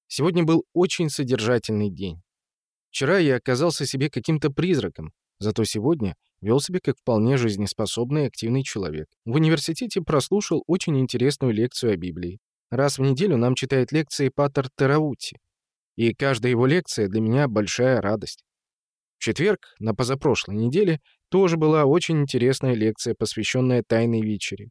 Сегодня был очень содержательный день. Вчера я оказался себе каким-то призраком, зато сегодня вел себя как вполне жизнеспособный активный человек. В университете прослушал очень интересную лекцию о Библии. Раз в неделю нам читает лекции Паттер Тераути. И каждая его лекция для меня большая радость. В четверг, на позапрошлой неделе, тоже была очень интересная лекция, посвященная Тайной вечере.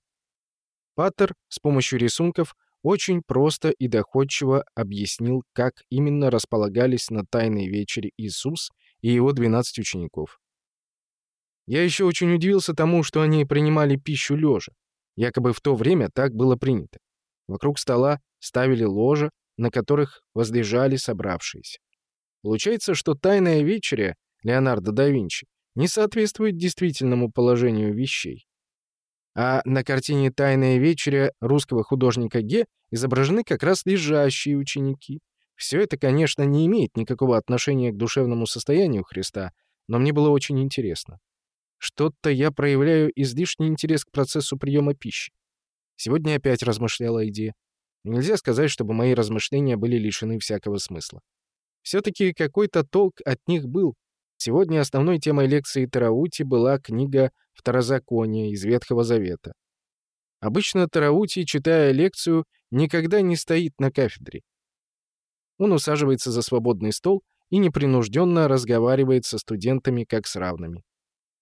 Паттер с помощью рисунков очень просто и доходчиво объяснил, как именно располагались на Тайной вечере Иисус и его 12 учеников. Я еще очень удивился тому, что они принимали пищу лежа. Якобы в то время так было принято. Вокруг стола ставили ложа, на которых возлежали собравшиеся. Получается, что «Тайная вечеря» Леонардо да Винчи не соответствует действительному положению вещей. А на картине «Тайная вечеря» русского художника Ге изображены как раз лежащие ученики. Все это, конечно, не имеет никакого отношения к душевному состоянию Христа, но мне было очень интересно. Что-то я проявляю излишний интерес к процессу приема пищи. Сегодня опять размышлял о еде. Нельзя сказать, чтобы мои размышления были лишены всякого смысла. Все-таки какой-то толк от них был, Сегодня основной темой лекции Тараути была книга «Второзаконие» из Ветхого Завета. Обычно Тараути, читая лекцию, никогда не стоит на кафедре. Он усаживается за свободный стол и непринужденно разговаривает со студентами как с равными.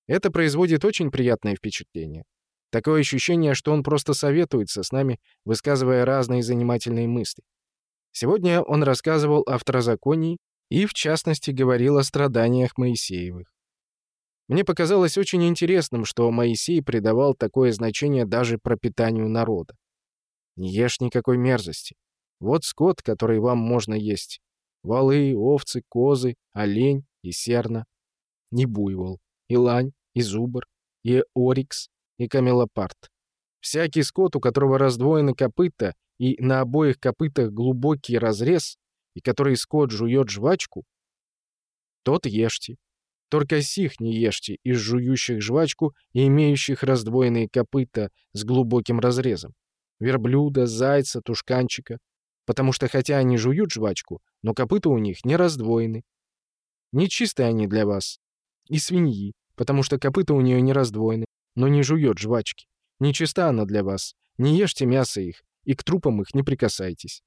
Это производит очень приятное впечатление. Такое ощущение, что он просто советуется с нами, высказывая разные занимательные мысли. Сегодня он рассказывал о второзаконии и, в частности, говорил о страданиях Моисеевых. Мне показалось очень интересным, что Моисей придавал такое значение даже пропитанию народа. Не ешь никакой мерзости. Вот скот, который вам можно есть. Валы, овцы, козы, олень и серна. Не буйвол, и лань, и зубр, и орикс, и камелопард. Всякий скот, у которого раздвоены копыта и на обоих копытах глубокий разрез, и который скот жует жвачку, тот ешьте. Только сих не ешьте из жующих жвачку и имеющих раздвоенные копыта с глубоким разрезом. Верблюда, зайца, тушканчика. Потому что хотя они жуют жвачку, но копыта у них не раздвоены. Нечистые они для вас. И свиньи, потому что копыта у нее не раздвоены, но не жует жвачки. Нечиста она для вас. Не ешьте мясо их, и к трупам их не прикасайтесь.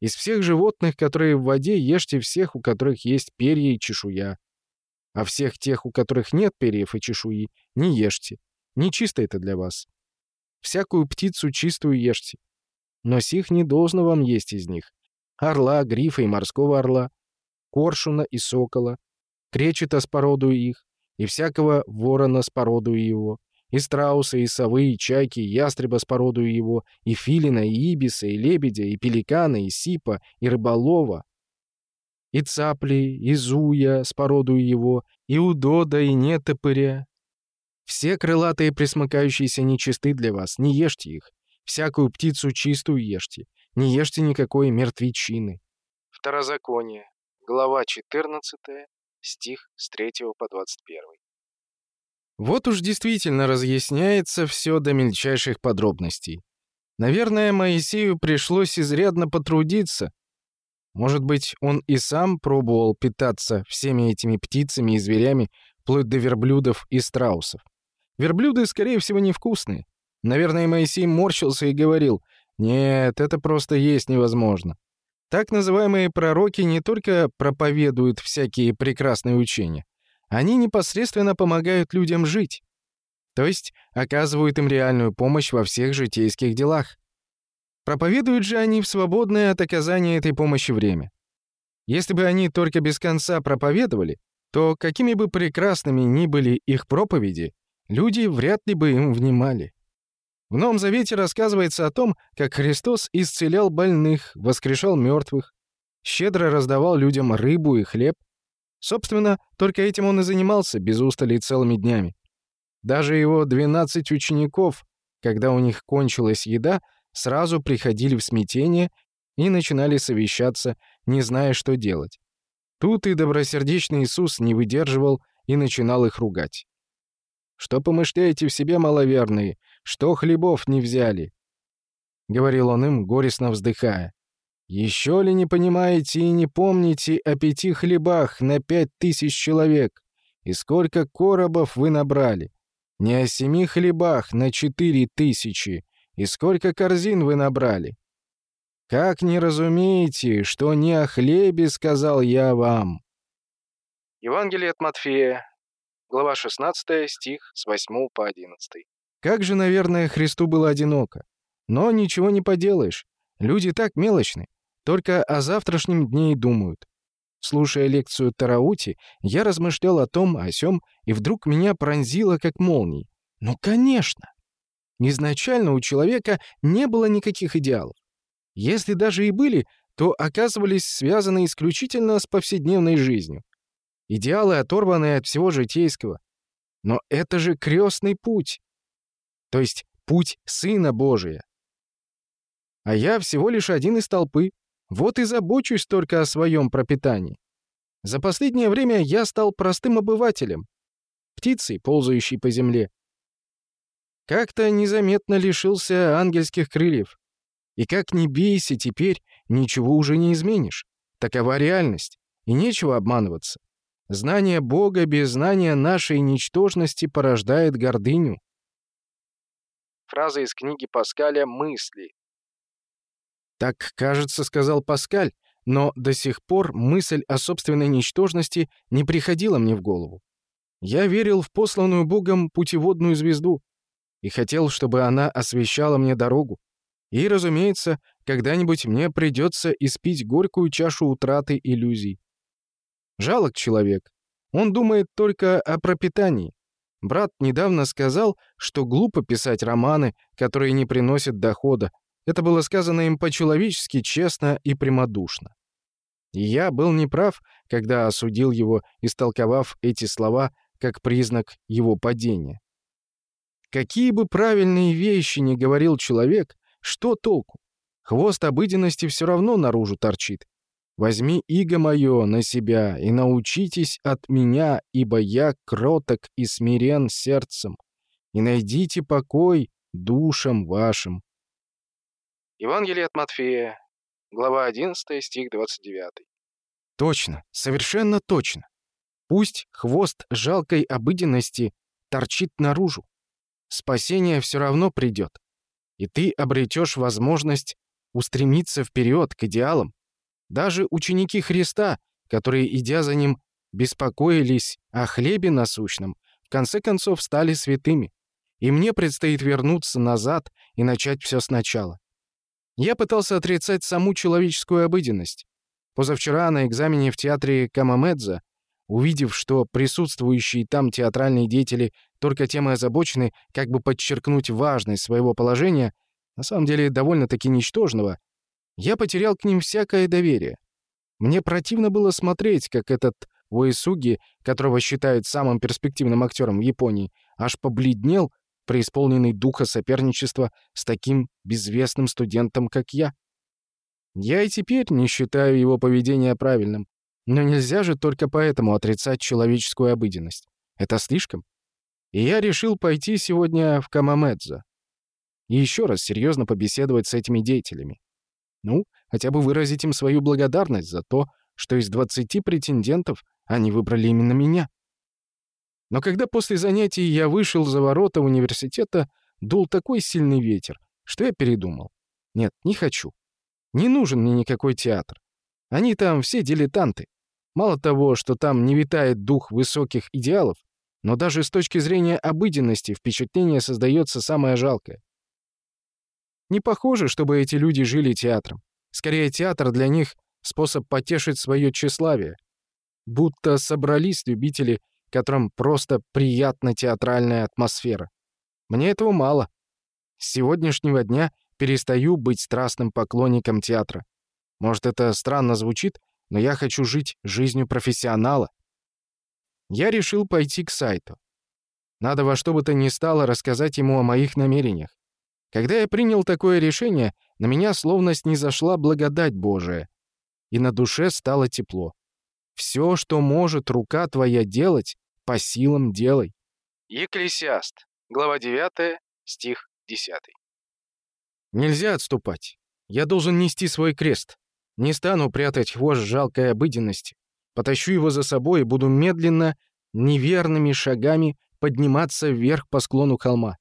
Из всех животных, которые в воде, ешьте всех, у которых есть перья и чешуя. А всех тех, у которых нет перьев и чешуи, не ешьте. Нечисто это для вас. Всякую птицу чистую ешьте. Но сих не должно вам есть из них. Орла, грифа и морского орла, коршуна и сокола, кречета с породою их, и всякого ворона с породою его, и страуса, и совы, и чайки, и ястреба с породою его, и филина, и ибиса, и лебедя, и пеликана, и сипа, и рыболова, и цапли, и зуя с породою его, и удода, и нетопыря. Все крылатые присмыкающиеся нечисты для вас, не ешьте их. Всякую птицу чистую ешьте, не ешьте никакой мертвечины. Второзаконие, глава 14, стих с 3 по 21. Вот уж действительно разъясняется все до мельчайших подробностей. Наверное, Моисею пришлось изрядно потрудиться. Может быть, он и сам пробовал питаться всеми этими птицами и зверями, вплоть до верблюдов и страусов. Верблюды, скорее всего, невкусные. Наверное, Моисей морщился и говорил, «Нет, это просто есть невозможно». Так называемые пророки не только проповедуют всякие прекрасные учения, они непосредственно помогают людям жить. То есть оказывают им реальную помощь во всех житейских делах. Проповедуют же они в свободное от оказания этой помощи время. Если бы они только без конца проповедовали, то какими бы прекрасными ни были их проповеди, люди вряд ли бы им внимали. В Новом Завете рассказывается о том, как Христос исцелял больных, воскрешал мертвых, щедро раздавал людям рыбу и хлеб, Собственно, только этим он и занимался без устали целыми днями. Даже его 12 учеников, когда у них кончилась еда, сразу приходили в смятение и начинали совещаться, не зная, что делать. Тут и добросердечный Иисус не выдерживал и начинал их ругать. «Что помышляете в себе, маловерные? Что хлебов не взяли?» — говорил он им, горестно вздыхая. Еще ли не понимаете и не помните о пяти хлебах на пять тысяч человек? И сколько коробов вы набрали? Не о семи хлебах на четыре тысячи? И сколько корзин вы набрали? Как не разумеете, что не о хлебе сказал я вам?» Евангелие от Матфея, глава 16, стих с 8 по 11. Как же, наверное, Христу было одиноко. Но ничего не поделаешь. Люди так мелочны. Только о завтрашнем дне и думают. Слушая лекцию Тараути, я размышлял о том, о сём, и вдруг меня пронзило, как молнией. Ну, конечно! Изначально у человека не было никаких идеалов. Если даже и были, то оказывались связаны исключительно с повседневной жизнью. Идеалы, оторванные от всего житейского. Но это же крестный путь. То есть путь Сына Божия. А я всего лишь один из толпы, вот и забочусь только о своем пропитании. За последнее время я стал простым обывателем, птицей, ползающей по земле. Как-то незаметно лишился ангельских крыльев. И как ни бейся теперь, ничего уже не изменишь. Такова реальность, и нечего обманываться. Знание Бога без знания нашей ничтожности порождает гордыню. Фраза из книги Паскаля «Мысли», так, кажется, сказал Паскаль, но до сих пор мысль о собственной ничтожности не приходила мне в голову. Я верил в посланную Богом путеводную звезду и хотел, чтобы она освещала мне дорогу. И, разумеется, когда-нибудь мне придется испить горькую чашу утраты иллюзий. Жалок человек. Он думает только о пропитании. Брат недавно сказал, что глупо писать романы, которые не приносят дохода, это было сказано им по-человечески, честно и прямодушно. И я был неправ, когда осудил его, истолковав эти слова как признак его падения. Какие бы правильные вещи ни говорил человек, что толку? Хвост обыденности все равно наружу торчит. Возьми иго мое на себя и научитесь от меня, ибо я кроток и смирен сердцем, и найдите покой душам вашим. Евангелие от Матфея, глава 11, стих 29. Точно, совершенно точно. Пусть хвост жалкой обыденности торчит наружу. Спасение все равно придет. И ты обретешь возможность устремиться вперед к идеалам. Даже ученики Христа, которые, идя за ним, беспокоились о хлебе насущном, в конце концов стали святыми. И мне предстоит вернуться назад и начать все сначала. Я пытался отрицать саму человеческую обыденность. Позавчера на экзамене в театре Камамедза, увидев, что присутствующие там театральные деятели только тем и озабочены, как бы подчеркнуть важность своего положения, на самом деле довольно-таки ничтожного, я потерял к ним всякое доверие. Мне противно было смотреть, как этот Уэсуги, которого считают самым перспективным актером в Японии, аж побледнел преисполненный духа соперничества с таким безвестным студентом, как я. Я и теперь не считаю его поведение правильным, но нельзя же только поэтому отрицать человеческую обыденность. Это слишком. И я решил пойти сегодня в Камамедзо. И еще раз серьезно побеседовать с этими деятелями. Ну, хотя бы выразить им свою благодарность за то, что из 20 претендентов они выбрали именно меня. Но когда после занятий я вышел за ворота университета, дул такой сильный ветер, что я передумал. Нет, не хочу. Не нужен мне никакой театр. Они там все дилетанты. Мало того, что там не витает дух высоких идеалов, но даже с точки зрения обыденности впечатление создается самое жалкое. Не похоже, чтобы эти люди жили театром. Скорее, театр для них — способ потешить свое тщеславие. Будто собрались любители которым просто приятна театральная атмосфера. Мне этого мало. С сегодняшнего дня перестаю быть страстным поклонником театра. Может, это странно звучит, но я хочу жить жизнью профессионала. Я решил пойти к сайту. Надо во что бы то ни стало рассказать ему о моих намерениях. Когда я принял такое решение, на меня словно снизошла благодать Божия, и на душе стало тепло. Все, что может рука твоя делать, по силам делай. Екклесиаст, глава 9, стих 10. Нельзя отступать. Я должен нести свой крест. Не стану прятать хвост жалкой обыденности. Потащу его за собой и буду медленно, неверными шагами подниматься вверх по склону холма.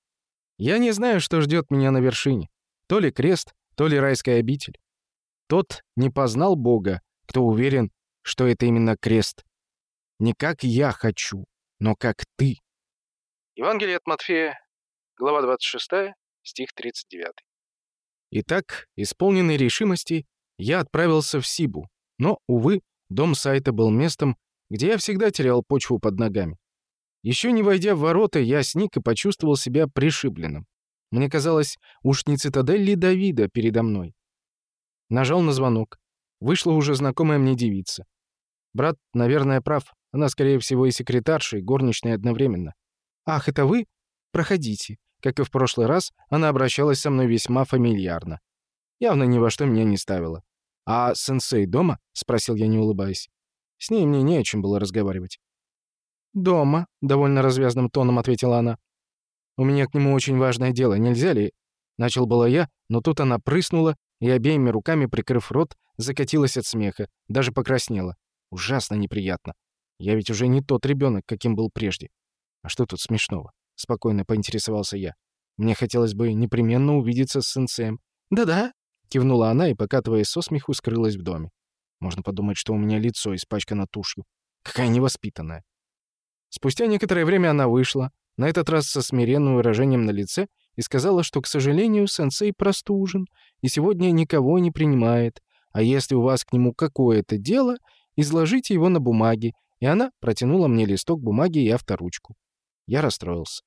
Я не знаю, что ждет меня на вершине. То ли крест, то ли райская обитель. Тот не познал Бога, кто уверен, что это именно крест. Не как я хочу, но как ты. Евангелие от Матфея, глава 26, стих 39. Итак, исполненный решимости, я отправился в Сибу, но, увы, дом сайта был местом, где я всегда терял почву под ногами. Еще не войдя в ворота, я сник и почувствовал себя пришибленным. Мне казалось, уж не цитадель ли Давида передо мной. Нажал на звонок. Вышла уже знакомая мне девица. Брат, наверное, прав. Она, скорее всего, и секретарша, и горничная одновременно. «Ах, это вы? Проходите». Как и в прошлый раз, она обращалась со мной весьма фамильярно. Явно ни во что меня не ставила. «А сенсей дома?» — спросил я, не улыбаясь. С ней мне не о чем было разговаривать. «Дома», — довольно развязным тоном ответила она. «У меня к нему очень важное дело, нельзя ли?» Начал было я, но тут она прыснула и обеими руками, прикрыв рот, закатилась от смеха, даже покраснела. Ужасно неприятно. Я ведь уже не тот ребенок, каким был прежде. А что тут смешного? Спокойно поинтересовался я. Мне хотелось бы непременно увидеться с сенсеем. «Да-да», — кивнула она и, покатываясь со смеху, скрылась в доме. Можно подумать, что у меня лицо испачкано тушью. Какая невоспитанная. Спустя некоторое время она вышла, на этот раз со смиренным выражением на лице, и сказала, что, к сожалению, сенсей простужен и сегодня никого не принимает, а если у вас к нему какое-то дело, изложите его на бумаге, и она протянула мне листок бумаги и авторучку. Я расстроился.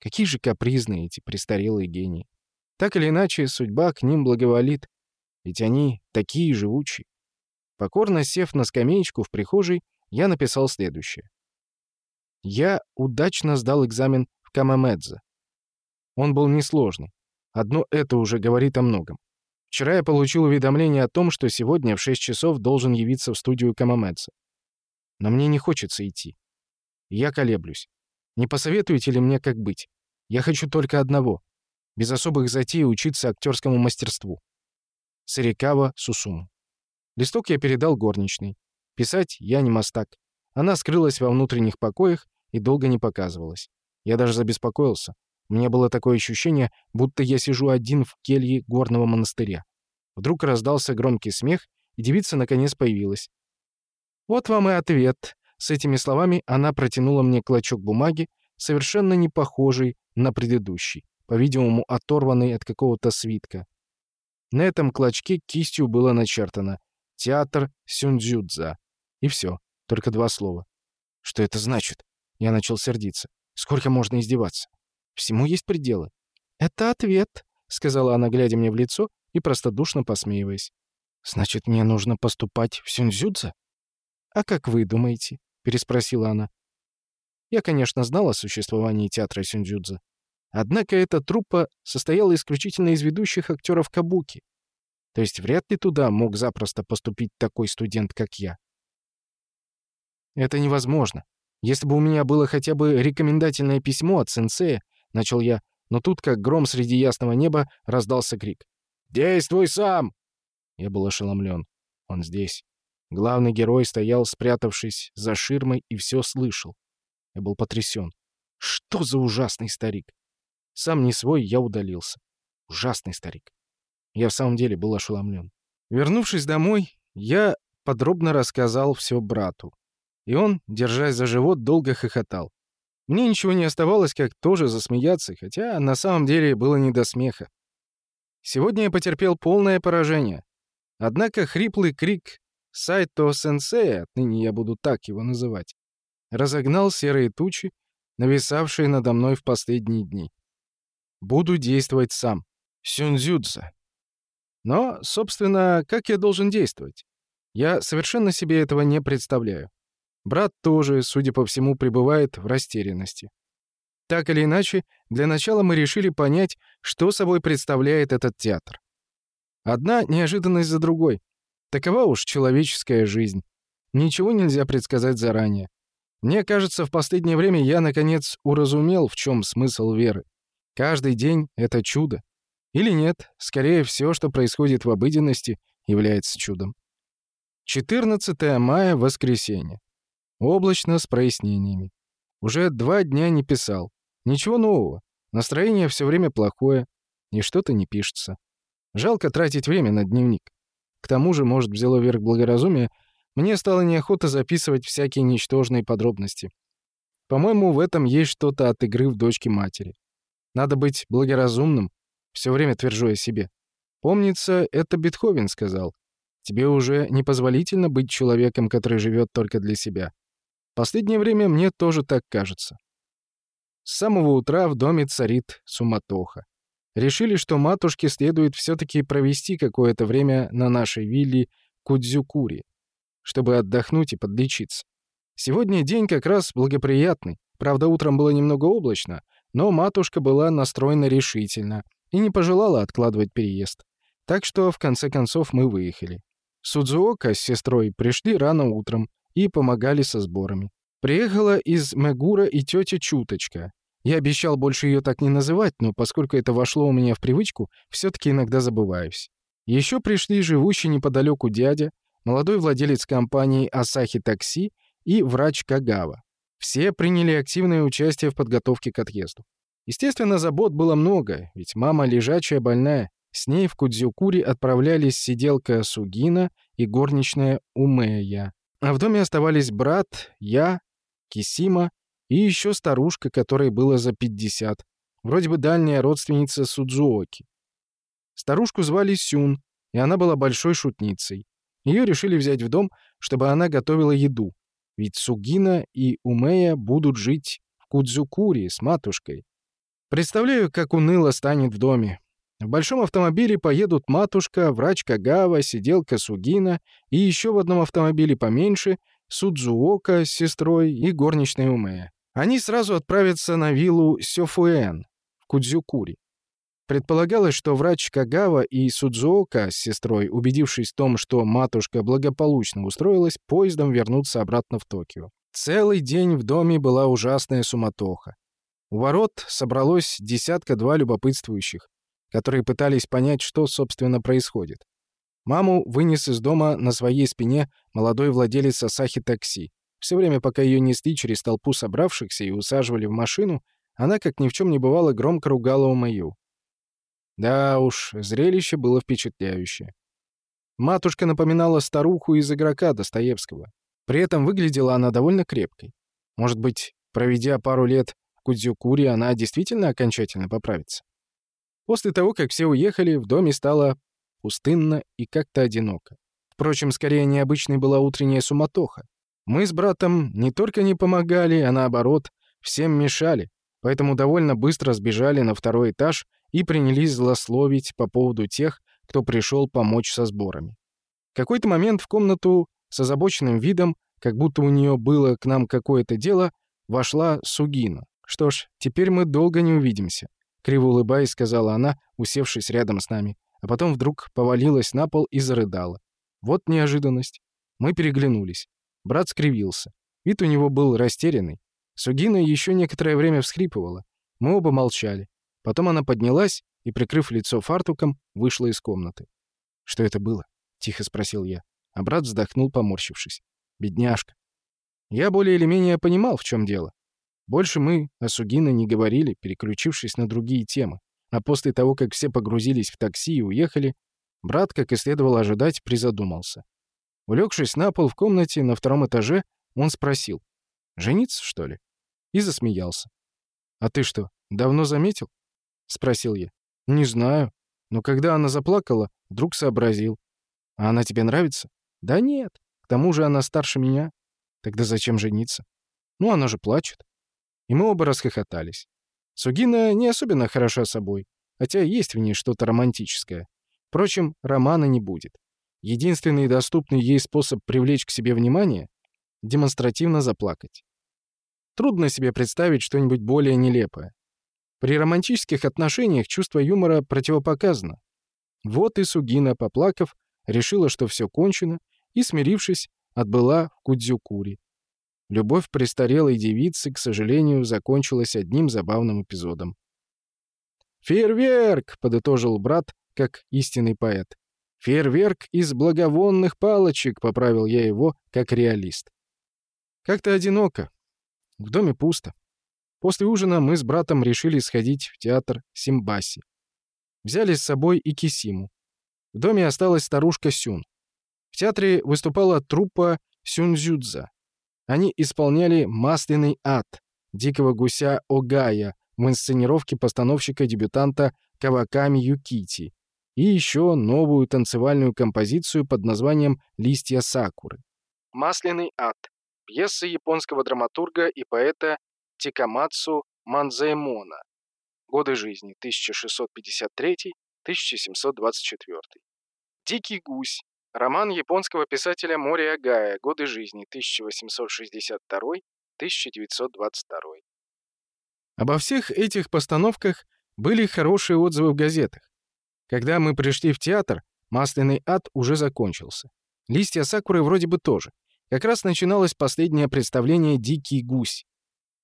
Какие же капризные эти престарелые гении. Так или иначе, судьба к ним благоволит, ведь они такие живучие. Покорно сев на скамеечку в прихожей, я написал следующее. Я удачно сдал экзамен в Камамедзе. Он был несложный. Одно это уже говорит о многом. Вчера я получил уведомление о том, что сегодня в 6 часов должен явиться в студию Камамедзе. Но мне не хочется идти. Я колеблюсь. Не посоветуете ли мне, как быть? Я хочу только одного. Без особых затей учиться актерскому мастерству. Сарикава Сусуму. Листок я передал горничной. Писать я не мастак. Она скрылась во внутренних покоях и долго не показывалась. Я даже забеспокоился. Меня было такое ощущение, будто я сижу один в келье горного монастыря. Вдруг раздался громкий смех, и девица наконец появилась. «Вот вам и ответ». С этими словами она протянула мне клочок бумаги, совершенно не похожий на предыдущий, по-видимому, оторванный от какого-то свитка. На этом клочке кистью было начертано «Театр Сюндзюдза». И все. Только два слова. Что это значит? Я начал сердиться. Сколько можно издеваться? Всему есть пределы. Это ответ, сказала она, глядя мне в лицо и простодушно посмеиваясь. Значит, мне нужно поступать в Сюнзюдзе? А как вы думаете? переспросила она. Я, конечно, знал о существовании театра Сюнзюдзе. Однако эта труппа состояла исключительно из ведущих актеров кабуки. То есть вряд ли туда мог запросто поступить такой студент, как я. Это невозможно. Если бы у меня было хотя бы рекомендательное письмо от сенсея, начал я, но тут, как гром среди ясного неба, раздался крик. «Действуй сам!» Я был ошеломлен. Он здесь. Главный герой стоял, спрятавшись за ширмой, и все слышал. Я был потрясен. Что за ужасный старик? Сам не свой, я удалился. Ужасный старик. Я в самом деле был ошеломлен. Вернувшись домой, я подробно рассказал все брату. И он, держась за живот, долго хохотал. Мне ничего не оставалось, как тоже засмеяться, хотя на самом деле было не до смеха. Сегодня я потерпел полное поражение. Однако хриплый крик Сайто-сенсея, отныне я буду так его называть, разогнал серые тучи, нависавшие надо мной в последние дни. Буду действовать сам. Сюнзюдза. Но, собственно, как я должен действовать? Я совершенно себе этого не представляю. Брат тоже, судя по всему, пребывает в растерянности. Так или иначе, для начала мы решили понять, что собой представляет этот театр. Одна неожиданность за другой. Такова уж человеческая жизнь. Ничего нельзя предсказать заранее. Мне кажется, в последнее время я, наконец, уразумел, в чем смысл веры. Каждый день — это чудо. Или нет, скорее, все, что происходит в обыденности, является чудом. 14 мая, воскресенье. Облачно, с прояснениями. Уже два дня не писал. Ничего нового. Настроение все время плохое, и что-то не пишется. Жалко тратить время на дневник. К тому же, может, взяло верх благоразумие, мне стало неохота записывать всякие ничтожные подробности. По-моему, в этом есть что-то от игры в дочке матери. Надо быть благоразумным, все время твержу я себе. Помнится, это Бетховен сказал. Тебе уже непозволительно быть человеком, который живет только для себя. Последнее время мне тоже так кажется. С самого утра в доме царит суматоха. Решили, что матушке следует все-таки провести какое-то время на нашей вилле Кудзюкури, чтобы отдохнуть и подлечиться. Сегодня день как раз благоприятный. Правда, утром было немного облачно, но матушка была настроена решительно и не пожелала откладывать переезд. Так что, в конце концов, мы выехали. Судзуока с сестрой пришли рано утром и помогали со сборами. Приехала из Мегура и тетя Чуточка. Я обещал больше ее так не называть, но поскольку это вошло у меня в привычку, все-таки иногда забываюсь. Еще пришли живущий неподалеку дядя, молодой владелец компании «Асахи Такси» и врач Кагава. Все приняли активное участие в подготовке к отъезду. Естественно, забот было много, ведь мама лежачая больная. С ней в Кудзюкури отправлялись сиделка Сугина и горничная Умея. А в доме оставались брат, я, Кисима и еще старушка, которой было за 50, вроде бы дальняя родственница Судзуоки. Старушку звали Сюн, и она была большой шутницей. Ее решили взять в дом, чтобы она готовила еду, ведь Сугина и Умея будут жить в Кудзукури с матушкой. Представляю, как уныло станет в доме. В большом автомобиле поедут матушка, врач Кагава, сиделка Сугина и еще в одном автомобиле поменьше Судзуока с сестрой и горничной Умея. Они сразу отправятся на виллу Сёфуэн в Кудзюкури. Предполагалось, что врач Кагава и Судзуока с сестрой, убедившись в том, что матушка благополучно устроилась, поездом вернутся обратно в Токио. Целый день в доме была ужасная суматоха. У ворот собралось десятка-два любопытствующих которые пытались понять, что, собственно, происходит. Маму вынес из дома на своей спине молодой владелец Асахи такси. Все время, пока ее несли через толпу собравшихся и усаживали в машину, она, как ни в чем не бывало, громко ругала Умаю. Да уж, зрелище было впечатляющее. Матушка напоминала старуху из игрока Достоевского. При этом выглядела она довольно крепкой. Может быть, проведя пару лет в Кудзюкуре, она действительно окончательно поправится. После того, как все уехали, в доме стало пустынно и как-то одиноко. Впрочем, скорее необычной была утренняя суматоха. Мы с братом не только не помогали, а наоборот, всем мешали, поэтому довольно быстро сбежали на второй этаж и принялись злословить по поводу тех, кто пришел помочь со сборами. В какой-то момент в комнату с озабоченным видом, как будто у нее было к нам какое-то дело, вошла Сугина. Что ж, теперь мы долго не увидимся. Криво улыбаясь, сказала она, усевшись рядом с нами, а потом вдруг повалилась на пол и зарыдала. Вот неожиданность. Мы переглянулись. Брат скривился. Вид у него был растерянный. Сугина еще некоторое время всхрипывала. Мы оба молчали. Потом она поднялась и, прикрыв лицо фартуком, вышла из комнаты. «Что это было?» — тихо спросил я. А брат вздохнул, поморщившись. «Бедняжка». Я более или менее понимал, в чем дело. Больше мы о Сугино не говорили, переключившись на другие темы. А после того, как все погрузились в такси и уехали, брат, как и следовало ожидать, призадумался. Улегшись на пол в комнате на втором этаже, он спросил, «Жениться, что ли?» И засмеялся. «А ты что, давно заметил?» — спросил я. «Не знаю. Но когда она заплакала, вдруг сообразил. А она тебе нравится?» «Да нет. К тому же она старше меня. Тогда зачем жениться?» «Ну, она же плачет». И мы оба расхохотались. Сугина не особенно хороша собой, хотя есть в ней что-то романтическое. Впрочем, романа не будет. Единственный доступный ей способ привлечь к себе внимание — демонстративно заплакать. Трудно себе представить что-нибудь более нелепое. При романтических отношениях чувство юмора противопоказано. Вот и Сугина, поплакав, решила, что все кончено, и, смирившись, отбыла в Кудзюкури, Любовь престарелой девицы, к сожалению, закончилась одним забавным эпизодом. «Фейерверк!» — подытожил брат, как истинный поэт. Фейерверк из благовонных палочек, поправил я его, как реалист. Как-то одиноко. В доме пусто. После ужина мы с братом решили сходить в театр Симбаси. Взяли с собой и Кисиму. В доме осталась старушка Сюн. В театре выступала труппа Сюнзюдза. Они исполняли «Масляный ад» дикого гуся Огая в инсценировке постановщика-дебютанта Каваками Юкити и еще новую танцевальную композицию под названием «Листья сакуры». «Масляный ад» — пьеса японского драматурга и поэта Тикамацу Манзаймона. Годы жизни 1653-1724. «Дикий гусь» — роман японского писателя Мори Агая. Годы жизни 1862-1922. Обо всех этих постановках были хорошие отзывы в газетах. Когда мы пришли в театр, «Масляный ад» уже закончился. «Листья сакуры» вроде бы тоже. Как раз начиналось последнее представление «Дикий гусь».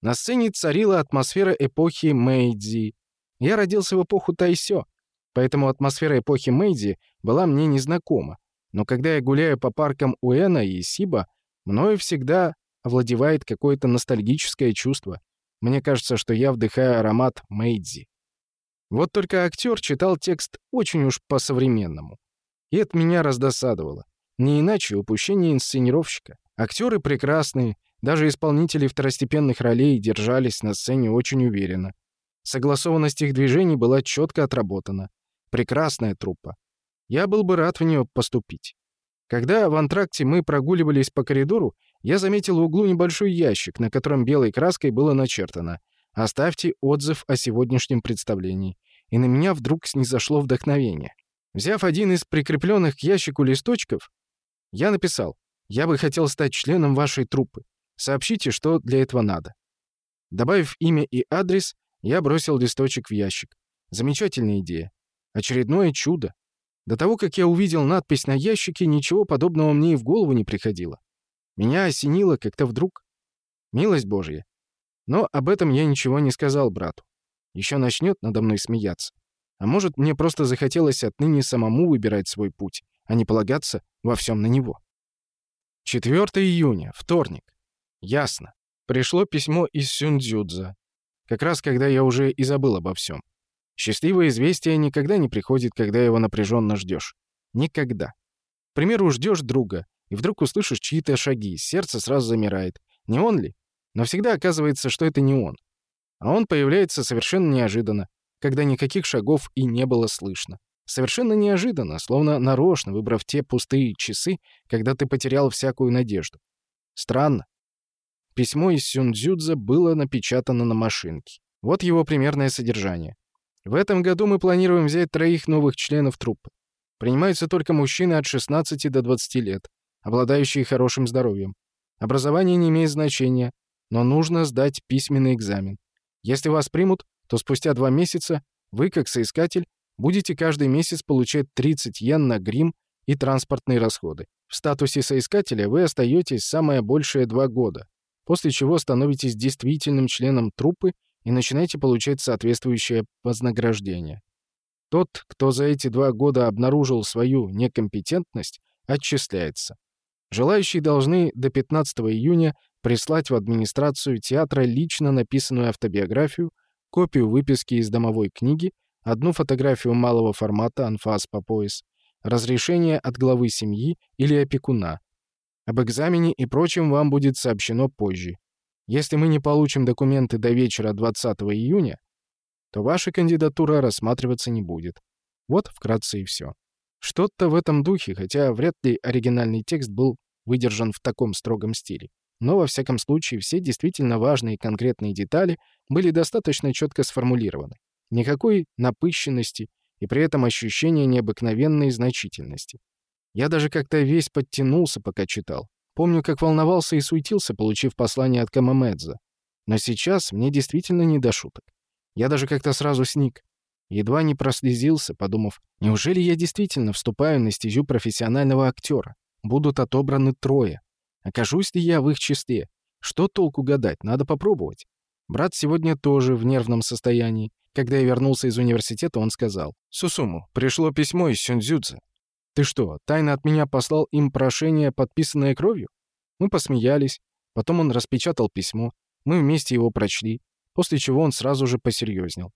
На сцене царила атмосфера эпохи Мэйдзи. Я родился в эпоху Тайсё, поэтому атмосфера эпохи Мэйдзи была мне незнакома. Но когда я гуляю по паркам Уэна и Сиба, мною всегда овладевает какое-то ностальгическое чувство. Мне кажется, что я вдыхаю аромат Мэйдзи. Вот только актер читал текст очень уж по-современному. И это меня раздосадовало. Не иначе упущение инсценировщика. Актеры прекрасные, даже исполнители второстепенных ролей держались на сцене очень уверенно. Согласованность их движений была четко отработана. Прекрасная труппа. Я был бы рад в нее поступить. Когда в антракте мы прогуливались по коридору, я заметил в углу небольшой ящик, на котором белой краской было начертано «Оставьте отзыв о сегодняшнем представлении». И на меня вдруг снизошло вдохновение. Взяв один из прикрепленных к ящику листочков, я написал «Я бы хотел стать членом вашей труппы. Сообщите, что для этого надо». Добавив имя и адрес, я бросил листочек в ящик. Замечательная идея. Очередное чудо. До того, как я увидел надпись на ящике, ничего подобного мне и в голову не приходило. Меня осенило как-то вдруг. Милость Божья. Но об этом я ничего не сказал брату. Еще начнет надо мной смеяться. А может, мне просто захотелось отныне самому выбирать свой путь, а не полагаться во всем на него. 4 июня, вторник. Ясно. Пришло письмо из Сюндзюдза. Как раз когда я уже и забыл обо всем. Счастливое известие никогда не приходит, когда его напряженно ждешь. Никогда. К примеру, ждешь друга, и вдруг услышишь чьи-то шаги, сердце сразу замирает. Не он ли? Но всегда оказывается, что это не он. А он появляется совершенно неожиданно, когда никаких шагов и не было слышно. Совершенно неожиданно, словно нарочно выбрав те пустые часы, когда ты потерял всякую надежду. Странно. Письмо из Сюндзюдза было напечатано на машинке. Вот его примерное содержание. В этом году мы планируем взять троих новых членов труппы. Принимаются только мужчины от 16 до 20 лет, обладающие хорошим здоровьем. Образование не имеет значения, но нужно сдать письменный экзамен. Если вас примут, то спустя два месяца вы, как соискатель, будете каждый месяц получать 30 йен на грим и транспортные расходы. В статусе соискателя вы остаетесь самое большее два года, после чего становитесь действительным членом труппы и начинаете получать соответствующее вознаграждение. Тот, кто за эти два года обнаружил свою некомпетентность, отчисляется. Желающие должны до 15 июня прислать в администрацию театра лично написанную автобиографию, копию выписки из домовой книги, одну фотографию малого формата анфас по пояс, разрешение от главы семьи или опекуна, об экзамене и прочем вам будет сообщено позже. Если мы не получим документы до вечера 20 июня, то ваша кандидатура рассматриваться не будет. Вот вкратце и все. Что-то в этом духе, хотя вряд ли оригинальный текст был выдержан в таком строгом стиле. Но, во всяком случае, все действительно важные конкретные детали были достаточно четко сформулированы. Никакой напыщенности и при этом ощущения необыкновенной значительности. Я даже как-то весь подтянулся, пока читал. Помню, как волновался и суетился, получив послание от Камамедза. Но сейчас мне действительно не до шуток. Я даже как-то сразу сник. Едва не прослезился, подумав, неужели я действительно вступаю на стезю профессионального актера? Будут отобраны трое. Окажусь ли я в их числе? Что толку гадать? Надо попробовать. Брат сегодня тоже в нервном состоянии. Когда я вернулся из университета, он сказал. «Сусуму, пришло письмо из Сюнзюдзе. Ты что, тайно от меня послал им прошение, подписанное кровью? Мы посмеялись. Потом он распечатал письмо. Мы вместе его прочли, после чего он сразу же посерьезнел.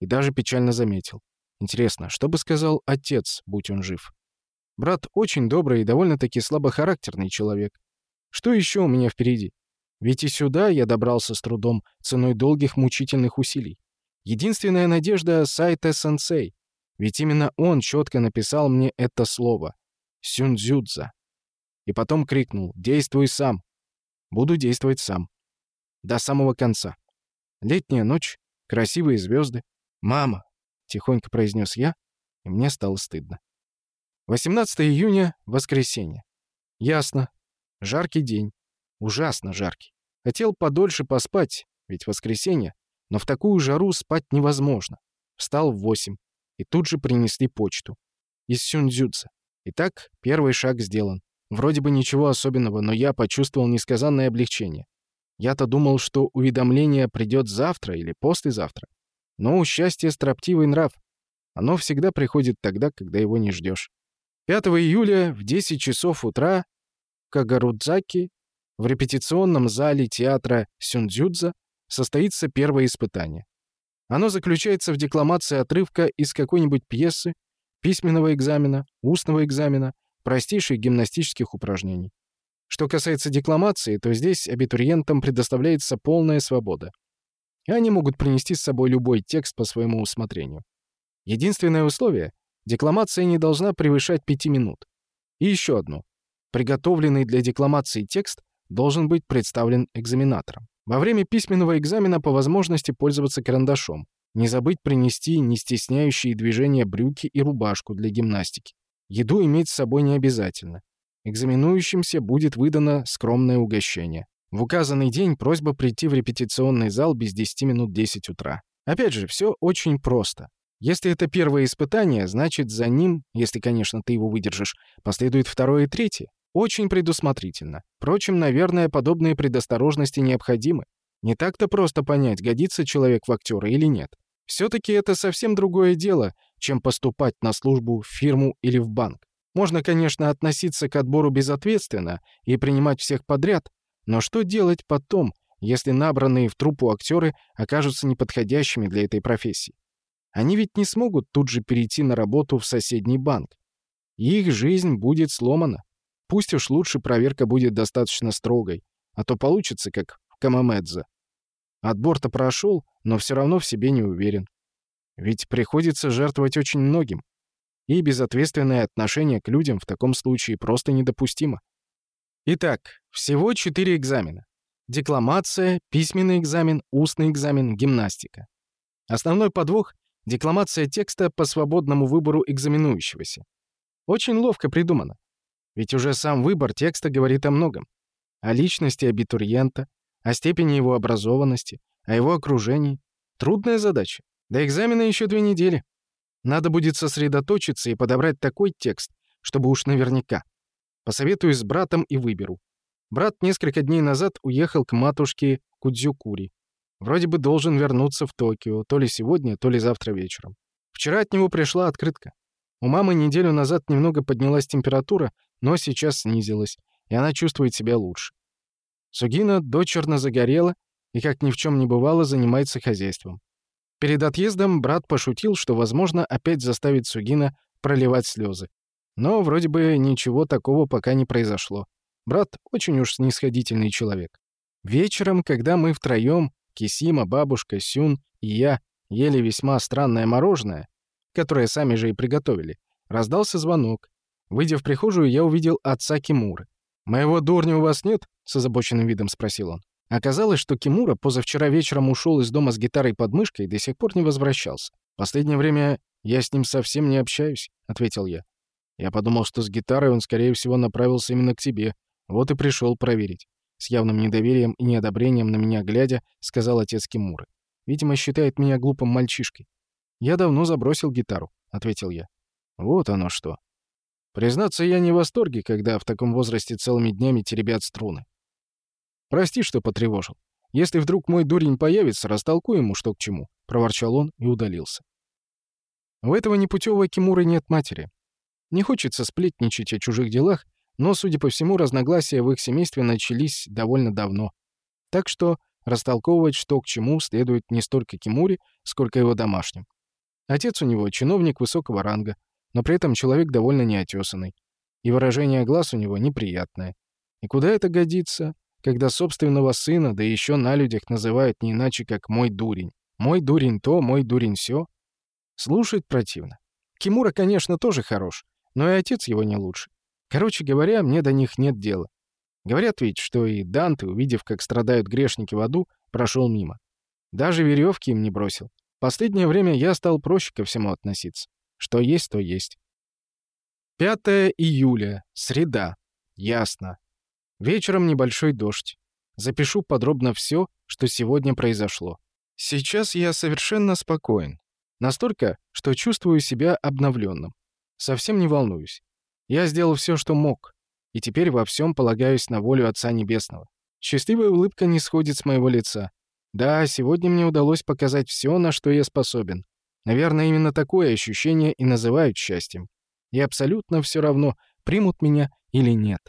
И даже печально заметил. Интересно, что бы сказал отец, будь он жив? Брат очень добрый и довольно-таки слабохарактерный человек. Что еще у меня впереди? Ведь и сюда я добрался с трудом, ценой долгих мучительных усилий. Единственная надежда — Сайта-сенсей. Ведь именно он четко написал мне это слово — «сюнзюдза». И потом крикнул «Действуй сам». Буду действовать сам. До самого конца. Летняя ночь, красивые звезды. «Мама!» — тихонько произнес я, и мне стало стыдно. 18 июня, воскресенье. Ясно. Жаркий день. Ужасно жаркий. Хотел подольше поспать, ведь воскресенье, но в такую жару спать невозможно. Встал в восемь, и тут же принесли почту. Из Сюнзюца. Итак, первый шаг сделан. Вроде бы ничего особенного, но я почувствовал несказанное облегчение. Я-то думал, что уведомление придет завтра или послезавтра. Но у счастья строптивый нрав. Оно всегда приходит тогда, когда его не ждешь. 5 июля в 10 часов утра в Кагарудзаки в репетиционном зале театра Сюндзюдза состоится первое испытание. Оно заключается в декламации отрывка из какой-нибудь пьесы, письменного экзамена, устного экзамена, простейших гимнастических упражнений. Что касается декламации, то здесь абитуриентам предоставляется полная свобода. И они могут принести с собой любой текст по своему усмотрению. Единственное условие — декламация не должна превышать пяти минут. И еще одно. Приготовленный для декламации текст должен быть представлен экзаменатором. Во время письменного экзамена по возможности пользоваться карандашом. Не забыть принести не стесняющие движения брюки и рубашку для гимнастики. Еду иметь с собой не обязательно. Экзаменующимся будет выдано скромное угощение. В указанный день просьба прийти в репетиционный зал без 10 минут 10 утра. Опять же, все очень просто. Если это первое испытание, значит за ним, если, конечно, ты его выдержишь, последует второе и третье. Очень предусмотрительно. Впрочем, наверное, подобные предосторожности необходимы. Не так-то просто понять, годится человек в актера или нет. Все-таки это совсем другое дело, чем поступать на службу в фирму или в банк. Можно, конечно, относиться к отбору безответственно и принимать всех подряд, но что делать потом, если набранные в труппу актеры окажутся неподходящими для этой профессии? Они ведь не смогут тут же перейти на работу в соседний банк. их жизнь будет сломана. Пусть уж лучше проверка будет достаточно строгой, а то получится, как в Камамедзе. Отбор-то прошел, но все равно в себе не уверен. Ведь приходится жертвовать очень многим. И безответственное отношение к людям в таком случае просто недопустимо. Итак, всего четыре экзамена. Декламация, письменный экзамен, устный экзамен, гимнастика. Основной подвох — декламация текста по свободному выбору экзаменующегося. Очень ловко придумано. Ведь уже сам выбор текста говорит о многом. О личности абитуриента, о степени его образованности, о его окружении. Трудная задача. До экзамена еще две недели. Надо будет сосредоточиться и подобрать такой текст, чтобы уж наверняка. Посоветуюсь с братом и выберу. Брат несколько дней назад уехал к матушке Кудзюкури. Вроде бы должен вернуться в Токио, то ли сегодня, то ли завтра вечером. Вчера от него пришла открытка. У мамы неделю назад немного поднялась температура, но сейчас снизилась, и она чувствует себя лучше. Сугина дочерно загорела и, как ни в чем не бывало, занимается хозяйством. Перед отъездом брат пошутил, что, возможно, опять заставит Сугина проливать слезы. Но вроде бы ничего такого пока не произошло. Брат очень уж снисходительный человек. Вечером, когда мы втроем, Кисима, бабушка, Сюн и я, ели весьма странное мороженое, которое сами же и приготовили, раздался звонок. Выйдя в прихожую, я увидел отца Кимуры. «Моего дурня у вас нет?» — с озабоченным видом спросил он. Оказалось, что Кимура позавчера вечером ушел из дома с гитарой под мышкой и до сих пор не возвращался. «Последнее время я с ним совсем не общаюсь», — ответил я. Я подумал, что с гитарой он, скорее всего, направился именно к тебе. Вот и пришел проверить. С явным недоверием и неодобрением на меня глядя, сказал отец Кимуры. Видимо, считает меня глупым мальчишкой. «Я давно забросил гитару», — ответил я. «Вот оно что. Признаться, я не в восторге, когда в таком возрасте целыми днями теребят струны. Прости, что потревожил. Если вдруг мой дурень появится, растолкуй ему, что к чему», — проворчал он и удалился. У этого непутевого Кимуры нет матери. Не хочется сплетничать о чужих делах, но, судя по всему, разногласия в их семействе начались довольно давно. Так что растолковывать, что к чему, следует не столько Кимури, сколько его домашним. Отец у него чиновник высокого ранга, но при этом человек довольно неотесанный. И выражение глаз у него неприятное. И куда это годится, когда собственного сына, да еще на людях называют не иначе, как «мой дурень». «Мой дурень то, мой дурень сё». Слушать противно. Кимура, конечно, тоже хорош, но и отец его не лучше. Короче говоря, мне до них нет дела. Говорят ведь, что и Данте, увидев, как страдают грешники в аду, прошел мимо. Даже веревки им не бросил. Последнее время я стал проще ко всему относиться. Что есть, то есть. 5 июля. Среда. Ясно. Вечером небольшой дождь. Запишу подробно все, что сегодня произошло. Сейчас я совершенно спокоен. Настолько, что чувствую себя обновленным. Совсем не волнуюсь. Я сделал все, что мог, и теперь во всем полагаюсь на волю Отца Небесного. Счастливая улыбка не сходит с моего лица. Да, сегодня мне удалось показать все, на что я способен. Наверное, именно такое ощущение и называют счастьем. И абсолютно все равно, примут меня или нет.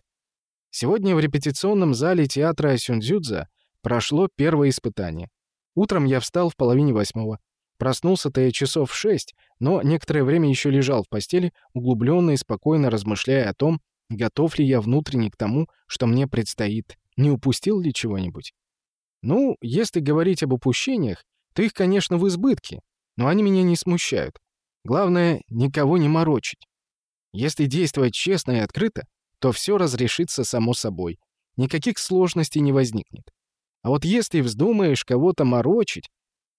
Сегодня в репетиционном зале театра Сюнзюдза прошло первое испытание. Утром я встал в половине восьмого. Проснулся-то я часов в шесть, но некоторое время еще лежал в постели, углубленно и спокойно размышляя о том, готов ли я внутренне к тому, что мне предстоит, не упустил ли чего-нибудь. Ну, если говорить об упущениях, то их, конечно, в избытке, но они меня не смущают. Главное, никого не морочить. Если действовать честно и открыто, то все разрешится само собой. Никаких сложностей не возникнет. А вот если вздумаешь кого-то морочить,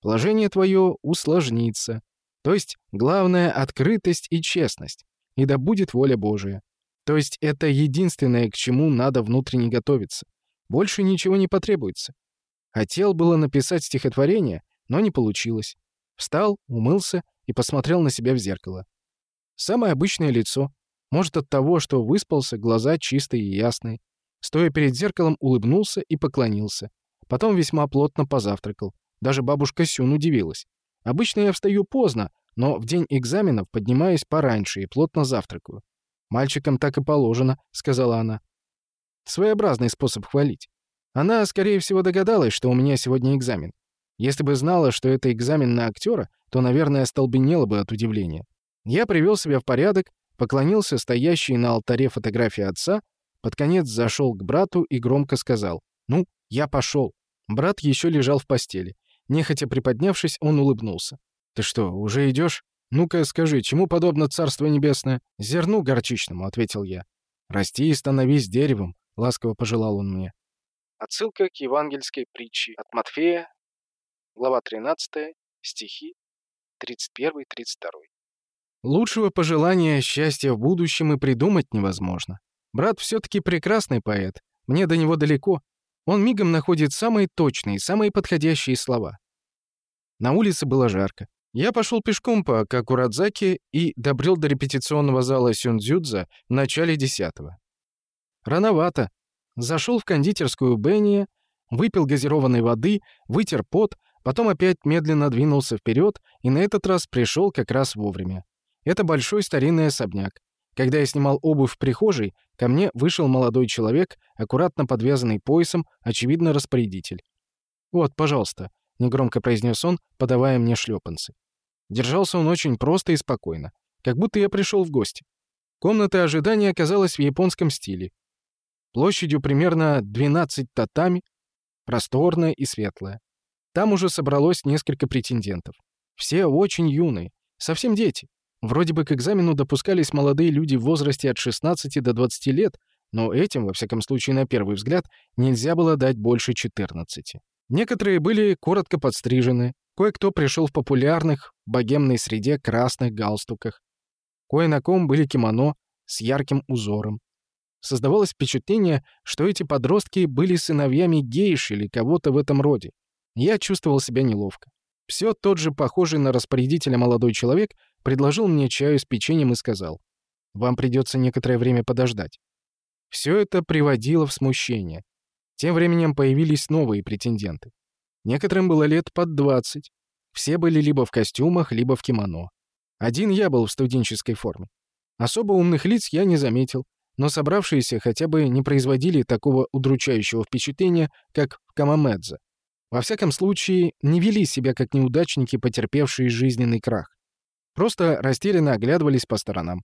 положение твое усложнится. То есть главное — открытость и честность. И да будет воля Божия. То есть это единственное, к чему надо внутренне готовиться. Больше ничего не потребуется. Хотел было написать стихотворение, но не получилось. Встал, умылся и посмотрел на себя в зеркало. Самое обычное лицо. Может, от того, что выспался, глаза чистые и ясные. Стоя перед зеркалом, улыбнулся и поклонился. Потом весьма плотно позавтракал. Даже бабушка Сюн удивилась. Обычно я встаю поздно, но в день экзаменов поднимаюсь пораньше и плотно завтракаю. «Мальчикам так и положено», — сказала она. Своеобразный способ хвалить. Она, скорее всего, догадалась, что у меня сегодня экзамен. Если бы знала, что это экзамен на актера, то, наверное, остолбенела бы от удивления. Я привел себя в порядок, поклонился стоящей на алтаре фотографии отца, под конец зашел к брату и громко сказал «Ну, я пошел». Брат еще лежал в постели. Нехотя приподнявшись, он улыбнулся. «Ты что, уже идешь? Ну-ка скажи, чему подобно Царство Небесное?» «Зерну горчичному», — ответил я. «Расти и становись деревом», — ласково пожелал он мне. Отсылка к евангельской притче от Матфея, глава 13, стихи 31-32. Лучшего пожелания счастья в будущем и придумать невозможно. Брат все-таки прекрасный поэт, мне до него далеко. Он мигом находит самые точные, самые подходящие слова. На улице было жарко. Я пошел пешком по Какурадзаке и добрел до репетиционного зала Сюндзюдза в начале десятого. Рановато, Зашел в кондитерскую Бенни, выпил газированной воды, вытер пот, потом опять медленно двинулся вперед и на этот раз пришел как раз вовремя. Это большой старинный особняк. Когда я снимал обувь в прихожей, ко мне вышел молодой человек, аккуратно подвязанный поясом, очевидно, распорядитель. «Вот, пожалуйста», — негромко произнес он, подавая мне шлепанцы. Держался он очень просто и спокойно, как будто я пришел в гости. Комната ожидания оказалась в японском стиле площадью примерно 12 татами, просторная и светлая. Там уже собралось несколько претендентов. Все очень юные, совсем дети. Вроде бы к экзамену допускались молодые люди в возрасте от 16 до 20 лет, но этим, во всяком случае на первый взгляд, нельзя было дать больше 14. Некоторые были коротко подстрижены, кое-кто пришел в популярных, богемной среде красных галстуках. Кое на ком были кимоно с ярким узором. Создавалось впечатление, что эти подростки были сыновьями гейш или кого-то в этом роде. Я чувствовал себя неловко. Все тот же похожий на распорядителя молодой человек предложил мне чаю с печеньем и сказал, «Вам придется некоторое время подождать». Все это приводило в смущение. Тем временем появились новые претенденты. Некоторым было лет под 20. Все были либо в костюмах, либо в кимоно. Один я был в студенческой форме. Особо умных лиц я не заметил, но собравшиеся хотя бы не производили такого удручающего впечатления, как в Камамедзе. Во всяком случае, не вели себя как неудачники, потерпевшие жизненный крах. Просто растерянно оглядывались по сторонам.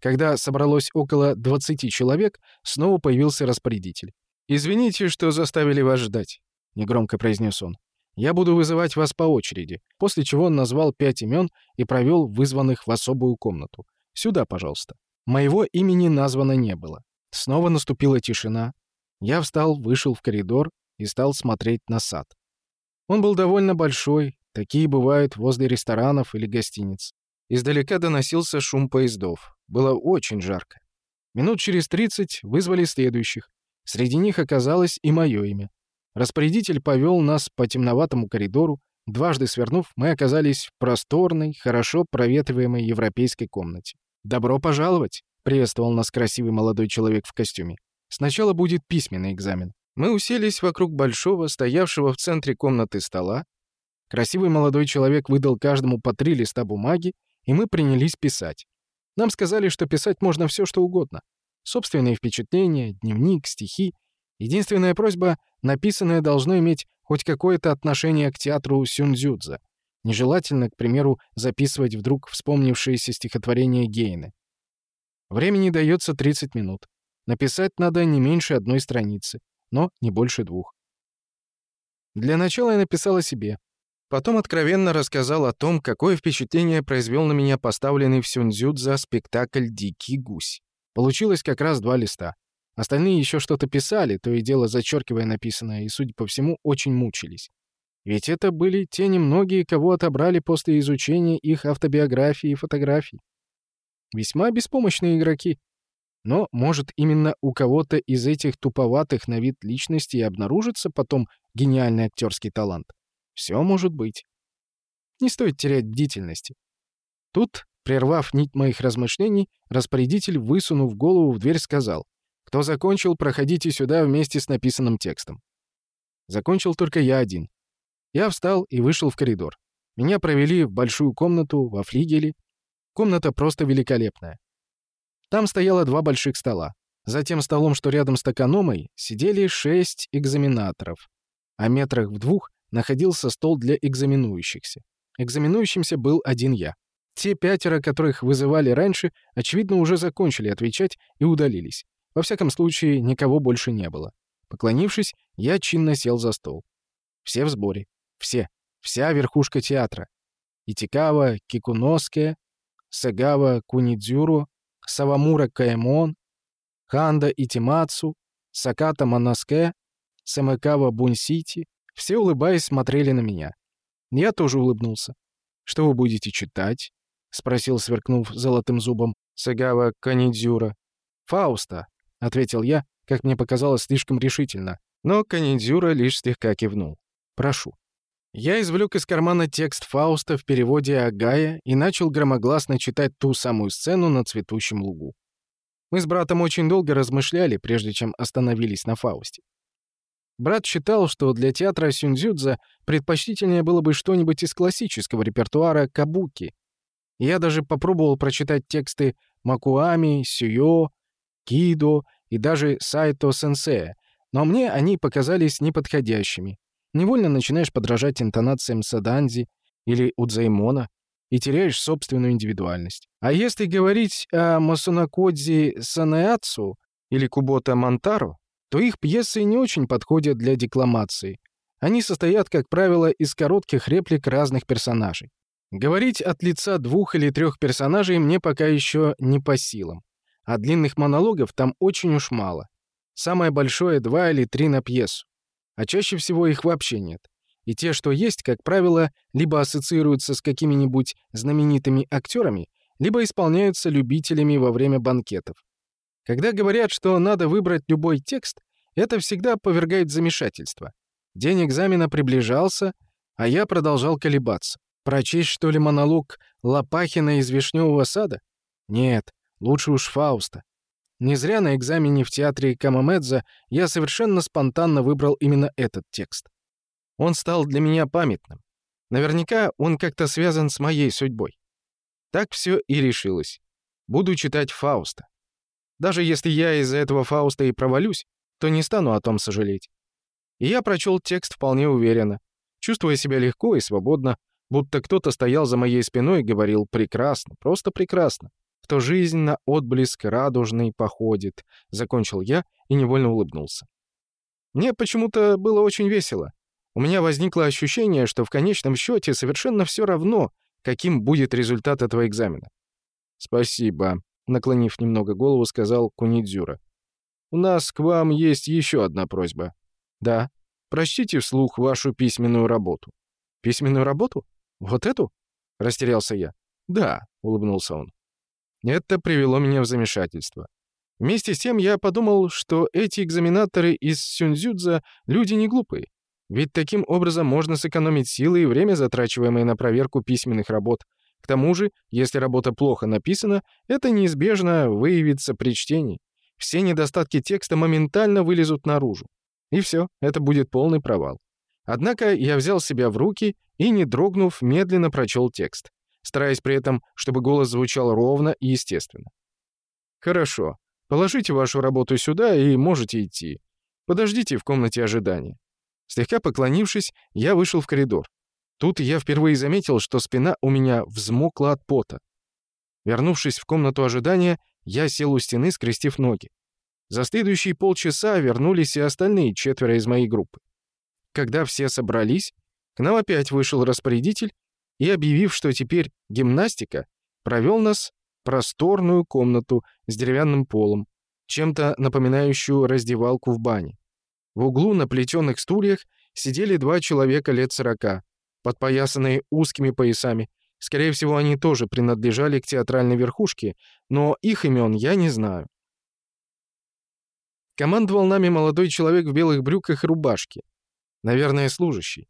Когда собралось около 20 человек, снова появился распорядитель. «Извините, что заставили вас ждать», — негромко произнес он. «Я буду вызывать вас по очереди», после чего он назвал пять имен и провел вызванных в особую комнату. «Сюда, пожалуйста». Моего имени названо не было. Снова наступила тишина. Я встал, вышел в коридор и стал смотреть на сад. Он был довольно большой, такие бывают возле ресторанов или гостиниц. Издалека доносился шум поездов. Было очень жарко. Минут через 30 вызвали следующих. Среди них оказалось и мое имя. Распорядитель повел нас по темноватому коридору. Дважды свернув, мы оказались в просторной, хорошо проветриваемой европейской комнате. «Добро пожаловать!» — приветствовал нас красивый молодой человек в костюме. «Сначала будет письменный экзамен». Мы уселись вокруг большого, стоявшего в центре комнаты стола. Красивый молодой человек выдал каждому по три листа бумаги, и мы принялись писать. Нам сказали, что писать можно все, что угодно. Собственные впечатления, дневник, стихи. Единственная просьба — написанное должно иметь хоть какое-то отношение к театру Сюнзюдза. Нежелательно, к примеру, записывать вдруг вспомнившееся стихотворение Гейны. Времени дается 30 минут. Написать надо не меньше одной страницы, но не больше двух. Для начала я написал о себе. Потом откровенно рассказал о том, какое впечатление произвел на меня поставленный в Сюнзюдза спектакль «Дикий гусь». Получилось как раз два листа. Остальные еще что-то писали, то и дело зачеркивая написанное, и, судя по всему, очень мучились. Ведь это были те немногие, кого отобрали после изучения их автобиографии и фотографий. Весьма беспомощные игроки. Но, может, именно у кого-то из этих туповатых на вид личностей обнаружится потом гениальный актерский талант. Все может быть. Не стоит терять бдительности. Тут, прервав нить моих размышлений, распорядитель, высунув голову в дверь, сказал, «Кто закончил, проходите сюда вместе с написанным текстом». Закончил только я один. Я встал и вышел в коридор. Меня провели в большую комнату во флигеле. Комната просто великолепная. Там стояло два больших стола. За тем столом, что рядом с токаномой, сидели шесть экзаменаторов, а метрах в двух находился стол для экзаменующихся. Экзаменующимся был один я. Те пятеро, которых вызывали раньше, очевидно, уже закончили отвечать и удалились. Во всяком случае, никого больше не было. Поклонившись, я чинно сел за стол. Все в сборе. Все. Вся верхушка театра. Итикава Кикуноске, Сагава Кунидзюру, Савамура Каэмон, Ханда Итимацу, Саката Манаске, Самакава Бунсити, все, улыбаясь, смотрели на меня. Я тоже улыбнулся. «Что вы будете читать?» — спросил, сверкнув золотым зубом Сагава Канидзюра. «Фауста», — ответил я, как мне показалось, слишком решительно. Но Канидзюра лишь слегка кивнул. «Прошу». Я извлек из кармана текст Фауста в переводе Агая и начал громогласно читать ту самую сцену на цветущем лугу. Мы с братом очень долго размышляли, прежде чем остановились на Фаусте. Брат считал, что для театра Сюнзюдза предпочтительнее было бы что-нибудь из классического репертуара кабуки. Я даже попробовал прочитать тексты Макуами, Сюё, Кидо и даже Сайто Сенсея, но мне они показались неподходящими. Невольно начинаешь подражать интонациям Саданзи или Удзаймона и теряешь собственную индивидуальность. А если говорить о Масунакодзи Санеацу или Кубота Монтаро, то их пьесы не очень подходят для декламации. Они состоят, как правило, из коротких реплик разных персонажей. Говорить от лица двух или трех персонажей мне пока еще не по силам. А длинных монологов там очень уж мало. Самое большое — два или три на пьесу. А чаще всего их вообще нет. И те, что есть, как правило, либо ассоциируются с какими-нибудь знаменитыми актерами, либо исполняются любителями во время банкетов. Когда говорят, что надо выбрать любой текст, это всегда повергает замешательство. День экзамена приближался, а я продолжал колебаться. Прочесть, что ли, монолог Лопахина из «Вишневого сада»? Нет, лучше уж Фауста. Не зря на экзамене в театре Камамедза я совершенно спонтанно выбрал именно этот текст. Он стал для меня памятным. Наверняка он как-то связан с моей судьбой. Так все и решилось. Буду читать Фауста. Даже если я из-за этого Фауста и провалюсь, то не стану о том сожалеть. И я прочел текст вполне уверенно, чувствуя себя легко и свободно, будто кто-то стоял за моей спиной и говорил «прекрасно, просто прекрасно». «Кто жизнь на отблеск радужный походит», — закончил я и невольно улыбнулся. Мне почему-то было очень весело. У меня возникло ощущение, что в конечном счете совершенно все равно, каким будет результат этого экзамена. «Спасибо», — наклонив немного голову, сказал Кунидзюра. «У нас к вам есть еще одна просьба». «Да. Прочтите вслух вашу письменную работу». «Письменную работу? Вот эту?» — растерялся я. «Да», — улыбнулся он. Это привело меня в замешательство. Вместе с тем я подумал, что эти экзаменаторы из Сюнзюдза люди не глупые. Ведь таким образом можно сэкономить силы и время, затрачиваемые на проверку письменных работ. К тому же, если работа плохо написана, это неизбежно выявится при чтении. Все недостатки текста моментально вылезут наружу. И все, это будет полный провал. Однако я взял себя в руки и, не дрогнув, медленно прочел текст, стараясь при этом, чтобы голос звучал ровно и естественно. «Хорошо. Положите вашу работу сюда и можете идти. Подождите в комнате ожидания». Слегка поклонившись, я вышел в коридор. Тут я впервые заметил, что спина у меня взмокла от пота. Вернувшись в комнату ожидания, я сел у стены, скрестив ноги. За следующие полчаса вернулись и остальные четверо из моей группы. Когда все собрались, к нам опять вышел распорядитель и, объявив, что теперь гимнастика, провел нас в просторную комнату с деревянным полом, чем-то напоминающую раздевалку в бане. В углу на плетеных стульях сидели два человека лет сорока, подпоясанные узкими поясами. Скорее всего, они тоже принадлежали к театральной верхушке, но их имен я не знаю. Командовал нами молодой человек в белых брюках и рубашке. Наверное, служащий.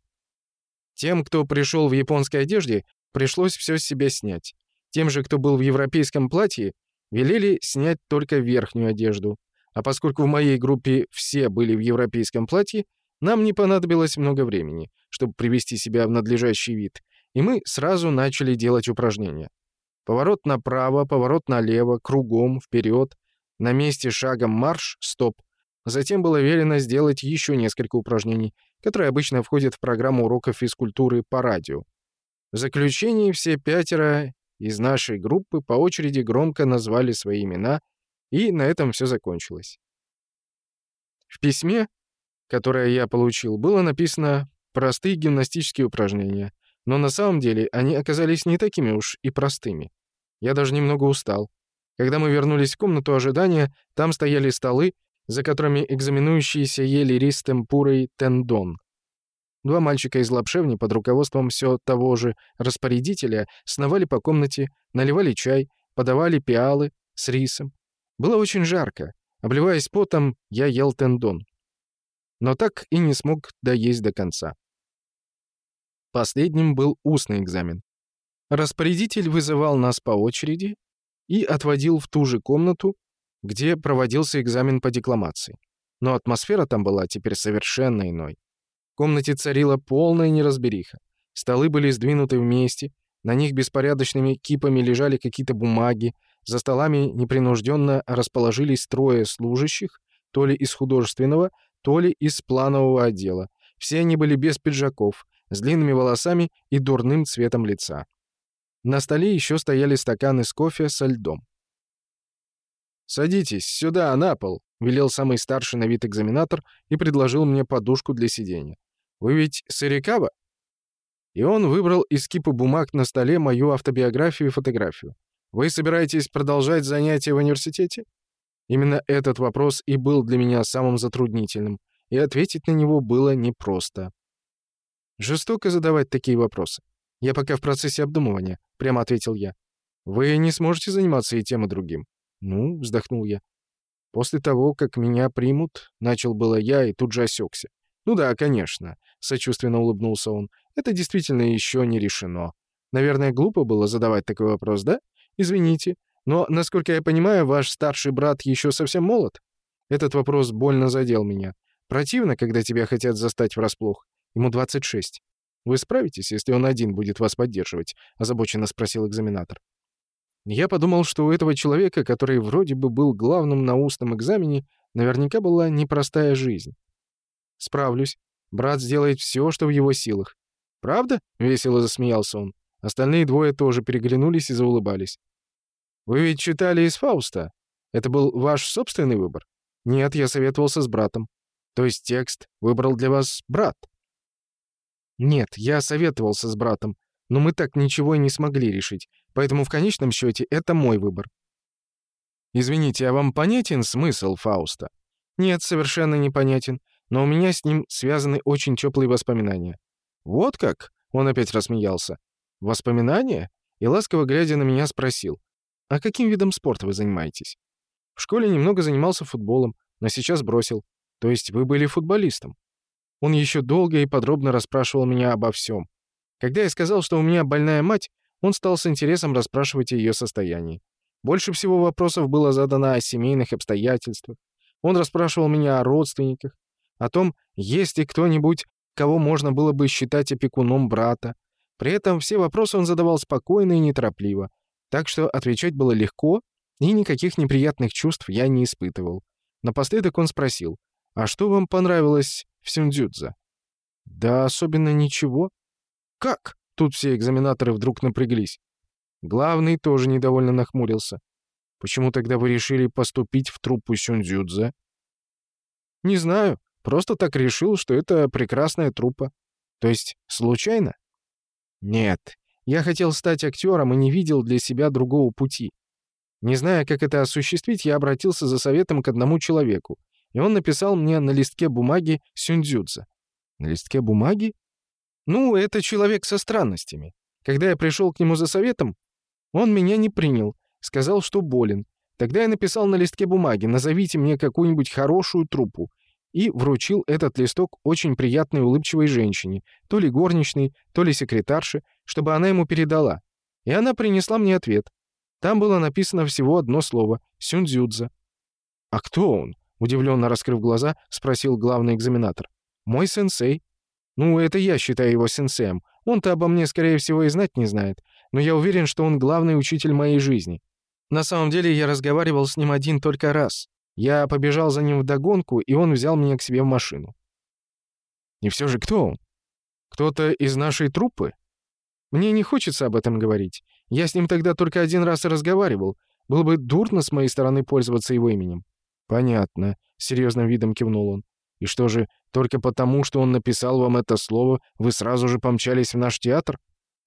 Тем, кто пришел в японской одежде, пришлось все с себя снять. Тем же, кто был в европейском платье, велели снять только верхнюю одежду. А поскольку в моей группе все были в европейском платье, нам не понадобилось много времени, чтобы привести себя в надлежащий вид, и мы сразу начали делать упражнения. Поворот направо, поворот налево, кругом, вперед, на месте шагом марш, стоп. Затем было велено сделать еще несколько упражнений, которые обычно входят в программу уроков физкультуры по радио. В заключении все пятеро из нашей группы по очереди громко назвали свои имена, и на этом все закончилось. В письме которое я получил, было написано «простые гимнастические упражнения», но на самом деле они оказались не такими уж и простыми. Я даже немного устал. Когда мы вернулись в комнату ожидания, там стояли столы, за которыми экзаменующиеся ели рис темпурой тендон. Два мальчика из лапшевни под руководством все того же распорядителя сновали по комнате, наливали чай, подавали пиалы с рисом. Было очень жарко. Обливаясь потом, я ел тендон но так и не смог доесть до конца. Последним был устный экзамен. Распорядитель вызывал нас по очереди и отводил в ту же комнату, где проводился экзамен по декламации. Но атмосфера там была теперь совершенно иной. В комнате царила полная неразбериха. Столы были сдвинуты вместе, на них беспорядочными кипами лежали какие-то бумаги, за столами непринужденно расположились трое служащих, то ли из художественного, то ли из планового отдела. Все они были без пиджаков, с длинными волосами и дурным цветом лица. На столе еще стояли стаканы с кофе со льдом. «Садитесь сюда, на пол», — велел самый старший на вид экзаменатор и предложил мне подушку для сидения. «Вы ведь Сарикава?» И он выбрал из кипа бумаг на столе мою автобиографию и фотографию. «Вы собираетесь продолжать занятия в университете?» Именно этот вопрос и был для меня самым затруднительным, и ответить на него было непросто. Жестоко задавать такие вопросы. Я пока в процессе обдумывания, прямо ответил я. Вы не сможете заниматься и тем, и другим. Ну, вздохнул я. После того, как меня примут, начал было я и тут же осекся. Ну да, конечно, сочувственно улыбнулся он. Это действительно еще не решено. Наверное, глупо было задавать такой вопрос, да? Извините, но, насколько я понимаю, ваш старший брат еще совсем молод? Этот вопрос больно задел меня. Противно, когда тебя хотят застать врасплох. Ему 26. Вы справитесь, если он один будет вас поддерживать?» — озабоченно спросил экзаменатор. Я подумал, что у этого человека, который вроде бы был главным на устном экзамене, наверняка была непростая жизнь. Справлюсь. Брат сделает все, что в его силах. «Правда?» — весело засмеялся он. Остальные двое тоже переглянулись и заулыбались. «Вы ведь читали из Фауста? Это был ваш собственный выбор?» «Нет, я советовался с братом». «То есть текст выбрал для вас брат?» «Нет, я советовался с братом, но мы так ничего и не смогли решить, поэтому в конечном счете это мой выбор». «Извините, а вам понятен смысл Фауста?» «Нет, совершенно непонятен, но у меня с ним связаны очень теплые воспоминания». «Вот как?» — он опять рассмеялся. «Воспоминания?» И ласково глядя на меня спросил. «А каким видом спорта вы занимаетесь?» «В школе немного занимался футболом, но сейчас бросил. То есть вы были футболистом?» Он еще долго и подробно расспрашивал меня обо всем. Когда я сказал, что у меня больная мать, он стал с интересом расспрашивать о ее состоянии. Больше всего вопросов было задано о семейных обстоятельствах. Он расспрашивал меня о родственниках, о том, есть ли кто-нибудь, кого можно было бы считать опекуном брата. При этом все вопросы он задавал спокойно и неторопливо, так что отвечать было легко, и никаких неприятных чувств я не испытывал. Напоследок он спросил, «А что вам понравилось в Сюндзюдзе?» «Да особенно ничего». «Как?» Тут все экзаменаторы вдруг напряглись. Главный тоже недовольно нахмурился. «Почему тогда вы решили поступить в труппу Сюндзюдзе?» «Не знаю. Просто так решил, что это прекрасная труппа. То есть случайно?» «Нет. Я хотел стать актером и не видел для себя другого пути. Не зная, как это осуществить, я обратился за советом к одному человеку, и он написал мне на листке бумаги «Сюндзюдзе». На листке бумаги? Ну, это человек со странностями. Когда я пришел к нему за советом, он меня не принял, сказал, что болен. Тогда я написал на листке бумаги «Назовите мне какую-нибудь хорошую труппу» и вручил этот листок очень приятной улыбчивой женщине, то ли горничной, то ли секретарше, чтобы она ему передала. И она принесла мне ответ. Там было написано всего одно слово — «Сюндзюдзе». «А кто он?» — удивленно раскрыв глаза, спросил главный экзаменатор. «Мой сенсей». «Ну, это я считаю его сенсеем. Он-то обо мне, скорее всего, и знать не знает. Но я уверен, что он главный учитель моей жизни. На самом деле, я разговаривал с ним один только раз. Я побежал за ним вдогонку, и он взял меня к себе в машину». «И все же кто он? Кто-то из нашей труппы?» «Мне не хочется об этом говорить. Я с ним тогда только один раз и разговаривал. Было бы дурно с моей стороны пользоваться его именем». «Понятно», — серьезным видом кивнул он. «И что же, только потому, что он написал вам это слово, вы сразу же помчались в наш театр?»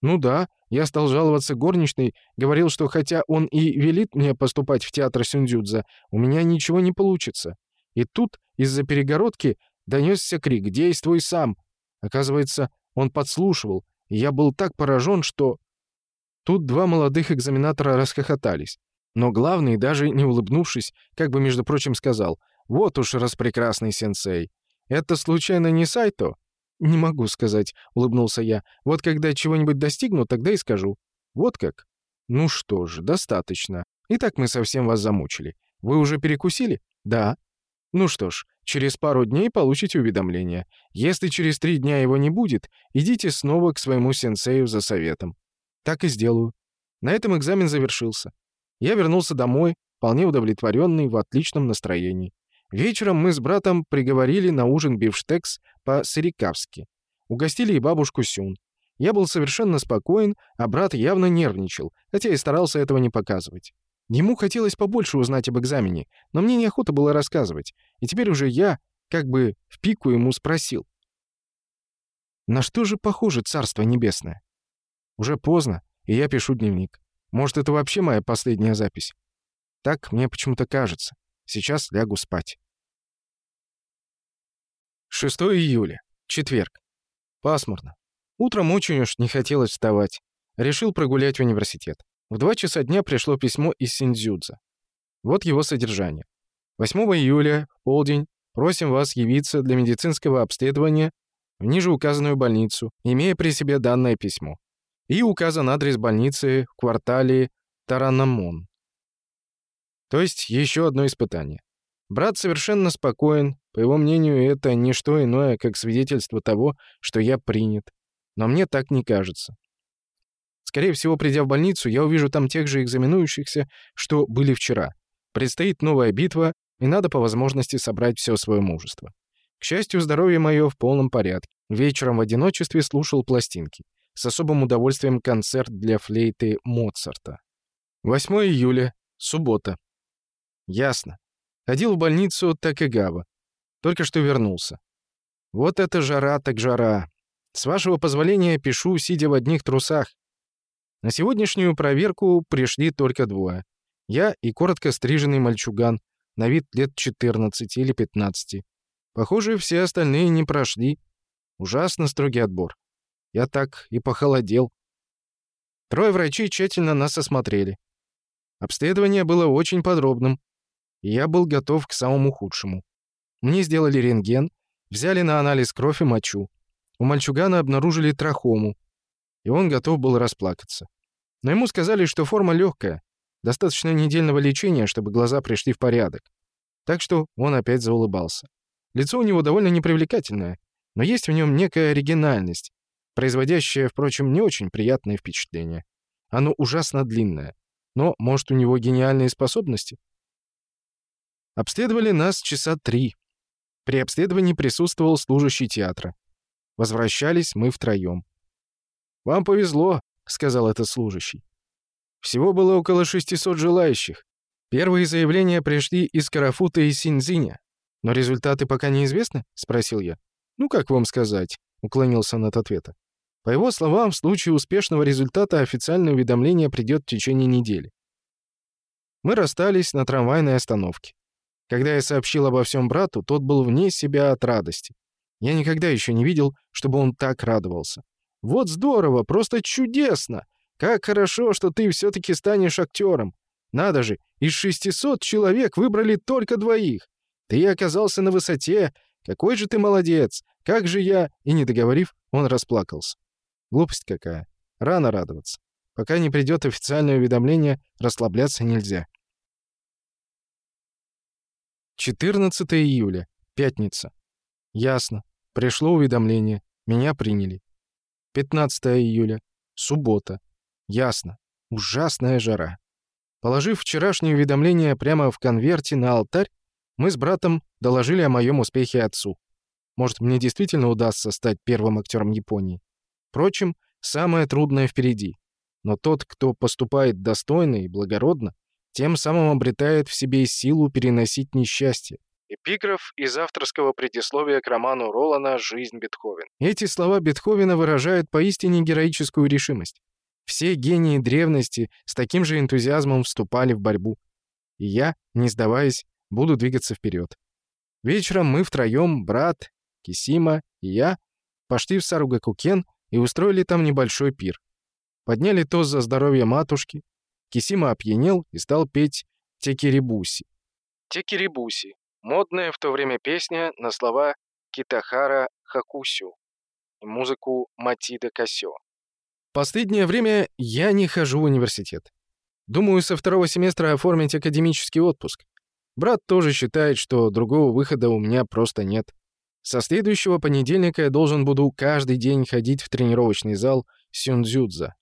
«Ну да, я стал жаловаться горничной, говорил, что хотя он и велит мне поступать в театр Сюндзюдза, у меня ничего не получится. И тут из-за перегородки донесся крик «Действуй сам!». Оказывается, он подслушивал, и я был так поражен, что... Тут два молодых экзаменатора расхохотались. Но главный, даже не улыбнувшись, как бы, между прочим, сказал, «Вот уж распрекрасный сенсей. Это случайно не Сайто?» «Не могу сказать», — улыбнулся я. «Вот когда чего-нибудь достигну, тогда и скажу». «Вот как?» «Ну что ж, достаточно. Итак, мы совсем вас замучили. Вы уже перекусили?» «Да». «Ну что ж, через пару дней получите уведомление. Если через три дня его не будет, идите снова к своему сенсею за советом». Так и сделаю. На этом экзамен завершился. Я вернулся домой, вполне удовлетворенный, в отличном настроении. Вечером мы с братом приговорили на ужин бифштекс по-сырикавски. Угостили и бабушку Сюн. Я был совершенно спокоен, а брат явно нервничал, хотя и старался этого не показывать. Ему хотелось побольше узнать об экзамене, но мне неохота было рассказывать, и теперь уже я, как бы в пику ему спросил. На что же похоже Царство Небесное? Уже поздно, и я пишу дневник. Может, это вообще моя последняя запись? Так мне почему-то кажется. Сейчас лягу спать. 6 июля. Четверг. Пасмурно. Утром очень уж не хотелось вставать. Решил прогулять в университет. В 2 часа дня пришло письмо из Синдзюдза. Вот его содержание. 8 июля, полдень, просим вас явиться для медицинского обследования в ниже указанную больницу, имея при себе данное письмо и указан адрес больницы в квартале Таранамон. То есть еще одно испытание. Брат совершенно спокоен, по его мнению, это не что иное, как свидетельство того, что я принят. Но мне так не кажется. Скорее всего, придя в больницу, я увижу там тех же экзаменующихся, что были вчера. Предстоит новая битва, и надо по возможности собрать все свое мужество. К счастью, здоровье мое в полном порядке. Вечером в одиночестве слушал пластинки. С особым удовольствием концерт для флейты Моцарта. 8 июля. Суббота. Ясно. Ходил в больницу Такэгава. Только что вернулся. Вот это жара так жара. С вашего позволения пишу, сидя в одних трусах. На сегодняшнюю проверку пришли только двое. Я и коротко стриженный мальчуган, на вид лет 14 или 15. Похоже, все остальные не прошли. Ужасно строгий отбор. Я так и похолодел. Трое врачей тщательно нас осмотрели. Обследование было очень подробным, и я был готов к самому худшему. Мне сделали рентген, взяли на анализ кровь и мочу. У мальчугана обнаружили трахому, и он готов был расплакаться. Но ему сказали, что форма легкая, достаточно недельного лечения, чтобы глаза пришли в порядок. Так что он опять заулыбался. Лицо у него довольно непривлекательное, но есть в нем некая оригинальность, производящая, впрочем, не очень приятное впечатление. Оно ужасно длинное. Но, может, у него гениальные способности? Обследовали нас часа три. При обследовании присутствовал служащий театра. Возвращались мы втроем. «Вам повезло», — сказал этот служащий. Всего было около 600 желающих. Первые заявления пришли из Карафута и Синзиня. «Но результаты пока неизвестны?» — спросил я. «Ну, как вам сказать?» — уклонился он от ответа. По его словам, в случае успешного результата официальное уведомление придет в течение недели. Мы расстались на трамвайной остановке. Когда я сообщил обо всем брату, тот был вне себя от радости. Я никогда еще не видел, чтобы он так радовался. «Вот здорово, просто чудесно! Как хорошо, что ты все-таки станешь актером! Надо же, из 600 человек выбрали только двоих! Ты оказался на высоте! Какой же ты молодец! Как же я...» И не договорив, он расплакался. Глупость какая. Рано радоваться. Пока не придет официальное уведомление, расслабляться нельзя. 14 июля. Пятница. Ясно. Пришло уведомление. Меня приняли. 15 июля. Суббота. Ясно. Ужасная жара. Положив вчерашнее уведомление прямо в конверте на алтарь, мы с братом доложили о моем успехе отцу. Может, мне действительно удастся стать первым актером Японии. Впрочем, самое трудное впереди. Но тот, кто поступает достойно и благородно, тем самым обретает в себе силу переносить несчастье. Эпиграф из авторского предисловия к роману Ролана «Жизнь Бетховен». Эти слова Бетховена выражают поистине героическую решимость. Все гении древности с таким же энтузиазмом вступали в борьбу. И я, не сдаваясь, буду двигаться вперед. Вечером мы втроем, брат, Кисима и я, пошли в Саругакукен и устроили там небольшой пир. Подняли тост за здоровье матушки. Кисима опьянел и стал петь текирибуси. Текирибуси — модная в то время песня на слова Китахара Хакусю и музыку Матида Касё. Последнее время я не хожу в университет. Думаю, со второго семестра оформить академический отпуск. Брат тоже считает, что другого выхода у меня просто нет. Со следующего понедельника я должен буду каждый день ходить в тренировочный зал Сюнзюдза.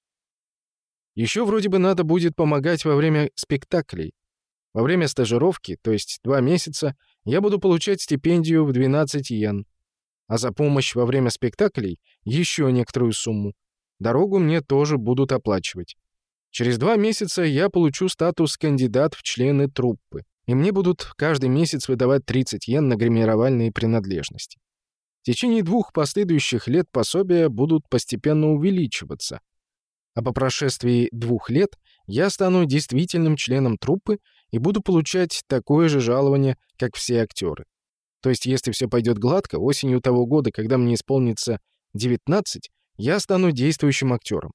Еще вроде бы надо будет помогать во время спектаклей. Во время стажировки, то есть два месяца, я буду получать стипендию в 12 йен. А за помощь во время спектаклей еще некоторую сумму. Дорогу мне тоже будут оплачивать. Через два месяца я получу статус кандидат в члены труппы и мне будут каждый месяц выдавать 30 йен на гримировальные принадлежности. В течение двух последующих лет пособия будут постепенно увеличиваться, а по прошествии двух лет я стану действительным членом труппы и буду получать такое же жалование, как все актеры. То есть, если все пойдет гладко, осенью того года, когда мне исполнится 19, я стану действующим актером.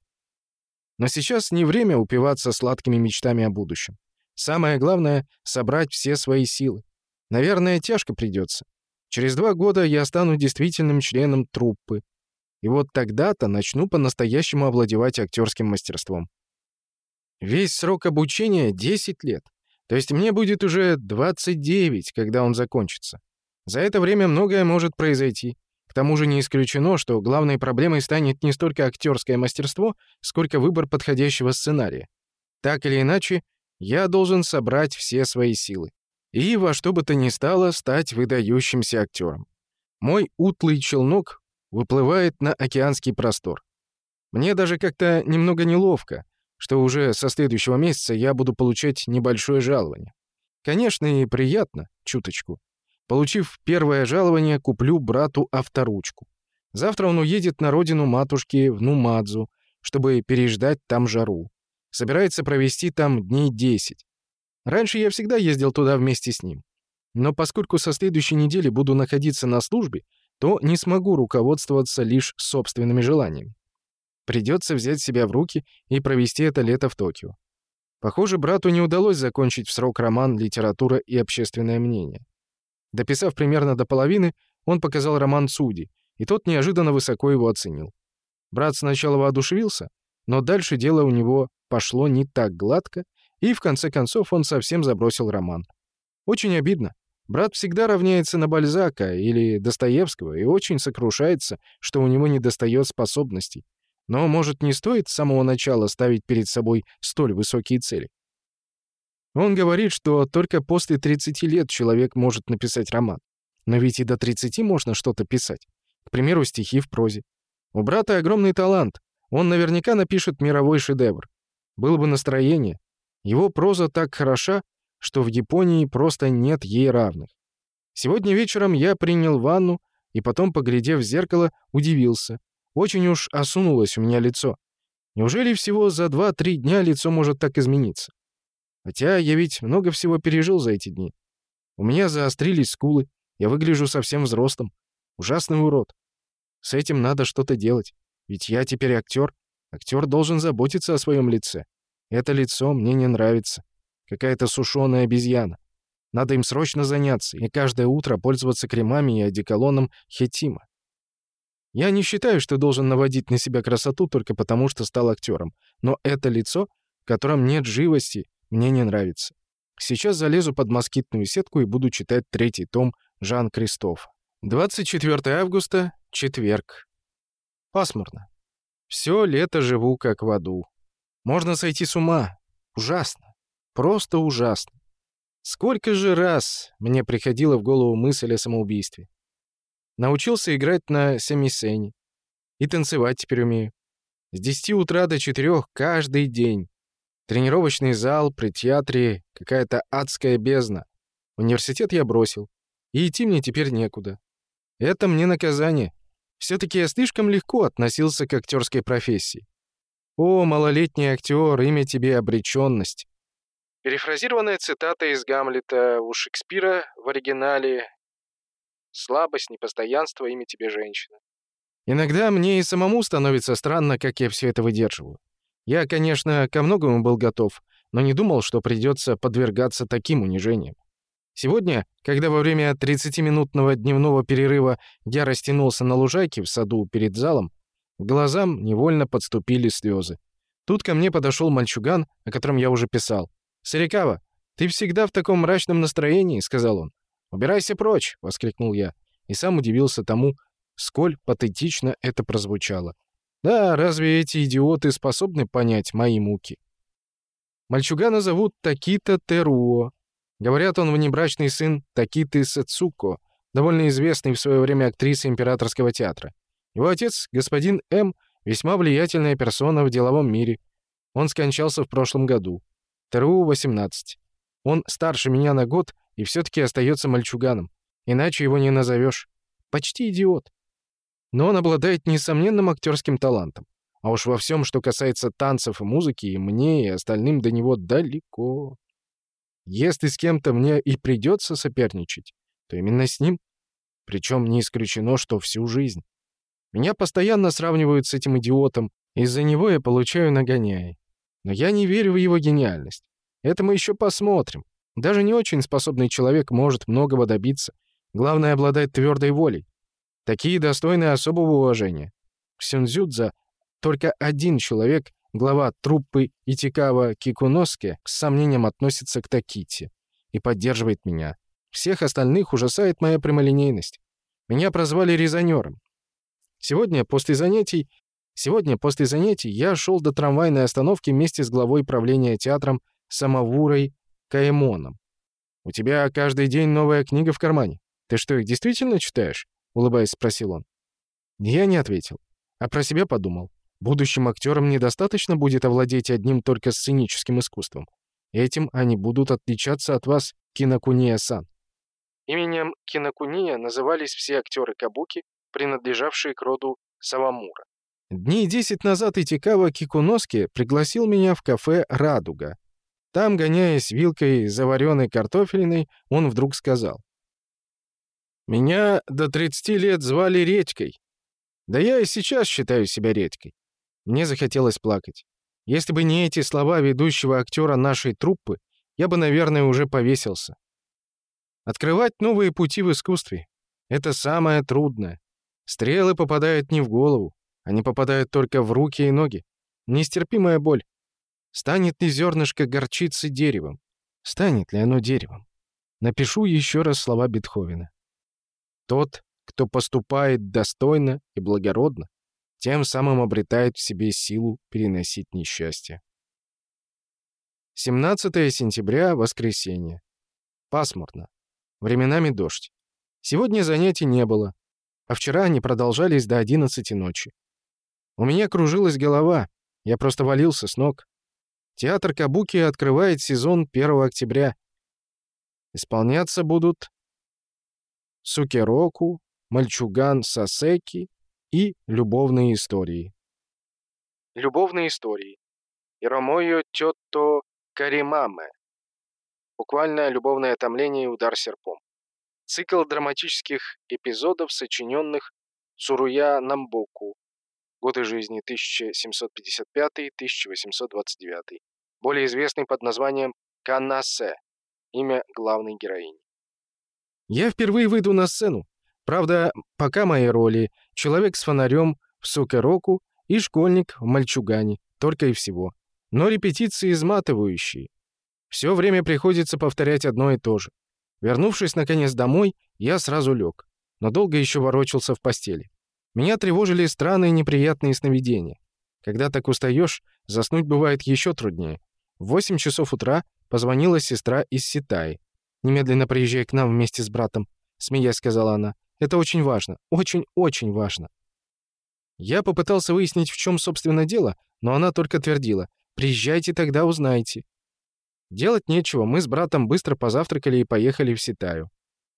Но сейчас не время упиваться сладкими мечтами о будущем. Самое главное — собрать все свои силы. Наверное, тяжко придется. Через два года я стану действительным членом труппы. И вот тогда-то начну по-настоящему овладевать актерским мастерством. Весь срок обучения — 10 лет. То есть мне будет уже 29, когда он закончится. За это время многое может произойти. К тому же не исключено, что главной проблемой станет не столько актерское мастерство, сколько выбор подходящего сценария. Так или иначе, я должен собрать все свои силы. И во что бы то ни стало стать выдающимся актером. Мой утлый челнок выплывает на океанский простор. Мне даже как-то немного неловко, что уже со следующего месяца я буду получать небольшое жалование. Конечно, и приятно, чуточку. Получив первое жалование, куплю брату авторучку. Завтра он уедет на родину матушки в Нумадзу, чтобы переждать там жару. Собирается провести там дней 10. Раньше я всегда ездил туда вместе с ним. Но поскольку со следующей недели буду находиться на службе, то не смогу руководствоваться лишь собственными желаниями. Придется взять себя в руки и провести это лето в Токио. Похоже, брату не удалось закончить в срок роман «Литература и общественное мнение». Дописав примерно до половины, он показал роман Цуди, и тот неожиданно высоко его оценил. Брат сначала воодушевился, но дальше дело у него пошло не так гладко, и в конце концов он совсем забросил роман. Очень обидно. Брат всегда равняется на Бальзака или Достоевского и очень сокрушается, что у него недостает способностей. Но, может, не стоит с самого начала ставить перед собой столь высокие цели? Он говорит, что только после 30 лет человек может написать роман. Но ведь и до 30 можно что-то писать. К примеру, стихи в прозе. У брата огромный талант. Он наверняка напишет мировой шедевр. Было бы настроение. Его проза так хороша, что в Японии просто нет ей равных. Сегодня вечером я принял ванну и потом, поглядев в зеркало, удивился. Очень уж осунулось у меня лицо. Неужели всего за 2-3 дня лицо может так измениться? Хотя я ведь много всего пережил за эти дни. У меня заострились скулы, я выгляжу совсем взрослым. Ужасный урод. С этим надо что-то делать. Ведь я теперь актер. Актер должен заботиться о своем лице. Это лицо мне не нравится. Какая-то сушеная обезьяна. Надо им срочно заняться и каждое утро пользоваться кремами и одеколоном Хетима. Я не считаю, что должен наводить на себя красоту только потому, что стал актером. Но это лицо, в котором нет живости, мне не нравится. Сейчас залезу под москитную сетку и буду читать третий том Жан Кристоф. 24 августа, четверг. Пасмурно. Все лето живу как в аду. Можно сойти с ума. Ужасно. Просто ужасно. Сколько же раз мне приходила в голову мысль о самоубийстве. Научился играть на семисене. И танцевать теперь умею. С 10 утра до 4 каждый день. Тренировочный зал при театре, какая-то адская бездна. Университет я бросил. И идти мне теперь некуда. Это мне наказание. Все-таки я слишком легко относился к актерской профессии. О, малолетний актер, имя тебе обреченность. Перефразированная цитата из Гамлета у Шекспира в оригинале «Слабость, непостоянство, имя тебе женщина». Иногда мне и самому становится странно, как я все это выдерживаю. Я, конечно, ко многому был готов, но не думал, что придется подвергаться таким унижениям. Сегодня, когда во время 30-минутного дневного перерыва я растянулся на лужайке в саду перед залом, глазам невольно подступили слезы. Тут ко мне подошел мальчуган, о котором я уже писал. «Старикава, ты всегда в таком мрачном настроении», — сказал он. «Убирайся прочь!» — воскликнул я. И сам удивился тому, сколь патетично это прозвучало. Да, разве эти идиоты способны понять мои муки? Мальчугана зовут Такита Теруо. Говорят, он внебрачный сын Такиты Сацуко, довольно известный в свое время актрисы Императорского театра. Его отец, господин М., весьма влиятельная персона в деловом мире. Он скончался в прошлом году. ТРУ 18. Он старше меня на год и все-таки остается мальчуганом. Иначе его не назовешь. Почти идиот. Но он обладает несомненным актерским талантом. А уж во всем, что касается танцев и музыки, и мне, и остальным до него далеко. Если с кем-то мне и придется соперничать, то именно с ним. Причем не исключено, что всю жизнь. Меня постоянно сравнивают с этим идиотом, из-за него я получаю нагоняй. Но я не верю в его гениальность. Это мы еще посмотрим. Даже не очень способный человек может многого добиться. Главное — обладать твердой волей. Такие достойны особого уважения. В только один человек, глава труппы Итикава Кикуноске, с сомнением относится к Такити и поддерживает меня. Всех остальных ужасает моя прямолинейность. Меня прозвали резонером. Сегодня после занятий Сегодня после занятий я шел до трамвайной остановки вместе с главой правления театром Самовурой Каэмоном. «У тебя каждый день новая книга в кармане. Ты что, их действительно читаешь?» — улыбаясь, спросил он. Я не ответил, а про себя подумал. Будущим актерам недостаточно будет овладеть одним только сценическим искусством. Этим они будут отличаться от вас, Кинокуния-сан. Именем Кинокуния назывались все актеры Кабуки, принадлежавшие к роду Савамура. Дней десять назад Итикава Кикуноски пригласил меня в кафе «Радуга». Там, гоняясь вилкой заваренной картофелиной, он вдруг сказал. «Меня до 30 лет звали Редькой. Да я и сейчас считаю себя редькой. Мне захотелось плакать. Если бы не эти слова ведущего актера нашей труппы, я бы, наверное, уже повесился. Открывать новые пути в искусстве — это самое трудное. Стрелы попадают не в голову, они попадают только в руки и ноги. Нестерпимая боль. Станет ли зернышко горчицы деревом? Станет ли оно деревом? Напишу еще раз слова Бетховена. Тот, кто поступает достойно и благородно, тем самым обретает в себе силу переносить несчастье. 17 сентября, воскресенье. Пасмурно. Временами дождь. Сегодня занятий не было, а вчера они продолжались до 11 ночи. У меня кружилась голова, я просто валился с ног. Театр Кабуки открывает сезон 1 октября. Исполняться будут Сукероку, Мальчуган Сасеки и любовные истории. Любовные истории. Иромойо Тёто Каримаме. Буквально любовное томление и удар серпом. Цикл драматических эпизодов, сочиненных Цуруя Намбоку. Годы жизни 1755-1829. Более известный под названием Канасе. Имя главной героини. Я впервые выйду на сцену. Правда, пока мои роли — человек с фонарем в Сукероку и школьник в Мальчугане, только и всего. Но репетиции изматывающие. Все время приходится повторять одно и то же. Вернувшись, наконец, домой, я сразу лег, но долго еще ворочался в постели. Меня тревожили странные неприятные сновидения. Когда так устаешь, заснуть бывает еще труднее. В 8 часов утра позвонила сестра из Ситаи. «Немедленно приезжай к нам вместе с братом», — смеясь сказала она. «Это очень важно. Очень-очень важно». Я попытался выяснить, в чем, собственно, дело, но она только твердила. «Приезжайте, тогда узнаете». Делать нечего, мы с братом быстро позавтракали и поехали в Ситаю.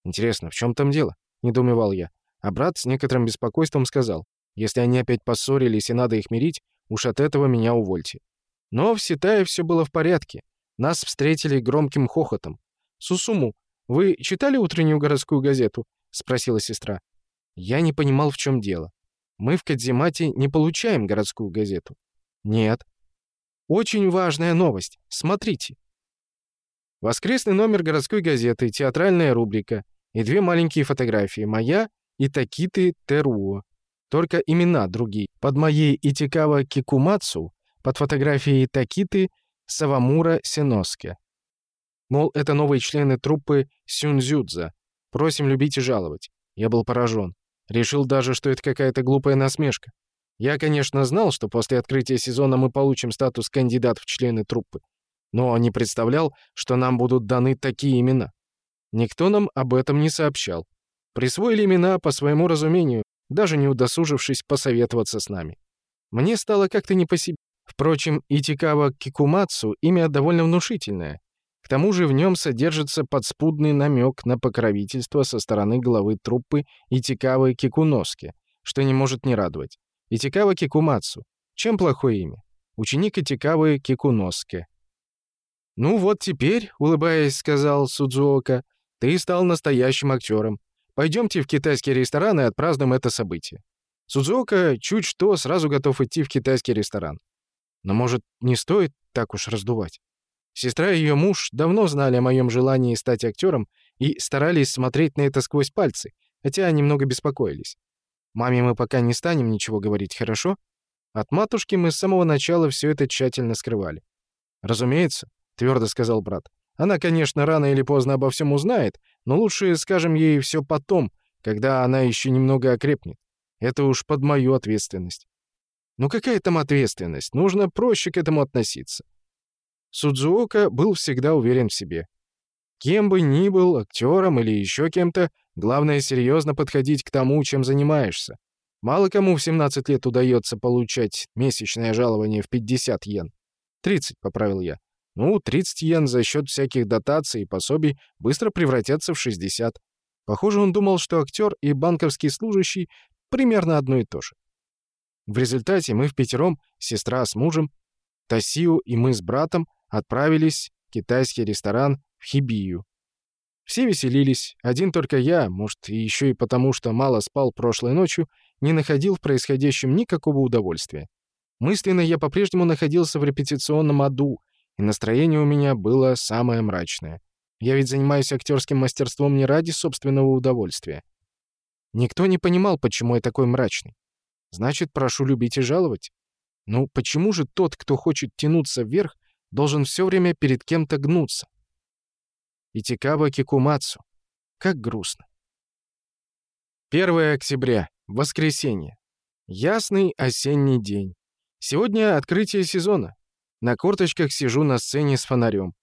«Интересно, в чем там дело?» — недоумевал я. А брат с некоторым беспокойством сказал. «Если они опять поссорились и надо их мирить, уж от этого меня увольте». Но в Ситае все было в порядке. Нас встретили громким хохотом. «Сусуму, вы читали утреннюю городскую газету?» — спросила сестра. Я не понимал, в чем дело. Мы в Кадзимате не получаем городскую газету. Нет. Очень важная новость. Смотрите. Воскресный номер городской газеты, театральная рубрика и две маленькие фотографии. Моя и Такиты Теруо. Только имена другие. Под моей Итикава Кикумацу, под фотографией Такиты Савамура Синоске. Мол, это новые члены труппы Сюнзюдза. Просим любить и жаловать. Я был поражен. Решил даже, что это какая-то глупая насмешка. Я, конечно, знал, что после открытия сезона мы получим статус кандидат в члены труппы. Но не представлял, что нам будут даны такие имена. Никто нам об этом не сообщал. Присвоили имена по своему разумению, даже не удосужившись посоветоваться с нами. Мне стало как-то не по себе. Впрочем, Итикава Кикумацу имя довольно внушительное. К тому же в нем содержится подспудный намек на покровительство со стороны главы труппы Итикавы Кикуноски, что не может не радовать. Итикава Кикумацу. Чем плохое имя? Ученик Итикавы Кикуноске. «Ну вот теперь», — улыбаясь, сказал Судзуока, — «ты стал настоящим актером. Пойдемте в китайский ресторан и отпразднуем это событие». Судзуока чуть что сразу готов идти в китайский ресторан. Но, может, не стоит так уж раздувать? Сестра и ее муж давно знали о моем желании стать актером и старались смотреть на это сквозь пальцы, хотя немного беспокоились. Маме мы пока не станем ничего говорить, хорошо? От матушки мы с самого начала все это тщательно скрывали. «Разумеется», — твердо сказал брат. «Она, конечно, рано или поздно обо всем узнает, но лучше скажем ей все потом, когда она еще немного окрепнет. Это уж под мою ответственность. Ну какая там ответственность? Нужно проще к этому относиться. Судзуока был всегда уверен в себе. Кем бы ни был, актером или еще кем-то, главное серьезно подходить к тому, чем занимаешься. Мало кому в 17 лет удается получать месячное жалование в 50 йен. 30, поправил я. Ну, 30 йен за счет всяких дотаций и пособий быстро превратятся в 60. Похоже, он думал, что актер и банковский служащий примерно одно и то же. В результате мы в пятером, сестра с мужем, Тасиу и мы с братом, отправились в китайский ресторан в Хибию. Все веселились, один только я, может, и еще и потому, что мало спал прошлой ночью, не находил в происходящем никакого удовольствия. Мысленно я по-прежнему находился в репетиционном аду, и настроение у меня было самое мрачное. Я ведь занимаюсь актерским мастерством не ради собственного удовольствия. Никто не понимал, почему я такой мрачный. Значит, прошу любить и жаловать. Ну, почему же тот, кто хочет тянуться вверх, должен все время перед кем-то гнуться? Итикаба Кикумацу. Как грустно. 1 октября. Воскресенье. Ясный осенний день. Сегодня открытие сезона. На корточках сижу на сцене с фонарем.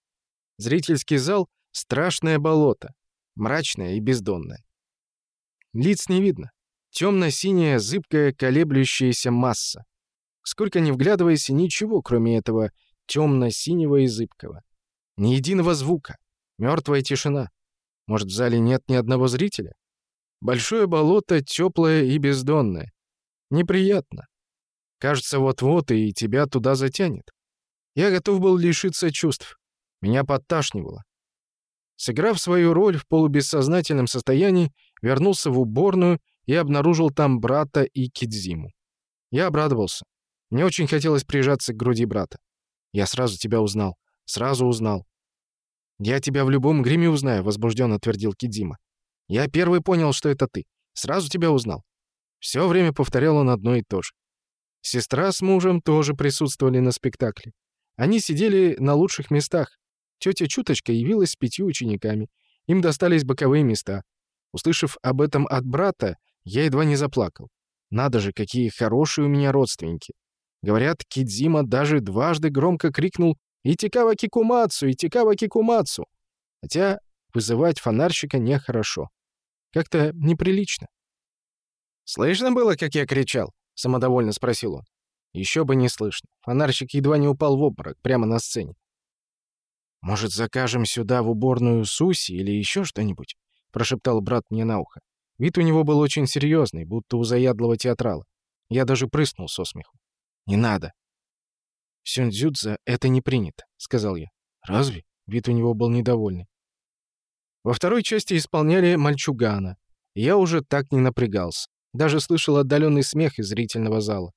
Зрительский зал — страшное болото, мрачное и бездонное. Лиц не видно. Темно-синяя, зыбкая, колеблющаяся масса. Сколько ни вглядывайся, ничего, кроме этого темно-синего и зыбкого. Ни единого звука. Мертвая тишина. Может, в зале нет ни одного зрителя? Большое болото теплое и бездонное. Неприятно. Кажется, вот-вот и тебя туда затянет. Я готов был лишиться чувств. Меня подташнивало. Сыграв свою роль в полубессознательном состоянии, вернулся в уборную и обнаружил там брата и Кидзиму. Я обрадовался. Мне очень хотелось прижаться к груди брата. Я сразу тебя узнал. Сразу узнал. «Я тебя в любом гриме узнаю», — возбужденно твердил Кидзима. «Я первый понял, что это ты. Сразу тебя узнал». Все время повторял он одно и то же. Сестра с мужем тоже присутствовали на спектакле. Они сидели на лучших местах. Тетя Чуточка явилась с пятью учениками. Им достались боковые места. Услышав об этом от брата, я едва не заплакал. Надо же, какие хорошие у меня родственники. Говорят, Кидзима даже дважды громко крикнул «Итикава Кикумацу! Итикава Кикумацу!» Хотя вызывать фонарщика нехорошо. Как-то неприлично. «Слышно было, как я кричал?» — самодовольно спросил он. Еще бы не слышно. Фонарщик едва не упал в обморок, прямо на сцене. «Может, закажем сюда в уборную суси или еще что-нибудь?» — прошептал брат мне на ухо. Вид у него был очень серьезный, будто у заядлого театрала. Я даже прыснул со смеху. «Не надо». «Сюндзюдза это не принято», — сказал я. «Разве?» — вид у него был недовольный. Во второй части исполняли мальчугана. Я уже так не напрягался. Даже слышал отдаленный смех из зрительного зала.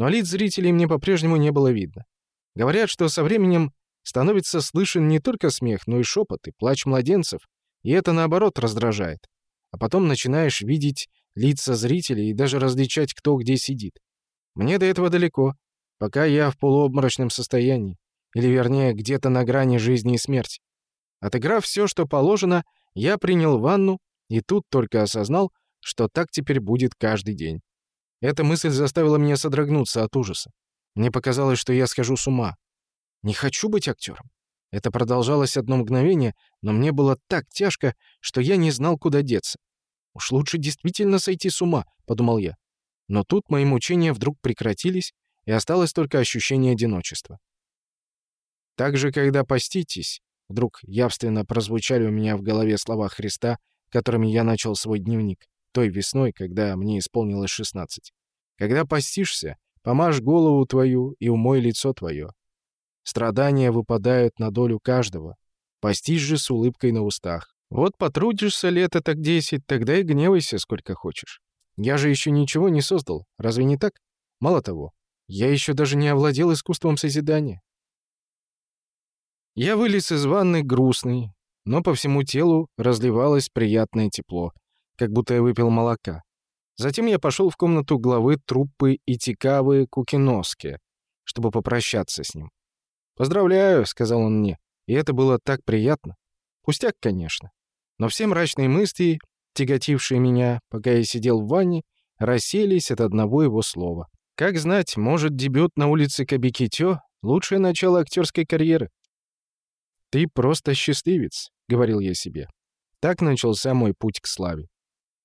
Но лиц зрителей мне по-прежнему не было видно. Говорят, что со временем становится слышен не только смех, но и шепот и плач младенцев, и это, наоборот, раздражает. А потом начинаешь видеть лица зрителей и даже различать, кто где сидит. Мне до этого далеко, пока я в полуобморочном состоянии, или, вернее, где-то на грани жизни и смерти. Отыграв все, что положено, я принял ванну и тут только осознал, что так теперь будет каждый день. Эта мысль заставила меня содрогнуться от ужаса. Мне показалось, что я схожу с ума. Не хочу быть актером. Это продолжалось одно мгновение, но мне было так тяжко, что я не знал, куда деться. «Уж лучше действительно сойти с ума», — подумал я. Но тут мои мучения вдруг прекратились, и осталось только ощущение одиночества. Также, когда поститесь, вдруг явственно прозвучали у меня в голове слова Христа, которыми я начал свой дневник, той весной, когда мне исполнилось 16. «Когда постишься, помажь голову твою и умой лицо твое, Страдания выпадают на долю каждого. Постишь же с улыбкой на устах. Вот потрудишься лето так десять, тогда и гневайся сколько хочешь. Я же еще ничего не создал, разве не так? Мало того, я еще даже не овладел искусством созидания. Я вылез из ванны грустный, но по всему телу разливалось приятное тепло, как будто я выпил молока. Затем я пошел в комнату главы труппы Итикавы Кукиноски, чтобы попрощаться с ним. «Поздравляю», — сказал он мне, и это было так приятно. Пустяк, конечно. Но все мрачные мысли, тяготившие меня, пока я сидел в ванне, рассеялись от одного его слова. Как знать, может, дебют на улице Кабикитё — лучшее начало актерской карьеры. «Ты просто счастливец», — говорил я себе. Так начался мой путь к славе.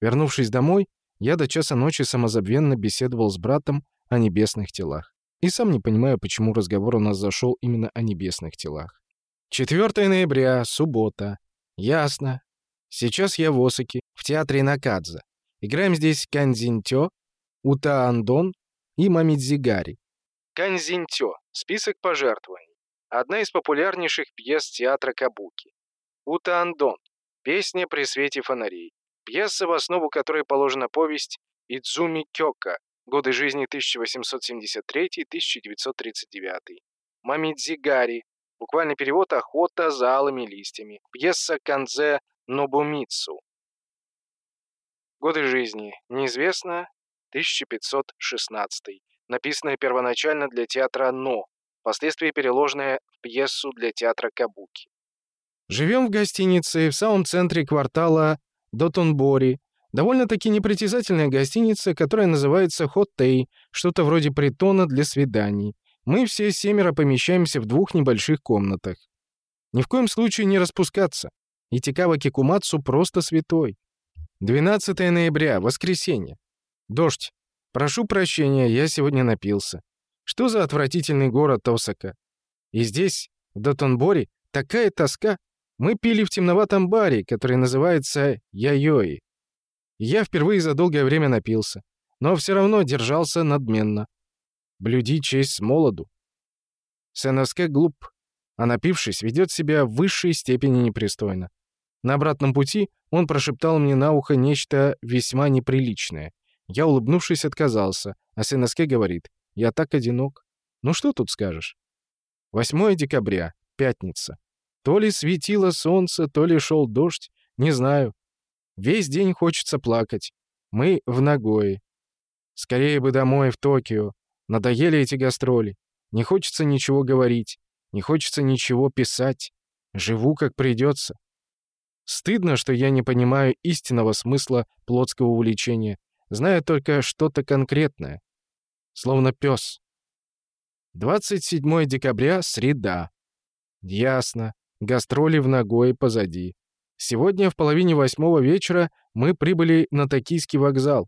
Вернувшись домой, я до часа ночи самозабвенно беседовал с братом о небесных телах. И сам не понимаю, почему разговор у нас зашел именно о небесных телах. 4 ноября, суббота. Ясно. Сейчас я в Осаке, в театре Накадза. Играем здесь Канзинтё, Утаандон и Мамидзигари. Канзинтё. Список пожертвований. Одна из популярнейших пьес театра Кабуки. Утаандон. Песня при свете фонарей. Пьеса, в основу которой положена повесть Идзуми Кёка Годы жизни 1873-1939. Мамидзигари. Буквальный перевод «Охота за алыми листьями». Пьеса Канзе Нобумицу. Годы жизни. Неизвестно. 1516. Написанная первоначально для театра «Но», впоследствии переложенная в пьесу для театра Кабуки. Живем в гостинице в самом центре квартала Дотонбори, Довольно-таки непритязательная гостиница, которая называется «Хотей», что-то вроде притона для свиданий. Мы все семеро помещаемся в двух небольших комнатах. Ни в коем случае не распускаться. Итикава Кикумацу просто святой. 12 ноября, воскресенье. Дождь. Прошу прощения, я сегодня напился. Что за отвратительный город Осака? И здесь, в Дотонборе, такая тоска. Мы пили в темноватом баре, который называется Яйои. Я впервые за долгое время напился, но все равно держался надменно. Блюди честь молоду. Сеноске глуп, а напившись, ведет себя в высшей степени непристойно. На обратном пути он прошептал мне на ухо нечто весьма неприличное. Я, улыбнувшись, отказался, а Сеноске говорит, «Я так одинок». Ну что тут скажешь? 8 декабря, пятница. То ли светило солнце, то ли шел дождь, не знаю. Весь день хочется плакать. Мы в Нагое. Скорее бы домой, в Токио. Надоели эти гастроли. Не хочется ничего говорить. Не хочется ничего писать. Живу, как придется. Стыдно, что я не понимаю истинного смысла плотского увлечения. Знаю только что-то конкретное. Словно пес. 27 декабря, среда. Ясно. Гастроли в Нагое позади. Сегодня в половине восьмого вечера мы прибыли на Токийский вокзал.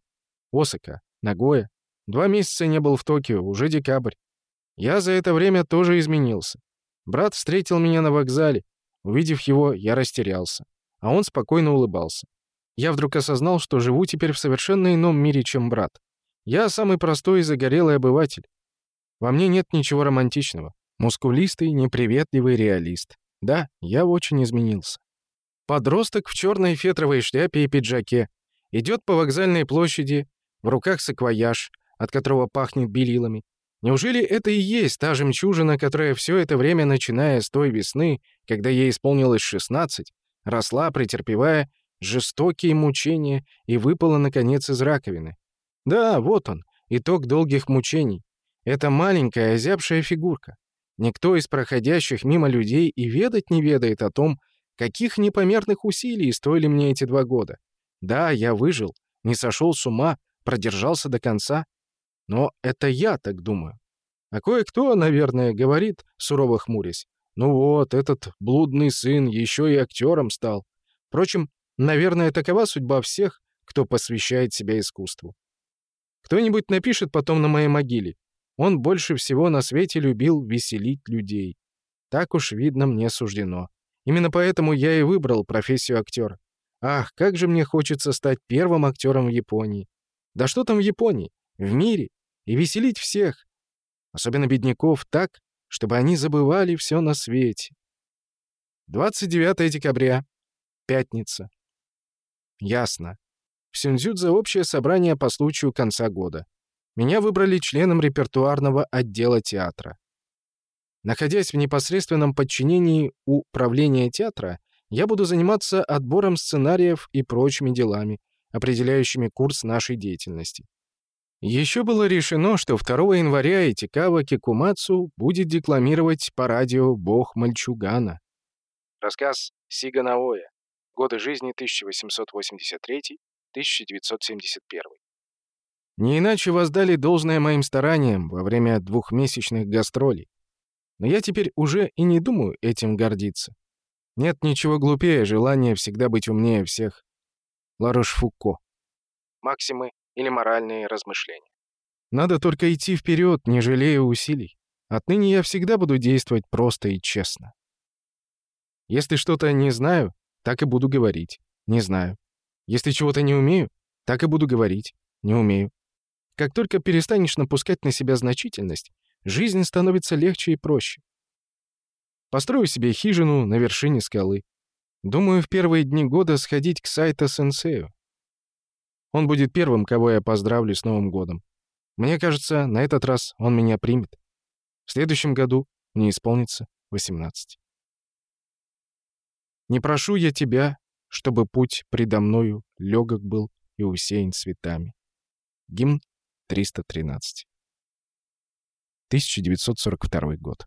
Осака, Нагоя. Два месяца не был в Токио, уже декабрь. Я за это время тоже изменился. Брат встретил меня на вокзале. Увидев его, я растерялся. А он спокойно улыбался. Я вдруг осознал, что живу теперь в совершенно ином мире, чем брат. Я самый простой и загорелый обыватель. Во мне нет ничего романтичного. Мускулистый, неприветливый реалист. Да, я очень изменился. Подросток в черной фетровой шляпе и пиджаке. Идет по вокзальной площади, в руках саквояж, от которого пахнет белилами. Неужели это и есть та жемчужина, которая все это время, начиная с той весны, когда ей исполнилось 16, росла, претерпевая жестокие мучения и выпала, наконец, из раковины? Да, вот он, итог долгих мучений. Это маленькая, озябшая фигурка. Никто из проходящих мимо людей и ведать не ведает о том, Каких непомерных усилий стоили мне эти два года? Да, я выжил, не сошел с ума, продержался до конца. Но это я так думаю. А кое-кто, наверное, говорит, сурово хмурясь, ну вот, этот блудный сын еще и актером стал. Впрочем, наверное, такова судьба всех, кто посвящает себя искусству. Кто-нибудь напишет потом на моей могиле. Он больше всего на свете любил веселить людей. Так уж, видно, мне суждено. Именно поэтому я и выбрал профессию актера. Ах, как же мне хочется стать первым актером в Японии. Да что там в Японии? В мире. И веселить всех. Особенно бедняков так, чтобы они забывали все на свете. 29 декабря. Пятница. Ясно. В Сюнзюдзе общее собрание по случаю конца года. Меня выбрали членом репертуарного отдела театра. Находясь в непосредственном подчинении управления театра, я буду заниматься отбором сценариев и прочими делами, определяющими курс нашей деятельности. Еще было решено, что 2 января Итикава Кикумацу будет декламировать по радио «Бог мальчугана». Рассказ Сига Наоя. Годы жизни 1883-1971. Не иначе воздали должное моим стараниям во время двухмесячных гастролей. Но я теперь уже и не думаю этим гордиться. Нет ничего глупее желания всегда быть умнее всех. Ларош Фуко. Максимы или моральные размышления. Надо только идти вперед, не жалея усилий. Отныне я всегда буду действовать просто и честно. Если что-то не знаю, так и буду говорить. Не знаю. Если чего-то не умею, так и буду говорить. Не умею. Как только перестанешь напускать на себя значительность, жизнь становится легче и проще. Построю себе хижину на вершине скалы. Думаю, в первые дни года сходить к Сайта Сенсею. Он будет первым, кого я поздравлю с Новым годом. Мне кажется, на этот раз он меня примет. В следующем году мне исполнится 18. Не прошу я тебя, чтобы путь предо мною легок был и усеян цветами. Гимн 313. 1942 год.